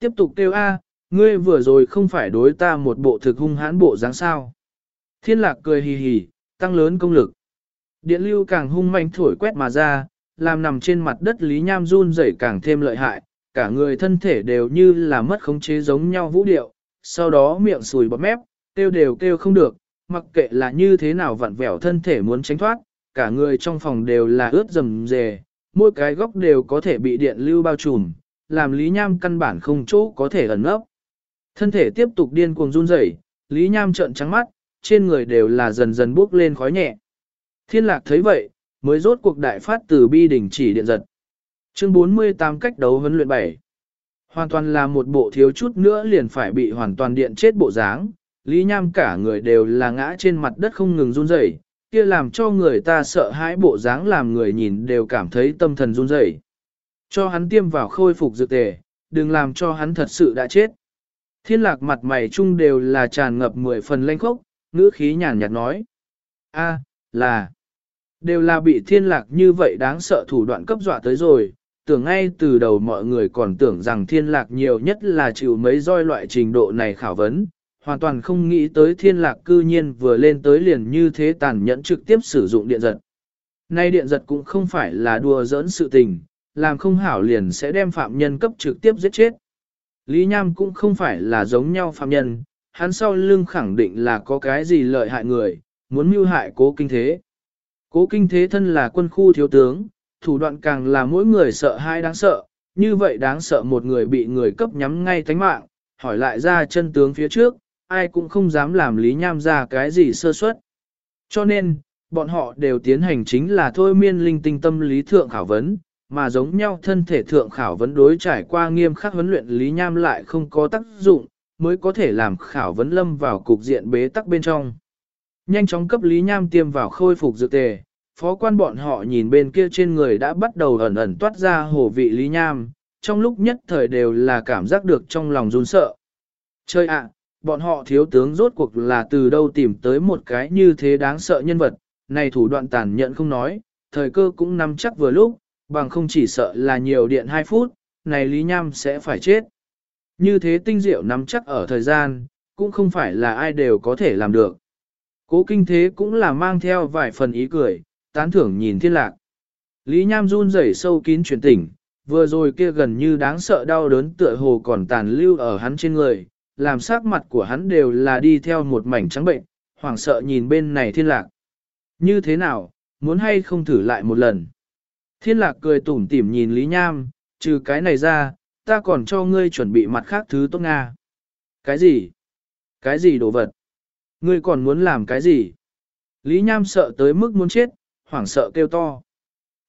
Tiếp tục kêu A, ngươi vừa rồi không phải đối ta một bộ thực hung hãn bộ dáng sao. Thiên lạc cười hì hì, tăng lớn công lực. Điện lưu càng hung manh thổi quét mà ra, làm nằm trên mặt đất Lý Nham run rẩy càng thêm lợi hại, cả người thân thể đều như là mất khống chế giống nhau vũ điệu, sau đó miệng sùi bọt mép, kêu đều kêu không được, mặc kệ là như thế nào vặn vẹo thân thể muốn tránh thoát, cả người trong phòng đều là ướt rầm rề, mỗi cái góc đều có thể bị điện lưu bao trùm, làm Lý Nham căn bản không chỗ có thể ẩn nấp. Thân thể tiếp tục điên cuồng run rẩy, Lý Nham trợn trắng mắt, trên người đều là dần dần bốc lên khói nhẹ. Thiên lạc thấy vậy, mới rốt cuộc đại phát từ bi đỉnh chỉ điện giật. Chương 48 cách đấu huấn luyện 7 Hoàn toàn là một bộ thiếu chút nữa liền phải bị hoàn toàn điện chết bộ dáng, Lý Nham cả người đều là ngã trên mặt đất không ngừng run rẩy, kia làm cho người ta sợ hãi bộ dáng làm người nhìn đều cảm thấy tâm thần run rẩy. Cho hắn tiêm vào khôi phục dược tề, đừng làm cho hắn thật sự đã chết. Thiên lạc mặt mày chung đều là tràn ngập mười phần lanh khốc, ngữ khí nhàn nhạt nói. a là, đều là bị thiên lạc như vậy đáng sợ thủ đoạn cấp dọa tới rồi, tưởng ngay từ đầu mọi người còn tưởng rằng thiên lạc nhiều nhất là chịu mấy roi loại trình độ này khảo vấn, hoàn toàn không nghĩ tới thiên lạc cư nhiên vừa lên tới liền như thế tàn nhẫn trực tiếp sử dụng điện giật. Nay điện giật cũng không phải là đùa giỡn sự tình, làm không hảo liền sẽ đem phạm nhân cấp trực tiếp giết chết. Lý Nham cũng không phải là giống nhau phạm nhân, hắn sau lưng khẳng định là có cái gì lợi hại người, muốn mưu hại cố kinh thế. Cố kinh thế thân là quân khu thiếu tướng, thủ đoạn càng là mỗi người sợ hai đáng sợ, như vậy đáng sợ một người bị người cấp nhắm ngay thánh mạng, hỏi lại ra chân tướng phía trước, ai cũng không dám làm Lý Nham ra cái gì sơ suất. Cho nên, bọn họ đều tiến hành chính là thôi miên linh tinh tâm lý thượng khảo vấn, mà giống nhau thân thể thượng khảo vấn đối trải qua nghiêm khắc huấn luyện Lý Nham lại không có tác dụng, mới có thể làm khảo vấn lâm vào cục diện bế tắc bên trong. Nhanh chóng cấp Lý Nham tiêm vào khôi phục dược tề, phó quan bọn họ nhìn bên kia trên người đã bắt đầu ẩn ẩn toát ra hổ vị Lý Nham, trong lúc nhất thời đều là cảm giác được trong lòng run sợ. Chơi ạ, bọn họ thiếu tướng rốt cuộc là từ đâu tìm tới một cái như thế đáng sợ nhân vật, này thủ đoạn tàn nhẫn không nói, thời cơ cũng nắm chắc vừa lúc, bằng không chỉ sợ là nhiều điện 2 phút, này Lý Nham sẽ phải chết. Như thế tinh diệu nắm chắc ở thời gian, cũng không phải là ai đều có thể làm được. Cố kinh thế cũng là mang theo vài phần ý cười, tán thưởng nhìn thiên lạc. Lý Nham run rẩy sâu kín truyền tỉnh, vừa rồi kia gần như đáng sợ đau đớn tựa hồ còn tàn lưu ở hắn trên người, làm sắc mặt của hắn đều là đi theo một mảnh trắng bệnh, hoảng sợ nhìn bên này thiên lạc. Như thế nào, muốn hay không thử lại một lần? Thiên lạc cười tủm tỉm nhìn Lý Nham, trừ cái này ra, ta còn cho ngươi chuẩn bị mặt khác thứ tốt Nga. Cái gì? Cái gì đồ vật? Ngươi còn muốn làm cái gì? Lý Nham sợ tới mức muốn chết, hoảng sợ kêu to.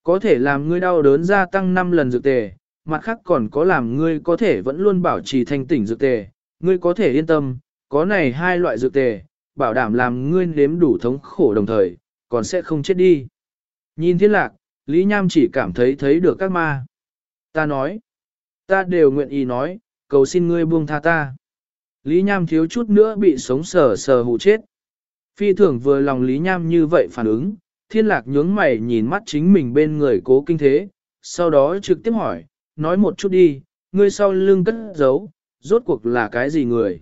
Có thể làm ngươi đau đớn gia tăng 5 lần dược tề, mặt khác còn có làm ngươi có thể vẫn luôn bảo trì thanh tỉnh dược tề, ngươi có thể yên tâm, có này hai loại dược tề, bảo đảm làm ngươi nếm đủ thống khổ đồng thời, còn sẽ không chết đi. Nhìn thiên lạc, Lý Nham chỉ cảm thấy thấy được các ma. Ta nói, ta đều nguyện ý nói, cầu xin ngươi buông tha ta. Lý Nham thiếu chút nữa bị sống sờ sờ hụ chết. Phi thường vừa lòng Lý Nham như vậy phản ứng, thiên lạc nhướng mày nhìn mắt chính mình bên người cố kinh thế, sau đó trực tiếp hỏi, nói một chút đi, ngươi sau lưng cất giấu, rốt cuộc là cái gì người.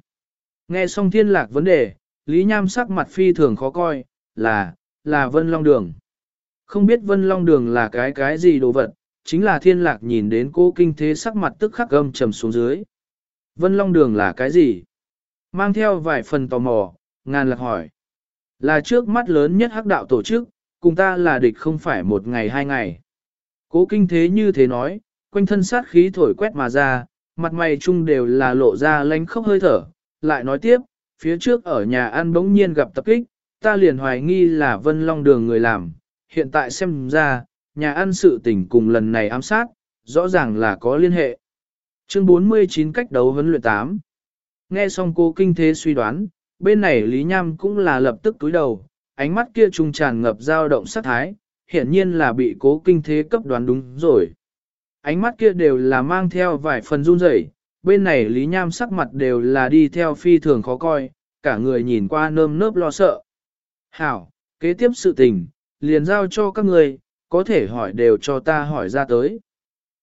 Nghe xong thiên lạc vấn đề, Lý Nham sắc mặt phi thường khó coi, là, là Vân Long Đường. Không biết Vân Long Đường là cái cái gì đồ vật, chính là thiên lạc nhìn đến cô kinh thế sắc mặt tức khắc gâm trầm xuống dưới. Vân Long Đường là cái gì? Mang theo vài phần tò mò, ngàn lạc hỏi. Là trước mắt lớn nhất hắc đạo tổ chức, cùng ta là địch không phải một ngày hai ngày. Cố kinh thế như thế nói, quanh thân sát khí thổi quét mà ra, mặt mày chung đều là lộ ra lánh khóc hơi thở, lại nói tiếp, phía trước ở nhà ăn bỗng nhiên gặp tập kích, ta liền hoài nghi là Vân Long Đường người làm, hiện tại xem ra, nhà ăn sự tình cùng lần này ám sát, rõ ràng là có liên hệ. Chương 49 cách đấu huấn luyện 8 Nghe xong cô kinh thế suy đoán, bên này Lý Nham cũng là lập tức túi đầu, ánh mắt kia trung tràn ngập dao động sát thái, hiển nhiên là bị cố kinh thế cấp đoán đúng rồi. Ánh mắt kia đều là mang theo vài phần run rẩy, bên này Lý Nham sắc mặt đều là đi theo phi thường khó coi, cả người nhìn qua nơm nớp lo sợ. Hảo, kế tiếp sự tình, liền giao cho các người, có thể hỏi đều cho ta hỏi ra tới.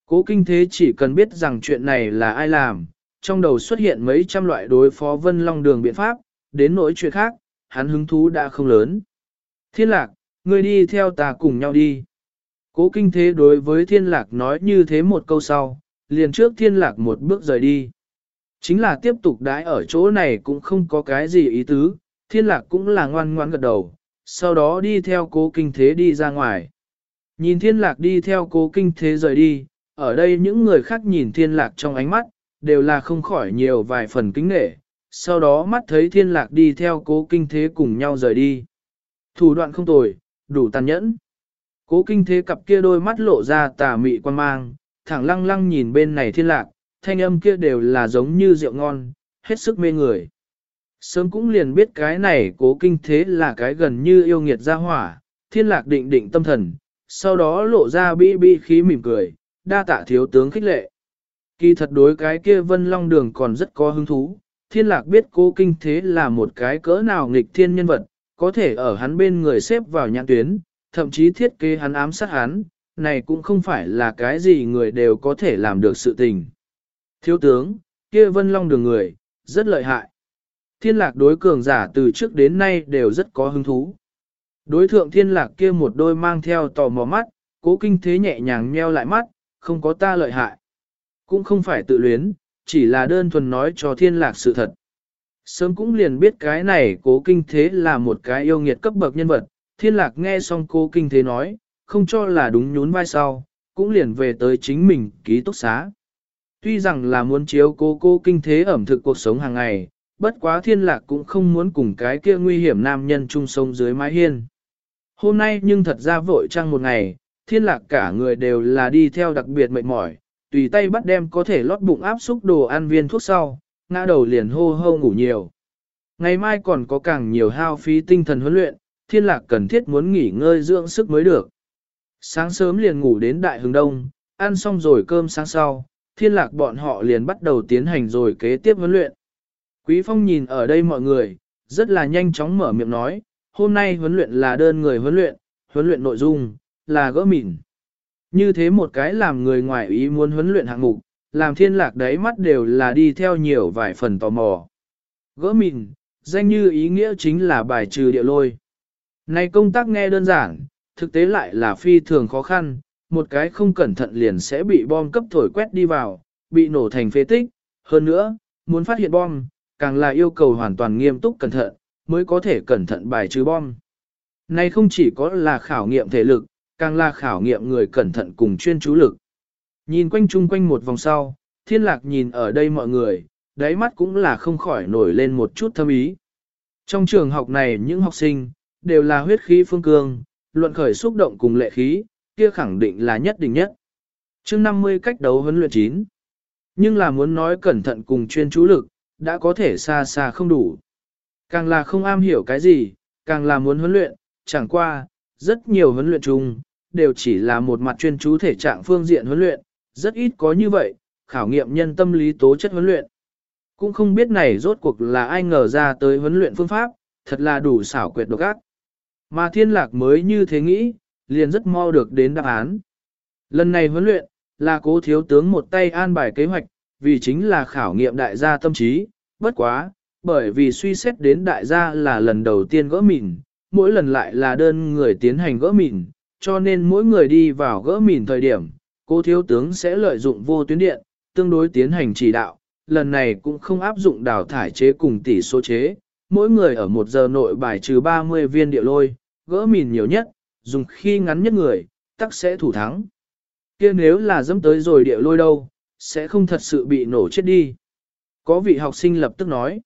Cố kinh thế chỉ cần biết rằng chuyện này là ai làm, trong đầu xuất hiện mấy trăm loại đối phó vân long đường biện pháp, đến nỗi chuyện khác, hắn hứng thú đã không lớn. Thiên lạc, ngươi đi theo ta cùng nhau đi. Cố kinh thế đối với thiên lạc nói như thế một câu sau, liền trước thiên lạc một bước rời đi. Chính là tiếp tục đãi ở chỗ này cũng không có cái gì ý tứ, thiên lạc cũng là ngoan ngoan gật đầu, sau đó đi theo cố kinh thế đi ra ngoài. Nhìn thiên lạc đi theo cố kinh thế rời đi, ở đây những người khác nhìn thiên lạc trong ánh mắt, đều là không khỏi nhiều vài phần kính nghệ, sau đó mắt thấy thiên lạc đi theo cố kinh thế cùng nhau rời đi. Thủ đoạn không tồi, đủ tàn nhẫn. Cố kinh thế cặp kia đôi mắt lộ ra tà mị quan mang, thẳng lăng lăng nhìn bên này thiên lạc, thanh âm kia đều là giống như rượu ngon, hết sức mê người. Sớm cũng liền biết cái này cố kinh thế là cái gần như yêu nghiệt ra hỏa, thiên lạc định định tâm thần, sau đó lộ ra bi bi khí mỉm cười, đa tạ thiếu tướng khích lệ. Kỳ thật đối cái kia vân long đường còn rất có hứng thú, thiên lạc biết cố kinh thế là một cái cỡ nào nghịch thiên nhân vật, có thể ở hắn bên người xếp vào nhãn tuyến, thậm chí thiết kế hắn ám sát hắn, này cũng không phải là cái gì người đều có thể làm được sự tình. Thiếu tướng, kia vân long đường người, rất lợi hại. Thiên lạc đối cường giả từ trước đến nay đều rất có hứng thú. Đối thượng thiên lạc kia một đôi mang theo tò mò mắt, cố kinh thế nhẹ nhàng nheo lại mắt, không có ta lợi hại. Cũng không phải tự luyến, chỉ là đơn thuần nói cho thiên lạc sự thật. Sớm cũng liền biết cái này cố kinh thế là một cái yêu nghiệt cấp bậc nhân vật, thiên lạc nghe xong cố kinh thế nói, không cho là đúng nhún vai sau, cũng liền về tới chính mình ký túc xá. Tuy rằng là muốn chiếu cố cô kinh thế ẩm thực cuộc sống hàng ngày, bất quá thiên lạc cũng không muốn cùng cái kia nguy hiểm nam nhân chung sống dưới mái hiên. Hôm nay nhưng thật ra vội trăng một ngày, thiên lạc cả người đều là đi theo đặc biệt mệt mỏi, tùy tay bắt đem có thể lót bụng áp xúc đồ ăn viên thuốc sau, ngã đầu liền hô hô ngủ nhiều. Ngày mai còn có càng nhiều hao phí tinh thần huấn luyện, thiên lạc cần thiết muốn nghỉ ngơi dưỡng sức mới được. Sáng sớm liền ngủ đến đại hướng đông, ăn xong rồi cơm sáng sau, thiên lạc bọn họ liền bắt đầu tiến hành rồi kế tiếp huấn luyện. Quý Phong nhìn ở đây mọi người, rất là nhanh chóng mở miệng nói, hôm nay huấn luyện là đơn người huấn luyện, huấn luyện nội dung, là gỡ mịn. Như thế một cái làm người ngoài ý muốn huấn luyện hạng mục, làm thiên lạc đấy mắt đều là đi theo nhiều vài phần tò mò. Gỡ mịn, danh như ý nghĩa chính là bài trừ địa lôi. Này công tác nghe đơn giản, thực tế lại là phi thường khó khăn, một cái không cẩn thận liền sẽ bị bom cấp thổi quét đi vào, bị nổ thành phế tích. Hơn nữa, muốn phát hiện bom, càng là yêu cầu hoàn toàn nghiêm túc cẩn thận, mới có thể cẩn thận bài trừ bom. Này không chỉ có là khảo nghiệm thể lực, càng là khảo nghiệm người cẩn thận cùng chuyên chú lực. Nhìn quanh chung quanh một vòng sau, thiên lạc nhìn ở đây mọi người, đáy mắt cũng là không khỏi nổi lên một chút thâm ý. Trong trường học này những học sinh, đều là huyết khí phương cương, luận khởi xúc động cùng lệ khí, kia khẳng định là nhất định nhất. chương 50 cách đấu huấn luyện 9. Nhưng là muốn nói cẩn thận cùng chuyên chú lực, đã có thể xa xa không đủ. Càng là không am hiểu cái gì, càng là muốn huấn luyện, chẳng qua, rất nhiều huấn luyện chung, đều chỉ là một mặt chuyên chú thể trạng phương diện huấn luyện, rất ít có như vậy, khảo nghiệm nhân tâm lý tố chất huấn luyện. Cũng không biết này rốt cuộc là ai ngờ ra tới huấn luyện phương pháp, thật là đủ xảo quyệt độc ác. Mà thiên lạc mới như thế nghĩ, liền rất mau được đến đáp án. Lần này huấn luyện, là cố thiếu tướng một tay an bài kế hoạch, vì chính là khảo nghiệm đại gia tâm trí, bất quá, bởi vì suy xét đến đại gia là lần đầu tiên gỡ mìn, mỗi lần lại là đơn người tiến hành gỡ mìn, cho nên mỗi người đi vào gỡ mìn thời điểm, cố thiếu tướng sẽ lợi dụng vô tuyến điện, tương đối tiến hành chỉ đạo, lần này cũng không áp dụng đào thải chế cùng tỷ số chế, mỗi người ở một giờ nội bài trừ 30 viên địa lôi, gỡ mìn nhiều nhất, dùng khi ngắn nhất người, tắc sẽ thủ thắng. kia nếu là dẫm tới rồi địa lôi đâu, sẽ không thật sự bị nổ chết đi. Có vị học sinh lập tức nói,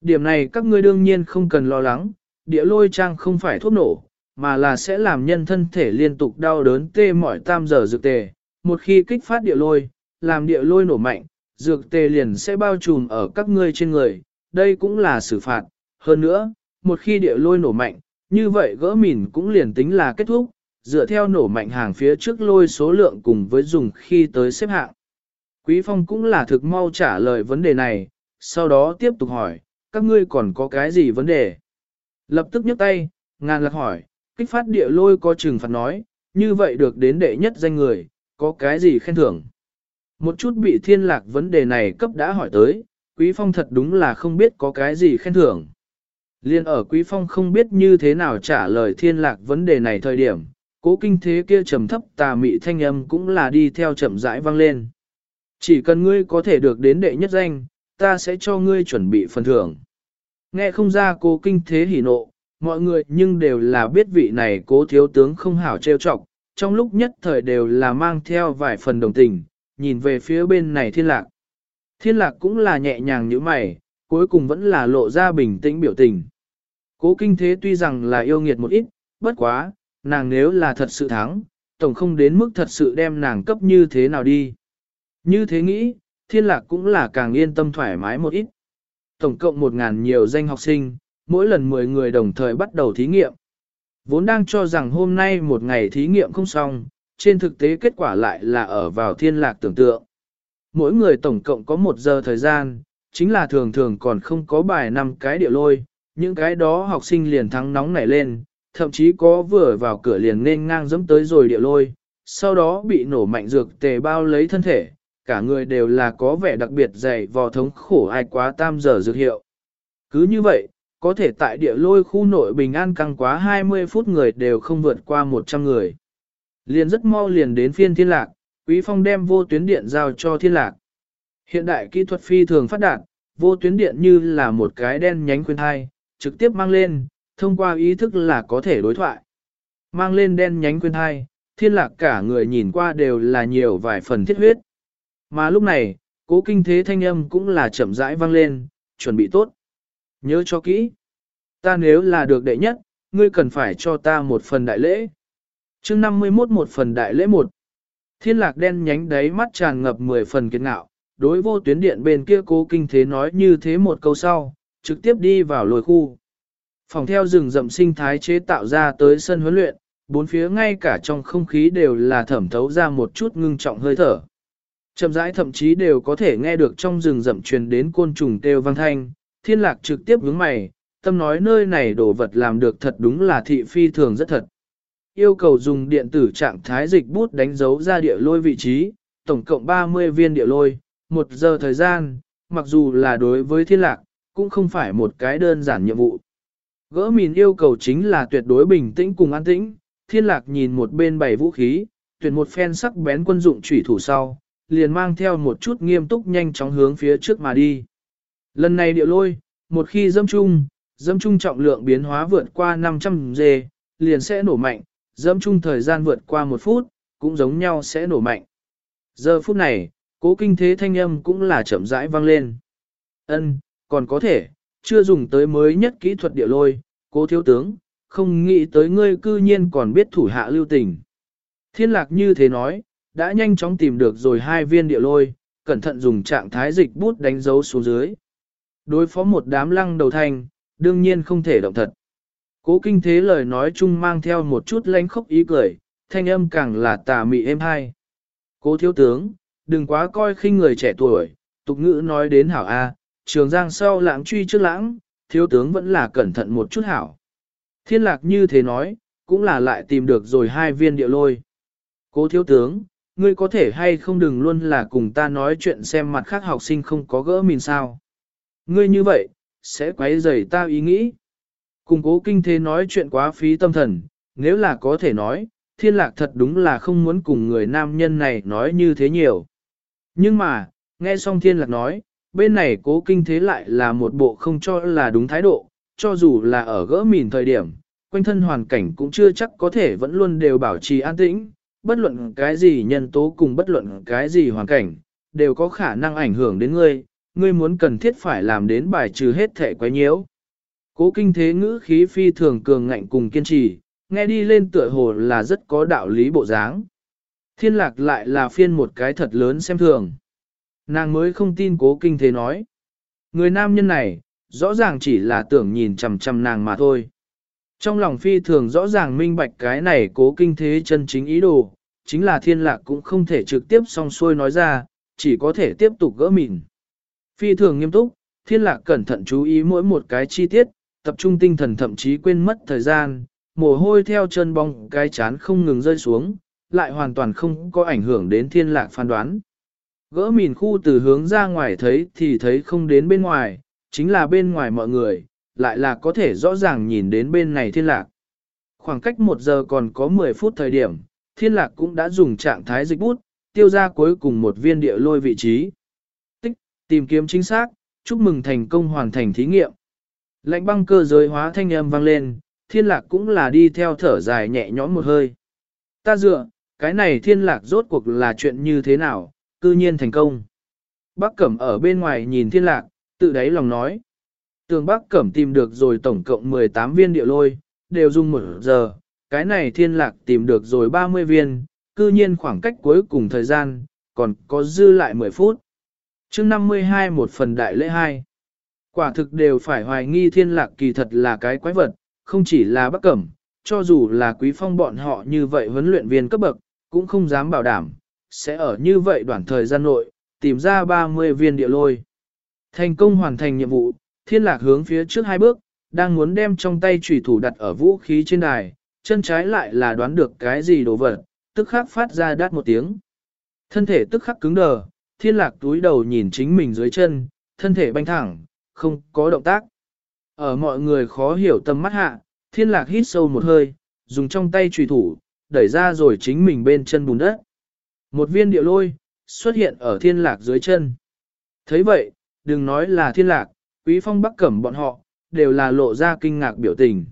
điểm này các ngươi đương nhiên không cần lo lắng, địa lôi trang không phải thuốc nổ, mà là sẽ làm nhân thân thể liên tục đau đớn tê mỏi tam giờ dược tề. Một khi kích phát địa lôi, làm địa lôi nổ mạnh, dược tề liền sẽ bao trùm ở các ngươi trên người, đây cũng là xử phạt. Hơn nữa, một khi địa lôi nổ mạnh, như vậy gỡ mìn cũng liền tính là kết thúc, dựa theo nổ mạnh hàng phía trước lôi số lượng cùng với dùng khi tới xếp hạng. Quý Phong cũng là thực mau trả lời vấn đề này, sau đó tiếp tục hỏi, các ngươi còn có cái gì vấn đề? Lập tức nhấc tay, ngàn lạc hỏi, kích phát địa lôi có trừng phạt nói, như vậy được đến đệ nhất danh người, có cái gì khen thưởng? Một chút bị thiên lạc vấn đề này cấp đã hỏi tới, Quý Phong thật đúng là không biết có cái gì khen thưởng. Liên ở Quý Phong không biết như thế nào trả lời thiên lạc vấn đề này thời điểm, cố kinh thế kia trầm thấp tà mị thanh âm cũng là đi theo chậm rãi vang lên. Chỉ cần ngươi có thể được đến đệ nhất danh, ta sẽ cho ngươi chuẩn bị phần thưởng. Nghe không ra cố kinh thế hỉ nộ, mọi người nhưng đều là biết vị này cố thiếu tướng không hảo trêu chọc, trong lúc nhất thời đều là mang theo vài phần đồng tình, nhìn về phía bên này thiên lạc. Thiên lạc cũng là nhẹ nhàng như mày, cuối cùng vẫn là lộ ra bình tĩnh biểu tình. Cố kinh thế tuy rằng là yêu nghiệt một ít, bất quá, nàng nếu là thật sự thắng, tổng không đến mức thật sự đem nàng cấp như thế nào đi. Như thế nghĩ, thiên lạc cũng là càng yên tâm thoải mái một ít. Tổng cộng một ngàn nhiều danh học sinh, mỗi lần 10 người đồng thời bắt đầu thí nghiệm. Vốn đang cho rằng hôm nay một ngày thí nghiệm không xong, trên thực tế kết quả lại là ở vào thiên lạc tưởng tượng. Mỗi người tổng cộng có một giờ thời gian, chính là thường thường còn không có bài năm cái địa lôi, những cái đó học sinh liền thắng nóng nảy lên, thậm chí có vừa vào cửa liền nên ngang dẫm tới rồi địa lôi, sau đó bị nổ mạnh dược tề bao lấy thân thể, cả người đều là có vẻ đặc biệt dày vò thống khổ ai quá tam giờ dược hiệu. Cứ như vậy, có thể tại địa lôi khu nội bình an căng quá 20 phút người đều không vượt qua 100 người. Liền rất mau liền đến phiên thiên lạc, Quý Phong đem vô tuyến điện giao cho thiên lạc. Hiện đại kỹ thuật phi thường phát đạt, vô tuyến điện như là một cái đen nhánh khuyên thai, trực tiếp mang lên, thông qua ý thức là có thể đối thoại. Mang lên đen nhánh khuyên thai, thiên lạc cả người nhìn qua đều là nhiều vài phần thiết huyết. Mà lúc này, cố kinh thế thanh âm cũng là chậm rãi vang lên, chuẩn bị tốt. Nhớ cho kỹ. Ta nếu là được đệ nhất, ngươi cần phải cho ta một phần đại lễ. chương 51 một phần đại lễ một. Thiên lạc đen nhánh đáy mắt tràn ngập 10 phần kiến ngạo, đối vô tuyến điện bên kia cố kinh thế nói như thế một câu sau, trực tiếp đi vào lồi khu. Phòng theo rừng rậm sinh thái chế tạo ra tới sân huấn luyện, bốn phía ngay cả trong không khí đều là thẩm thấu ra một chút ngưng trọng hơi thở. Chậm rãi thậm chí đều có thể nghe được trong rừng rậm truyền đến côn trùng kêu vang thanh, thiên lạc trực tiếp hướng mày, tâm nói nơi này đồ vật làm được thật đúng là thị phi thường rất thật. Yêu cầu dùng điện tử trạng thái dịch bút đánh dấu ra địa lôi vị trí, tổng cộng 30 viên địa lôi, một giờ thời gian, mặc dù là đối với thiên lạc, cũng không phải một cái đơn giản nhiệm vụ. Gỡ mìn yêu cầu chính là tuyệt đối bình tĩnh cùng an tĩnh, thiên lạc nhìn một bên bảy vũ khí, tuyển một phen sắc bén quân dụng chủy thủ sau, liền mang theo một chút nghiêm túc nhanh chóng hướng phía trước mà đi. Lần này điệu lôi, một khi dâm trung, dâm trung trọng lượng biến hóa vượt qua 500 dê, liền sẽ nổ mạnh, dâm trung thời gian vượt qua một phút, cũng giống nhau sẽ nổ mạnh. Giờ phút này, cố kinh thế thanh âm cũng là chậm rãi vang lên. Ân, còn có thể, chưa dùng tới mới nhất kỹ thuật địa lôi, cố thiếu tướng, không nghĩ tới ngươi cư nhiên còn biết thủ hạ lưu tình. Thiên lạc như thế nói, đã nhanh chóng tìm được rồi hai viên địa lôi, cẩn thận dùng trạng thái dịch bút đánh dấu xuống dưới. Đối phó một đám lăng đầu thành, đương nhiên không thể động thật. Cố kinh thế lời nói chung mang theo một chút lánh khốc ý cười, thanh âm càng là tà mị êm hai. Cố thiếu tướng, đừng quá coi khinh người trẻ tuổi, tục ngữ nói đến hảo A, trường giang sau lãng truy trước lãng, thiếu tướng vẫn là cẩn thận một chút hảo. Thiên lạc như thế nói, cũng là lại tìm được rồi hai viên địa lôi. Cố thiếu tướng, ngươi có thể hay không đừng luôn là cùng ta nói chuyện xem mặt khác học sinh không có gỡ mình sao. Ngươi như vậy, sẽ quấy rầy ta ý nghĩ. Cùng cố kinh thế nói chuyện quá phí tâm thần, nếu là có thể nói, thiên lạc thật đúng là không muốn cùng người nam nhân này nói như thế nhiều. Nhưng mà, nghe xong thiên lạc nói, bên này cố kinh thế lại là một bộ không cho là đúng thái độ, cho dù là ở gỡ mìn thời điểm, quanh thân hoàn cảnh cũng chưa chắc có thể vẫn luôn đều bảo trì an tĩnh, bất luận cái gì nhân tố cùng bất luận cái gì hoàn cảnh, đều có khả năng ảnh hưởng đến ngươi, ngươi muốn cần thiết phải làm đến bài trừ hết thể quái nhiễu. Cố kinh thế ngữ khí phi thường cường ngạnh cùng kiên trì, nghe đi lên tựa hồ là rất có đạo lý bộ dáng. Thiên lạc lại là phiên một cái thật lớn xem thường. Nàng mới không tin cố kinh thế nói. Người nam nhân này, rõ ràng chỉ là tưởng nhìn chằm chằm nàng mà thôi. Trong lòng phi thường rõ ràng minh bạch cái này cố kinh thế chân chính ý đồ, chính là thiên lạc cũng không thể trực tiếp song xuôi nói ra, chỉ có thể tiếp tục gỡ mìn. Phi thường nghiêm túc, thiên lạc cẩn thận chú ý mỗi một cái chi tiết, tập trung tinh thần thậm chí quên mất thời gian, mồ hôi theo chân bong cái chán không ngừng rơi xuống, lại hoàn toàn không có ảnh hưởng đến thiên lạc phán đoán. Gỡ mìn khu từ hướng ra ngoài thấy thì thấy không đến bên ngoài, chính là bên ngoài mọi người, lại là có thể rõ ràng nhìn đến bên này thiên lạc. Khoảng cách một giờ còn có 10 phút thời điểm, thiên lạc cũng đã dùng trạng thái dịch bút, tiêu ra cuối cùng một viên địa lôi vị trí. Tích, tìm kiếm chính xác, chúc mừng thành công hoàn thành thí nghiệm. Lạnh băng cơ giới hóa thanh âm vang lên, thiên lạc cũng là đi theo thở dài nhẹ nhõm một hơi. Ta dựa, cái này thiên lạc rốt cuộc là chuyện như thế nào, cư nhiên thành công. Bác Cẩm ở bên ngoài nhìn thiên lạc, tự đáy lòng nói. Tường Bác Cẩm tìm được rồi tổng cộng 18 viên địa lôi, đều dùng một giờ, cái này thiên lạc tìm được rồi 30 viên, cư nhiên khoảng cách cuối cùng thời gian, còn có dư lại 10 phút. chương 52 một phần đại lễ 2. Quả thực đều phải hoài nghi thiên lạc kỳ thật là cái quái vật, không chỉ là bất Cẩm, cho dù là quý phong bọn họ như vậy huấn luyện viên cấp bậc, cũng không dám bảo đảm, sẽ ở như vậy đoạn thời gian nội, tìm ra 30 viên địa lôi. Thành công hoàn thành nhiệm vụ, thiên lạc hướng phía trước hai bước, đang muốn đem trong tay trùy thủ đặt ở vũ khí trên đài, chân trái lại là đoán được cái gì đồ vật, tức khắc phát ra đát một tiếng. Thân thể tức khắc cứng đờ, thiên lạc túi đầu nhìn chính mình dưới chân, thân thể banh thẳng, không có động tác. Ở mọi người khó hiểu tâm mắt hạ, thiên lạc hít sâu một hơi, dùng trong tay trùy thủ, đẩy ra rồi chính mình bên chân bùn đất. Một viên địa lôi, xuất hiện ở thiên lạc dưới chân. thấy vậy, đừng nói là thiên lạc, quý phong bắc cẩm bọn họ, đều là lộ ra kinh ngạc biểu tình.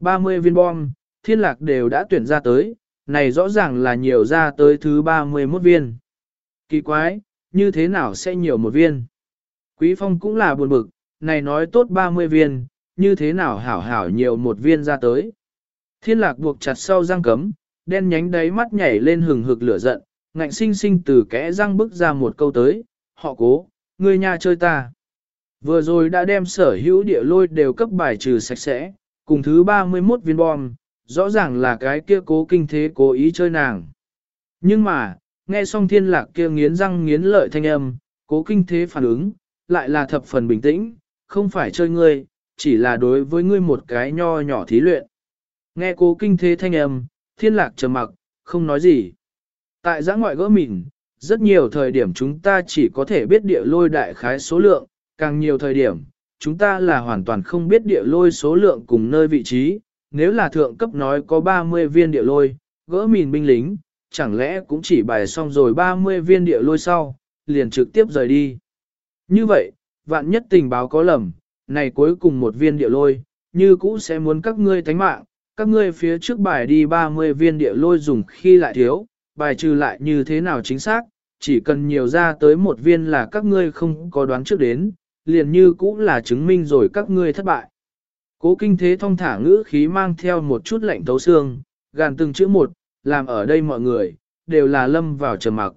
30 viên bom, thiên lạc đều đã tuyển ra tới, này rõ ràng là nhiều ra tới thứ 31 viên. Kỳ quái, như thế nào sẽ nhiều một viên? Quý phong cũng là buồn bực, này nói tốt 30 viên, như thế nào hảo hảo nhiều một viên ra tới. Thiên lạc buộc chặt sau răng cấm, đen nhánh đáy mắt nhảy lên hừng hực lửa giận, ngạnh sinh sinh từ kẽ răng bước ra một câu tới, họ cố, người nhà chơi ta. Vừa rồi đã đem sở hữu địa lôi đều cấp bài trừ sạch sẽ, cùng thứ 31 viên bom, rõ ràng là cái kia cố kinh thế cố ý chơi nàng. Nhưng mà, nghe xong thiên lạc kia nghiến răng nghiến lợi thanh âm, cố kinh thế phản ứng, lại là thập phần bình tĩnh, không phải chơi ngươi, chỉ là đối với ngươi một cái nho nhỏ thí luyện. Nghe cố kinh thế thanh âm, thiên lạc trầm mặc, không nói gì. Tại giã ngoại gỡ mìn, rất nhiều thời điểm chúng ta chỉ có thể biết địa lôi đại khái số lượng, càng nhiều thời điểm, chúng ta là hoàn toàn không biết địa lôi số lượng cùng nơi vị trí. Nếu là thượng cấp nói có 30 viên địa lôi, gỡ mìn binh lính, chẳng lẽ cũng chỉ bài xong rồi 30 viên địa lôi sau, liền trực tiếp rời đi. Như vậy, vạn nhất tình báo có lầm, này cuối cùng một viên địa lôi, như cũ sẽ muốn các ngươi thánh mạng, các ngươi phía trước bài đi 30 viên địa lôi dùng khi lại thiếu, bài trừ lại như thế nào chính xác, chỉ cần nhiều ra tới một viên là các ngươi không có đoán trước đến, liền như cũ là chứng minh rồi các ngươi thất bại. Cố kinh thế thong thả ngữ khí mang theo một chút lạnh tấu xương, gàn từng chữ một, làm ở đây mọi người, đều là lâm vào trầm mặc.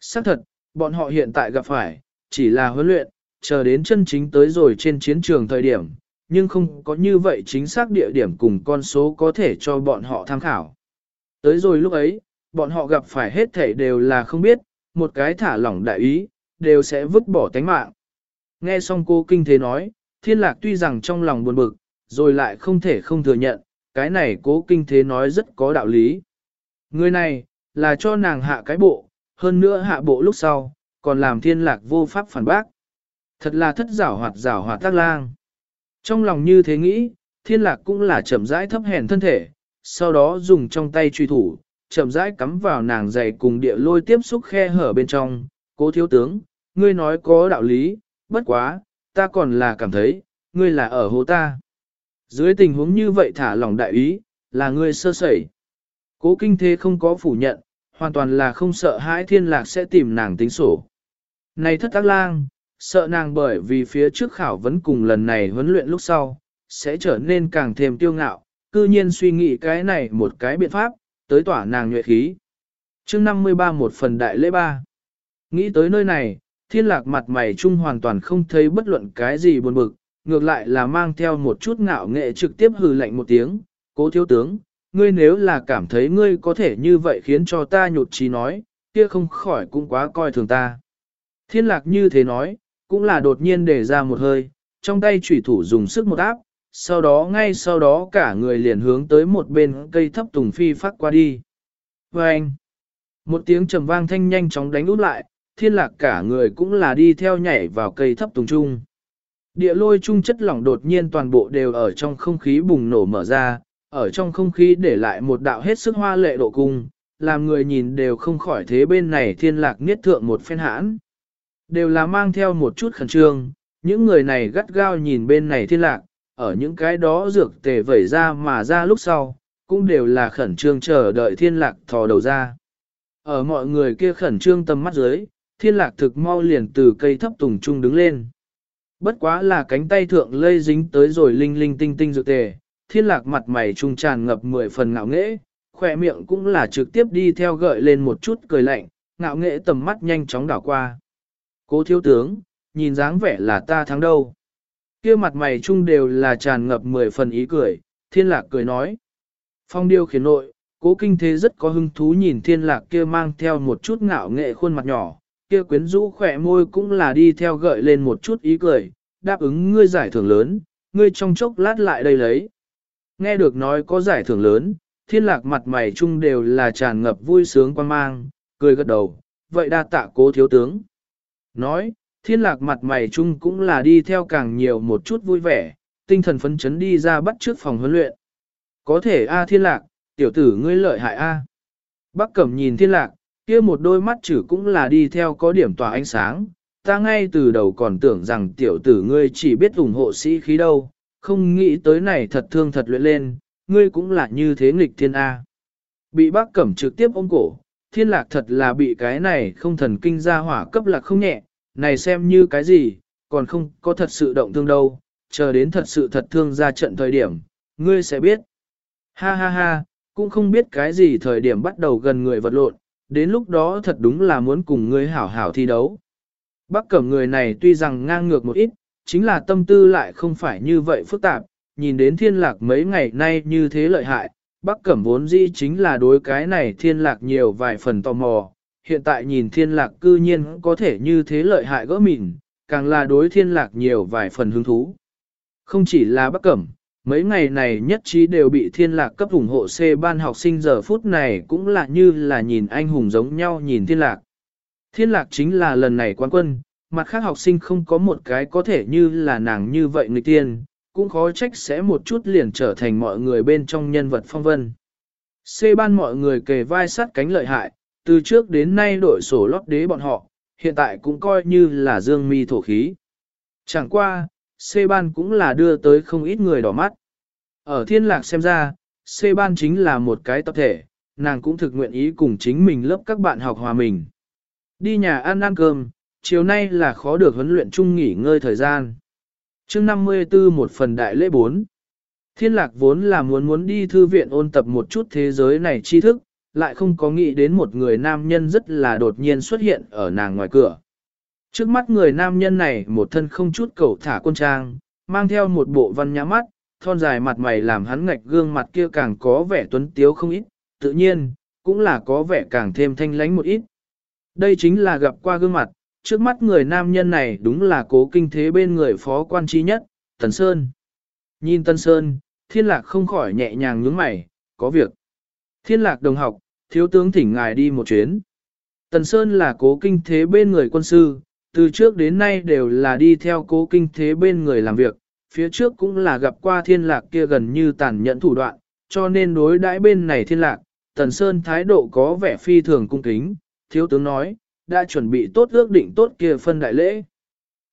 Xác thật, bọn họ hiện tại gặp phải, chỉ là huấn luyện, chờ đến chân chính tới rồi trên chiến trường thời điểm, nhưng không có như vậy chính xác địa điểm cùng con số có thể cho bọn họ tham khảo. Tới rồi lúc ấy, bọn họ gặp phải hết thảy đều là không biết, một cái thả lỏng đại ý, đều sẽ vứt bỏ tánh mạng. Nghe xong cô kinh thế nói, thiên lạc tuy rằng trong lòng buồn bực, rồi lại không thể không thừa nhận, cái này cố kinh thế nói rất có đạo lý. Người này, là cho nàng hạ cái bộ, hơn nữa hạ bộ lúc sau, còn làm thiên lạc vô pháp phản bác. Thật là thất giảo hoạt giảo hoạt tác lang. Trong lòng như thế nghĩ, thiên lạc cũng là chậm rãi thấp hèn thân thể, sau đó dùng trong tay truy thủ, chậm rãi cắm vào nàng dày cùng địa lôi tiếp xúc khe hở bên trong. Cố thiếu tướng, ngươi nói có đạo lý, bất quá, ta còn là cảm thấy, ngươi là ở hồ ta. Dưới tình huống như vậy thả lòng đại ý, là ngươi sơ sẩy. Cố kinh thế không có phủ nhận, hoàn toàn là không sợ hãi thiên lạc sẽ tìm nàng tính sổ. Này thất tác lang, sợ nàng bởi vì phía trước khảo vấn cùng lần này huấn luyện lúc sau, sẽ trở nên càng thêm tiêu ngạo, cư nhiên suy nghĩ cái này một cái biện pháp, tới tỏa nàng nhuệ khí. chương 53 một phần đại lễ ba. Nghĩ tới nơi này, thiên lạc mặt mày trung hoàn toàn không thấy bất luận cái gì buồn bực, ngược lại là mang theo một chút ngạo nghệ trực tiếp hừ lạnh một tiếng, cố thiếu tướng, ngươi nếu là cảm thấy ngươi có thể như vậy khiến cho ta nhột trí nói, kia không khỏi cũng quá coi thường ta. Thiên lạc như thế nói, cũng là đột nhiên để ra một hơi, trong tay chủy thủ dùng sức một áp, sau đó ngay sau đó cả người liền hướng tới một bên cây thấp tùng phi phát qua đi. Và anh, một tiếng trầm vang thanh nhanh chóng đánh út lại, thiên lạc cả người cũng là đi theo nhảy vào cây thấp tùng trung. Địa lôi trung chất lỏng đột nhiên toàn bộ đều ở trong không khí bùng nổ mở ra, ở trong không khí để lại một đạo hết sức hoa lệ độ cung, làm người nhìn đều không khỏi thế bên này thiên lạc niết thượng một phen hãn. Đều là mang theo một chút khẩn trương, những người này gắt gao nhìn bên này thiên lạc, ở những cái đó dược tề vẩy ra mà ra lúc sau, cũng đều là khẩn trương chờ đợi thiên lạc thò đầu ra. Ở mọi người kia khẩn trương tầm mắt dưới, thiên lạc thực mau liền từ cây thấp tùng trung đứng lên. Bất quá là cánh tay thượng lây dính tới rồi linh linh tinh tinh dược tề, thiên lạc mặt mày trung tràn ngập mười phần ngạo nghễ, khỏe miệng cũng là trực tiếp đi theo gợi lên một chút cười lạnh, ngạo nghễ tầm mắt nhanh chóng đảo qua. Cố thiếu tướng, nhìn dáng vẻ là ta thắng đâu. kia mặt mày trung đều là tràn ngập mười phần ý cười, thiên lạc cười nói. Phong điêu khiến nội, cố kinh thế rất có hứng thú nhìn thiên lạc kia mang theo một chút ngạo nghệ khuôn mặt nhỏ, kia quyến rũ khỏe môi cũng là đi theo gợi lên một chút ý cười, đáp ứng ngươi giải thưởng lớn, ngươi trong chốc lát lại đây lấy. Nghe được nói có giải thưởng lớn, thiên lạc mặt mày chung đều là tràn ngập vui sướng quan mang, cười gật đầu, vậy đa tạ cố thiếu tướng. Nói, thiên lạc mặt mày chung cũng là đi theo càng nhiều một chút vui vẻ, tinh thần phấn chấn đi ra bắt trước phòng huấn luyện. Có thể A thiên lạc, tiểu tử ngươi lợi hại A. Bác cẩm nhìn thiên lạc, kia một đôi mắt chữ cũng là đi theo có điểm tỏa ánh sáng. Ta ngay từ đầu còn tưởng rằng tiểu tử ngươi chỉ biết ủng hộ sĩ khí đâu, không nghĩ tới này thật thương thật luyện lên, ngươi cũng là như thế nghịch thiên A. Bị bác cẩm trực tiếp ôm cổ, thiên lạc thật là bị cái này không thần kinh ra hỏa cấp lạc không nhẹ, này xem như cái gì, còn không có thật sự động thương đâu, chờ đến thật sự thật thương ra trận thời điểm, ngươi sẽ biết. Ha ha ha, cũng không biết cái gì thời điểm bắt đầu gần người vật lộn, đến lúc đó thật đúng là muốn cùng ngươi hảo hảo thi đấu. Bác cẩm người này tuy rằng ngang ngược một ít, chính là tâm tư lại không phải như vậy phức tạp, nhìn đến thiên lạc mấy ngày nay như thế lợi hại, bác cẩm vốn dĩ chính là đối cái này thiên lạc nhiều vài phần tò mò, hiện tại nhìn thiên lạc cư nhiên có thể như thế lợi hại gỡ mìn, càng là đối thiên lạc nhiều vài phần hứng thú. Không chỉ là bác cẩm, mấy ngày này nhất trí đều bị thiên lạc cấp ủng hộ C ban học sinh giờ phút này cũng là như là nhìn anh hùng giống nhau nhìn thiên lạc. Thiên lạc chính là lần này quán quân, mặt khác học sinh không có một cái có thể như là nàng như vậy người tiên, cũng khó trách sẽ một chút liền trở thành mọi người bên trong nhân vật phong vân. C ban mọi người kề vai sát cánh lợi hại, từ trước đến nay đội sổ lót đế bọn họ, hiện tại cũng coi như là dương mi thổ khí. Chẳng qua, C ban cũng là đưa tới không ít người đỏ mắt. Ở thiên lạc xem ra, C ban chính là một cái tập thể, nàng cũng thực nguyện ý cùng chính mình lớp các bạn học hòa mình. Đi nhà ăn ăn cơm, chiều nay là khó được huấn luyện chung nghỉ ngơi thời gian. chương 54 một phần đại lễ 4. Thiên lạc vốn là muốn muốn đi thư viện ôn tập một chút thế giới này tri thức, lại không có nghĩ đến một người nam nhân rất là đột nhiên xuất hiện ở nàng ngoài cửa. Trước mắt người nam nhân này một thân không chút cầu thả quân trang, mang theo một bộ văn nhã mắt, thon dài mặt mày làm hắn ngạch gương mặt kia càng có vẻ tuấn tiếu không ít, tự nhiên, cũng là có vẻ càng thêm thanh lánh một ít. Đây chính là gặp qua gương mặt, trước mắt người nam nhân này đúng là cố kinh thế bên người phó quan trí nhất, Tần Sơn. Nhìn Tần Sơn, thiên lạc không khỏi nhẹ nhàng nhướng mày, có việc. Thiên lạc đồng học, thiếu tướng thỉnh ngài đi một chuyến. Tần Sơn là cố kinh thế bên người quân sư, từ trước đến nay đều là đi theo cố kinh thế bên người làm việc, phía trước cũng là gặp qua thiên lạc kia gần như tàn nhẫn thủ đoạn, cho nên đối đãi bên này thiên lạc, Tần Sơn thái độ có vẻ phi thường cung kính, thiếu tướng nói, đã chuẩn bị tốt ước định tốt kia phân đại lễ.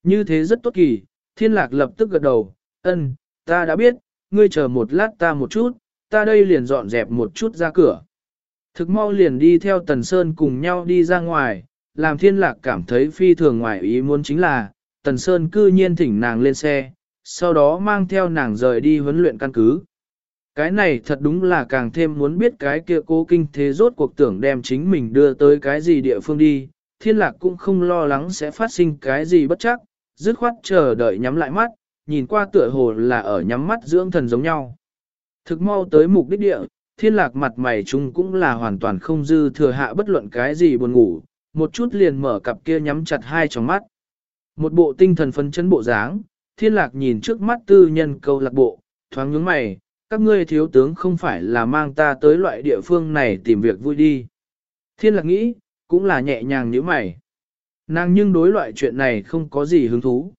Như thế rất tốt kỳ, thiên lạc lập tức gật đầu, ân, ta đã biết, ngươi chờ một lát ta một chút, ta đây liền dọn dẹp một chút ra cửa. Thực mau liền đi theo Tần Sơn cùng nhau đi ra ngoài, làm thiên lạc cảm thấy phi thường ngoài ý muốn chính là, Tần Sơn cư nhiên thỉnh nàng lên xe, sau đó mang theo nàng rời đi huấn luyện căn cứ. Cái này thật đúng là càng thêm muốn biết cái kia cố kinh thế rốt cuộc tưởng đem chính mình đưa tới cái gì địa phương đi, thiên lạc cũng không lo lắng sẽ phát sinh cái gì bất chắc, dứt khoát chờ đợi nhắm lại mắt, nhìn qua tựa hồ là ở nhắm mắt dưỡng thần giống nhau. Thực mau tới mục đích địa, thiên lạc mặt mày chung cũng là hoàn toàn không dư thừa hạ bất luận cái gì buồn ngủ, một chút liền mở cặp kia nhắm chặt hai tròng mắt. Một bộ tinh thần phấn chấn bộ dáng, thiên lạc nhìn trước mắt tư nhân câu lạc bộ, thoáng nhướng mày, các ngươi thiếu tướng không phải là mang ta tới loại địa phương này tìm việc vui đi. Thiên lạc nghĩ, cũng là nhẹ nhàng như mày. Nàng nhưng đối loại chuyện này không có gì hứng thú.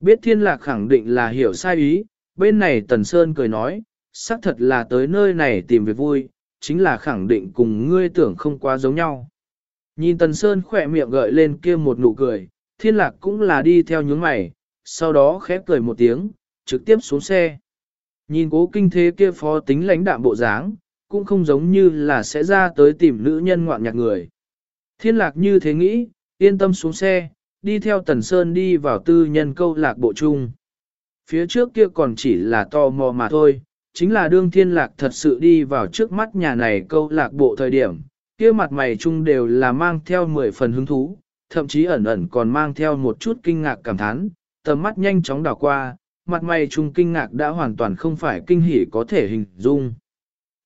Biết thiên lạc khẳng định là hiểu sai ý, bên này Tần Sơn cười nói, xác thật là tới nơi này tìm việc vui, chính là khẳng định cùng ngươi tưởng không quá giống nhau. Nhìn Tần Sơn khỏe miệng gợi lên kia một nụ cười, thiên lạc cũng là đi theo nhướng mày, sau đó khép cười một tiếng, trực tiếp xuống xe. Nhìn cố kinh thế kia phó tính lãnh đạm bộ dáng, cũng không giống như là sẽ ra tới tìm nữ nhân ngoạn nhạc người. Thiên lạc như thế nghĩ, yên tâm xuống xe, đi theo Tần Sơn đi vào tư nhân câu lạc bộ chung. Phía trước kia còn chỉ là tò mò mà thôi, chính là đương thiên lạc thật sự đi vào trước mắt nhà này câu lạc bộ thời điểm, kia mặt mày chung đều là mang theo 10 phần hứng thú, thậm chí ẩn ẩn còn mang theo một chút kinh ngạc cảm thán, tầm mắt nhanh chóng đảo qua, mặt mày chung kinh ngạc đã hoàn toàn không phải kinh hỉ có thể hình dung.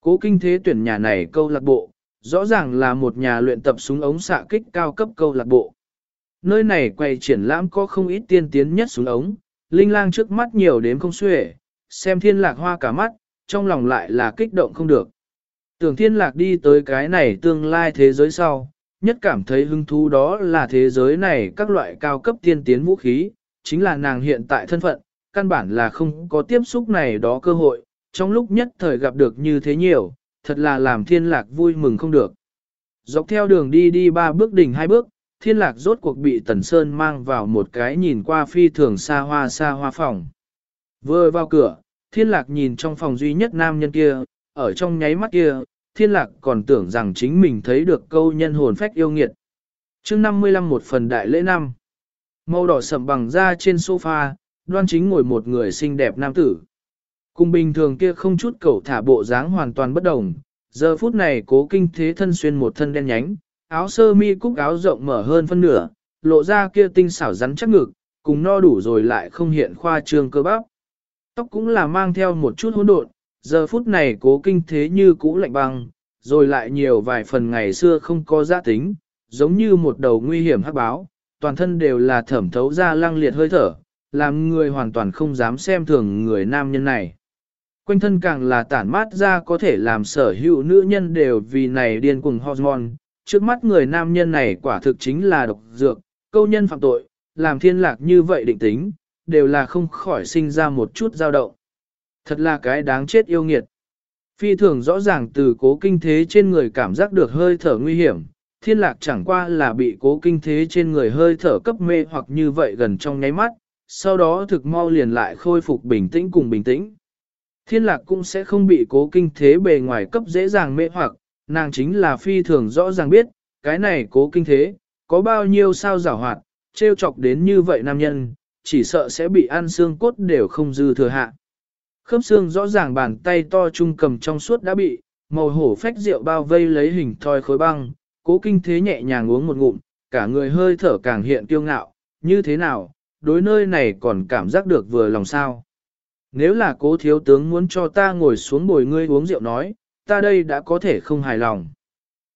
Cố kinh thế tuyển nhà này câu lạc bộ, rõ ràng là một nhà luyện tập súng ống xạ kích cao cấp câu lạc bộ. Nơi này quay triển lãm có không ít tiên tiến nhất súng ống, linh lang trước mắt nhiều đến không xuể, xem thiên lạc hoa cả mắt, trong lòng lại là kích động không được. Tưởng thiên lạc đi tới cái này tương lai thế giới sau, nhất cảm thấy hứng thú đó là thế giới này các loại cao cấp tiên tiến vũ khí, chính là nàng hiện tại thân phận, căn bản là không có tiếp xúc này đó cơ hội, trong lúc nhất thời gặp được như thế nhiều, thật là làm thiên lạc vui mừng không được. Dọc theo đường đi đi ba bước đỉnh hai bước, thiên lạc rốt cuộc bị Tần Sơn mang vào một cái nhìn qua phi thường xa hoa xa hoa phòng. Vừa vào cửa, thiên lạc nhìn trong phòng duy nhất nam nhân kia, ở trong nháy mắt kia, thiên lạc còn tưởng rằng chính mình thấy được câu nhân hồn phách yêu nghiệt. chương 55 một phần đại lễ năm, màu đỏ sầm bằng da trên sofa, đoan chính ngồi một người xinh đẹp nam tử. Cùng bình thường kia không chút cầu thả bộ dáng hoàn toàn bất đồng, giờ phút này cố kinh thế thân xuyên một thân đen nhánh, áo sơ mi cúc áo rộng mở hơn phân nửa, lộ ra kia tinh xảo rắn chắc ngực, cùng no đủ rồi lại không hiện khoa trương cơ bắp. Tóc cũng là mang theo một chút hỗn độn, giờ phút này cố kinh thế như cũ lạnh băng, rồi lại nhiều vài phần ngày xưa không có giá tính, giống như một đầu nguy hiểm hắc báo, toàn thân đều là thẩm thấu ra lăng liệt hơi thở, làm người hoàn toàn không dám xem thường người nam nhân này. Quanh thân càng là tản mát ra có thể làm sở hữu nữ nhân đều vì này điên cuồng hormone, trước mắt người nam nhân này quả thực chính là độc dược, câu nhân phạm tội, làm thiên lạc như vậy định tính, đều là không khỏi sinh ra một chút dao động. Thật là cái đáng chết yêu nghiệt. Phi thường rõ ràng từ cố kinh thế trên người cảm giác được hơi thở nguy hiểm, thiên lạc chẳng qua là bị cố kinh thế trên người hơi thở cấp mê hoặc như vậy gần trong nháy mắt, sau đó thực mau liền lại khôi phục bình tĩnh cùng bình tĩnh. Thiên lạc cũng sẽ không bị cố kinh thế bề ngoài cấp dễ dàng mê hoặc, nàng chính là phi thường rõ ràng biết, cái này cố kinh thế, có bao nhiêu sao giảo hoạt, trêu chọc đến như vậy nam nhân, chỉ sợ sẽ bị ăn xương cốt đều không dư thừa hạ. Khớp xương rõ ràng bàn tay to trung cầm trong suốt đã bị, màu hổ phách rượu bao vây lấy hình thoi khối băng, cố kinh thế nhẹ nhàng uống một ngụm, cả người hơi thở càng hiện kiêu ngạo, như thế nào, đối nơi này còn cảm giác được vừa lòng sao. Nếu là cố thiếu tướng muốn cho ta ngồi xuống bồi ngươi uống rượu nói, ta đây đã có thể không hài lòng.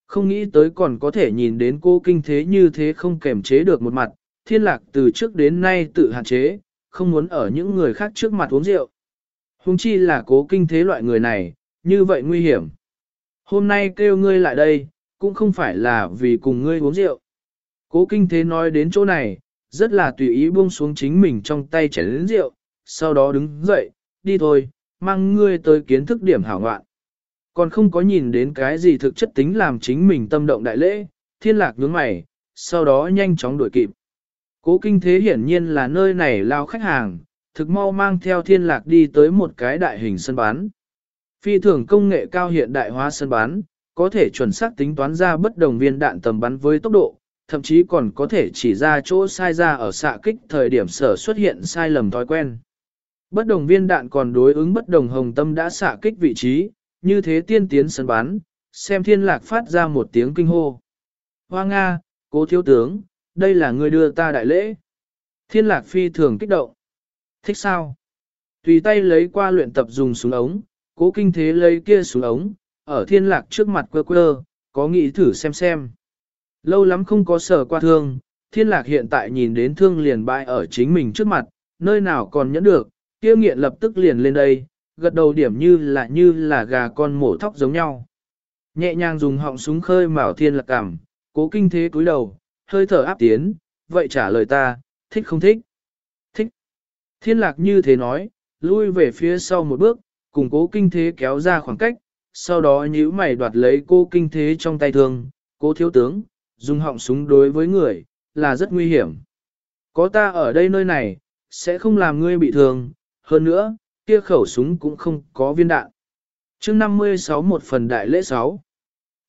Không nghĩ tới còn có thể nhìn đến cô kinh thế như thế không kềm chế được một mặt, thiên lạc từ trước đến nay tự hạn chế, không muốn ở những người khác trước mặt uống rượu. Hùng chi là cố kinh thế loại người này, như vậy nguy hiểm. Hôm nay kêu ngươi lại đây, cũng không phải là vì cùng ngươi uống rượu. Cố kinh thế nói đến chỗ này, rất là tùy ý buông xuống chính mình trong tay chảy đến rượu, sau đó đứng dậy, đi thôi, mang ngươi tới kiến thức điểm hảo ngoạn. Còn không có nhìn đến cái gì thực chất tính làm chính mình tâm động đại lễ, thiên lạc nhướng mày, sau đó nhanh chóng đuổi kịp. Cố kinh thế hiển nhiên là nơi này lao khách hàng, thực mau mang theo thiên lạc đi tới một cái đại hình sân bán. Phi thường công nghệ cao hiện đại hóa sân bán, có thể chuẩn xác tính toán ra bất đồng viên đạn tầm bắn với tốc độ, thậm chí còn có thể chỉ ra chỗ sai ra ở xạ kích thời điểm sở xuất hiện sai lầm thói quen. Bất đồng viên đạn còn đối ứng bất đồng hồng tâm đã xạ kích vị trí, như thế tiên tiến sân bán, xem thiên lạc phát ra một tiếng kinh hô. Hoa Nga, cố thiếu tướng, đây là người đưa ta đại lễ. Thiên lạc phi thường kích động. Thích sao? Tùy tay lấy qua luyện tập dùng súng ống, cố kinh thế lấy kia súng ống, ở thiên lạc trước mặt quơ quơ, có nghĩ thử xem xem. Lâu lắm không có sở qua thương, thiên lạc hiện tại nhìn đến thương liền bại ở chính mình trước mặt, nơi nào còn nhẫn được, kia nghiện lập tức liền lên đây, gật đầu điểm như là như là gà con mổ thóc giống nhau. Nhẹ nhàng dùng họng súng khơi mảo thiên lạc cảm, cố kinh thế cúi đầu, hơi thở áp tiến, vậy trả lời ta, thích không thích? Thích. Thiên lạc như thế nói, lui về phía sau một bước, cùng cố kinh thế kéo ra khoảng cách, sau đó nhíu mày đoạt lấy cô kinh thế trong tay thương, cố thiếu tướng, dùng họng súng đối với người, là rất nguy hiểm. Có ta ở đây nơi này, sẽ không làm ngươi bị thương, hơn nữa, kia khẩu súng cũng không có viên đạn. chương 56 một phần đại lễ 6.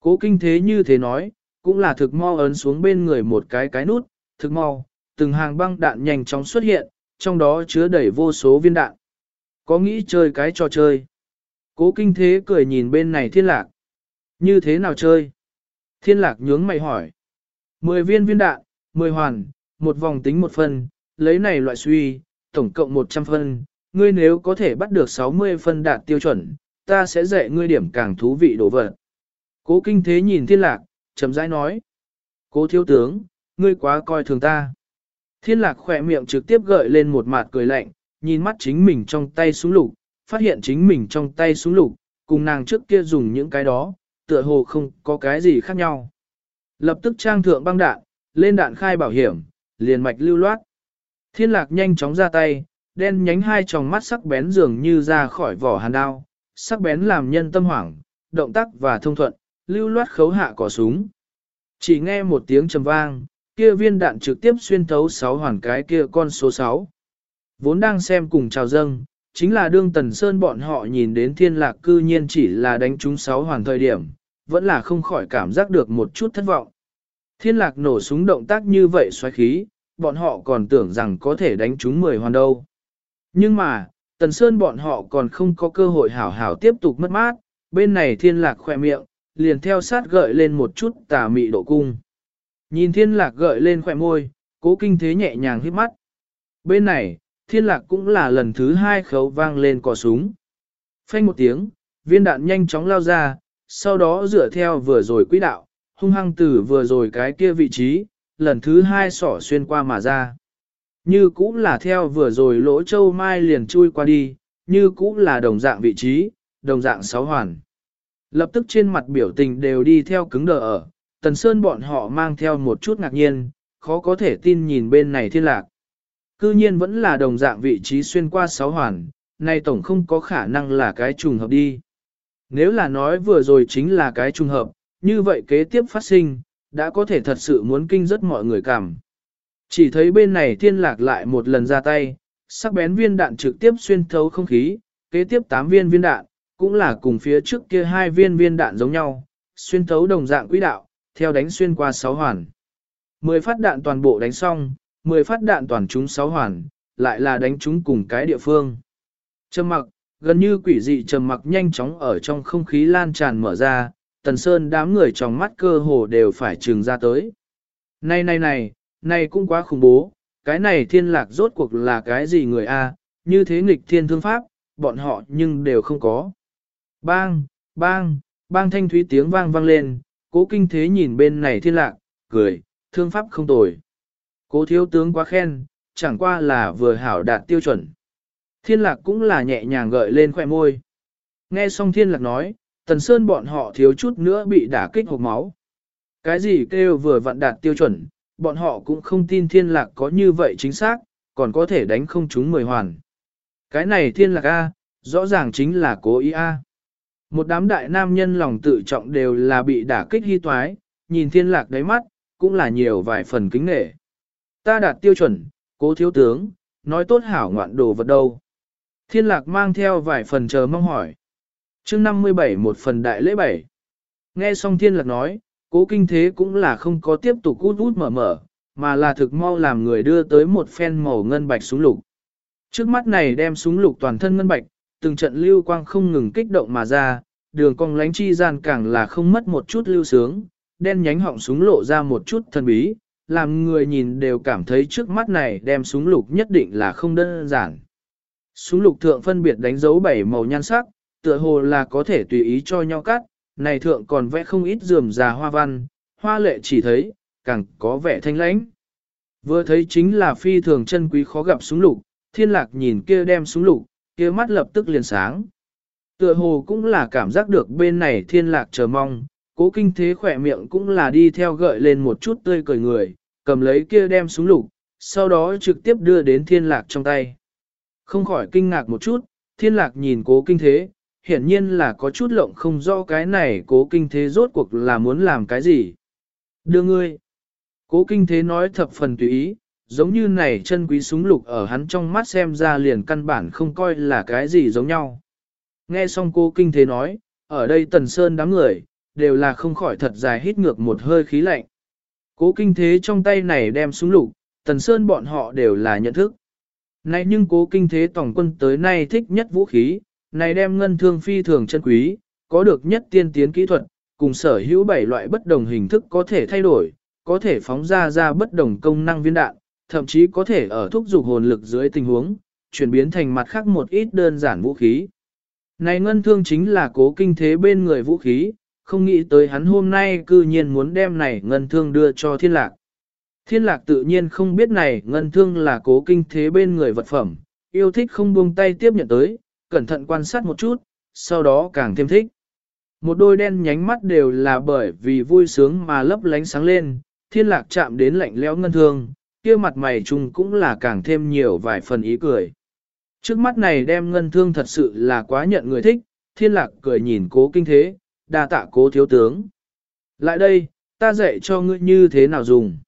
Cố kinh thế như thế nói, cũng là thực mau ấn xuống bên người một cái cái nút, thực mau, từng hàng băng đạn nhanh chóng xuất hiện, trong đó chứa đầy vô số viên đạn. Có nghĩ chơi cái trò chơi. Cố kinh thế cười nhìn bên này thiên lạc. Như thế nào chơi? Thiên lạc nhướng mày hỏi. 10 viên viên đạn, 10 hoàn, một vòng tính một phân, lấy này loại suy, tổng cộng 100 phân. Ngươi nếu có thể bắt được 60 phân đạt tiêu chuẩn, ta sẽ dạy ngươi điểm càng thú vị đồ vật. Cố kinh thế nhìn thiên lạc, chấm rãi nói. Cố thiếu tướng, ngươi quá coi thường ta. Thiên lạc khỏe miệng trực tiếp gợi lên một mặt cười lạnh, nhìn mắt chính mình trong tay súng lục, phát hiện chính mình trong tay súng lục, cùng nàng trước kia dùng những cái đó, tựa hồ không có cái gì khác nhau. Lập tức trang thượng băng đạn, lên đạn khai bảo hiểm, liền mạch lưu loát. Thiên lạc nhanh chóng ra tay, đen nhánh hai tròng mắt sắc bén dường như ra khỏi vỏ hàn đao, sắc bén làm nhân tâm hoảng, động tác và thông thuận, lưu loát khấu hạ cỏ súng. Chỉ nghe một tiếng trầm vang, kia viên đạn trực tiếp xuyên thấu sáu hoàn cái kia con số 6. Vốn đang xem cùng chào dâng, chính là đương tần sơn bọn họ nhìn đến thiên lạc cư nhiên chỉ là đánh trúng sáu hoàn thời điểm, vẫn là không khỏi cảm giác được một chút thất vọng. Thiên lạc nổ súng động tác như vậy xoáy khí, bọn họ còn tưởng rằng có thể đánh trúng 10 hoàn đâu. Nhưng mà, tần sơn bọn họ còn không có cơ hội hảo hảo tiếp tục mất mát, bên này thiên lạc khỏe miệng, liền theo sát gợi lên một chút tà mị độ cung. Nhìn thiên lạc gợi lên khỏe môi, cố kinh thế nhẹ nhàng hít mắt. Bên này, thiên lạc cũng là lần thứ hai khấu vang lên cò súng. Phanh một tiếng, viên đạn nhanh chóng lao ra, sau đó dựa theo vừa rồi quỹ đạo, hung hăng tử vừa rồi cái kia vị trí, lần thứ hai sỏ xuyên qua mà ra. Như cũng là theo vừa rồi lỗ châu mai liền chui qua đi, như cũng là đồng dạng vị trí, đồng dạng sáu hoàn. Lập tức trên mặt biểu tình đều đi theo cứng đờ ở, tần sơn bọn họ mang theo một chút ngạc nhiên, khó có thể tin nhìn bên này thiên lạc. Cư nhiên vẫn là đồng dạng vị trí xuyên qua sáu hoàn, nay tổng không có khả năng là cái trùng hợp đi. Nếu là nói vừa rồi chính là cái trùng hợp, như vậy kế tiếp phát sinh, đã có thể thật sự muốn kinh rất mọi người cảm. Chỉ thấy bên này thiên lạc lại một lần ra tay, sắc bén viên đạn trực tiếp xuyên thấu không khí, kế tiếp 8 viên viên đạn, cũng là cùng phía trước kia hai viên viên đạn giống nhau, xuyên thấu đồng dạng quỹ đạo, theo đánh xuyên qua 6 hoàn. 10 phát đạn toàn bộ đánh xong, 10 phát đạn toàn trúng 6 hoàn, lại là đánh trúng cùng cái địa phương. Trầm mặc, gần như quỷ dị trầm mặc nhanh chóng ở trong không khí lan tràn mở ra, tần sơn đám người trong mắt cơ hồ đều phải trừng ra tới. Này này này, này cũng quá khủng bố, cái này thiên lạc rốt cuộc là cái gì người A, như thế nghịch thiên thương pháp, bọn họ nhưng đều không có. Bang, bang, bang thanh thúy tiếng vang vang lên, cố kinh thế nhìn bên này thiên lạc, cười, thương pháp không tồi. Cố thiếu tướng quá khen, chẳng qua là vừa hảo đạt tiêu chuẩn. Thiên lạc cũng là nhẹ nhàng gợi lên khoẻ môi. Nghe xong thiên lạc nói, tần sơn bọn họ thiếu chút nữa bị đả kích hộp máu. Cái gì kêu vừa vặn đạt tiêu chuẩn, bọn họ cũng không tin thiên lạc có như vậy chính xác, còn có thể đánh không chúng mười hoàn. Cái này thiên lạc A, rõ ràng chính là cố ý A. Một đám đại nam nhân lòng tự trọng đều là bị đả kích hy toái, nhìn thiên lạc đáy mắt, cũng là nhiều vài phần kính nghệ. Ta đạt tiêu chuẩn, cố thiếu tướng, nói tốt hảo ngoạn đồ vật đâu. Thiên lạc mang theo vài phần chờ mong hỏi. chương 57 một phần đại lễ bảy. Nghe xong thiên lạc nói, cố kinh thế cũng là không có tiếp tục út út mở mở, mà là thực mau làm người đưa tới một phen màu ngân bạch súng lục. Trước mắt này đem súng lục toàn thân ngân bạch, từng trận lưu quang không ngừng kích động mà ra, đường cong lánh chi gian càng là không mất một chút lưu sướng, đen nhánh họng súng lộ ra một chút thần bí, làm người nhìn đều cảm thấy trước mắt này đem súng lục nhất định là không đơn giản. Súng lục thượng phân biệt đánh dấu bảy màu nhan sắc, tựa hồ là có thể tùy ý cho nhau cắt, này thượng còn vẽ không ít rườm rà hoa văn, hoa lệ chỉ thấy, càng có vẻ thanh lãnh. Vừa thấy chính là phi thường chân quý khó gặp súng lục, thiên lạc nhìn kia đem súng lục, kia mắt lập tức liền sáng. Tựa hồ cũng là cảm giác được bên này thiên lạc chờ mong, cố kinh thế khỏe miệng cũng là đi theo gợi lên một chút tươi cười người, cầm lấy kia đem súng lục, sau đó trực tiếp đưa đến thiên lạc trong tay. Không khỏi kinh ngạc một chút, thiên lạc nhìn cố kinh thế, hiển nhiên là có chút lộng không rõ cái này cố kinh thế rốt cuộc là muốn làm cái gì. Đưa ngươi. Cố kinh thế nói thập phần tùy ý, giống như này chân quý súng lục ở hắn trong mắt xem ra liền căn bản không coi là cái gì giống nhau. Nghe xong cô kinh thế nói, ở đây tần sơn đám người, đều là không khỏi thật dài hít ngược một hơi khí lạnh. Cố kinh thế trong tay này đem súng lục, tần sơn bọn họ đều là nhận thức. Này nhưng cố kinh thế tổng quân tới nay thích nhất vũ khí, này đem ngân thương phi thường chân quý, có được nhất tiên tiến kỹ thuật, cùng sở hữu bảy loại bất đồng hình thức có thể thay đổi, có thể phóng ra ra bất đồng công năng viên đạn, thậm chí có thể ở thúc dục hồn lực dưới tình huống, chuyển biến thành mặt khác một ít đơn giản vũ khí. Này ngân thương chính là cố kinh thế bên người vũ khí, không nghĩ tới hắn hôm nay cư nhiên muốn đem này ngân thương đưa cho thiên lạc. Thiên lạc tự nhiên không biết này ngân thương là cố kinh thế bên người vật phẩm, yêu thích không buông tay tiếp nhận tới, cẩn thận quan sát một chút, sau đó càng thêm thích. Một đôi đen nhánh mắt đều là bởi vì vui sướng mà lấp lánh sáng lên, thiên lạc chạm đến lạnh lẽo ngân thương, kia mặt mày chung cũng là càng thêm nhiều vài phần ý cười. Trước mắt này đem ngân thương thật sự là quá nhận người thích, thiên lạc cười nhìn cố kinh thế, đa tạ cố thiếu tướng. Lại đây, ta dạy cho ngươi như thế nào dùng.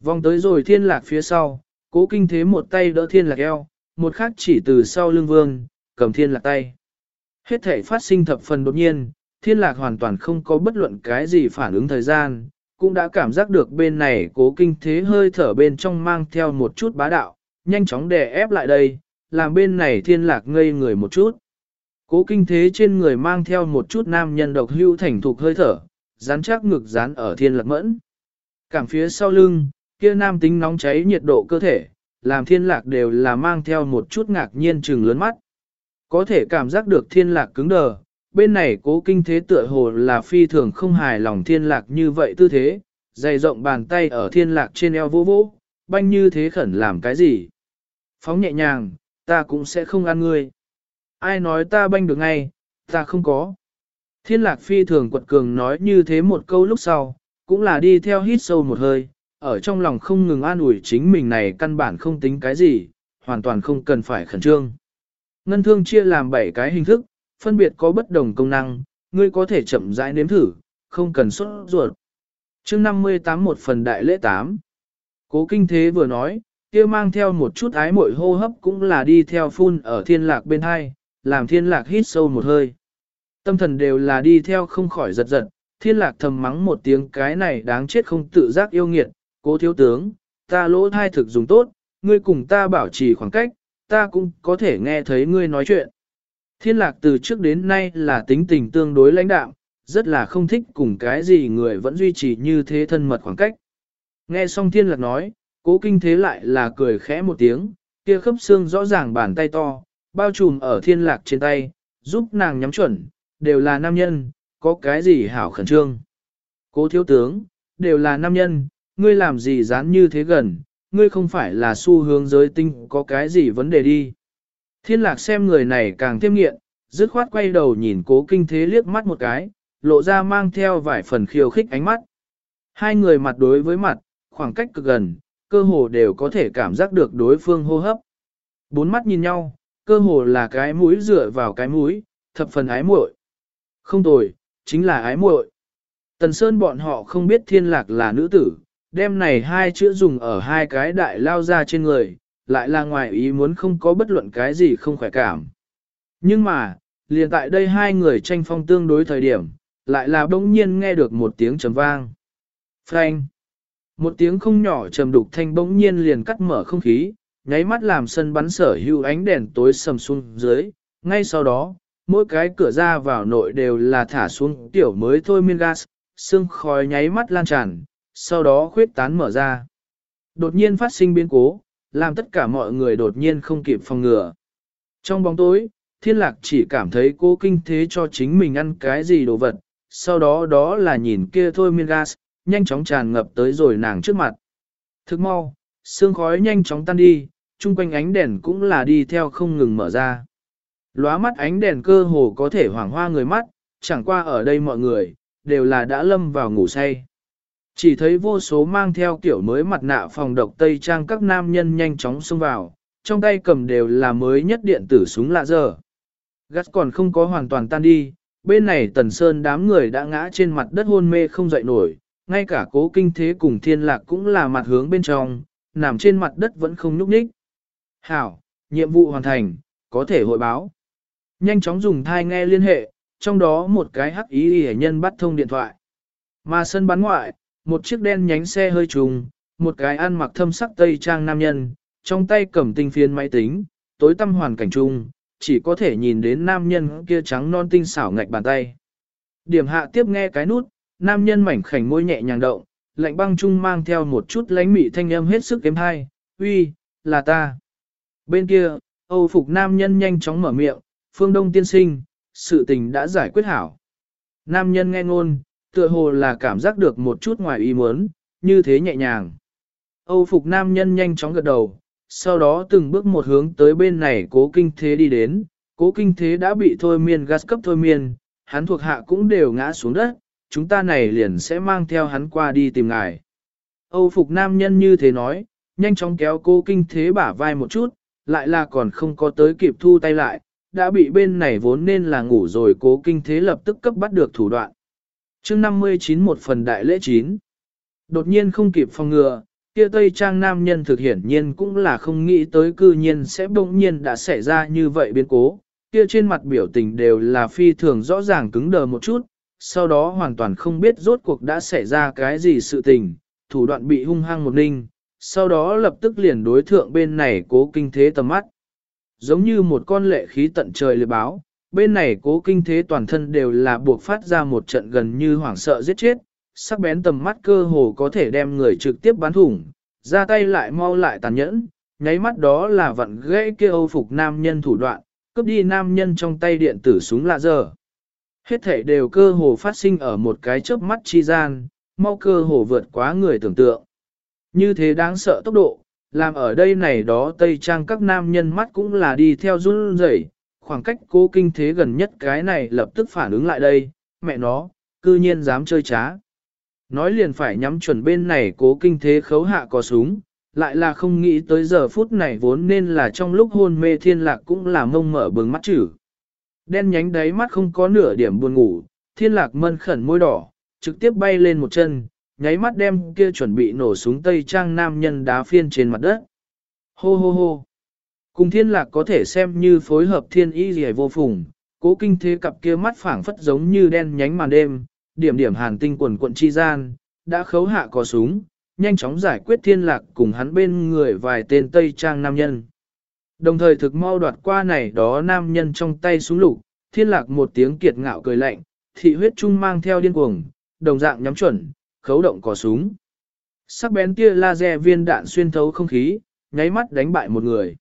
Vòng tới rồi thiên lạc phía sau, cố kinh thế một tay đỡ thiên lạc eo, một khác chỉ từ sau lưng vương, cầm thiên lạc tay. Hết thể phát sinh thập phần đột nhiên, thiên lạc hoàn toàn không có bất luận cái gì phản ứng thời gian, cũng đã cảm giác được bên này cố kinh thế hơi thở bên trong mang theo một chút bá đạo, nhanh chóng đè ép lại đây, làm bên này thiên lạc ngây người một chút. Cố kinh thế trên người mang theo một chút nam nhân độc hưu thành thục hơi thở, dán chắc ngực dán ở thiên lạc mẫn. Cảm phía sau lưng, kia nam tính nóng cháy nhiệt độ cơ thể, làm thiên lạc đều là mang theo một chút ngạc nhiên trừng lớn mắt. Có thể cảm giác được thiên lạc cứng đờ, bên này cố kinh thế tựa hồ là phi thường không hài lòng thiên lạc như vậy tư thế, dày rộng bàn tay ở thiên lạc trên eo vô vô, banh như thế khẩn làm cái gì. Phóng nhẹ nhàng, ta cũng sẽ không ăn ngươi. Ai nói ta banh được ngay, ta không có. Thiên lạc phi thường quật cường nói như thế một câu lúc sau, cũng là đi theo hít sâu một hơi, ở trong lòng không ngừng an ủi chính mình này căn bản không tính cái gì, hoàn toàn không cần phải khẩn trương. Ngân thương chia làm 7 cái hình thức, phân biệt có bất đồng công năng, ngươi có thể chậm rãi nếm thử, không cần xuất ruột. chương 58 một phần đại lễ 8. Cố kinh thế vừa nói, kia mang theo một chút ái mội hô hấp cũng là đi theo phun ở thiên lạc bên hai, làm thiên lạc hít sâu một hơi. Tâm thần đều là đi theo không khỏi giật giật, thiên lạc thầm mắng một tiếng cái này đáng chết không tự giác yêu nghiệt, cố thiếu tướng, ta lỗ thai thực dùng tốt, ngươi cùng ta bảo trì khoảng cách, ta cũng có thể nghe thấy ngươi nói chuyện. Thiên lạc từ trước đến nay là tính tình tương đối lãnh đạm, rất là không thích cùng cái gì người vẫn duy trì như thế thân mật khoảng cách. Nghe xong thiên lạc nói, cố kinh thế lại là cười khẽ một tiếng, kia khớp xương rõ ràng bàn tay to, bao trùm ở thiên lạc trên tay, giúp nàng nhắm chuẩn, đều là nam nhân, có cái gì hảo khẩn trương. Cố thiếu tướng, đều là nam nhân, ngươi làm gì dán như thế gần, ngươi không phải là xu hướng giới tinh có cái gì vấn đề đi. Thiên lạc xem người này càng thêm nghiện, dứt khoát quay đầu nhìn cố kinh thế liếc mắt một cái, lộ ra mang theo vài phần khiêu khích ánh mắt. Hai người mặt đối với mặt, khoảng cách cực gần, cơ hồ đều có thể cảm giác được đối phương hô hấp. Bốn mắt nhìn nhau, cơ hồ là cái mũi dựa vào cái mũi, thập phần ái muội. Không tồi, chính là ái muội. Tần Sơn bọn họ không biết thiên lạc là nữ tử, đem này hai chữ dùng ở hai cái đại lao ra trên người, lại là ngoài ý muốn không có bất luận cái gì không khỏe cảm. Nhưng mà, liền tại đây hai người tranh phong tương đối thời điểm, lại là bỗng nhiên nghe được một tiếng trầm vang. Phanh! Một tiếng không nhỏ trầm đục thanh bỗng nhiên liền cắt mở không khí, nháy mắt làm sân bắn sở hữu ánh đèn tối sầm xuống dưới. Ngay sau đó, mỗi cái cửa ra vào nội đều là thả xuống tiểu mới thôi miên gas, sương khói nháy mắt lan tràn, sau đó khuyết tán mở ra. Đột nhiên phát sinh biến cố, làm tất cả mọi người đột nhiên không kịp phòng ngừa. Trong bóng tối, thiên lạc chỉ cảm thấy cô kinh thế cho chính mình ăn cái gì đồ vật, sau đó đó là nhìn kia thôi miên gas, nhanh chóng tràn ngập tới rồi nàng trước mặt. Thức mau, sương khói nhanh chóng tan đi, chung quanh ánh đèn cũng là đi theo không ngừng mở ra. Lóa mắt ánh đèn cơ hồ có thể hoảng hoa người mắt, chẳng qua ở đây mọi người, đều là đã lâm vào ngủ say. Chỉ thấy vô số mang theo kiểu mới mặt nạ phòng độc tây trang các nam nhân nhanh chóng xông vào, trong tay cầm đều là mới nhất điện tử súng lạ giờ. Gắt còn không có hoàn toàn tan đi, bên này tần sơn đám người đã ngã trên mặt đất hôn mê không dậy nổi, ngay cả cố kinh thế cùng thiên lạc cũng là mặt hướng bên trong, nằm trên mặt đất vẫn không nhúc nhích. Hảo, nhiệm vụ hoàn thành, có thể hội báo. Nhanh chóng dùng thai nghe liên hệ, trong đó một cái hắc ý hệ nhân bắt thông điện thoại. Mà sân bắn ngoại, một chiếc đen nhánh xe hơi trùng, một cái ăn mặc thâm sắc tây trang nam nhân, trong tay cầm tinh phiên máy tính, tối tăm hoàn cảnh chung, chỉ có thể nhìn đến nam nhân kia trắng non tinh xảo ngạch bàn tay. Điểm hạ tiếp nghe cái nút, nam nhân mảnh khảnh môi nhẹ nhàng động, lạnh băng chung mang theo một chút lánh mị thanh âm hết sức kém hai, uy, là ta. Bên kia, Âu phục nam nhân nhanh chóng mở miệng, phương đông tiên sinh, sự tình đã giải quyết hảo. Nam nhân nghe ngôn, tựa hồ là cảm giác được một chút ngoài ý muốn, như thế nhẹ nhàng. Âu phục nam nhân nhanh chóng gật đầu, sau đó từng bước một hướng tới bên này cố kinh thế đi đến, cố kinh thế đã bị thôi miên gas cấp thôi miên, hắn thuộc hạ cũng đều ngã xuống đất, chúng ta này liền sẽ mang theo hắn qua đi tìm ngài. Âu phục nam nhân như thế nói, nhanh chóng kéo cố kinh thế bả vai một chút, lại là còn không có tới kịp thu tay lại, đã bị bên này vốn nên là ngủ rồi cố kinh thế lập tức cấp bắt được thủ đoạn chương 59 một phần đại lễ 9. Đột nhiên không kịp phòng ngừa, kia Tây Trang nam nhân thực hiển nhiên cũng là không nghĩ tới cư nhiên sẽ bỗng nhiên đã xảy ra như vậy biến cố. Kia trên mặt biểu tình đều là phi thường rõ ràng cứng đờ một chút, sau đó hoàn toàn không biết rốt cuộc đã xảy ra cái gì sự tình, thủ đoạn bị hung hăng một ninh, sau đó lập tức liền đối thượng bên này cố kinh thế tầm mắt. Giống như một con lệ khí tận trời lệ báo, bên này cố kinh thế toàn thân đều là buộc phát ra một trận gần như hoảng sợ giết chết, sắc bén tầm mắt cơ hồ có thể đem người trực tiếp bắn thủng, ra tay lại mau lại tàn nhẫn, nháy mắt đó là vặn gãy kia âu phục nam nhân thủ đoạn, cướp đi nam nhân trong tay điện tử súng lạ giờ. Hết thể đều cơ hồ phát sinh ở một cái chớp mắt chi gian, mau cơ hồ vượt quá người tưởng tượng. Như thế đáng sợ tốc độ, làm ở đây này đó tây trang các nam nhân mắt cũng là đi theo run rẩy, khoảng cách cố kinh thế gần nhất cái này lập tức phản ứng lại đây, mẹ nó, cư nhiên dám chơi trá. Nói liền phải nhắm chuẩn bên này cố kinh thế khấu hạ có súng, lại là không nghĩ tới giờ phút này vốn nên là trong lúc hôn mê thiên lạc cũng là mông mở bừng mắt chữ. Đen nhánh đáy mắt không có nửa điểm buồn ngủ, thiên lạc mân khẩn môi đỏ, trực tiếp bay lên một chân, nháy mắt đem kia chuẩn bị nổ súng tây trang nam nhân đá phiên trên mặt đất. Hô hô hô. Cùng thiên lạc có thể xem như phối hợp thiên y gì vô phùng, cố kinh thế cặp kia mắt phảng phất giống như đen nhánh màn đêm, điểm điểm hàn tinh quần quận chi gian, đã khấu hạ có súng, nhanh chóng giải quyết thiên lạc cùng hắn bên người vài tên Tây Trang nam nhân. Đồng thời thực mau đoạt qua này đó nam nhân trong tay súng lục, thiên lạc một tiếng kiệt ngạo cười lạnh, thị huyết trung mang theo điên cuồng, đồng dạng nhắm chuẩn, khấu động có súng. Sắc bén tia laser viên đạn xuyên thấu không khí, nháy mắt đánh bại một người.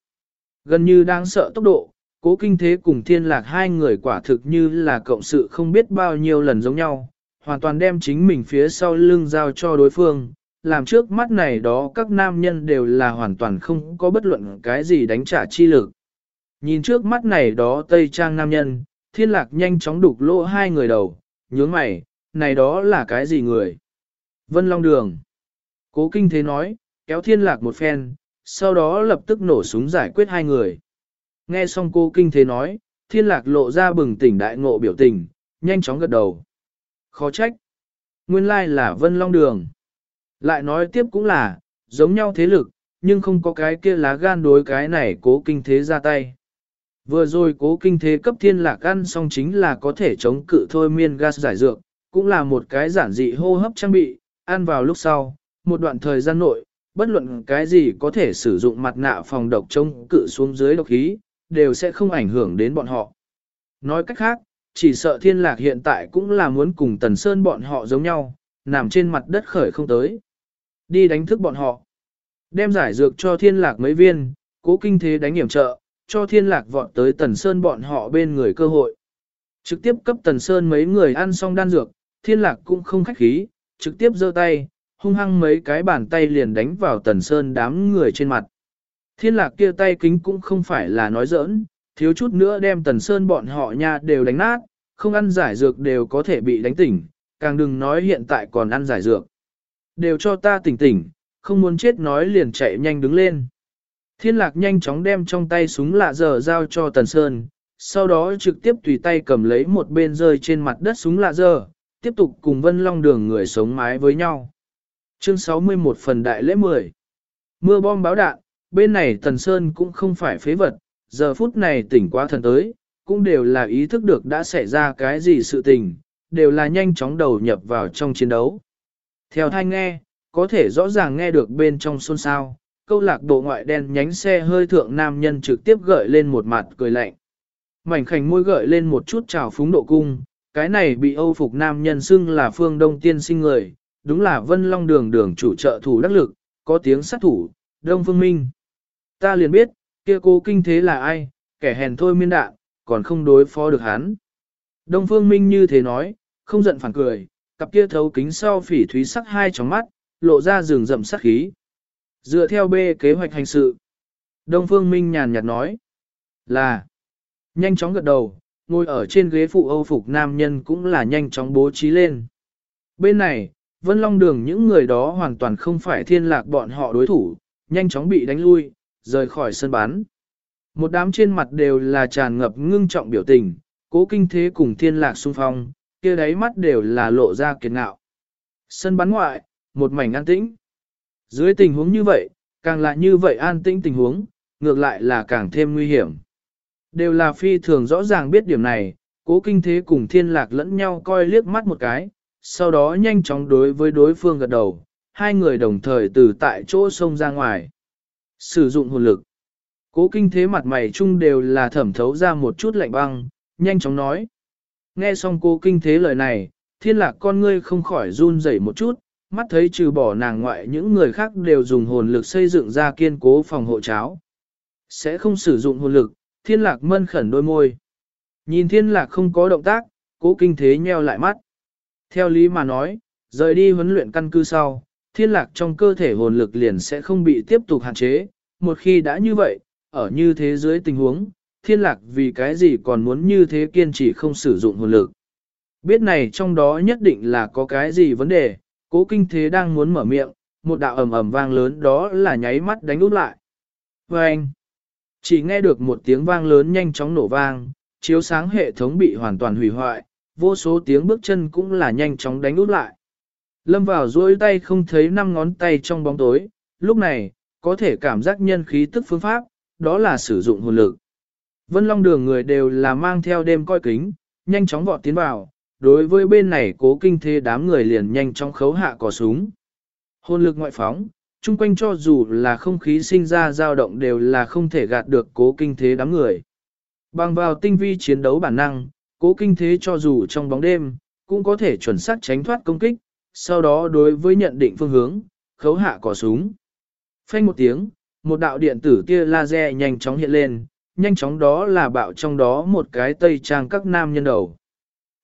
Gần như đang sợ tốc độ, cố kinh thế cùng thiên lạc hai người quả thực như là cộng sự không biết bao nhiêu lần giống nhau, hoàn toàn đem chính mình phía sau lưng giao cho đối phương, làm trước mắt này đó các nam nhân đều là hoàn toàn không có bất luận cái gì đánh trả chi lực. Nhìn trước mắt này đó tây trang nam nhân, thiên lạc nhanh chóng đục lỗ hai người đầu, nhướng mày, này đó là cái gì người? Vân Long Đường. Cố kinh thế nói, kéo thiên lạc một phen, sau đó lập tức nổ súng giải quyết hai người. Nghe xong cô kinh thế nói, thiên lạc lộ ra bừng tỉnh đại ngộ biểu tình, nhanh chóng gật đầu. Khó trách. Nguyên lai là Vân Long Đường. Lại nói tiếp cũng là, giống nhau thế lực, nhưng không có cái kia lá gan đối cái này cố kinh thế ra tay. Vừa rồi cố kinh thế cấp thiên lạc ăn xong chính là có thể chống cự thôi miên gas giải dược, cũng là một cái giản dị hô hấp trang bị, ăn vào lúc sau, một đoạn thời gian nội, bất luận cái gì có thể sử dụng mặt nạ phòng độc chống cự xuống dưới độc khí, đều sẽ không ảnh hưởng đến bọn họ. Nói cách khác, chỉ sợ thiên lạc hiện tại cũng là muốn cùng tần sơn bọn họ giống nhau, nằm trên mặt đất khởi không tới. Đi đánh thức bọn họ. Đem giải dược cho thiên lạc mấy viên, cố kinh thế đánh hiểm trợ, cho thiên lạc vọt tới tần sơn bọn họ bên người cơ hội. Trực tiếp cấp tần sơn mấy người ăn xong đan dược, thiên lạc cũng không khách khí, trực tiếp giơ tay, hung hăng mấy cái bàn tay liền đánh vào tần sơn đám người trên mặt. Thiên lạc kia tay kính cũng không phải là nói giỡn, thiếu chút nữa đem tần sơn bọn họ nha đều đánh nát, không ăn giải dược đều có thể bị đánh tỉnh, càng đừng nói hiện tại còn ăn giải dược. Đều cho ta tỉnh tỉnh, không muốn chết nói liền chạy nhanh đứng lên. Thiên lạc nhanh chóng đem trong tay súng lạ dở giao cho Tần Sơn, sau đó trực tiếp tùy tay cầm lấy một bên rơi trên mặt đất súng lạ dở, tiếp tục cùng Vân Long đường người sống mái với nhau. Chương 61 phần đại lễ 10 Mưa bom báo đạn, bên này Tần Sơn cũng không phải phế vật, giờ phút này tỉnh quá thần tới, cũng đều là ý thức được đã xảy ra cái gì sự tình, đều là nhanh chóng đầu nhập vào trong chiến đấu. Theo thanh nghe, có thể rõ ràng nghe được bên trong xôn xao, câu lạc bộ ngoại đen nhánh xe hơi thượng nam nhân trực tiếp gợi lên một mặt cười lạnh. Mảnh khảnh môi gợi lên một chút trào phúng độ cung, cái này bị âu phục nam nhân xưng là phương đông tiên sinh người, đúng là vân long đường đường chủ trợ thủ đắc lực, có tiếng sát thủ, đông phương minh. Ta liền biết, kia cô kinh thế là ai, kẻ hèn thôi miên đạn, còn không đối phó được hắn. Đông phương minh như thế nói, không giận phản cười, cặp kia thấu kính sau phỉ thúy sắc hai tróng mắt, lộ ra rừng rậm sắc khí. Dựa theo bê kế hoạch hành sự. Đông Phương Minh nhàn nhạt nói là nhanh chóng gật đầu, ngồi ở trên ghế phụ Âu phục nam nhân cũng là nhanh chóng bố trí lên. Bên này, Vân Long Đường những người đó hoàn toàn không phải thiên lạc bọn họ đối thủ, nhanh chóng bị đánh lui, rời khỏi sân bán. Một đám trên mặt đều là tràn ngập ngưng trọng biểu tình, cố kinh thế cùng thiên lạc xung phong, kia đáy mắt đều là lộ ra kiệt ngạo. Sân bắn ngoại, một mảnh an tĩnh. Dưới tình huống như vậy, càng là như vậy an tĩnh tình huống, ngược lại là càng thêm nguy hiểm. Đều là phi thường rõ ràng biết điểm này, cố kinh thế cùng thiên lạc lẫn nhau coi liếc mắt một cái, sau đó nhanh chóng đối với đối phương gật đầu, hai người đồng thời từ tại chỗ sông ra ngoài. Sử dụng hồn lực. Cố kinh thế mặt mày chung đều là thẩm thấu ra một chút lạnh băng, nhanh chóng nói. Nghe xong cố kinh thế lời này, thiên lạc con ngươi không khỏi run rẩy một chút, mắt thấy trừ bỏ nàng ngoại những người khác đều dùng hồn lực xây dựng ra kiên cố phòng hộ cháo. Sẽ không sử dụng hồn lực, thiên lạc mân khẩn đôi môi. Nhìn thiên lạc không có động tác, cố kinh thế nheo lại mắt. Theo lý mà nói, rời đi huấn luyện căn cứ sau, thiên lạc trong cơ thể hồn lực liền sẽ không bị tiếp tục hạn chế. Một khi đã như vậy, ở như thế dưới tình huống, thiên lạc vì cái gì còn muốn như thế kiên trì không sử dụng hồn lực. Biết này trong đó nhất định là có cái gì vấn đề, cố kinh thế đang muốn mở miệng, một đạo ầm ầm vang lớn đó là nháy mắt đánh út lại. Và anh, chỉ nghe được một tiếng vang lớn nhanh chóng nổ vang, chiếu sáng hệ thống bị hoàn toàn hủy hoại, vô số tiếng bước chân cũng là nhanh chóng đánh út lại. Lâm vào duỗi tay không thấy năm ngón tay trong bóng tối, lúc này, có thể cảm giác nhân khí tức phương pháp, đó là sử dụng hồn lực. Vân Long đường người đều là mang theo đêm coi kính, nhanh chóng vọt tiến vào, đối với bên này cố kinh thế đám người liền nhanh chóng khấu hạ cò súng. Hồn lực ngoại phóng, chung quanh cho dù là không khí sinh ra dao động đều là không thể gạt được cố kinh thế đám người. Bằng vào tinh vi chiến đấu bản năng, cố kinh thế cho dù trong bóng đêm, cũng có thể chuẩn xác tránh thoát công kích, sau đó đối với nhận định phương hướng, khấu hạ cò súng. Phanh một tiếng, một đạo điện tử tia laser nhanh chóng hiện lên, nhanh chóng đó là bạo trong đó một cái tây trang các nam nhân đầu.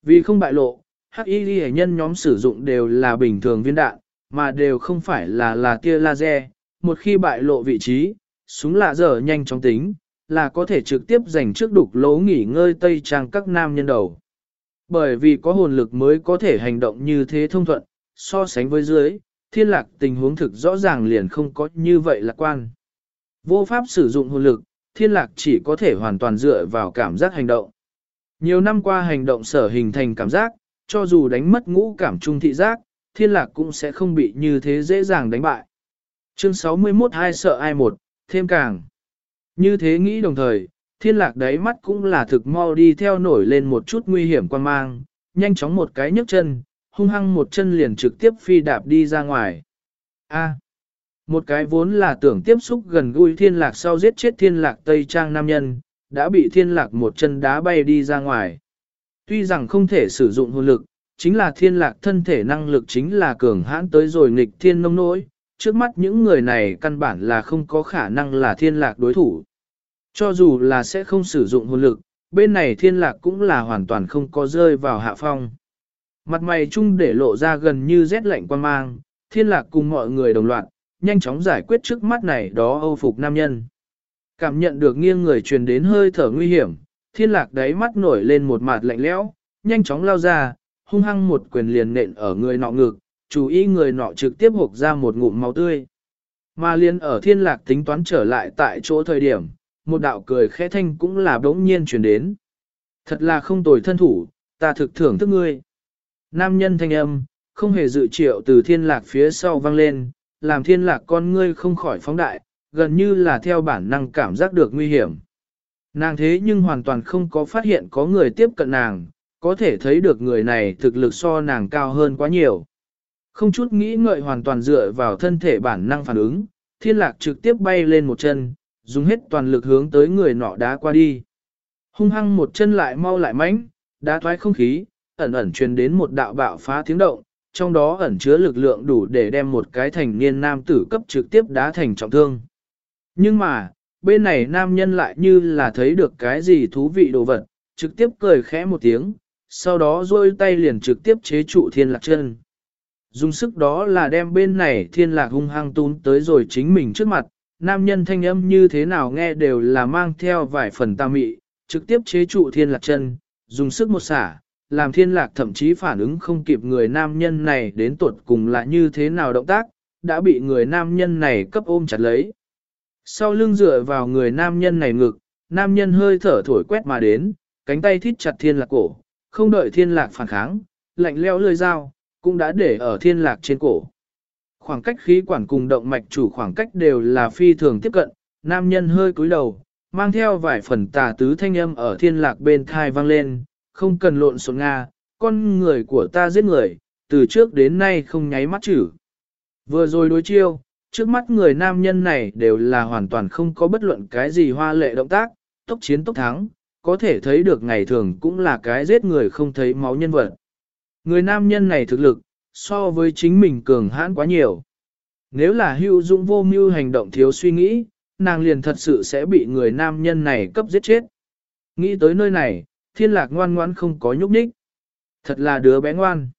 Vì không bại lộ, hắc y ghi nhân nhóm sử dụng đều là bình thường viên đạn, mà đều không phải là là tia laser. Một khi bại lộ vị trí, súng lạ dở nhanh chóng tính, là có thể trực tiếp giành trước đục lỗ nghỉ ngơi tây trang các nam nhân đầu. Bởi vì có hồn lực mới có thể hành động như thế thông thuận, so sánh với dưới, thiên lạc tình huống thực rõ ràng liền không có như vậy lạc quan. Vô pháp sử dụng hồn lực, thiên lạc chỉ có thể hoàn toàn dựa vào cảm giác hành động. Nhiều năm qua hành động sở hình thành cảm giác, cho dù đánh mất ngũ cảm trung thị giác, thiên lạc cũng sẽ không bị như thế dễ dàng đánh bại. Chương 61 hai sợ ai một, thêm càng. Như thế nghĩ đồng thời, thiên lạc đáy mắt cũng là thực mau đi theo nổi lên một chút nguy hiểm quan mang, nhanh chóng một cái nhấc chân, hung hăng một chân liền trực tiếp phi đạp đi ra ngoài. A. một cái vốn là tưởng tiếp xúc gần gũi thiên lạc sau giết chết thiên lạc Tây Trang nam nhân, đã bị thiên lạc một chân đá bay đi ra ngoài. Tuy rằng không thể sử dụng hồn lực, chính là thiên lạc thân thể năng lực chính là cường hãn tới rồi nghịch thiên nông nỗi, trước mắt những người này căn bản là không có khả năng là thiên lạc đối thủ. Cho dù là sẽ không sử dụng hồn lực, bên này thiên lạc cũng là hoàn toàn không có rơi vào hạ phong. Mặt mày chung để lộ ra gần như rét lạnh quan mang, thiên lạc cùng mọi người đồng loạt, nhanh chóng giải quyết trước mắt này đó âu phục nam nhân. Cảm nhận được nghiêng người truyền đến hơi thở nguy hiểm, thiên lạc đáy mắt nổi lên một mặt lạnh lẽo, nhanh chóng lao ra, hung hăng một quyền liền nện ở người nọ ngực, chủ ý người nọ trực tiếp hộp ra một ngụm máu tươi. Mà liên ở thiên lạc tính toán trở lại tại chỗ thời điểm, một đạo cười khẽ thanh cũng là đống nhiên chuyển đến. Thật là không tồi thân thủ, ta thực thưởng thức ngươi. Nam nhân thanh âm, không hề dự triệu từ thiên lạc phía sau vang lên, làm thiên lạc con ngươi không khỏi phóng đại, gần như là theo bản năng cảm giác được nguy hiểm. Nàng thế nhưng hoàn toàn không có phát hiện có người tiếp cận nàng, có thể thấy được người này thực lực so nàng cao hơn quá nhiều. Không chút nghĩ ngợi hoàn toàn dựa vào thân thể bản năng phản ứng, thiên lạc trực tiếp bay lên một chân, dùng hết toàn lực hướng tới người nọ đá qua đi. Hung hăng một chân lại mau lại mánh, đá thoái không khí, ẩn ẩn truyền đến một đạo bạo phá tiếng động, trong đó ẩn chứa lực lượng đủ để đem một cái thành niên nam tử cấp trực tiếp đá thành trọng thương. Nhưng mà, bên này nam nhân lại như là thấy được cái gì thú vị đồ vật, trực tiếp cười khẽ một tiếng, sau đó duỗi tay liền trực tiếp chế trụ thiên lạc chân. Dùng sức đó là đem bên này thiên lạc hung hăng tún tới rồi chính mình trước mặt, nam nhân thanh âm như thế nào nghe đều là mang theo vài phần tà mị, trực tiếp chế trụ thiên lạc chân, dùng sức một xả, làm thiên lạc thậm chí phản ứng không kịp người nam nhân này đến tuột cùng là như thế nào động tác, đã bị người nam nhân này cấp ôm chặt lấy. Sau lưng dựa vào người nam nhân này ngực, nam nhân hơi thở thổi quét mà đến, cánh tay thít chặt thiên lạc cổ, không đợi thiên lạc phản kháng, lạnh leo lơi dao, cũng đã để ở thiên lạc trên cổ. Khoảng cách khí quản cùng động mạch chủ khoảng cách đều là phi thường tiếp cận, nam nhân hơi cúi đầu, mang theo vài phần tà tứ thanh âm ở thiên lạc bên thai vang lên, không cần lộn xộn Nga, con người của ta giết người, từ trước đến nay không nháy mắt chữ. Vừa rồi đối chiêu, trước mắt người nam nhân này đều là hoàn toàn không có bất luận cái gì hoa lệ động tác, tốc chiến tốc thắng, có thể thấy được ngày thường cũng là cái giết người không thấy máu nhân vật. Người nam nhân này thực lực, so với chính mình cường hãn quá nhiều. Nếu là hưu dũng vô mưu hành động thiếu suy nghĩ, nàng liền thật sự sẽ bị người nam nhân này cấp giết chết. Nghĩ tới nơi này, thiên lạc ngoan ngoan không có nhúc nhích. Thật là đứa bé ngoan.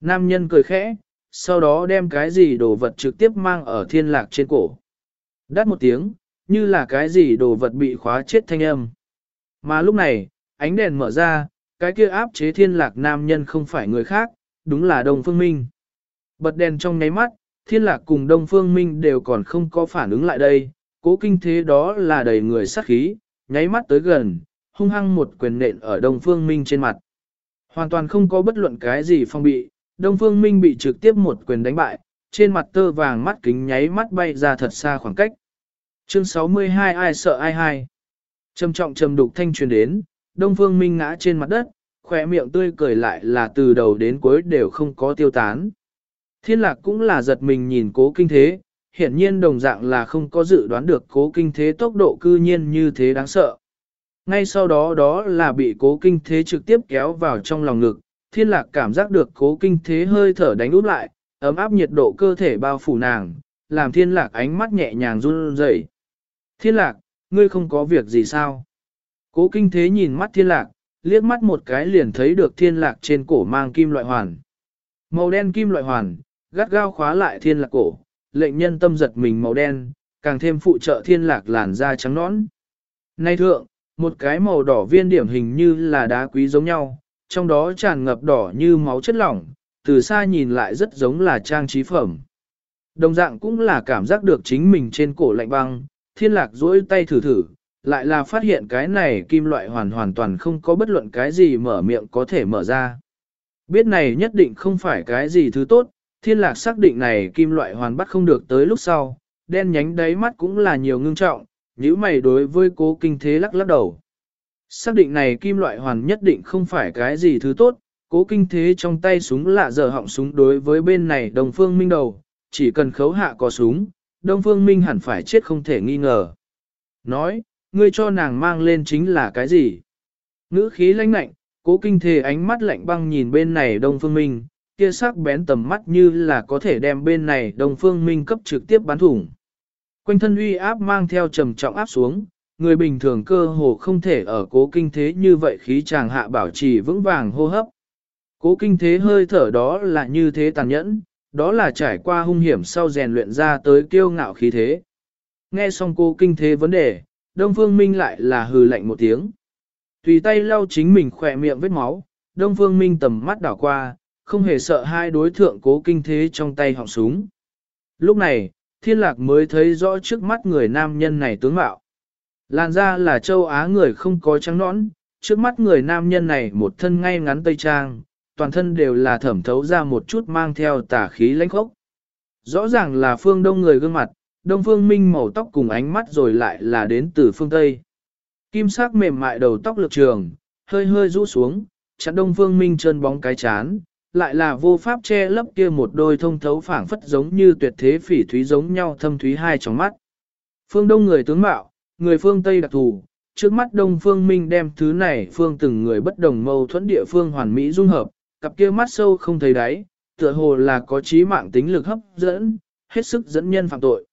Nam nhân cười khẽ, sau đó đem cái gì đồ vật trực tiếp mang ở thiên lạc trên cổ. Đắt một tiếng, như là cái gì đồ vật bị khóa chết thanh âm. Mà lúc này, ánh đèn mở ra, cái kia áp chế thiên lạc nam nhân không phải người khác, đúng là Đông Phương Minh. Bật đèn trong nháy mắt, thiên lạc cùng Đông Phương Minh đều còn không có phản ứng lại đây, cố kinh thế đó là đầy người sát khí, nháy mắt tới gần, hung hăng một quyền nện ở Đông Phương Minh trên mặt. Hoàn toàn không có bất luận cái gì phong bị, Đông Phương Minh bị trực tiếp một quyền đánh bại, trên mặt tơ vàng mắt kính nháy mắt bay ra thật xa khoảng cách. Chương 62 ai sợ ai hai. Trầm trọng trầm đục thanh truyền đến, Đông Phương Minh ngã trên mặt đất, khỏe miệng tươi cười lại là từ đầu đến cuối đều không có tiêu tán. Thiên lạc cũng là giật mình nhìn cố kinh thế, hiển nhiên đồng dạng là không có dự đoán được cố kinh thế tốc độ cư nhiên như thế đáng sợ. Ngay sau đó đó là bị cố kinh thế trực tiếp kéo vào trong lòng ngực, thiên lạc cảm giác được cố kinh thế hơi thở đánh út lại, ấm áp nhiệt độ cơ thể bao phủ nàng, làm thiên lạc ánh mắt nhẹ nhàng run rẩy. Thiên lạc, ngươi không có việc gì sao? Cố kinh thế nhìn mắt thiên lạc, liếc mắt một cái liền thấy được thiên lạc trên cổ mang kim loại hoàn. Màu đen kim loại hoàn, gắt gao khóa lại thiên lạc cổ, lệnh nhân tâm giật mình màu đen, càng thêm phụ trợ thiên lạc làn da trắng nõn. Nay thượng, một cái màu đỏ viên điểm hình như là đá quý giống nhau, trong đó tràn ngập đỏ như máu chất lỏng, từ xa nhìn lại rất giống là trang trí phẩm. Đồng dạng cũng là cảm giác được chính mình trên cổ lạnh băng, thiên lạc duỗi tay thử thử, lại là phát hiện cái này kim loại hoàn hoàn toàn không có bất luận cái gì mở miệng có thể mở ra. Biết này nhất định không phải cái gì thứ tốt, thiên lạc xác định này kim loại hoàn bắt không được tới lúc sau, đen nhánh đáy mắt cũng là nhiều ngưng trọng, nhíu mày đối với cố kinh thế lắc lắc đầu. Xác định này kim loại hoàn nhất định không phải cái gì thứ tốt, cố kinh thế trong tay súng lạ giờ họng súng đối với bên này đồng phương minh đầu, chỉ cần khấu hạ có súng, Đông Phương Minh hẳn phải chết không thể nghi ngờ. Nói, ngươi cho nàng mang lên chính là cái gì? Ngữ khí lãnh lạnh, cố kinh thề ánh mắt lạnh băng nhìn bên này Đông Phương Minh, kia sắc bén tầm mắt như là có thể đem bên này Đông Phương Minh cấp trực tiếp bán thủng. Quanh thân uy áp mang theo trầm trọng áp xuống, người bình thường cơ hồ không thể ở cố kinh thế như vậy khí chàng hạ bảo trì vững vàng hô hấp. Cố kinh thế hơi thở đó là như thế tàn nhẫn, đó là trải qua hung hiểm sau rèn luyện ra tới kiêu ngạo khí thế. Nghe xong cô kinh thế vấn đề, Đông Phương Minh lại là hừ lạnh một tiếng. Tùy tay lau chính mình khỏe miệng vết máu, Đông Phương Minh tầm mắt đảo qua, không hề sợ hai đối thượng cố kinh thế trong tay họng súng. Lúc này, thiên lạc mới thấy rõ trước mắt người nam nhân này tướng mạo. Làn ra là châu Á người không có trắng nõn, trước mắt người nam nhân này một thân ngay ngắn tây trang, toàn thân đều là thẩm thấu ra một chút mang theo tả khí lãnh khốc. Rõ ràng là phương đông người gương mặt, đông phương minh màu tóc cùng ánh mắt rồi lại là đến từ phương Tây. Kim sắc mềm mại đầu tóc lực trường, hơi hơi rũ xuống, chặn đông phương minh chân bóng cái chán, lại là vô pháp che lấp kia một đôi thông thấu phảng phất giống như tuyệt thế phỉ thúy giống nhau thâm thúy hai trong mắt. Phương đông người tướng mạo, người phương Tây đặc thù, trước mắt đông phương minh đem thứ này phương từng người bất đồng mâu thuẫn địa phương hoàn mỹ dung hợp, cặp kia mắt sâu không thấy đáy, tựa hồ là có trí mạng tính lực hấp dẫn, hết sức dẫn nhân phạm tội.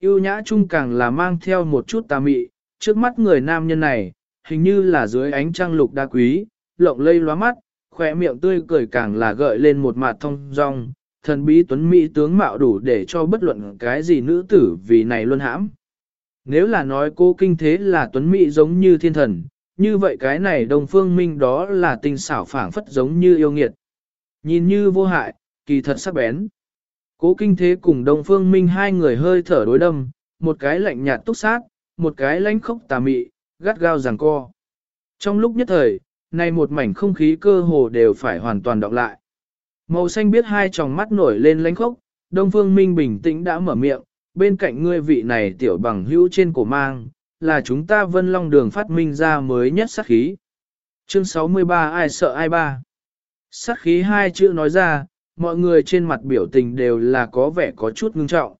Yêu nhã chung càng là mang theo một chút tà mị, trước mắt người nam nhân này, hình như là dưới ánh trăng lục đa quý, lộng lây lóa mắt, khỏe miệng tươi cười càng là gợi lên một mặt thông rong, thần bí tuấn mỹ tướng mạo đủ để cho bất luận cái gì nữ tử vì này luôn hãm. Nếu là nói cô kinh thế là tuấn mỹ giống như thiên thần, như vậy cái này đồng phương minh đó là tình xảo phảng phất giống như yêu nghiệt. Nhìn như vô hại, kỳ thật sắc bén. Cố kinh thế cùng Đông Phương Minh hai người hơi thở đối đâm, một cái lạnh nhạt túc sát, một cái lãnh khốc tà mị, gắt gao giằng co. Trong lúc nhất thời, này một mảnh không khí cơ hồ đều phải hoàn toàn đọc lại. Màu xanh biết hai tròng mắt nổi lên lãnh khốc, Đông Phương Minh bình tĩnh đã mở miệng, bên cạnh ngươi vị này tiểu bằng hữu trên cổ mang, là chúng ta vân long đường phát minh ra mới nhất sát khí. Chương 63 ai sợ ai ba. Sát khí hai chữ nói ra, mọi người trên mặt biểu tình đều là có vẻ có chút ngưng trọng.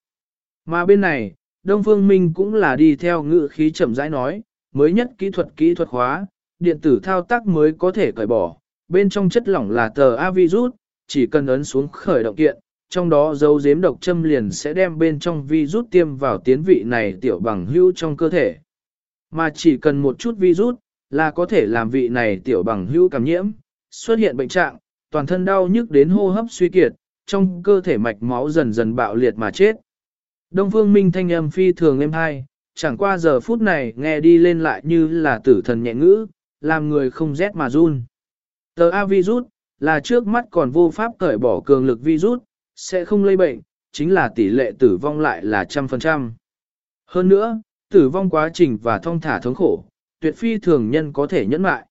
Mà bên này, Đông Phương Minh cũng là đi theo ngữ khí chậm rãi nói, mới nhất kỹ thuật kỹ thuật hóa, điện tử thao tác mới có thể cởi bỏ, bên trong chất lỏng là tờ A virus, chỉ cần ấn xuống khởi động kiện, trong đó dấu giếm độc châm liền sẽ đem bên trong virus tiêm vào tiến vị này tiểu bằng hữu trong cơ thể. Mà chỉ cần một chút virus, là có thể làm vị này tiểu bằng hữu cảm nhiễm, xuất hiện bệnh trạng, toàn thân đau nhức đến hô hấp suy kiệt, trong cơ thể mạch máu dần dần bạo liệt mà chết. Đông Phương Minh thanh âm phi thường êm hai, chẳng qua giờ phút này nghe đi lên lại như là tử thần nhẹ ngữ, làm người không rét mà run. Tờ A virus, là trước mắt còn vô pháp cởi bỏ cường lực virus, sẽ không lây bệnh, chính là tỷ lệ tử vong lại là trăm phần trăm. Hơn nữa, tử vong quá trình và thông thả thống khổ, tuyệt phi thường nhân có thể nhẫn mại.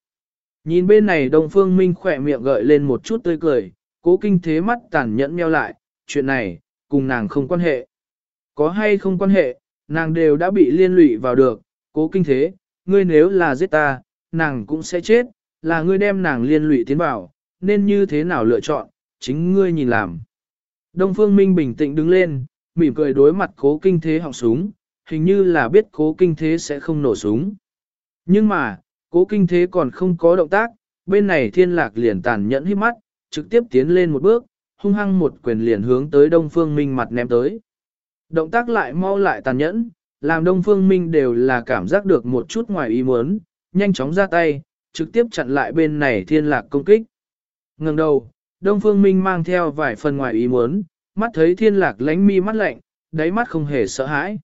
Nhìn bên này Đông Phương Minh khỏe miệng gợi lên một chút tươi cười, cố kinh thế mắt tàn nhẫn meo lại, chuyện này, cùng nàng không quan hệ. Có hay không quan hệ, nàng đều đã bị liên lụy vào được, cố kinh thế, ngươi nếu là giết ta, nàng cũng sẽ chết, là ngươi đem nàng liên lụy tiến vào, nên như thế nào lựa chọn, chính ngươi nhìn làm. Đông Phương Minh bình tĩnh đứng lên, mỉm cười đối mặt cố kinh thế họng súng, hình như là biết cố kinh thế sẽ không nổ súng. Nhưng mà, cố kinh thế còn không có động tác, bên này thiên lạc liền tàn nhẫn hít mắt, trực tiếp tiến lên một bước, hung hăng một quyền liền hướng tới Đông Phương Minh mặt ném tới. Động tác lại mau lại tàn nhẫn, làm Đông Phương Minh đều là cảm giác được một chút ngoài ý muốn, nhanh chóng ra tay, trực tiếp chặn lại bên này thiên lạc công kích. Ngừng đầu, Đông Phương Minh mang theo vài phần ngoài ý muốn, mắt thấy thiên lạc lánh mi mắt lạnh, đáy mắt không hề sợ hãi.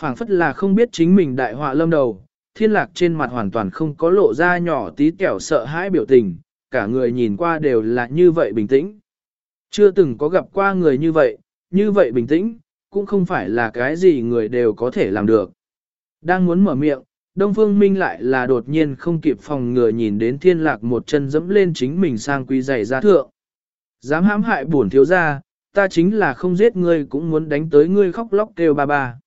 phảng phất là không biết chính mình đại họa lâm đầu, thiên lạc trên mặt hoàn toàn không có lộ ra nhỏ tí kẻo sợ hãi biểu tình, cả người nhìn qua đều là như vậy bình tĩnh. Chưa từng có gặp qua người như vậy, như vậy bình tĩnh, cũng không phải là cái gì người đều có thể làm được. Đang muốn mở miệng, Đông Phương Minh lại là đột nhiên không kịp phòng ngừa nhìn đến thiên lạc một chân dẫm lên chính mình sang quý giày ra thượng. Dám hãm hại buồn thiếu ra, ta chính là không giết ngươi cũng muốn đánh tới ngươi khóc lóc kêu ba ba.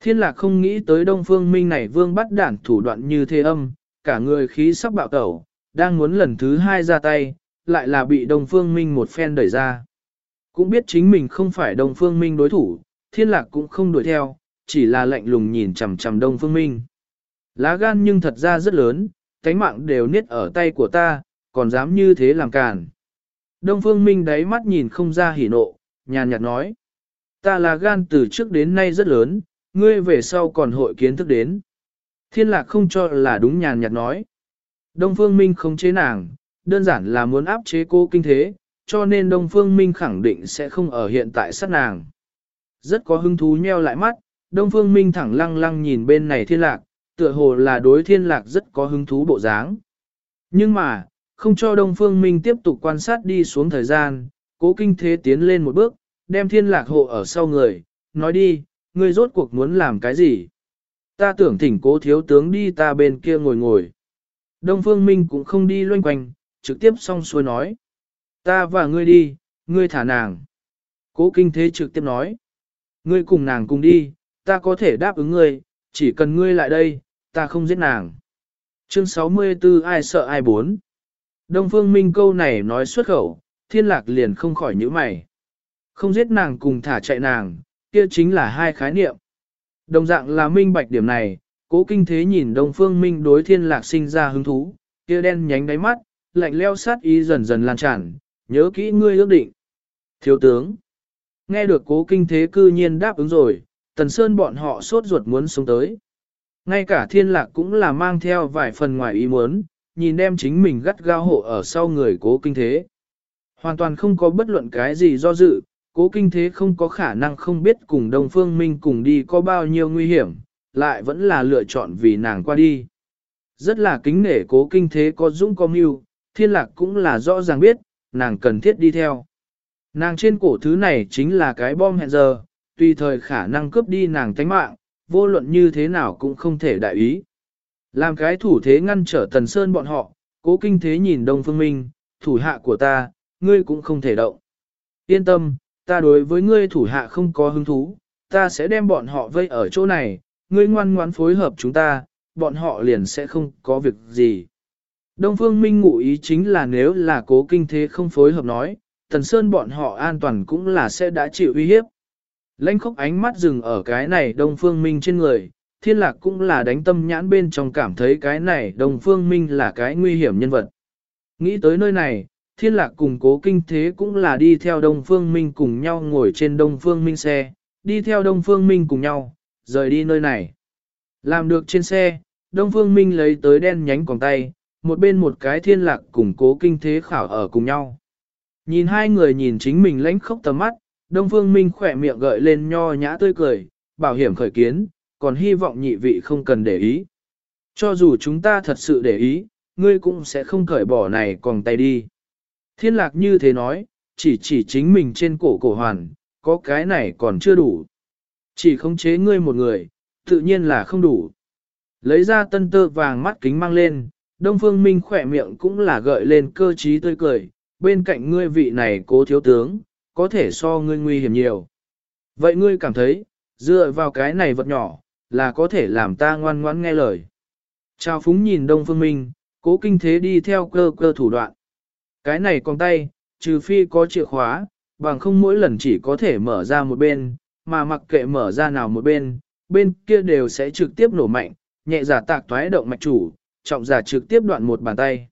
Thiên lạc không nghĩ tới Đông Phương Minh này vương bắt đản thủ đoạn như thế âm, cả người khí sắp bạo tẩu, đang muốn lần thứ hai ra tay, lại là bị Đông Phương Minh một phen đẩy ra. Cũng biết chính mình không phải Đông Phương Minh đối thủ, thiên lạc cũng không đuổi theo, chỉ là lạnh lùng nhìn chằm chằm Đông Phương Minh. Lá gan nhưng thật ra rất lớn, cánh mạng đều niết ở tay của ta, còn dám như thế làm càn. Đông Phương Minh đáy mắt nhìn không ra hỉ nộ, nhàn nhạt nói. Ta là gan từ trước đến nay rất lớn, ngươi về sau còn hội kiến thức đến. Thiên lạc không cho là đúng nhàn nhạt nói. Đông Phương Minh không chế nàng, đơn giản là muốn áp chế cô kinh thế, cho nên Đông Phương Minh khẳng định sẽ không ở hiện tại sát nàng. Rất có hứng thú nheo lại mắt, Đông Phương Minh thẳng lăng lăng nhìn bên này thiên lạc, tựa hồ là đối thiên lạc rất có hứng thú bộ dáng. Nhưng mà, không cho Đông Phương Minh tiếp tục quan sát đi xuống thời gian, cố kinh thế tiến lên một bước, đem thiên lạc hộ ở sau người, nói đi, ngươi rốt cuộc muốn làm cái gì? Ta tưởng thỉnh cố thiếu tướng đi ta bên kia ngồi ngồi. Đông Phương Minh cũng không đi loanh quanh, trực tiếp xong xuôi nói. Ta và ngươi đi, ngươi thả nàng. Cố kinh thế trực tiếp nói. Ngươi cùng nàng cùng đi, ta có thể đáp ứng ngươi, chỉ cần ngươi lại đây, ta không giết nàng. Chương 64 ai sợ ai bốn. Đông Phương Minh câu này nói xuất khẩu, thiên lạc liền không khỏi nhíu mày. Không giết nàng cùng thả chạy nàng, kia chính là hai khái niệm. Đồng dạng là minh bạch điểm này, cố kinh thế nhìn Đông Phương Minh đối thiên lạc sinh ra hứng thú, kia đen nhánh đáy mắt, lạnh leo sát ý dần dần lan tràn, nhớ kỹ ngươi ước định. Thiếu tướng, nghe được cố kinh thế cư nhiên đáp ứng rồi, Tần Sơn bọn họ sốt ruột muốn sống tới. Ngay cả thiên lạc cũng là mang theo vài phần ngoài ý muốn, nhìn đem chính mình gắt gao hộ ở sau người cố kinh thế. Hoàn toàn không có bất luận cái gì do dự, cố kinh thế không có khả năng không biết cùng Đông Phương Minh cùng đi có bao nhiêu nguy hiểm, lại vẫn là lựa chọn vì nàng qua đi. Rất là kính nể cố kinh thế có dũng có mưu, thiên lạc cũng là rõ ràng biết, nàng cần thiết đi theo. Nàng trên cổ thứ này chính là cái bom hẹn giờ, tùy thời khả năng cướp đi nàng tánh mạng, vô luận như thế nào cũng không thể đại ý. Làm cái thủ thế ngăn trở tần sơn bọn họ, cố kinh thế nhìn Đông Phương Minh, thủ hạ của ta, ngươi cũng không thể động. Yên tâm, ta đối với ngươi thủ hạ không có hứng thú, ta sẽ đem bọn họ vây ở chỗ này, ngươi ngoan ngoãn phối hợp chúng ta, bọn họ liền sẽ không có việc gì. Đông Phương Minh ngụ ý chính là nếu là cố kinh thế không phối hợp nói, Tần Sơn bọn họ an toàn cũng là sẽ đã chịu uy hiếp. Lênh khóc ánh mắt dừng ở cái này Đông Phương Minh trên người, thiên lạc cũng là đánh tâm nhãn bên trong cảm thấy cái này Đông Phương Minh là cái nguy hiểm nhân vật. Nghĩ tới nơi này, thiên lạc cùng cố kinh thế cũng là đi theo Đông Phương Minh cùng nhau ngồi trên Đông Phương Minh xe, đi theo Đông Phương Minh cùng nhau, rời đi nơi này. Làm được trên xe, Đông Phương Minh lấy tới đen nhánh quòng tay, một bên một cái thiên lạc cùng cố kinh thế khảo ở cùng nhau. Nhìn hai người nhìn chính mình lãnh khốc tầm mắt, Đông Phương Minh khỏe miệng gợi lên nho nhã tươi cười, bảo hiểm khởi kiến, còn hy vọng nhị vị không cần để ý. Cho dù chúng ta thật sự để ý, ngươi cũng sẽ không cởi bỏ này còn tay đi. Thiên lạc như thế nói, chỉ chỉ chính mình trên cổ cổ hoàn, có cái này còn chưa đủ. Chỉ khống chế ngươi một người, tự nhiên là không đủ. Lấy ra tân tơ vàng mắt kính mang lên, Đông Phương Minh khỏe miệng cũng là gợi lên cơ trí tươi cười, bên cạnh ngươi vị này cố thiếu tướng, có thể so ngươi nguy hiểm nhiều. Vậy ngươi cảm thấy, dựa vào cái này vật nhỏ, là có thể làm ta ngoan ngoãn nghe lời. Chào phúng nhìn Đông Phương Minh, cố kinh thế đi theo cơ cơ thủ đoạn. Cái này con tay, trừ phi có chìa khóa, bằng không mỗi lần chỉ có thể mở ra một bên, mà mặc kệ mở ra nào một bên, bên kia đều sẽ trực tiếp nổ mạnh, nhẹ giả tạc toái động mạch chủ, trọng giả trực tiếp đoạn một bàn tay.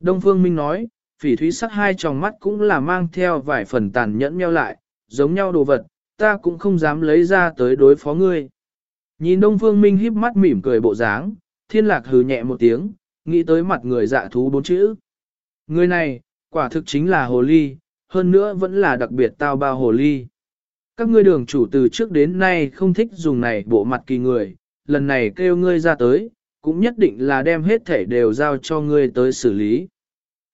Đông Phương Minh nói, phỉ thúy sắc hai tròng mắt cũng là mang theo vài phần tàn nhẫn meo lại, giống nhau đồ vật, ta cũng không dám lấy ra tới đối phó ngươi. Nhìn Đông Phương Minh híp mắt mỉm cười bộ dáng, thiên lạc hừ nhẹ một tiếng, nghĩ tới mặt người dạ thú bốn chữ. Người này, quả thực chính là hồ ly, hơn nữa vẫn là đặc biệt tao bao hồ ly. Các ngươi đường chủ từ trước đến nay không thích dùng này bộ mặt kỳ người, lần này kêu ngươi ra tới, cũng nhất định là đem hết thể đều giao cho ngươi tới xử lý.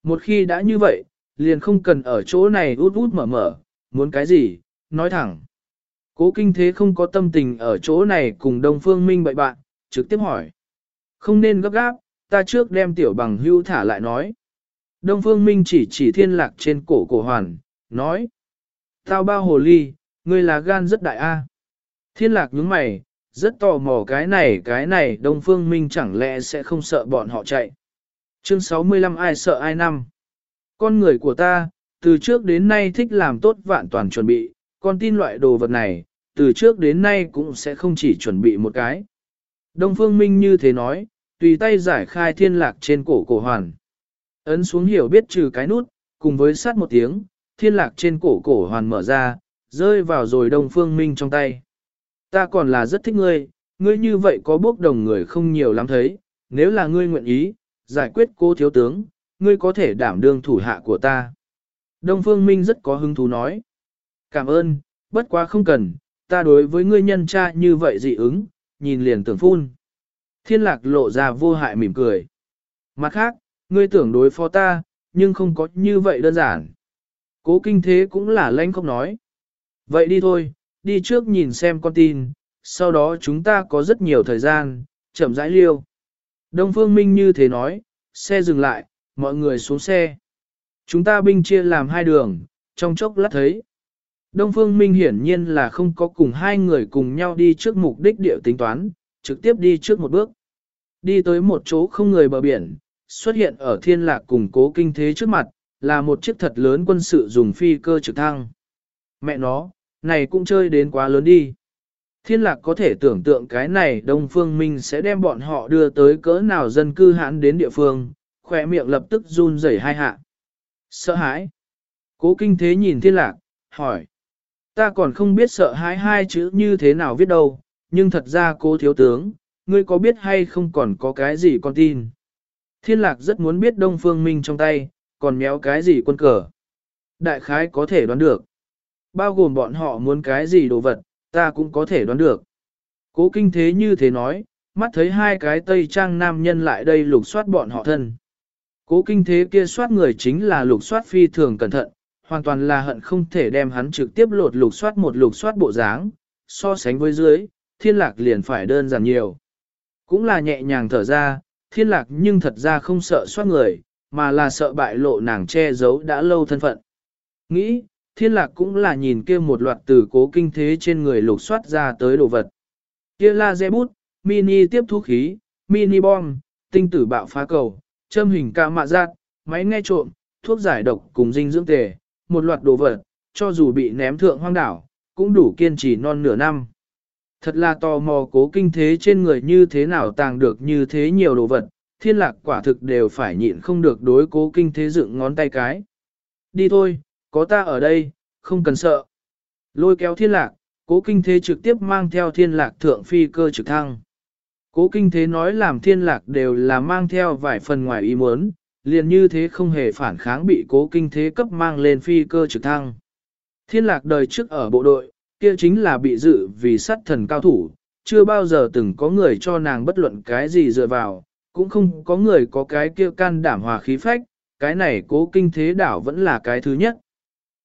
Một khi đã như vậy, liền không cần ở chỗ này út út mở mở, muốn cái gì, nói thẳng. Cố kinh thế không có tâm tình ở chỗ này cùng Đông Phương Minh bậy bạn, trực tiếp hỏi. Không nên gấp gáp, ta trước đem tiểu bằng hưu thả lại nói. Đông Phương Minh chỉ chỉ thiên lạc trên cổ cổ hoàn, nói. Tao bao hồ ly, ngươi là gan rất đại a. Thiên lạc nhướng mày, rất tò mò cái này cái này Đông Phương Minh chẳng lẽ sẽ không sợ bọn họ chạy. Chương 65 ai sợ ai năm. Con người của ta, từ trước đến nay thích làm tốt vạn toàn chuẩn bị, con tin loại đồ vật này, từ trước đến nay cũng sẽ không chỉ chuẩn bị một cái. Đông Phương Minh như thế nói, tùy tay giải khai thiên lạc trên cổ cổ hoàn. Ấn xuống hiểu biết trừ cái nút, cùng với sát một tiếng, thiên lạc trên cổ cổ hoàn mở ra, rơi vào rồi Đông Phương Minh trong tay. Ta còn là rất thích ngươi, ngươi như vậy có bốc đồng người không nhiều lắm thấy, nếu là ngươi nguyện ý, giải quyết cô thiếu tướng, ngươi có thể đảm đương thủ hạ của ta. Đông Phương Minh rất có hứng thú nói. Cảm ơn, bất quá không cần, ta đối với ngươi nhân cha như vậy dị ứng, nhìn liền tưởng phun. Thiên lạc lộ ra vô hại mỉm cười. Mặt khác, ngươi tưởng đối phó ta, nhưng không có như vậy đơn giản. Cố kinh thế cũng là lãnh không nói. Vậy đi thôi, đi trước nhìn xem con tin, sau đó chúng ta có rất nhiều thời gian, chậm rãi liêu. Đông Phương Minh như thế nói, xe dừng lại, mọi người xuống xe. Chúng ta binh chia làm hai đường, trong chốc lát thấy. Đông Phương Minh hiển nhiên là không có cùng hai người cùng nhau đi trước mục đích địa tính toán, trực tiếp đi trước một bước. Đi tới một chỗ không người bờ biển, xuất hiện ở thiên lạc cùng cố kinh thế trước mặt, là một chiếc thật lớn quân sự dùng phi cơ trực thăng. Mẹ nó, này cũng chơi đến quá lớn đi. Thiên lạc có thể tưởng tượng cái này Đông Phương Minh sẽ đem bọn họ đưa tới cỡ nào dân cư hãn đến địa phương, khỏe miệng lập tức run rẩy hai hạ. Sợ hãi. Cố kinh thế nhìn thiên lạc, hỏi. Ta còn không biết sợ hãi hai chữ như thế nào viết đâu, nhưng thật ra cố thiếu tướng, ngươi có biết hay không còn có cái gì con tin. Thiên lạc rất muốn biết Đông Phương Minh trong tay, còn méo cái gì quân cờ. Đại khái có thể đoán được. Bao gồm bọn họ muốn cái gì đồ vật, ta cũng có thể đoán được. Cố kinh thế như thế nói, mắt thấy hai cái tây trang nam nhân lại đây lục soát bọn họ thân. Cố kinh thế kia soát người chính là lục soát phi thường cẩn thận, hoàn toàn là hận không thể đem hắn trực tiếp lột lục soát một lục soát bộ dáng, so sánh với dưới, thiên lạc liền phải đơn giản nhiều. Cũng là nhẹ nhàng thở ra, thiên lạc nhưng thật ra không sợ soát người, mà là sợ bại lộ nàng che giấu đã lâu thân phận. Nghĩ, thiên lạc cũng là nhìn kia một loạt từ cố kinh thế trên người lục soát ra tới đồ vật. Kia là dê bút, mini tiếp thu khí, mini bom, tinh tử bạo phá cầu, châm hình ca mạ giác, máy nghe trộm, thuốc giải độc cùng dinh dưỡng tề, một loạt đồ vật, cho dù bị ném thượng hoang đảo, cũng đủ kiên trì non nửa năm. Thật là tò mò cố kinh thế trên người như thế nào tàng được như thế nhiều đồ vật, thiên lạc quả thực đều phải nhịn không được đối cố kinh thế dựng ngón tay cái. Đi thôi, có ta ở đây, không cần sợ. Lôi kéo thiên lạc, cố kinh thế trực tiếp mang theo thiên lạc thượng phi cơ trực thăng. Cố kinh thế nói làm thiên lạc đều là mang theo vài phần ngoài ý muốn, liền như thế không hề phản kháng bị cố kinh thế cấp mang lên phi cơ trực thăng. Thiên lạc đời trước ở bộ đội, kia chính là bị dự vì sát thần cao thủ, chưa bao giờ từng có người cho nàng bất luận cái gì dựa vào, cũng không có người có cái kia can đảm hòa khí phách, cái này cố kinh thế đảo vẫn là cái thứ nhất.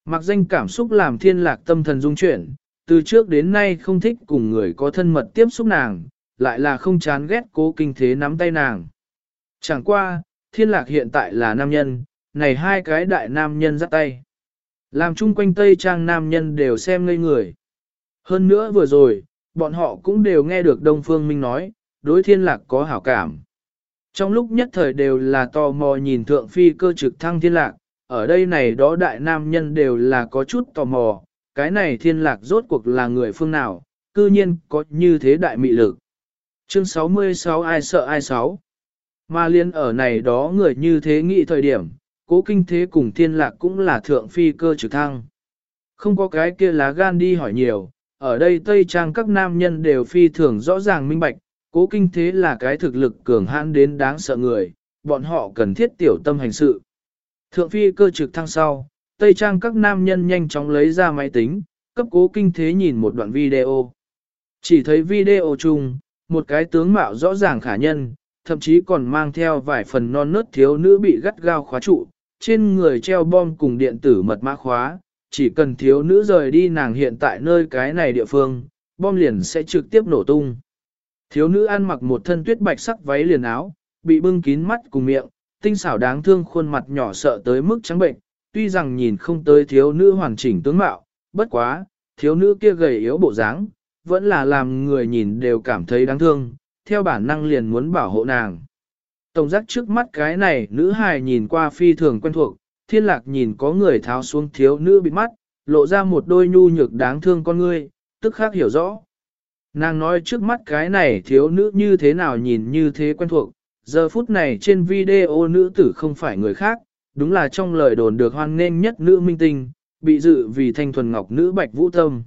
Mặc danh cảm xúc làm thiên lạc tâm thần dung chuyển, từ trước đến nay không thích cùng người có thân mật tiếp xúc nàng, lại là không chán ghét cố kinh thế nắm tay nàng. Chẳng qua, thiên lạc hiện tại là nam nhân, này hai cái đại nam nhân dắt tay. Làm chung quanh Tây Trang nam nhân đều xem ngây người. Hơn nữa vừa rồi, bọn họ cũng đều nghe được Đông Phương Minh nói, đối thiên lạc có hảo cảm. Trong lúc nhất thời đều là tò mò nhìn thượng phi cơ trực thăng thiên lạc, ở đây này đó đại nam nhân đều là có chút tò mò, cái này thiên lạc rốt cuộc là người phương nào, cư nhiên có như thế đại mị lực. Chương 66 ai sợ ai sáu. Mà liên ở này đó người như thế nghĩ thời điểm, cố kinh thế cùng thiên lạc cũng là thượng phi cơ trực thăng. Không có cái kia lá gan đi hỏi nhiều, ở đây Tây Trang các nam nhân đều phi thường rõ ràng minh bạch, cố kinh thế là cái thực lực cường hãn đến đáng sợ người, bọn họ cần thiết tiểu tâm hành sự. Thượng phi cơ trực thăng sau, Tây Trang các nam nhân nhanh chóng lấy ra máy tính, cấp cố kinh thế nhìn một đoạn video. Chỉ thấy video chung, một cái tướng mạo rõ ràng khả nhân, thậm chí còn mang theo vài phần non nớt thiếu nữ bị gắt gao khóa trụ, trên người treo bom cùng điện tử mật mã khóa, chỉ cần thiếu nữ rời đi nàng hiện tại nơi cái này địa phương, bom liền sẽ trực tiếp nổ tung. Thiếu nữ ăn mặc một thân tuyết bạch sắc váy liền áo, bị bưng kín mắt cùng miệng, tinh xảo đáng thương khuôn mặt nhỏ sợ tới mức trắng bệnh, tuy rằng nhìn không tới thiếu nữ hoàn chỉnh tướng mạo, bất quá, thiếu nữ kia gầy yếu bộ dáng, vẫn là làm người nhìn đều cảm thấy đáng thương, theo bản năng liền muốn bảo hộ nàng. Tổng giác trước mắt cái này nữ hài nhìn qua phi thường quen thuộc, thiên lạc nhìn có người tháo xuống thiếu nữ bị mắt, lộ ra một đôi nhu nhược đáng thương con ngươi, tức khác hiểu rõ. Nàng nói trước mắt cái này thiếu nữ như thế nào nhìn như thế quen thuộc, giờ phút này trên video nữ tử không phải người khác, đúng là trong lời đồn được hoan nghênh nhất nữ minh tinh, bị dự vì thanh thuần ngọc nữ Bạch Vũ Tâm.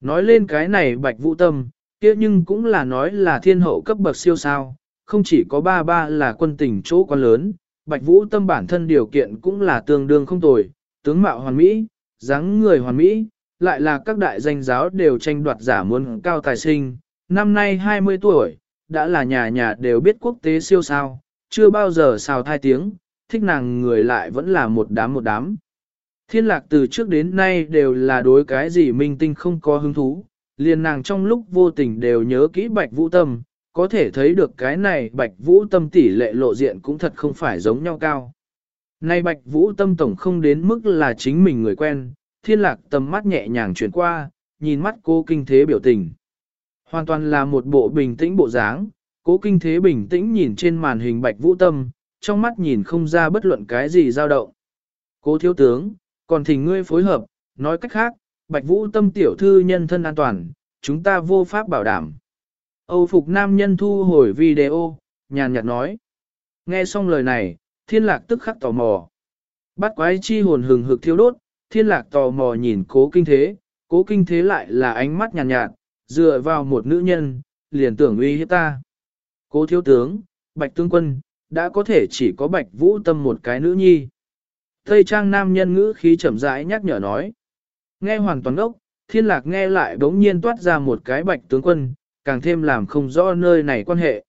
Nói lên cái này Bạch Vũ Tâm, kia nhưng cũng là nói là thiên hậu cấp bậc siêu sao, không chỉ có ba ba là quân tình chỗ quá lớn, Bạch Vũ Tâm bản thân điều kiện cũng là tương đương không tồi, tướng mạo hoàn mỹ, dáng người hoàn mỹ, lại là các đại danh giáo đều tranh đoạt giả muốn cao tài sinh, năm nay 20 tuổi, đã là nhà nhà đều biết quốc tế siêu sao, chưa bao giờ xào thai tiếng, thích nàng người lại vẫn là một đám một đám. Thiên lạc từ trước đến nay đều là đối cái gì minh tinh không có hứng thú, liền nàng trong lúc vô tình đều nhớ kỹ bạch vũ tâm, có thể thấy được cái này bạch vũ tâm tỷ lệ lộ diện cũng thật không phải giống nhau cao. Nay bạch vũ tâm tổng không đến mức là chính mình người quen, thiên lạc tầm mắt nhẹ nhàng chuyển qua, nhìn mắt cô kinh thế biểu tình. Hoàn toàn là một bộ bình tĩnh bộ dáng, cố kinh thế bình tĩnh nhìn trên màn hình bạch vũ tâm, trong mắt nhìn không ra bất luận cái gì dao động. Cố thiếu tướng, còn thỉnh ngươi phối hợp, nói cách khác, bạch vũ tâm tiểu thư nhân thân an toàn, chúng ta vô pháp bảo đảm. Âu phục nam nhân thu hồi video, nhàn nhạt nói. Nghe xong lời này, thiên lạc tức khắc tò mò. Bắt quái chi hồn hừng hực thiêu đốt, thiên lạc tò mò nhìn cố kinh thế, cố kinh thế lại là ánh mắt nhàn nhạt, nhạt, dựa vào một nữ nhân, liền tưởng uy hiếp ta. Cố thiếu tướng, bạch tướng quân, đã có thể chỉ có bạch vũ tâm một cái nữ nhi. Tây trang nam nhân ngữ khí chậm rãi nhắc nhở nói. Nghe hoàn toàn ốc, thiên lạc nghe lại đống nhiên toát ra một cái bạch tướng quân, càng thêm làm không rõ nơi này quan hệ.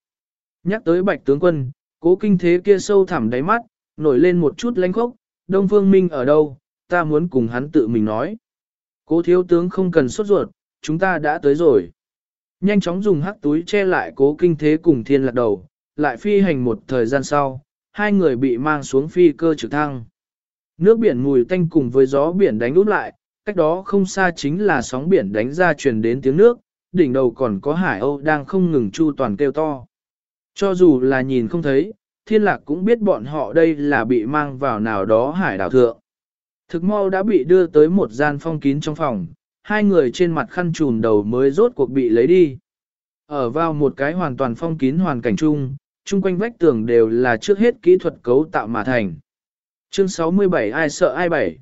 Nhắc tới bạch tướng quân, cố kinh thế kia sâu thẳm đáy mắt, nổi lên một chút lánh khốc, Đông Phương Minh ở đâu, ta muốn cùng hắn tự mình nói. Cố thiếu tướng không cần sốt ruột, chúng ta đã tới rồi. Nhanh chóng dùng hắc túi che lại cố kinh thế cùng thiên lạc đầu, lại phi hành một thời gian sau, hai người bị mang xuống phi cơ trực thăng. Nước biển mùi tanh cùng với gió biển đánh út lại, cách đó không xa chính là sóng biển đánh ra truyền đến tiếng nước, đỉnh đầu còn có hải âu đang không ngừng chu toàn kêu to. Cho dù là nhìn không thấy, thiên lạc cũng biết bọn họ đây là bị mang vào nào đó hải đảo thượng. Thực mau đã bị đưa tới một gian phong kín trong phòng, hai người trên mặt khăn trùn đầu mới rốt cuộc bị lấy đi. Ở vào một cái hoàn toàn phong kín hoàn cảnh chung, chung quanh vách tường đều là trước hết kỹ thuật cấu tạo mà thành. Chương 67 ai sợ ai bảy.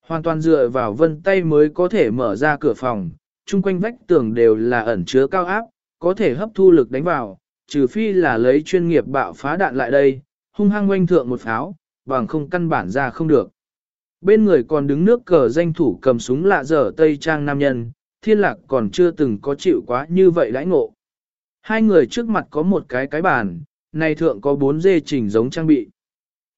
Hoàn toàn dựa vào vân tay mới có thể mở ra cửa phòng, chung quanh vách tường đều là ẩn chứa cao áp, có thể hấp thu lực đánh vào, trừ phi là lấy chuyên nghiệp bạo phá đạn lại đây, hung hăng oanh thượng một pháo, bằng không căn bản ra không được. Bên người còn đứng nước cờ danh thủ cầm súng lạ dở Tây Trang nam nhân, thiên lạc còn chưa từng có chịu quá như vậy đãi ngộ. Hai người trước mặt có một cái cái bàn, này thượng có bốn dê chỉnh giống trang bị.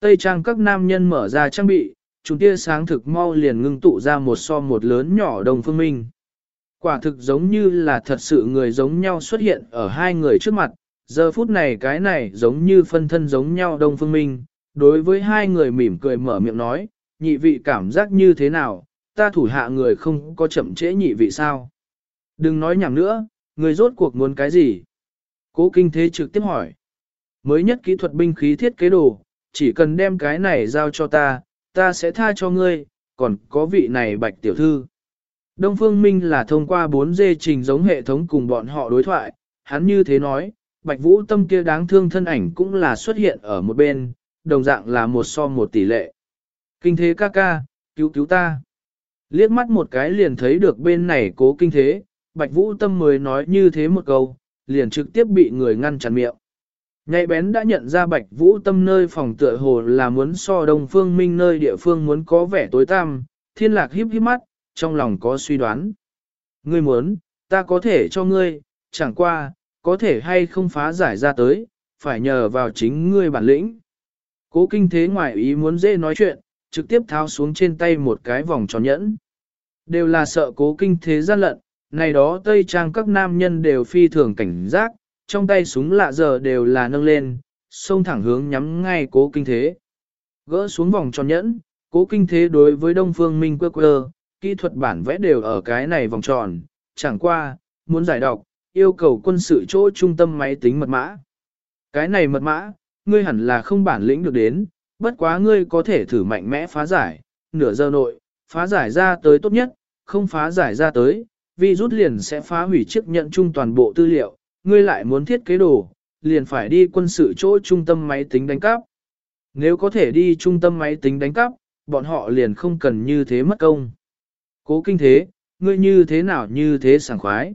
Tây Trang các nam nhân mở ra trang bị, chúng tia sáng thực mau liền ngưng tụ ra một so một lớn nhỏ đồng phương minh. Quả thực giống như là thật sự người giống nhau xuất hiện ở hai người trước mặt, giờ phút này cái này giống như phân thân giống nhau đông phương minh, đối với hai người mỉm cười mở miệng nói, nhị vị cảm giác như thế nào, ta thủ hạ người không có chậm trễ nhị vị sao. Đừng nói nhảm nữa, người rốt cuộc muốn cái gì. Cố kinh thế trực tiếp hỏi. Mới nhất kỹ thuật binh khí thiết kế đồ, chỉ cần đem cái này giao cho ta, ta sẽ tha cho ngươi, còn có vị này bạch tiểu thư. Đông Phương Minh là thông qua 4G trình giống hệ thống cùng bọn họ đối thoại, hắn như thế nói, bạch vũ tâm kia đáng thương thân ảnh cũng là xuất hiện ở một bên, đồng dạng là một so một tỷ lệ. Kinh thế ca ca, cứu cứu ta. Liếc mắt một cái liền thấy được bên này cố kinh thế, bạch vũ tâm mới nói như thế một câu, liền trực tiếp bị người ngăn chặn miệng. Nhạy bén đã nhận ra bạch vũ tâm nơi phòng tựa hồ là muốn so đông phương minh nơi địa phương muốn có vẻ tối tăm, thiên lạc híp híp mắt, trong lòng có suy đoán. Ngươi muốn, ta có thể cho ngươi, chẳng qua, có thể hay không phá giải ra tới, phải nhờ vào chính ngươi bản lĩnh. Cố kinh thế ngoài ý muốn dễ nói chuyện, trực tiếp tháo xuống trên tay một cái vòng tròn nhẫn. Đều là sợ cố kinh thế gian lận, này đó tây trang các nam nhân đều phi thường cảnh giác, trong tay súng lạ giờ đều là nâng lên, xông thẳng hướng nhắm ngay cố kinh thế. Gỡ xuống vòng tròn nhẫn, cố kinh thế đối với Đông Phương Minh quơ quơ, kỹ thuật bản vẽ đều ở cái này vòng tròn, chẳng qua, muốn giải đọc, yêu cầu quân sự chỗ trung tâm máy tính mật mã. Cái này mật mã, ngươi hẳn là không bản lĩnh được đến, bất quá ngươi có thể thử mạnh mẽ phá giải, nửa giờ nội, phá giải ra tới tốt nhất, không phá giải ra tới, vi rút liền sẽ phá hủy chiếc nhận chung toàn bộ tư liệu, ngươi lại muốn thiết kế đồ, liền phải đi quân sự chỗ trung tâm máy tính đánh cắp. Nếu có thể đi trung tâm máy tính đánh cắp, bọn họ liền không cần như thế mất công. Cố kinh thế, ngươi như thế nào như thế sảng khoái.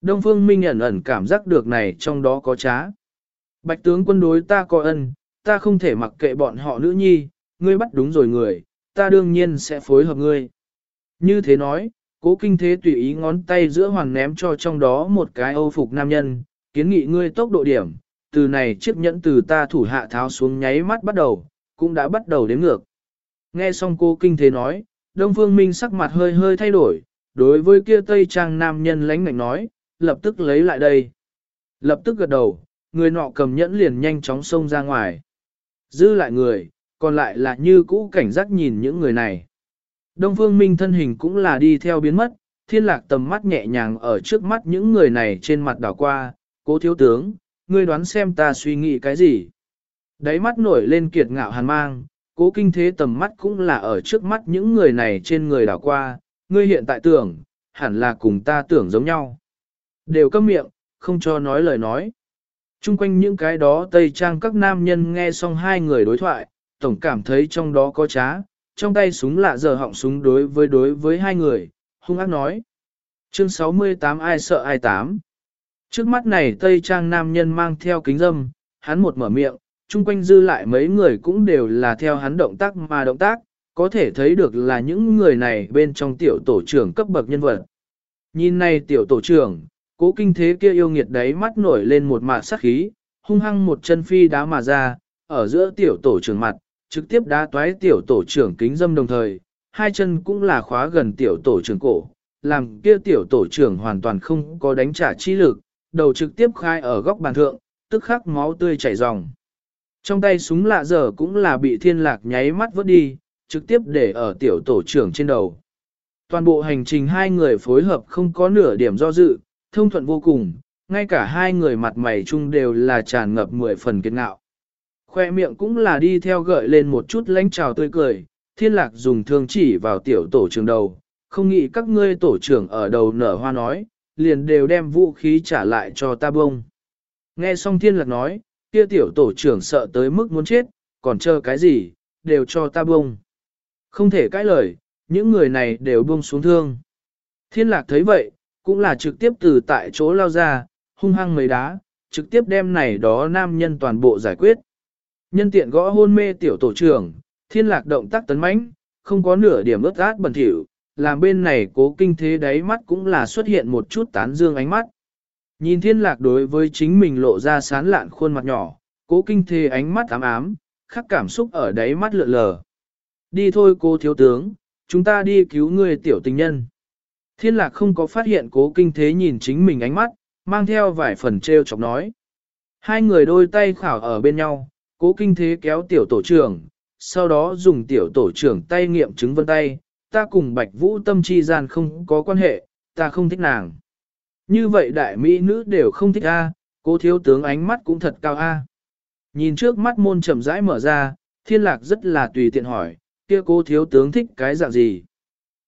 Đông Phương Minh ẩn ẩn cảm giác được này trong đó có trá. Bạch tướng quân đối ta có ân, ta không thể mặc kệ bọn họ nữ nhi, ngươi bắt đúng rồi người, ta đương nhiên sẽ phối hợp ngươi. Như thế nói, cố kinh thế tùy ý ngón tay giữa hoàng ném cho trong đó một cái âu phục nam nhân, kiến nghị ngươi tốc độ điểm, từ này chiếc nhẫn từ ta thủ hạ tháo xuống nháy mắt bắt đầu, cũng đã bắt đầu đếm ngược. Nghe xong cô kinh thế nói, Đông Phương Minh sắc mặt hơi hơi thay đổi, đối với kia Tây Trang nam nhân lánh ngạnh nói, lập tức lấy lại đây. Lập tức gật đầu, người nọ cầm nhẫn liền nhanh chóng xông ra ngoài. Dư lại người, còn lại là như cũ cảnh giác nhìn những người này. Đông Phương Minh thân hình cũng là đi theo biến mất, thiên lạc tầm mắt nhẹ nhàng ở trước mắt những người này trên mặt đảo qua, cố thiếu tướng, ngươi đoán xem ta suy nghĩ cái gì. Đáy mắt nổi lên kiệt ngạo hàn mang, cố kinh thế tầm mắt cũng là ở trước mắt những người này trên người đảo qua, ngươi hiện tại tưởng, hẳn là cùng ta tưởng giống nhau. Đều câm miệng, không cho nói lời nói. Trung quanh những cái đó tây trang các nam nhân nghe xong hai người đối thoại, tổng cảm thấy trong đó có trá, trong tay súng lạ giờ họng súng đối với đối với hai người, hung ác nói. Chương 68 ai sợ ai tám. Trước mắt này Tây Trang nam nhân mang theo kính dâm, hắn một mở miệng, chung quanh dư lại mấy người cũng đều là theo hắn động tác mà động tác, có thể thấy được là những người này bên trong tiểu tổ trưởng cấp bậc nhân vật. Nhìn này tiểu tổ trưởng, cố kinh thế kia yêu nghiệt đấy mắt nổi lên một mạt sắc khí, hung hăng một chân phi đá mà ra, ở giữa tiểu tổ trưởng mặt, trực tiếp đá toái tiểu tổ trưởng kính dâm đồng thời, hai chân cũng là khóa gần tiểu tổ trưởng cổ, làm kia tiểu tổ trưởng hoàn toàn không có đánh trả chi lực, đầu trực tiếp khai ở góc bàn thượng, tức khắc máu tươi chảy ròng. Trong tay súng lạ giờ cũng là bị thiên lạc nháy mắt vớt đi, trực tiếp để ở tiểu tổ trưởng trên đầu. Toàn bộ hành trình hai người phối hợp không có nửa điểm do dự, thông thuận vô cùng, ngay cả hai người mặt mày chung đều là tràn ngập mười phần kiệt ngạo. Khoe miệng cũng là đi theo gợi lên một chút lánh trào tươi cười, thiên lạc dùng thương chỉ vào tiểu tổ trưởng đầu, không nghĩ các ngươi tổ trưởng ở đầu nở hoa nói, liền đều đem vũ khí trả lại cho ta bông. Nghe xong thiên lạc nói, kia tiểu tổ trưởng sợ tới mức muốn chết, còn chờ cái gì, đều cho ta buông, Không thể cãi lời, những người này đều buông xuống thương. Thiên lạc thấy vậy, cũng là trực tiếp từ tại chỗ lao ra, hung hăng mấy đá, trực tiếp đem này đó nam nhân toàn bộ giải quyết. Nhân tiện gõ hôn mê tiểu tổ trưởng, thiên lạc động tác tấn mãnh, không có nửa điểm ướt át bẩn thỉu, làm bên này cố kinh thế đáy mắt cũng là xuất hiện một chút tán dương ánh mắt. Nhìn thiên lạc đối với chính mình lộ ra sán lạn khuôn mặt nhỏ, cố kinh thế ánh mắt ám ám, khắc cảm xúc ở đáy mắt lượn lờ. Đi thôi cô thiếu tướng, chúng ta đi cứu người tiểu tình nhân. Thiên lạc không có phát hiện cố kinh thế nhìn chính mình ánh mắt, mang theo vài phần treo chọc nói. Hai người đôi tay khảo ở bên nhau, cố kinh thế kéo tiểu tổ trưởng, sau đó dùng tiểu tổ trưởng tay nghiệm chứng vân tay, ta cùng bạch vũ tâm chi gian không có quan hệ, ta không thích nàng. Như vậy đại mỹ nữ đều không thích A, cố thiếu tướng ánh mắt cũng thật cao A. Nhìn trước mắt môn chậm rãi mở ra, thiên lạc rất là tùy tiện hỏi, kia cô thiếu tướng thích cái dạng gì.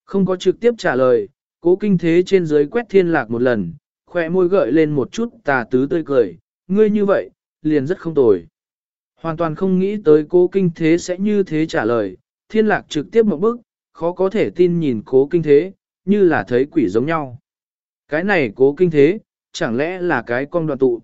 Không có trực tiếp trả lời, cố kinh thế trên dưới quét thiên lạc một lần, khỏe môi gợi lên một chút tà tứ tươi cười, ngươi như vậy, liền rất không tồi. Hoàn toàn không nghĩ tới cố kinh thế sẽ như thế trả lời, thiên lạc trực tiếp một bước, khó có thể tin nhìn cố kinh thế, như là thấy quỷ giống nhau. Cái này cố kinh thế, chẳng lẽ là cái con đoàn tụ.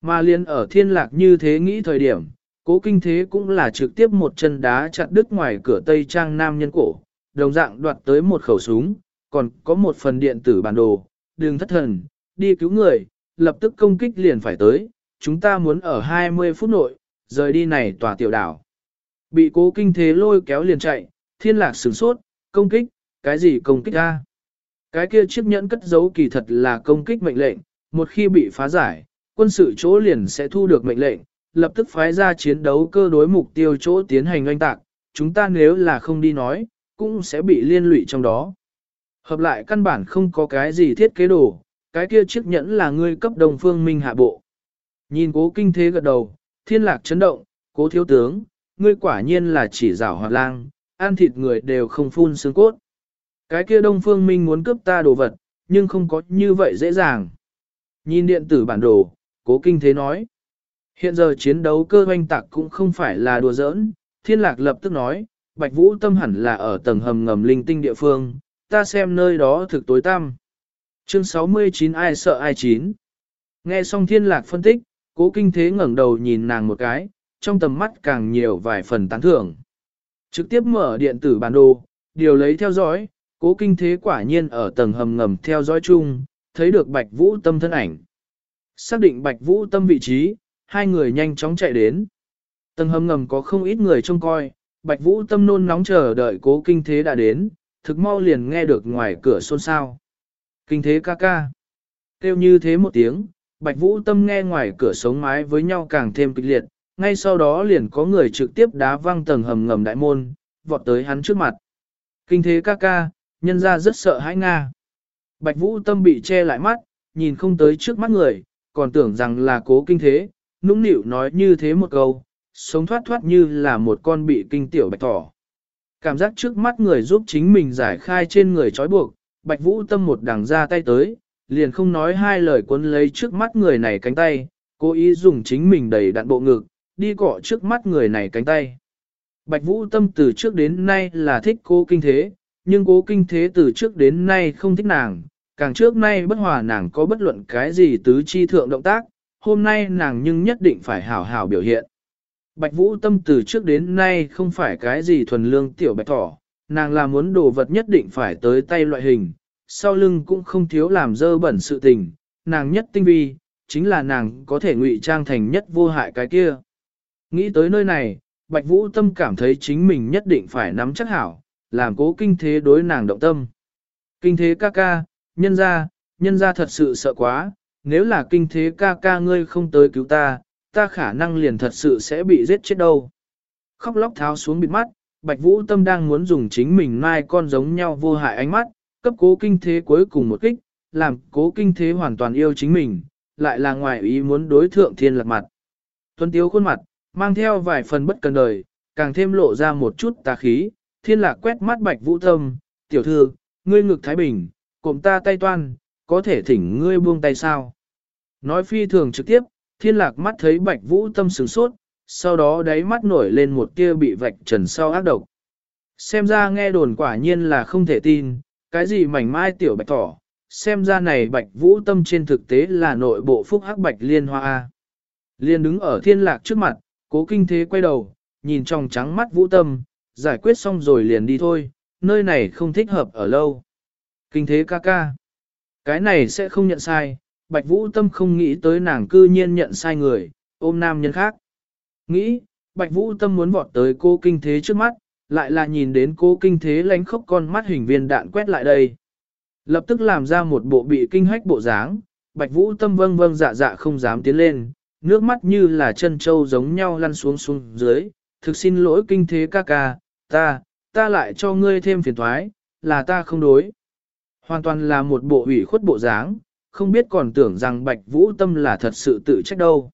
Mà liên ở thiên lạc như thế nghĩ thời điểm, cố kinh thế cũng là trực tiếp một chân đá chặt đứt ngoài cửa tây trang nam nhân cổ, đồng dạng đoạt tới một khẩu súng, còn có một phần điện tử bản đồ, đường thất thần, đi cứu người, lập tức công kích liền phải tới, chúng ta muốn ở 20 phút nội, rời đi này tòa tiểu đảo. Bị cố kinh thế lôi kéo liền chạy, thiên lạc sửng sốt, công kích, cái gì công kích ra? Cái kia chiếc nhẫn cất giấu kỳ thật là công kích mệnh lệnh, một khi bị phá giải, quân sự chỗ liền sẽ thu được mệnh lệnh, lập tức phái ra chiến đấu cơ đối mục tiêu chỗ tiến hành oanh tạc, chúng ta nếu là không đi nói, cũng sẽ bị liên lụy trong đó. Hợp lại căn bản không có cái gì thiết kế đồ, cái kia chiếc nhẫn là ngươi cấp đồng phương minh hạ bộ. Nhìn cố kinh thế gật đầu, thiên lạc chấn động, cố thiếu tướng, ngươi quả nhiên là chỉ rảo hoạt lang, ăn thịt người đều không phun xương cốt. Cái kia đông phương minh muốn cướp ta đồ vật, nhưng không có như vậy dễ dàng. Nhìn điện tử bản đồ, cố kinh thế nói. Hiện giờ chiến đấu cơ hoanh tạc cũng không phải là đùa giỡn, thiên lạc lập tức nói, Bạch Vũ tâm hẳn là ở tầng hầm ngầm linh tinh địa phương, ta xem nơi đó thực tối tăm. Chương 69 ai sợ ai chín. Nghe xong thiên lạc phân tích, cố kinh thế ngẩng đầu nhìn nàng một cái, trong tầm mắt càng nhiều vài phần tán thưởng. Trực tiếp mở điện tử bản đồ, điều lấy theo dõi, cố kinh thế quả nhiên ở tầng hầm ngầm theo dõi chung, thấy được Bạch Vũ Tâm thân ảnh. Xác định Bạch Vũ Tâm vị trí, hai người nhanh chóng chạy đến. Tầng hầm ngầm có không ít người trông coi, Bạch Vũ tâm nôn nóng chờ đợi cố kinh thế đã đến, thực mau liền nghe được ngoài cửa xôn xao. Kinh thế ca ca. Kêu như thế một tiếng, Bạch Vũ tâm nghe ngoài cửa sống mái với nhau càng thêm kịch liệt, ngay sau đó liền có người trực tiếp đá văng tầng hầm ngầm đại môn, vọt tới hắn trước mặt. Kinh thế ca ca, nhân ra rất sợ hãi Nga. Bạch Vũ tâm bị che lại mắt, nhìn không tới trước mắt người, còn tưởng rằng là cố kinh thế, nũng nịu nói như thế một câu, sống thoát thoát như là một con bị kinh tiểu bạch thỏ. Cảm giác trước mắt người giúp chính mình giải khai trên người trói buộc, Bạch Vũ tâm một đằng ra tay tới, liền không nói hai lời cuốn lấy trước mắt người này cánh tay, cố ý dùng chính mình đầy đạn bộ ngực, đi cọ trước mắt người này cánh tay. Bạch Vũ tâm từ trước đến nay là thích cố kinh thế, nhưng cố kinh thế từ trước đến nay không thích nàng, càng trước nay bất hòa nàng có bất luận cái gì tứ chi thượng động tác, hôm nay nàng nhưng nhất định phải hảo hảo biểu hiện. Bạch Vũ tâm từ trước đến nay không phải cái gì thuần lương tiểu bạch thỏ, nàng là muốn đồ vật nhất định phải tới tay loại hình, sau lưng cũng không thiếu làm dơ bẩn sự tình, nàng nhất tinh vi, chính là nàng có thể ngụy trang thành nhất vô hại cái kia. Nghĩ tới nơi này, Bạch Vũ tâm cảm thấy chính mình nhất định phải nắm chắc hảo, làm cố kinh thế đối nàng động tâm. Kinh thế ca ca, nhân ra, nhân ra thật sự sợ quá, nếu là kinh thế ca ca ngươi không tới cứu ta, ta khả năng liền thật sự sẽ bị giết chết đâu. Khóc lóc tháo xuống bịt mắt, Bạch Vũ Tâm đang muốn dùng chính mình mai con giống nhau vô hại ánh mắt, cấp cố kinh thế cuối cùng một kích, làm cố kinh thế hoàn toàn yêu chính mình, lại là ngoài ý muốn đối thượng thiên lạc mặt. Tuân tiếu khuôn mặt, mang theo vài phần bất cần đời, càng thêm lộ ra một chút tà khí, thiên lạc quét mắt Bạch Vũ Tâm, tiểu thư, ngươi ngực Thái Bình, cộm ta tay toan, có thể thỉnh ngươi buông tay sao. Nói phi thường trực tiếp, thiên lạc mắt thấy bạch vũ tâm sửng sốt, sau đó đáy mắt nổi lên một tia bị vạch trần sau ác độc. Xem ra nghe đồn quả nhiên là không thể tin, cái gì mảnh mai tiểu bạch thỏ, xem ra này bạch vũ tâm trên thực tế là nội bộ phúc hắc bạch liên hoa. a. Liên đứng ở thiên lạc trước mặt, cố kinh thế quay đầu, nhìn trong trắng mắt vũ tâm, giải quyết xong rồi liền đi thôi, nơi này không thích hợp ở lâu. Kinh thế ca ca. Cái này sẽ không nhận sai, Bạch Vũ Tâm không nghĩ tới nàng cư nhiên nhận sai người, ôm nam nhân khác. Nghĩ, Bạch Vũ Tâm muốn vọt tới cô kinh thế trước mắt, lại là nhìn đến cô kinh thế lánh khóc con mắt hình viên đạn quét lại đây. Lập tức làm ra một bộ bị kinh hách bộ dáng, Bạch Vũ Tâm vâng vâng dạ dạ không dám tiến lên, nước mắt như là chân trâu giống nhau lăn xuống xuống dưới, thực xin lỗi kinh thế ca ca, ta, ta lại cho ngươi thêm phiền thoái, là ta không đối. Hoàn toàn là một bộ ủy khuất bộ dáng, không biết còn tưởng rằng Bạch Vũ Tâm là thật sự tự trách đâu.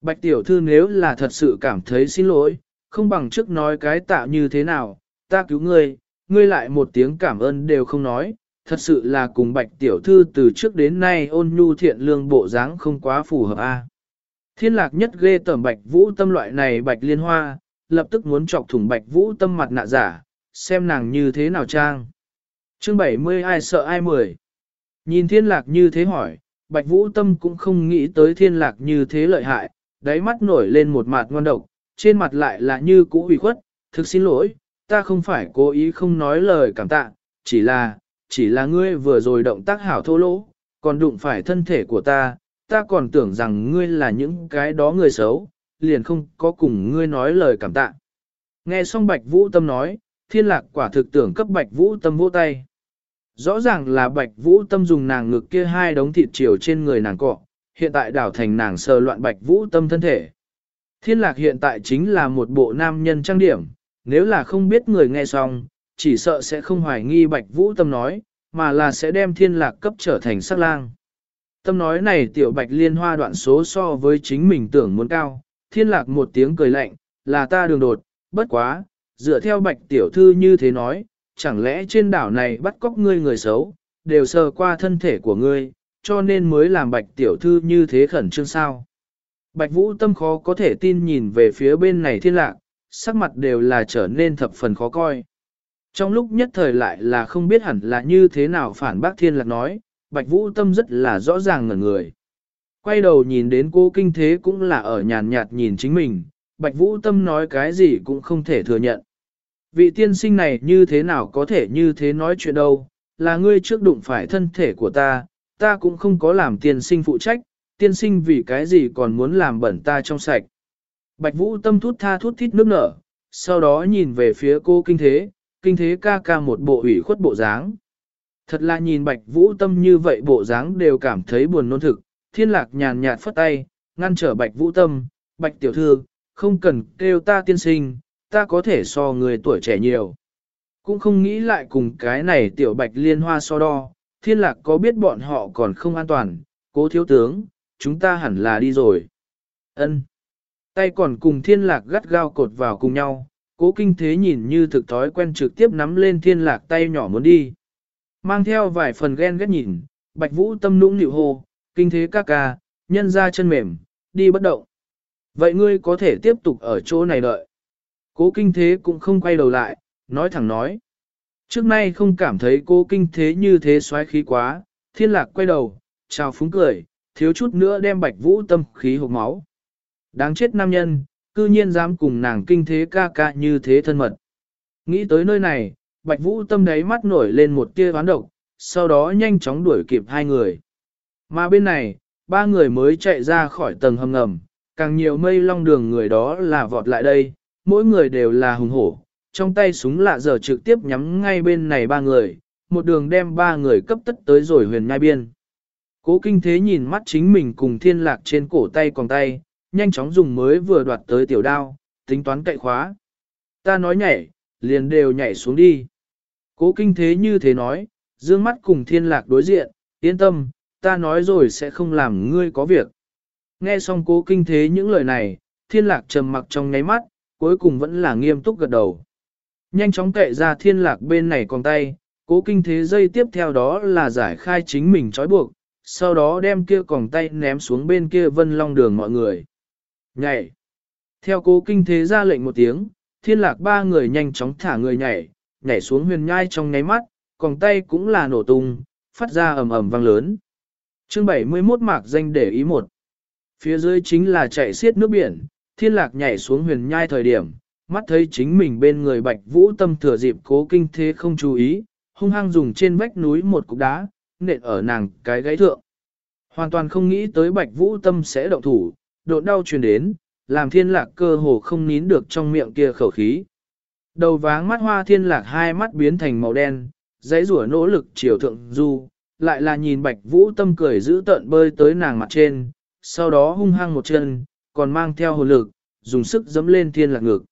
Bạch Tiểu Thư nếu là thật sự cảm thấy xin lỗi, không bằng trước nói cái tạ như thế nào, ta cứu ngươi, ngươi lại một tiếng cảm ơn đều không nói, thật sự là cùng Bạch Tiểu Thư từ trước đến nay ôn nhu thiện lương bộ dáng không quá phù hợp a. Thiên lạc nhất ghê tởm Bạch Vũ Tâm loại này Bạch Liên Hoa, lập tức muốn chọc thủng Bạch Vũ Tâm mặt nạ giả, xem nàng như thế nào trang. Chương 70 ai sợ ai mười. Nhìn thiên lạc như thế hỏi, Bạch Vũ Tâm cũng không nghĩ tới thiên lạc như thế lợi hại, đáy mắt nổi lên một mặt ngon độc, trên mặt lại là như cũ ủy khuất, thực xin lỗi, ta không phải cố ý không nói lời cảm tạ, chỉ là, chỉ là ngươi vừa rồi động tác hảo thô lỗ, còn đụng phải thân thể của ta, ta còn tưởng rằng ngươi là những cái đó người xấu, liền không có cùng ngươi nói lời cảm tạ. Nghe xong Bạch Vũ Tâm nói, thiên lạc quả thực tưởng cấp Bạch Vũ Tâm vỗ tay. Rõ ràng là bạch vũ tâm dùng nàng ngực kia hai đống thịt chiều trên người nàng cọ, hiện tại đảo thành nàng sờ loạn bạch vũ tâm thân thể. Thiên lạc hiện tại chính là một bộ nam nhân trang điểm, nếu là không biết người nghe xong, chỉ sợ sẽ không hoài nghi bạch vũ tâm nói, mà là sẽ đem thiên lạc cấp trở thành sắc lang. Tâm nói này tiểu bạch liên hoa đoạn số so với chính mình tưởng muốn cao, thiên lạc một tiếng cười lạnh, là ta đường đột, bất quá, dựa theo bạch tiểu thư như thế nói, chẳng lẽ trên đảo này bắt cóc ngươi người xấu, đều sờ qua thân thể của ngươi, cho nên mới làm bạch tiểu thư như thế khẩn trương sao. Bạch vũ tâm khó có thể tin nhìn về phía bên này thiên lạc, sắc mặt đều là trở nên thập phần khó coi. Trong lúc nhất thời lại là không biết hẳn là như thế nào phản bác thiên lạc nói, bạch vũ tâm rất là rõ ràng ngẩn người. Quay đầu nhìn đến cô kinh thế cũng là ở nhàn nhạt nhìn chính mình, bạch vũ tâm nói cái gì cũng không thể thừa nhận. Vị tiên sinh này như thế nào có thể như thế nói chuyện đâu, là ngươi trước đụng phải thân thể của ta, ta cũng không có làm tiên sinh phụ trách, tiên sinh vì cái gì còn muốn làm bẩn ta trong sạch. Bạch Vũ tâm thút tha thút thít nước nở, sau đó nhìn về phía cô kinh thế, kinh thế ca ca một bộ ủy khuất bộ dáng. Thật là nhìn Bạch Vũ tâm như vậy bộ dáng đều cảm thấy buồn nôn thực, thiên lạc nhàn nhạt phất tay, ngăn trở Bạch Vũ tâm, Bạch tiểu thư, không cần kêu ta tiên sinh, ta có thể so người tuổi trẻ nhiều. Cũng không nghĩ lại cùng cái này tiểu Bạch liên hoa so đo, thiên lạc có biết bọn họ còn không an toàn, cố thiếu tướng, chúng ta hẳn là đi rồi. ân Tay còn cùng thiên lạc gắt gao cột vào cùng nhau, cố kinh thế nhìn như thực thói quen trực tiếp nắm lên thiên lạc tay nhỏ muốn đi. Mang theo vài phần ghen ghét nhìn, bạch vũ tâm nũng nịu hô, kinh thế ca ca, nhân ra chân mềm, đi bất động. Vậy ngươi có thể tiếp tục ở chỗ này đợi. Cố kinh thế cũng không quay đầu lại, nói thẳng nói. Trước nay không cảm thấy cố kinh thế như thế xoáy khí quá, thiên lạc quay đầu, chào phúng cười, thiếu chút nữa đem bạch vũ tâm khí hộp máu. Đáng chết nam nhân, cư nhiên dám cùng nàng kinh thế ca ca như thế thân mật. Nghĩ tới nơi này, bạch vũ tâm đáy mắt nổi lên một tia ván độc, sau đó nhanh chóng đuổi kịp hai người. Mà bên này, ba người mới chạy ra khỏi tầng hầm ngầm, càng nhiều mây long đường người đó là vọt lại đây, mỗi người đều là hùng hổ, trong tay súng lạ giờ trực tiếp nhắm ngay bên này ba người, một đường đem ba người cấp tất tới rồi huyền nhai biên. Cố kinh thế nhìn mắt chính mình cùng thiên lạc trên cổ tay còn tay, nhanh chóng dùng mới vừa đoạt tới tiểu đao, tính toán cậy khóa. Ta nói nhảy, liền đều nhảy xuống đi. Cố kinh thế như thế nói, dương mắt cùng thiên lạc đối diện, yên tâm, ta nói rồi sẽ không làm ngươi có việc. Nghe xong cố kinh thế những lời này, thiên lạc trầm mặc trong ngáy mắt, cuối cùng vẫn là nghiêm túc gật đầu. Nhanh chóng kệ ra thiên lạc bên này còn tay, cố kinh thế dây tiếp theo đó là giải khai chính mình trói buộc, sau đó đem kia còng tay ném xuống bên kia vân long đường mọi người. Nhảy! Theo cố kinh thế ra lệnh một tiếng, thiên lạc ba người nhanh chóng thả người nhảy, nhảy xuống huyền nhai trong ngáy mắt, còng tay cũng là nổ tung, phát ra ầm ầm vang lớn chương 71 mạc danh để ý một. Phía dưới chính là chạy xiết nước biển, thiên lạc nhảy xuống huyền nhai thời điểm, mắt thấy chính mình bên người bạch vũ tâm thừa dịp cố kinh thế không chú ý, hung hăng dùng trên vách núi một cục đá, nện ở nàng cái gáy thượng. Hoàn toàn không nghĩ tới bạch vũ tâm sẽ động thủ, độ đau truyền đến, làm thiên lạc cơ hồ không nín được trong miệng kia khẩu khí. Đầu váng mắt hoa thiên lạc hai mắt biến thành màu đen, dãy rủa nỗ lực chiều thượng du, lại là nhìn bạch vũ tâm cười giữ tợn bơi tới nàng mặt trên, sau đó hung hăng một chân, còn mang theo hồn lực, dùng sức dẫm lên thiên lạc ngực.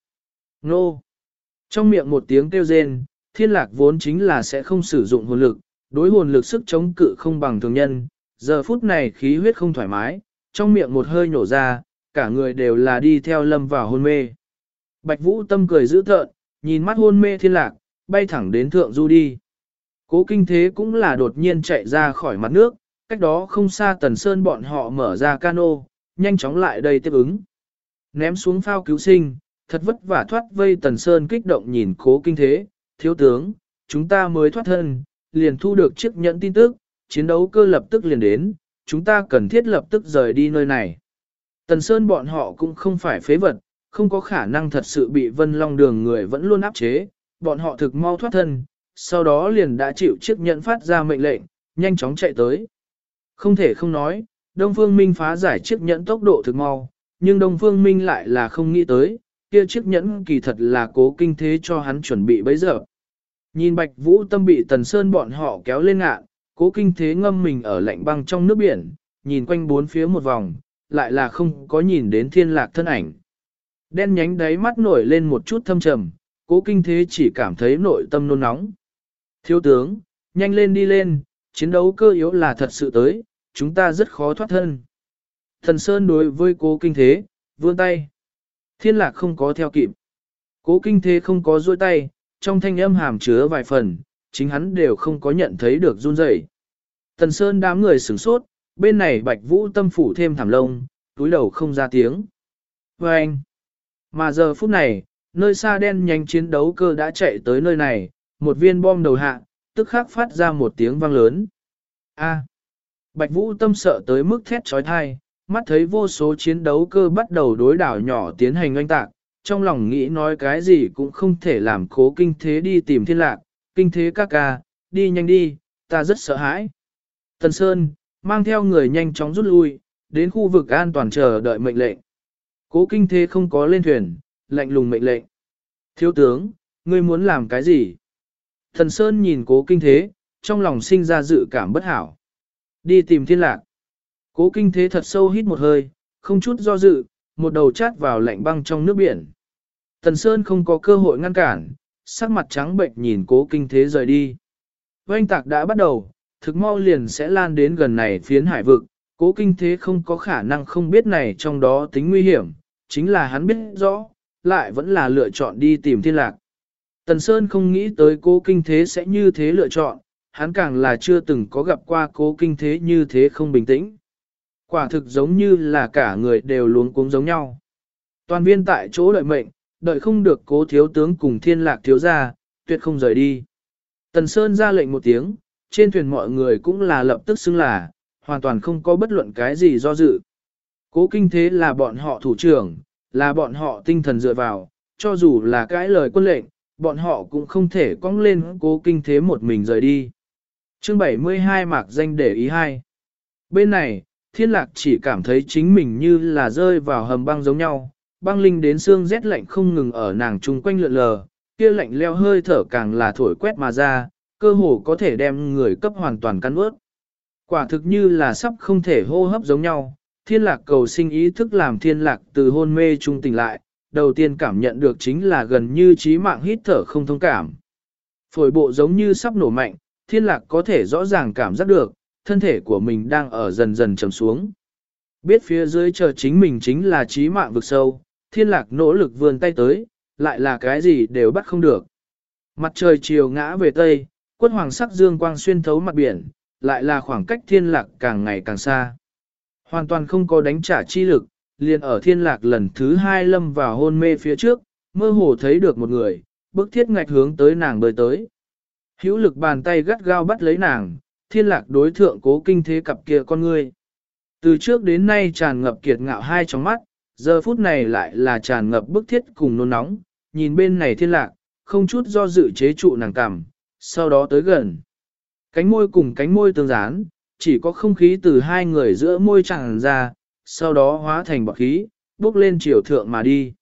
Nô! Trong miệng một tiếng kêu rên, thiên lạc vốn chính là sẽ không sử dụng hồn lực, đối hồn lực sức chống cự không bằng thường nhân, giờ phút này khí huyết không thoải mái, trong miệng một hơi nhổ ra, cả người đều là đi theo lâm vào hôn mê. Bạch Vũ tâm cười dữ thợn, nhìn mắt hôn mê thiên lạc, bay thẳng đến thượng du đi. Cố kinh thế cũng là đột nhiên chạy ra khỏi mặt nước, cách đó không xa tần sơn bọn họ mở ra cano, nhanh chóng lại đây tiếp ứng. Ném xuống phao cứu sinh, thật vất vả thoát vây tần sơn kích động nhìn cố kinh thế, thiếu tướng, chúng ta mới thoát thân, liền thu được chiếc nhẫn tin tức, chiến đấu cơ lập tức liền đến, chúng ta cần thiết lập tức rời đi nơi này. Tần Sơn bọn họ cũng không phải phế vật, không có khả năng thật sự bị Vân Long đường người vẫn luôn áp chế, bọn họ thực mau thoát thân, sau đó liền đã chịu chiếc nhẫn phát ra mệnh lệnh, nhanh chóng chạy tới. Không thể không nói, Đông Phương Minh phá giải chiếc nhẫn tốc độ thực mau, nhưng Đông Phương Minh lại là không nghĩ tới, kia chiếc nhẫn kỳ thật là cố kinh thế cho hắn chuẩn bị bấy giờ. Nhìn Bạch Vũ Tâm bị Tần Sơn bọn họ kéo lên ngạn, cố kinh thế ngâm mình ở lạnh băng trong nước biển, nhìn quanh bốn phía một vòng, lại là không có nhìn đến thiên lạc thân ảnh. Đen nhánh đáy mắt nổi lên một chút thâm trầm, cố kinh thế chỉ cảm thấy nội tâm nôn nóng. Thiếu tướng, nhanh lên đi lên, chiến đấu cơ yếu là thật sự tới, chúng ta rất khó thoát thân. Thần Sơn đối với cố kinh thế, vươn tay. Thiên lạc không có theo kịp. Cố kinh thế không có duỗi tay, trong thanh âm hàm chứa vài phần, chính hắn đều không có nhận thấy được run rẩy. thần Sơn đám người sửng sốt, bên này Bạch Vũ tâm phủ thêm thảm lông, túi đầu không ra tiếng. Và anh, mà giờ phút này, nơi xa đen nhanh chiến đấu cơ đã chạy tới nơi này, một viên bom đầu hạ, tức khắc phát ra một tiếng vang lớn. A. À. Bạch Vũ tâm sợ tới mức thét chói tai mắt thấy vô số chiến đấu cơ bắt đầu đối đảo nhỏ tiến hành oanh tạc, trong lòng nghĩ nói cái gì cũng không thể làm cố kinh thế đi tìm thiên lạc, kinh thế ca ca, đi nhanh đi, ta rất sợ hãi. Tần Sơn, mang theo người nhanh chóng rút lui, đến khu vực an toàn chờ đợi mệnh lệnh. Cố kinh thế không có lên thuyền, lạnh lùng mệnh lệnh. Thiếu tướng, ngươi muốn làm cái gì? Thần Sơn nhìn cố kinh thế, trong lòng sinh ra dự cảm bất hảo. Đi tìm thiên lạc. Cố kinh thế thật sâu hít một hơi, không chút do dự, một đầu chát vào lạnh băng trong nước biển. Thần Sơn không có cơ hội ngăn cản, sắc mặt trắng bệnh nhìn cố kinh thế rời đi. Oanh tạc đã bắt đầu, thực mau liền sẽ lan đến gần này phiến hải vực, cố kinh thế không có khả năng không biết này trong đó tính nguy hiểm, chính là hắn biết rõ, lại vẫn là lựa chọn đi tìm thiên lạc. Tần Sơn không nghĩ tới cố kinh thế sẽ như thế lựa chọn, hắn càng là chưa từng có gặp qua cố kinh thế như thế không bình tĩnh. Quả thực giống như là cả người đều luống cuống giống nhau. Toàn viên tại chỗ đợi mệnh, đợi không được cố thiếu tướng cùng thiên lạc thiếu ra, tuyệt không rời đi. Tần Sơn ra lệnh một tiếng, trên thuyền mọi người cũng là lập tức xưng là, hoàn toàn không có bất luận cái gì do dự. Cố kinh thế là bọn họ thủ trưởng, là bọn họ tinh thần dựa vào, cho dù là cái lời quân lệnh, bọn họ cũng không thể cong lên cố kinh thế một mình rời đi. Chương 72 mạc danh để ý hai. Bên này, thiên lạc chỉ cảm thấy chính mình như là rơi vào hầm băng giống nhau, băng linh đến xương rét lạnh không ngừng ở nàng chung quanh lượn lờ, kia lạnh leo hơi thở càng là thổi quét mà ra, cơ hồ có thể đem người cấp hoàn toàn cắn ướt. Quả thực như là sắp không thể hô hấp giống nhau, thiên lạc cầu sinh ý thức làm thiên lạc từ hôn mê trung tỉnh lại, đầu tiên cảm nhận được chính là gần như trí mạng hít thở không thông cảm. Phổi bộ giống như sắp nổ mạnh, thiên lạc có thể rõ ràng cảm giác được, thân thể của mình đang ở dần dần trầm xuống. Biết phía dưới chờ chính mình chính là trí mạng vực sâu, thiên lạc nỗ lực vươn tay tới, lại là cái gì đều bắt không được. Mặt trời chiều ngã về tây, quất hoàng sắc dương quang xuyên thấu mặt biển, lại là khoảng cách thiên lạc càng ngày càng xa. Hoàn toàn không có đánh trả chi lực, liền ở thiên lạc lần thứ hai lâm vào hôn mê phía trước, mơ hồ thấy được một người, bức thiết ngạch hướng tới nàng bơi tới. Hữu lực bàn tay gắt gao bắt lấy nàng, thiên lạc đối thượng cố kinh thế cặp kia con ngươi. Từ trước đến nay tràn ngập kiệt ngạo hai trong mắt, giờ phút này lại là tràn ngập bức thiết cùng nôn nóng, nhìn bên này thiên lạc, không chút do dự chế trụ nàng cảm, sau đó tới gần. Cánh môi cùng cánh môi tương dán, chỉ có không khí từ hai người giữa môi tràn ra, sau đó hóa thành bọt khí, bước lên chiều thượng mà đi.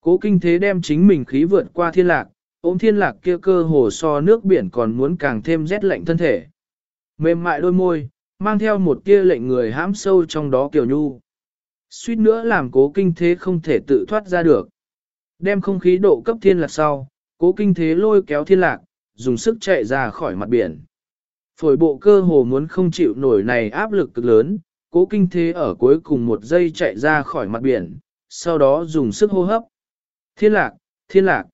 Cố kinh thế đem chính mình khí vượt qua thiên lạc, ôm thiên lạc kia cơ hồ so nước biển còn muốn càng thêm rét lạnh thân thể. Mềm mại đôi môi, mang theo một kia lệnh người hãm sâu trong đó kiểu nhu. Suýt nữa làm cố kinh thế không thể tự thoát ra được. Đem không khí độ cấp thiên lạc sau, cố kinh thế lôi kéo thiên lạc, dùng sức chạy ra khỏi mặt biển. Phổi bộ cơ hồ muốn không chịu nổi này áp lực cực lớn, cố kinh thế ở cuối cùng một giây chạy ra khỏi mặt biển, sau đó dùng sức hô hấp. Thiên lạc, thiên lạc.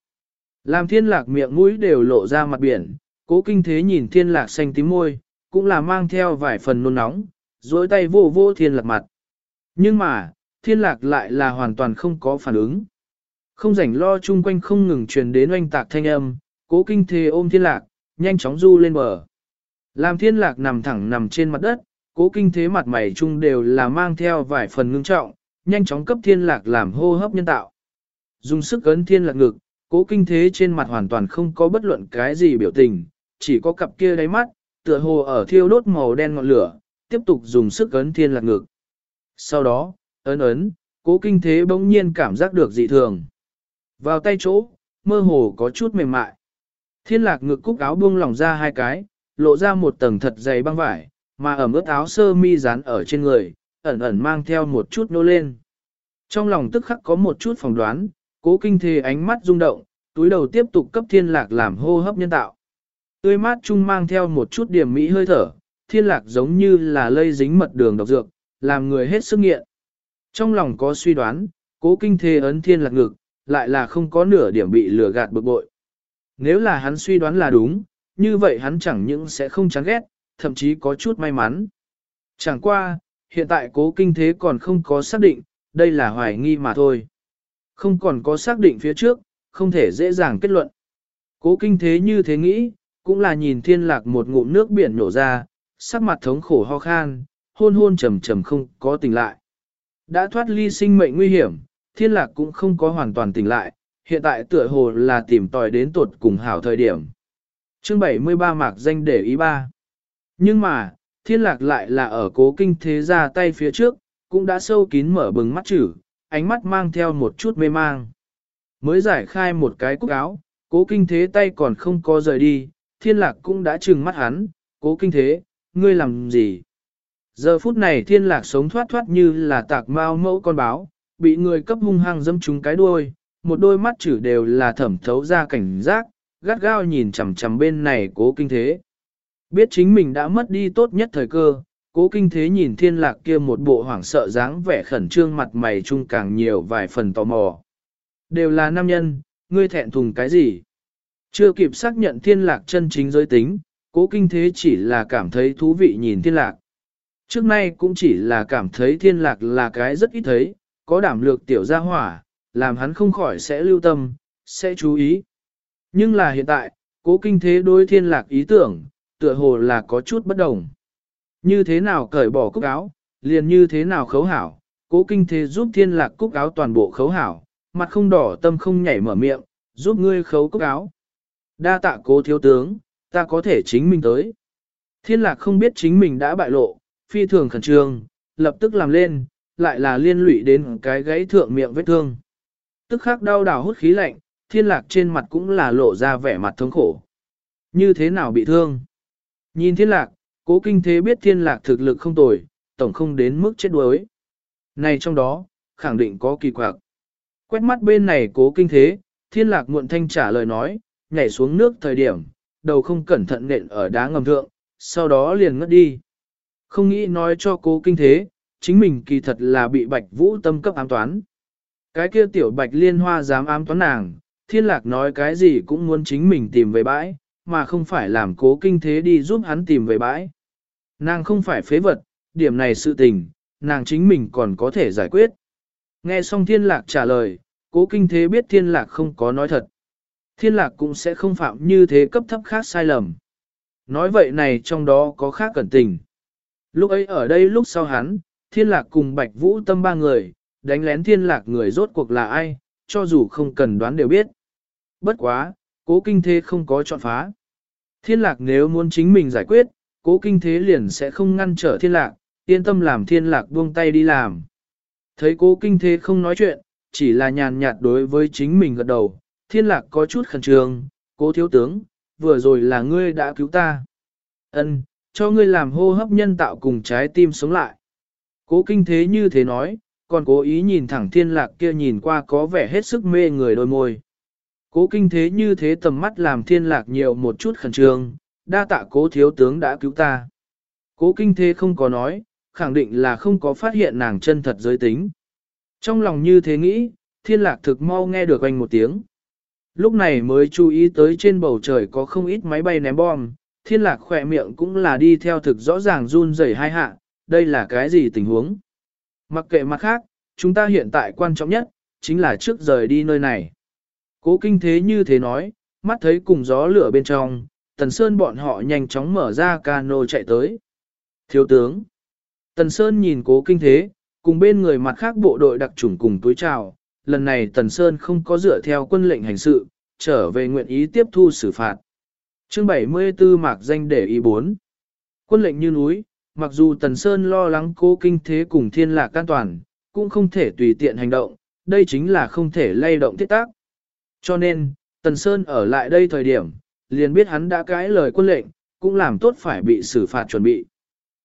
Làm thiên lạc miệng mũi đều lộ ra mặt biển, cố kinh thế nhìn thiên lạc xanh tím môi, cũng là mang theo vài phần nôn nóng, dối tay vô vô thiên lạc mặt. Nhưng mà, thiên lạc lại là hoàn toàn không có phản ứng. Không rảnh lo chung quanh không ngừng truyền đến oanh tạc thanh âm, cố kinh thế ôm thiên lạc, nhanh chóng du lên bờ. Làm thiên lạc nằm thẳng nằm trên mặt đất, cố kinh thế mặt mày chung đều là mang theo vài phần ngưng trọng, nhanh chóng cấp thiên lạc làm hô hấp nhân tạo. Dùng sức ấn thiên lạc ngực, cố kinh thế trên mặt hoàn toàn không có bất luận cái gì biểu tình, chỉ có cặp kia đáy mắt, tựa hồ ở thiêu đốt màu đen ngọn lửa, tiếp tục dùng sức ấn thiên lạc ngực. Sau đó, ấn ấn, cố kinh thế bỗng nhiên cảm giác được dị thường. Vào tay chỗ, mơ hồ có chút mềm mại. Thiên lạc ngực cúc áo buông lỏng ra hai cái, lộ ra một tầng thật dày băng vải, mà ẩm ướt áo sơ mi dán ở trên người, ẩn ẩn mang theo một chút nô lên. Trong lòng tức khắc có một chút phỏng đoán, cố kinh thề ánh mắt rung động, túi đầu tiếp tục cấp thiên lạc làm hô hấp nhân tạo. Tươi mát chung mang theo một chút điểm mỹ hơi thở, thiên lạc giống như là lây dính mật đường độc dược, làm người hết sức nghiện. Trong lòng có suy đoán, cố kinh thề ấn thiên lạc ngực, lại là không có nửa điểm bị lừa gạt bực bội. Nếu là hắn suy đoán là đúng, như vậy hắn chẳng những sẽ không chán ghét, thậm chí có chút may mắn. Chẳng qua, hiện tại cố kinh thế còn không có xác định, đây là hoài nghi mà thôi. Không còn có xác định phía trước, không thể dễ dàng kết luận. Cố kinh thế như thế nghĩ, cũng là nhìn thiên lạc một ngụm nước biển nổ ra, sắc mặt thống khổ ho khan, hôn hôn trầm trầm không có tỉnh lại. Đã thoát ly sinh mệnh nguy hiểm, thiên lạc cũng không có hoàn toàn tỉnh lại, hiện tại tựa hồ là tìm tòi đến tột cùng hảo thời điểm. Chương 73 mạc danh để ý ba. Nhưng mà, thiên lạc lại là ở cố kinh thế ra tay phía trước, cũng đã sâu kín mở bừng mắt chữ, ánh mắt mang theo một chút mê mang. Mới giải khai một cái cúc áo, cố kinh thế tay còn không có rời đi, thiên lạc cũng đã trừng mắt hắn, cố kinh thế, ngươi làm gì? Giờ phút này thiên lạc sống thoát thoát như là tạc mau mẫu con báo, bị người cấp hung hăng dâm trúng cái đuôi, một đôi mắt chữ đều là thẩm thấu ra cảnh giác, gắt gao nhìn chằm chằm bên này cố kinh thế. Biết chính mình đã mất đi tốt nhất thời cơ, cố kinh thế nhìn thiên lạc kia một bộ hoảng sợ dáng vẻ khẩn trương mặt mày chung càng nhiều vài phần tò mò. Đều là nam nhân, ngươi thẹn thùng cái gì? Chưa kịp xác nhận thiên lạc chân chính giới tính, cố kinh thế chỉ là cảm thấy thú vị nhìn thiên lạc. Trước nay cũng chỉ là cảm thấy thiên lạc là cái rất ít thấy, có đảm lược tiểu gia hỏa, làm hắn không khỏi sẽ lưu tâm, sẽ chú ý. Nhưng là hiện tại, cố kinh thế đối thiên lạc ý tưởng, tựa hồ là có chút bất đồng. Như thế nào cởi bỏ cúc áo, liền như thế nào khấu hảo, cố kinh thế giúp thiên lạc cúc áo toàn bộ khấu hảo, mặt không đỏ tâm không nhảy mở miệng, giúp ngươi khấu cúc áo. Đa tạ cố thiếu tướng, ta có thể chính mình tới. Thiên lạc không biết chính mình đã bại lộ, phi thường khẩn trương, lập tức làm lên, lại là liên lụy đến cái gãy thượng miệng vết thương. Tức khắc đau đảo hút khí lạnh, thiên lạc trên mặt cũng là lộ ra vẻ mặt thống khổ. Như thế nào bị thương? Nhìn thiên lạc, cố kinh thế biết thiên lạc thực lực không tồi, tổng không đến mức chết đuối. Này trong đó, khẳng định có kỳ quặc. Quét mắt bên này cố kinh thế, thiên lạc muộn thanh trả lời nói, nhảy xuống nước thời điểm, đầu không cẩn thận nện ở đá ngầm thượng, sau đó liền ngất đi. Không nghĩ nói cho cố kinh thế, chính mình kỳ thật là bị bạch vũ tâm cấp ám toán. Cái kia tiểu bạch liên hoa dám ám toán nàng, thiên lạc nói cái gì cũng muốn chính mình tìm về bãi, mà không phải làm cố kinh thế đi giúp hắn tìm về bãi. Nàng không phải phế vật, điểm này sự tình, nàng chính mình còn có thể giải quyết. Nghe xong thiên lạc trả lời, cố kinh thế biết thiên lạc không có nói thật. Thiên lạc cũng sẽ không phạm như thế cấp thấp khác sai lầm. Nói vậy này trong đó có khác cẩn tình. Lúc ấy ở đây lúc sau hắn, thiên lạc cùng bạch vũ tâm ba người, đánh lén thiên lạc người rốt cuộc là ai, cho dù không cần đoán đều biết. Bất quá, cố kinh thế không có chọn phá. Thiên lạc nếu muốn chính mình giải quyết, cố kinh thế liền sẽ không ngăn trở thiên lạc, yên tâm làm thiên lạc buông tay đi làm. Thấy cố kinh thế không nói chuyện, chỉ là nhàn nhạt đối với chính mình gật đầu, thiên lạc có chút khẩn trương, cố thiếu tướng, vừa rồi là ngươi đã cứu ta. ân cho ngươi làm hô hấp nhân tạo cùng trái tim sống lại. Cố kinh thế như thế nói, còn cố ý nhìn thẳng thiên lạc kia nhìn qua có vẻ hết sức mê người đôi môi. Cố kinh thế như thế tầm mắt làm thiên lạc nhiều một chút khẩn trương, đa tạ cố thiếu tướng đã cứu ta. Cố kinh thế không có nói, khẳng định là không có phát hiện nàng chân thật giới tính. Trong lòng như thế nghĩ, thiên lạc thực mau nghe được anh một tiếng. Lúc này mới chú ý tới trên bầu trời có không ít máy bay ném bom, thiên lạc khỏe miệng cũng là đi theo thực rõ ràng run rẩy hai hạ, đây là cái gì tình huống. Mặc kệ mặt khác, chúng ta hiện tại quan trọng nhất, chính là trước rời đi nơi này. Cố kinh thế như thế nói, mắt thấy cùng gió lửa bên trong, Tần Sơn bọn họ nhanh chóng mở ra cano chạy tới. Thiếu tướng. Tần Sơn nhìn cố kinh thế, cùng bên người mặt khác bộ đội đặc chủng cùng túi chào. Lần này Tần Sơn không có dựa theo quân lệnh hành sự, trở về nguyện ý tiếp thu xử phạt. Chương 74 mạc danh để ý 4. Quân lệnh như núi, mặc dù Tần Sơn lo lắng cố kinh thế cùng thiên lạc an toàn, cũng không thể tùy tiện hành động, đây chính là không thể lay động thiết tác. Cho nên, Tần Sơn ở lại đây thời điểm, liền biết hắn đã cãi lời quân lệnh, cũng làm tốt phải bị xử phạt chuẩn bị.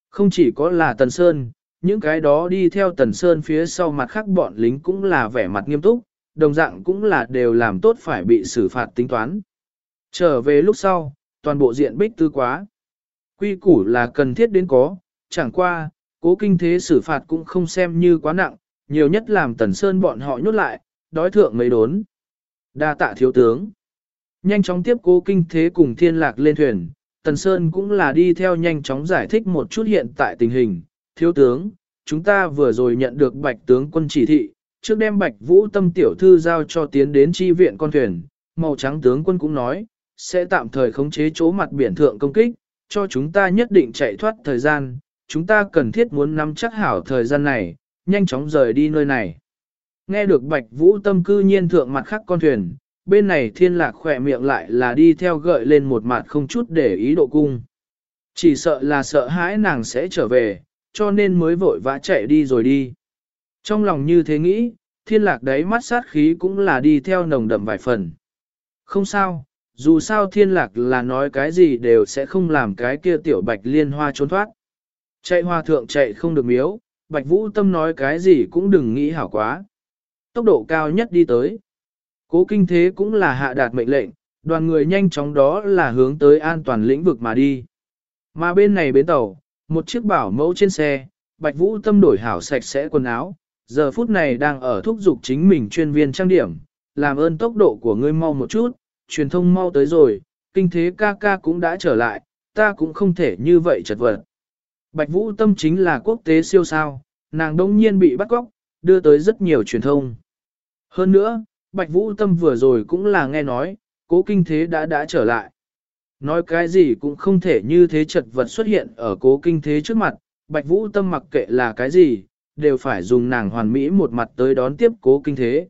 Không chỉ có là Tần Sơn, những cái đó đi theo Tần Sơn phía sau mặt khác bọn lính cũng là vẻ mặt nghiêm túc, đồng dạng cũng là đều làm tốt phải bị xử phạt tính toán. Trở về lúc sau, toàn bộ diện bích tư quá. Quy củ là cần thiết đến có, chẳng qua, cố kinh thế xử phạt cũng không xem như quá nặng, nhiều nhất làm Tần Sơn bọn họ nhốt lại, đói thượng mấy đốn. Đa tạ thiếu tướng. Nhanh chóng tiếp cố kinh thế cùng thiên lạc lên thuyền, Tần Sơn cũng là đi theo nhanh chóng giải thích một chút hiện tại tình hình. Thiếu tướng, chúng ta vừa rồi nhận được bạch tướng quân chỉ thị, trước đem bạch vũ tâm tiểu thư giao cho tiến đến chi viện con thuyền. Màu trắng tướng quân cũng nói, sẽ tạm thời khống chế chỗ mặt biển thượng công kích, cho chúng ta nhất định chạy thoát thời gian. Chúng ta cần thiết muốn nắm chắc hảo thời gian này, nhanh chóng rời đi nơi này. Nghe được bạch vũ tâm cư nhiên thượng mặt khắc con thuyền, bên này thiên lạc khỏe miệng lại là đi theo gợi lên một mặt không chút để ý độ cung. Chỉ sợ là sợ hãi nàng sẽ trở về, cho nên mới vội vã chạy đi rồi đi. Trong lòng như thế nghĩ, thiên lạc đấy mắt sát khí cũng là đi theo nồng đậm vài phần. Không sao, dù sao thiên lạc là nói cái gì đều sẽ không làm cái kia tiểu bạch liên hoa trốn thoát. Chạy hoa thượng chạy không được miếu, bạch vũ tâm nói cái gì cũng đừng nghĩ hảo quá. Tốc độ cao nhất đi tới. Cố kinh thế cũng là hạ đạt mệnh lệnh, đoàn người nhanh chóng đó là hướng tới an toàn lĩnh vực mà đi. Mà bên này bến tàu, một chiếc bảo mẫu trên xe, Bạch Vũ Tâm đổi hảo sạch sẽ quần áo, giờ phút này đang ở thúc giục chính mình chuyên viên trang điểm, làm ơn tốc độ của ngươi mau một chút, truyền thông mau tới rồi, kinh thế ca ca cũng đã trở lại, ta cũng không thể như vậy chật vật. Bạch Vũ Tâm chính là quốc tế siêu sao, nàng đông nhiên bị bắt cóc, đưa tới rất nhiều truyền thông. Hơn nữa, Bạch Vũ Tâm vừa rồi cũng là nghe nói, cố kinh thế đã đã trở lại. Nói cái gì cũng không thể như thế chật vật xuất hiện ở cố kinh thế trước mặt, Bạch Vũ Tâm mặc kệ là cái gì, đều phải dùng nàng hoàn mỹ một mặt tới đón tiếp cố kinh thế.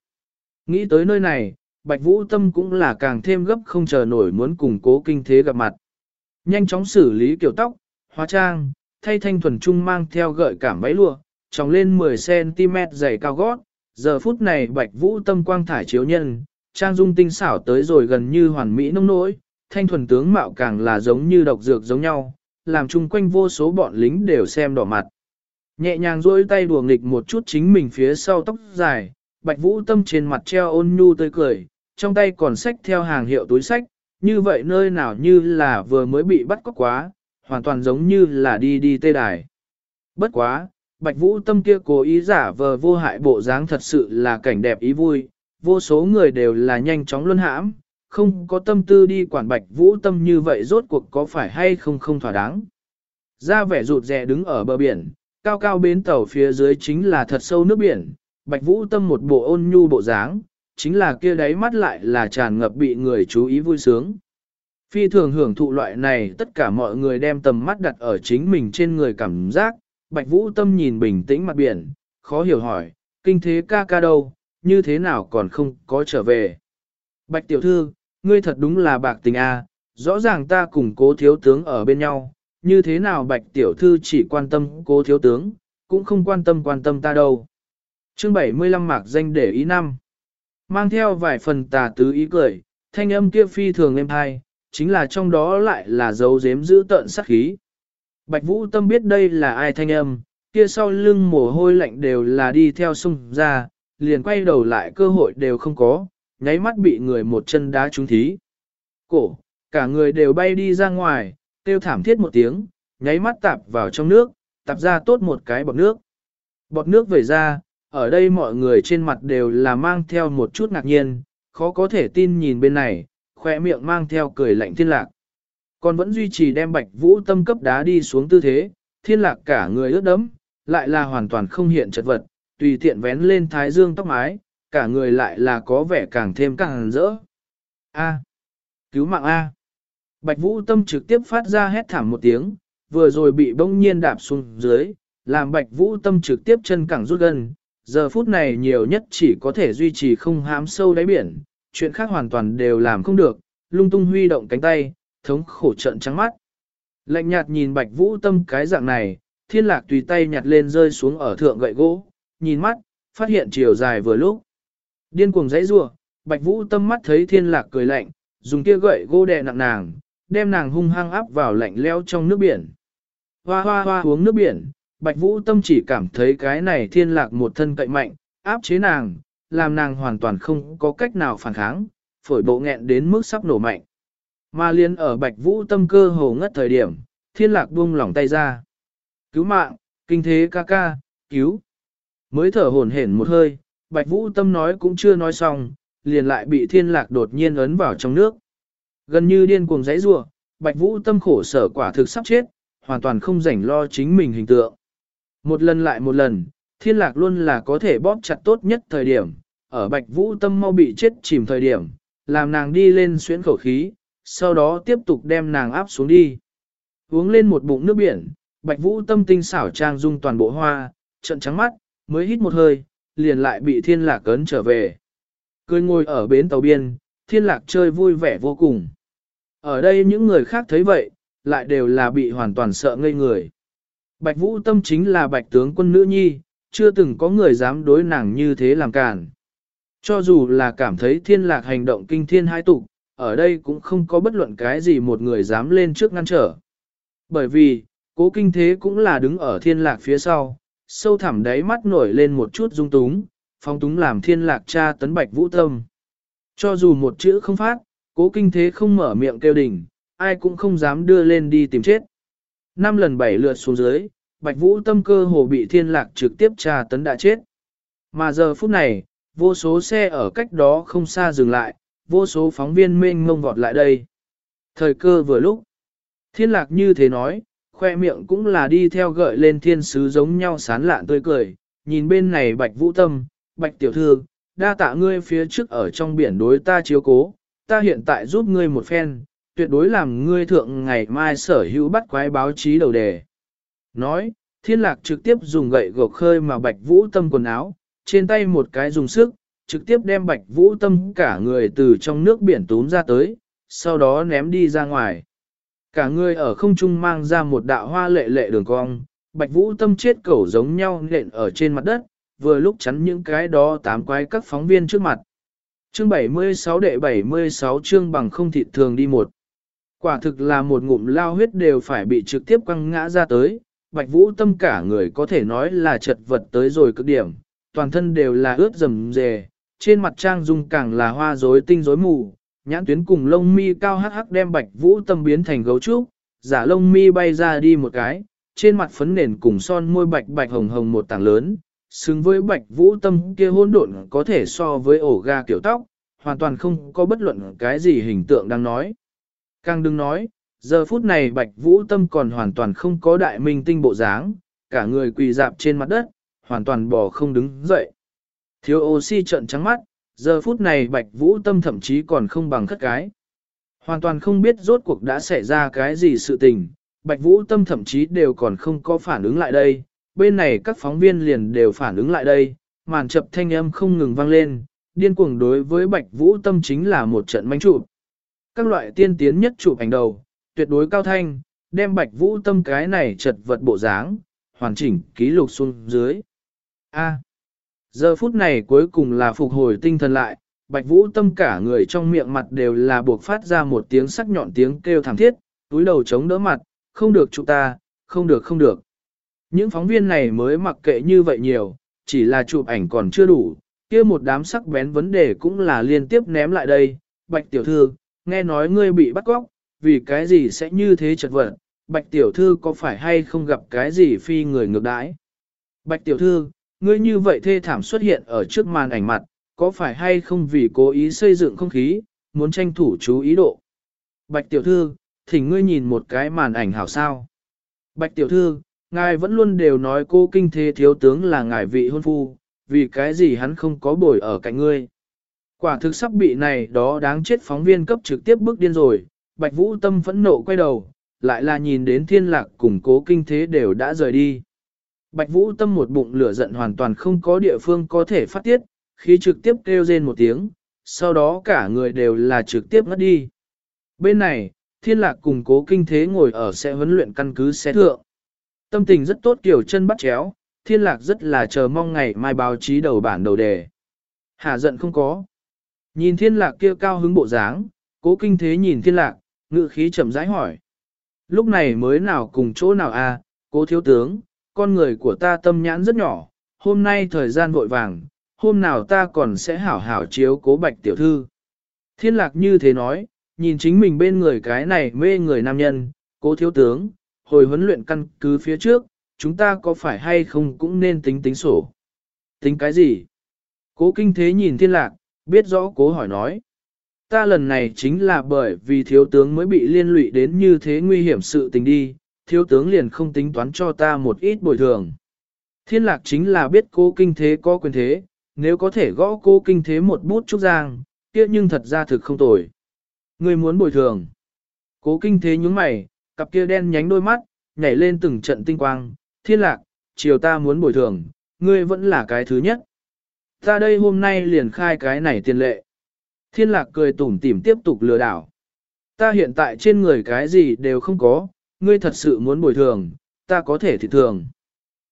Nghĩ tới nơi này, Bạch Vũ Tâm cũng là càng thêm gấp không chờ nổi muốn cùng cố kinh thế gặp mặt. Nhanh chóng xử lý kiểu tóc, hóa trang, thay thanh thuần trung mang theo gợi cảm váy lụa, tròng lên 10cm dày cao gót. Giờ phút này Bạch Vũ Tâm quang thải chiếu nhân, trang dung tinh xảo tới rồi gần như hoàn mỹ nông nỗi, thanh thuần tướng mạo càng là giống như độc dược giống nhau, làm chung quanh vô số bọn lính đều xem đỏ mặt. Nhẹ nhàng duỗi tay đùa nghịch một chút chính mình phía sau tóc dài, bạch vũ tâm trên mặt treo ôn nhu tươi cười, trong tay còn sách theo hàng hiệu túi sách, như vậy nơi nào như là vừa mới bị bắt cóc quá, hoàn toàn giống như là đi đi tê đài. Bất quá, bạch vũ tâm kia cố ý giả vờ vô hại bộ dáng thật sự là cảnh đẹp ý vui, vô số người đều là nhanh chóng luân hãm, không có tâm tư đi quản bạch vũ tâm như vậy rốt cuộc có phải hay không không thỏa đáng. Ra vẻ rụt rè đứng ở bờ biển, cao cao bến tàu phía dưới chính là thật sâu nước biển, bạch vũ tâm một bộ ôn nhu bộ dáng, chính là kia đáy mắt lại là tràn ngập bị người chú ý vui sướng. Phi thường hưởng thụ loại này tất cả mọi người đem tầm mắt đặt ở chính mình trên người cảm giác, bạch vũ tâm nhìn bình tĩnh mặt biển, khó hiểu hỏi, kinh thế ca ca đâu, như thế nào còn không có trở về. Bạch tiểu thư, ngươi thật đúng là bạc tình a, rõ ràng ta cùng cố thiếu tướng ở bên nhau, như thế nào bạch tiểu thư chỉ quan tâm cố thiếu tướng, cũng không quan tâm quan tâm ta đâu. Chương 75 mạc danh để ý năm. Mang theo vài phần tà tứ ý cười, thanh âm kia phi thường êm hai, chính là trong đó lại là dấu dếm giữ tận sát khí. Bạch Vũ Tâm biết đây là ai thanh âm, kia sau lưng mồ hôi lạnh đều là đi theo sung ra, liền quay đầu lại cơ hội đều không có, nháy mắt bị người một chân đá trúng thí. Cổ, cả người đều bay đi ra ngoài, tiêu thảm thiết một tiếng, nháy mắt tạp vào trong nước, tạp ra tốt một cái bọt nước. Bọt nước về ra, ở đây mọi người trên mặt đều là mang theo một chút ngạc nhiên, khó có thể tin nhìn bên này, khỏe miệng mang theo cười lạnh thiên lạc. Còn vẫn duy trì đem bạch vũ tâm cấp đá đi xuống tư thế, thiên lạc cả người ướt đấm, lại là hoàn toàn không hiện chật vật, tùy tiện vén lên thái dương tóc mái, cả người lại là có vẻ càng thêm càng rỡ. A. Cứu mạng A. Bạch Vũ Tâm trực tiếp phát ra hét thảm một tiếng, vừa rồi bị bỗng nhiên đạp xuống dưới, làm Bạch Vũ Tâm trực tiếp chân cẳng rút gần, giờ phút này nhiều nhất chỉ có thể duy trì không hám sâu đáy biển, chuyện khác hoàn toàn đều làm không được, lung tung huy động cánh tay, thống khổ trận trắng mắt. Lạnh nhạt nhìn Bạch Vũ Tâm cái dạng này, thiên lạc tùy tay nhặt lên rơi xuống ở thượng gậy gỗ, nhìn mắt, phát hiện chiều dài vừa lúc. Điên cuồng dãy rua, Bạch Vũ tâm mắt thấy thiên lạc cười lạnh, dùng kia gậy gỗ đè nặng nàng, đem nàng hung hăng áp vào lạnh leo trong nước biển. Hoa hoa hoa uống nước biển, Bạch Vũ tâm chỉ cảm thấy cái này thiên lạc một thân cậy mạnh, áp chế nàng, làm nàng hoàn toàn không có cách nào phản kháng, phổi bộ nghẹn đến mức sắp nổ mạnh. Mà liên ở Bạch Vũ tâm cơ hồ ngất thời điểm, thiên lạc buông lỏng tay ra. Cứu mạng, kinh thế ca ca, cứu. Mới thở hổn hển một hơi, Bạch Vũ Tâm nói cũng chưa nói xong, liền lại bị thiên lạc đột nhiên ấn vào trong nước. Gần như điên cuồng giấy rua, Bạch Vũ Tâm khổ sở quả thực sắp chết, hoàn toàn không rảnh lo chính mình hình tượng. Một lần lại một lần, thiên lạc luôn là có thể bóp chặt tốt nhất thời điểm, ở Bạch Vũ Tâm mau bị chết chìm thời điểm, làm nàng đi lên xuyến khẩu khí, sau đó tiếp tục đem nàng áp xuống đi. Uống lên một bụng nước biển, Bạch Vũ Tâm tinh xảo trang dung toàn bộ hoa, trận trắng mắt, mới hít một hơi, liền lại bị thiên lạc cấn trở về. Cười ngồi ở bến tàu biên, thiên lạc chơi vui vẻ vô cùng. Ở đây những người khác thấy vậy, lại đều là bị hoàn toàn sợ ngây người. Bạch Vũ Tâm chính là bạch tướng quân nữ nhi, chưa từng có người dám đối nàng như thế làm cản. Cho dù là cảm thấy thiên lạc hành động kinh thiên hai tục, ở đây cũng không có bất luận cái gì một người dám lên trước ngăn trở. Bởi vì, cố kinh thế cũng là đứng ở thiên lạc phía sau, sâu thẳm đáy mắt nổi lên một chút dung túng, phong túng làm thiên lạc cha tấn bạch vũ tâm. Cho dù một chữ không phát, cố kinh thế không mở miệng kêu đỉnh, ai cũng không dám đưa lên đi tìm chết. Năm lần bảy lượt xuống dưới, bạch vũ tâm cơ hồ bị thiên lạc trực tiếp tra tấn đã chết. Mà giờ phút này, vô số xe ở cách đó không xa dừng lại, vô số phóng viên mênh ngông vọt lại đây. Thời cơ vừa lúc, thiên lạc như thế nói, khoe miệng cũng là đi theo gợi lên thiên sứ giống nhau sán lạn tươi cười, nhìn bên này bạch vũ tâm, bạch tiểu thư, đa tạ ngươi phía trước ở trong biển đối ta chiếu cố, ta hiện tại giúp ngươi một phen, tuyệt đối làm ngươi thượng ngày mai sở hữu bắt quái báo chí đầu đề. Nói, thiên lạc trực tiếp dùng gậy gộc khơi mà bạch vũ tâm quần áo, trên tay một cái dùng sức, trực tiếp đem bạch vũ tâm cả người từ trong nước biển túm ra tới, sau đó ném đi ra ngoài. Cả người ở không trung mang ra một đạo hoa lệ lệ đường cong, bạch vũ tâm chết cẩu giống nhau nện ở trên mặt đất, vừa lúc chắn những cái đó tám quái các phóng viên trước mặt. Chương 76 đệ 76 chương bằng không thịt thường đi một. Quả thực là một ngụm lao huyết đều phải bị trực tiếp quăng ngã ra tới, bạch vũ tâm cả người có thể nói là chật vật tới rồi cực điểm, toàn thân đều là ướt rầm rề, trên mặt trang dung càng là hoa rối tinh rối mù, nhãn tuyến cùng lông mi cao hắc hắc đem bạch vũ tâm biến thành gấu trúc, giả lông mi bay ra đi một cái, trên mặt phấn nền cùng son môi bạch bạch hồng hồng một tảng lớn, xứng với bạch vũ tâm kia hỗn độn có thể so với ổ ga kiểu tóc, hoàn toàn không có bất luận cái gì hình tượng đang nói. Càng đừng nói, giờ phút này bạch vũ tâm còn hoàn toàn không có đại minh tinh bộ dáng, cả người quỳ dạp trên mặt đất, hoàn toàn bò không đứng dậy. Thiếu oxy trận trắng mắt, giờ phút này bạch vũ tâm thậm chí còn không bằng khất cái. Hoàn toàn không biết rốt cuộc đã xảy ra cái gì sự tình, bạch vũ tâm thậm chí đều còn không có phản ứng lại đây, bên này các phóng viên liền đều phản ứng lại đây, màn chập thanh âm không ngừng vang lên, điên cuồng đối với bạch vũ tâm chính là một trận manh chụp. Các loại tiên tiến nhất chụp ảnh đầu, tuyệt đối cao thanh, đem bạch vũ tâm cái này chật vật bộ dáng, hoàn chỉnh ký lục xuống dưới. A giờ phút này cuối cùng là phục hồi tinh thần lại, bạch vũ tâm cả người trong miệng mặt đều là buộc phát ra một tiếng sắc nhọn tiếng kêu thảm thiết, túi đầu chống đỡ mặt, không được chúng ta, không được không được. Những phóng viên này mới mặc kệ như vậy nhiều, chỉ là chụp ảnh còn chưa đủ, kia một đám sắc bén vấn đề cũng là liên tiếp ném lại đây. Bạch tiểu thư, nghe nói ngươi bị bắt cóc, vì cái gì sẽ như thế chật vật, bạch tiểu thư có phải hay không gặp cái gì phi người ngược đãi? Bạch tiểu thư, ngươi như vậy thê thảm xuất hiện ở trước màn ảnh mặt, có phải hay không vì cố ý xây dựng không khí, muốn tranh thủ chú ý độ? Bạch tiểu thư, thỉnh ngươi nhìn một cái màn ảnh hảo sao. Bạch tiểu thư, ngài vẫn luôn đều nói cô kinh thế thiếu tướng là ngài vị hôn phu, vì cái gì hắn không có bồi ở cạnh ngươi. Quả thực sắp bị này đó đáng chết phóng viên cấp trực tiếp bước điên rồi, Bạch Vũ Tâm phẫn nộ quay đầu, lại là nhìn đến thiên lạc cùng cố kinh thế đều đã rời đi. Bạch Vũ Tâm một bụng lửa giận hoàn toàn không có địa phương có thể phát tiết, khi trực tiếp kêu rên một tiếng, sau đó cả người đều là trực tiếp ngất đi. Bên này, thiên lạc cùng cố kinh thế ngồi ở xe huấn luyện căn cứ xe thượng. Tâm tình rất tốt kiểu chân bắt chéo, thiên lạc rất là chờ mong ngày mai báo chí đầu bản đầu đề. Hà giận không có. Nhìn thiên lạc kia cao hứng bộ dáng, cố kinh thế nhìn thiên lạc, ngự khí chậm rãi hỏi. Lúc này mới nào cùng chỗ nào a à, cố thiếu tướng, con người của ta tâm nhãn rất nhỏ, hôm nay thời gian vội vàng, hôm nào ta còn sẽ hảo hảo chiếu cố bạch tiểu thư. Thiên lạc như thế nói, nhìn chính mình bên người cái này mê người nam nhân, cố thiếu tướng, hồi huấn luyện căn cứ phía trước, chúng ta có phải hay không cũng nên tính tính sổ. Tính cái gì? Cố kinh thế nhìn thiên lạc, biết rõ cố hỏi nói. Ta lần này chính là bởi vì thiếu tướng mới bị liên lụy đến như thế nguy hiểm sự tình đi, thiếu tướng liền không tính toán cho ta một ít bồi thường. Thiên lạc chính là biết cô kinh thế có quyền thế, nếu có thể gõ cô kinh thế một bút trúc giang, kia nhưng thật ra thực không tồi. Người muốn bồi thường. Cố kinh thế nhúng mày, cặp kia đen nhánh đôi mắt, nhảy lên từng trận tinh quang, thiên lạc, chiều ta muốn bồi thường, ngươi vẫn là cái thứ nhất. Ta đây hôm nay liền khai cái này tiền lệ. Thiên lạc cười tủm tỉm tiếp tục lừa đảo. Ta hiện tại trên người cái gì đều không có, ngươi thật sự muốn bồi thường, ta có thể thị thường.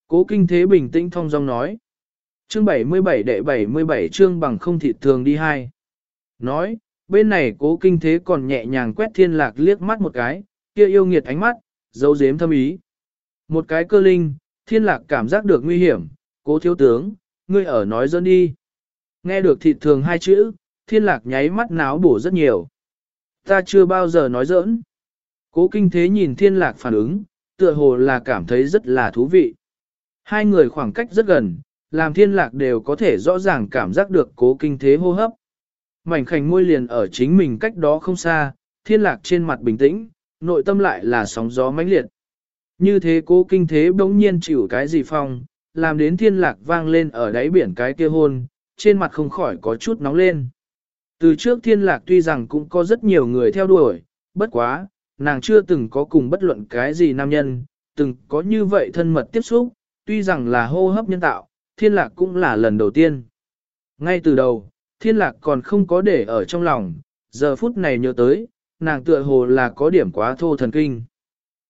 Cố kinh thế bình tĩnh thong dong nói. Chương 77 đệ 77 chương bằng không thị thường đi hai. Nói, bên này cố kinh thế còn nhẹ nhàng quét thiên lạc liếc mắt một cái, kia yêu nghiệt ánh mắt, dấu dếm thâm ý. Một cái cơ linh, thiên lạc cảm giác được nguy hiểm, cố thiếu tướng, ngươi ở nói dân đi. Nghe được thị thường hai chữ, thiên lạc nháy mắt náo bổ rất nhiều. Ta chưa bao giờ nói giỡn. Cố kinh thế nhìn thiên lạc phản ứng, tựa hồ là cảm thấy rất là thú vị. Hai người khoảng cách rất gần, làm thiên lạc đều có thể rõ ràng cảm giác được cố kinh thế hô hấp. Mảnh khảnh môi liền ở chính mình cách đó không xa, thiên lạc trên mặt bình tĩnh, nội tâm lại là sóng gió mãnh liệt. Như thế cố kinh thế bỗng nhiên chịu cái gì phong, làm đến thiên lạc vang lên ở đáy biển cái kia hôn, trên mặt không khỏi có chút nóng lên. Từ trước thiên lạc tuy rằng cũng có rất nhiều người theo đuổi, bất quá, nàng chưa từng có cùng bất luận cái gì nam nhân, từng có như vậy thân mật tiếp xúc, tuy rằng là hô hấp nhân tạo, thiên lạc cũng là lần đầu tiên. Ngay từ đầu, thiên lạc còn không có để ở trong lòng, giờ phút này nhớ tới, nàng tựa hồ là có điểm quá thô thần kinh.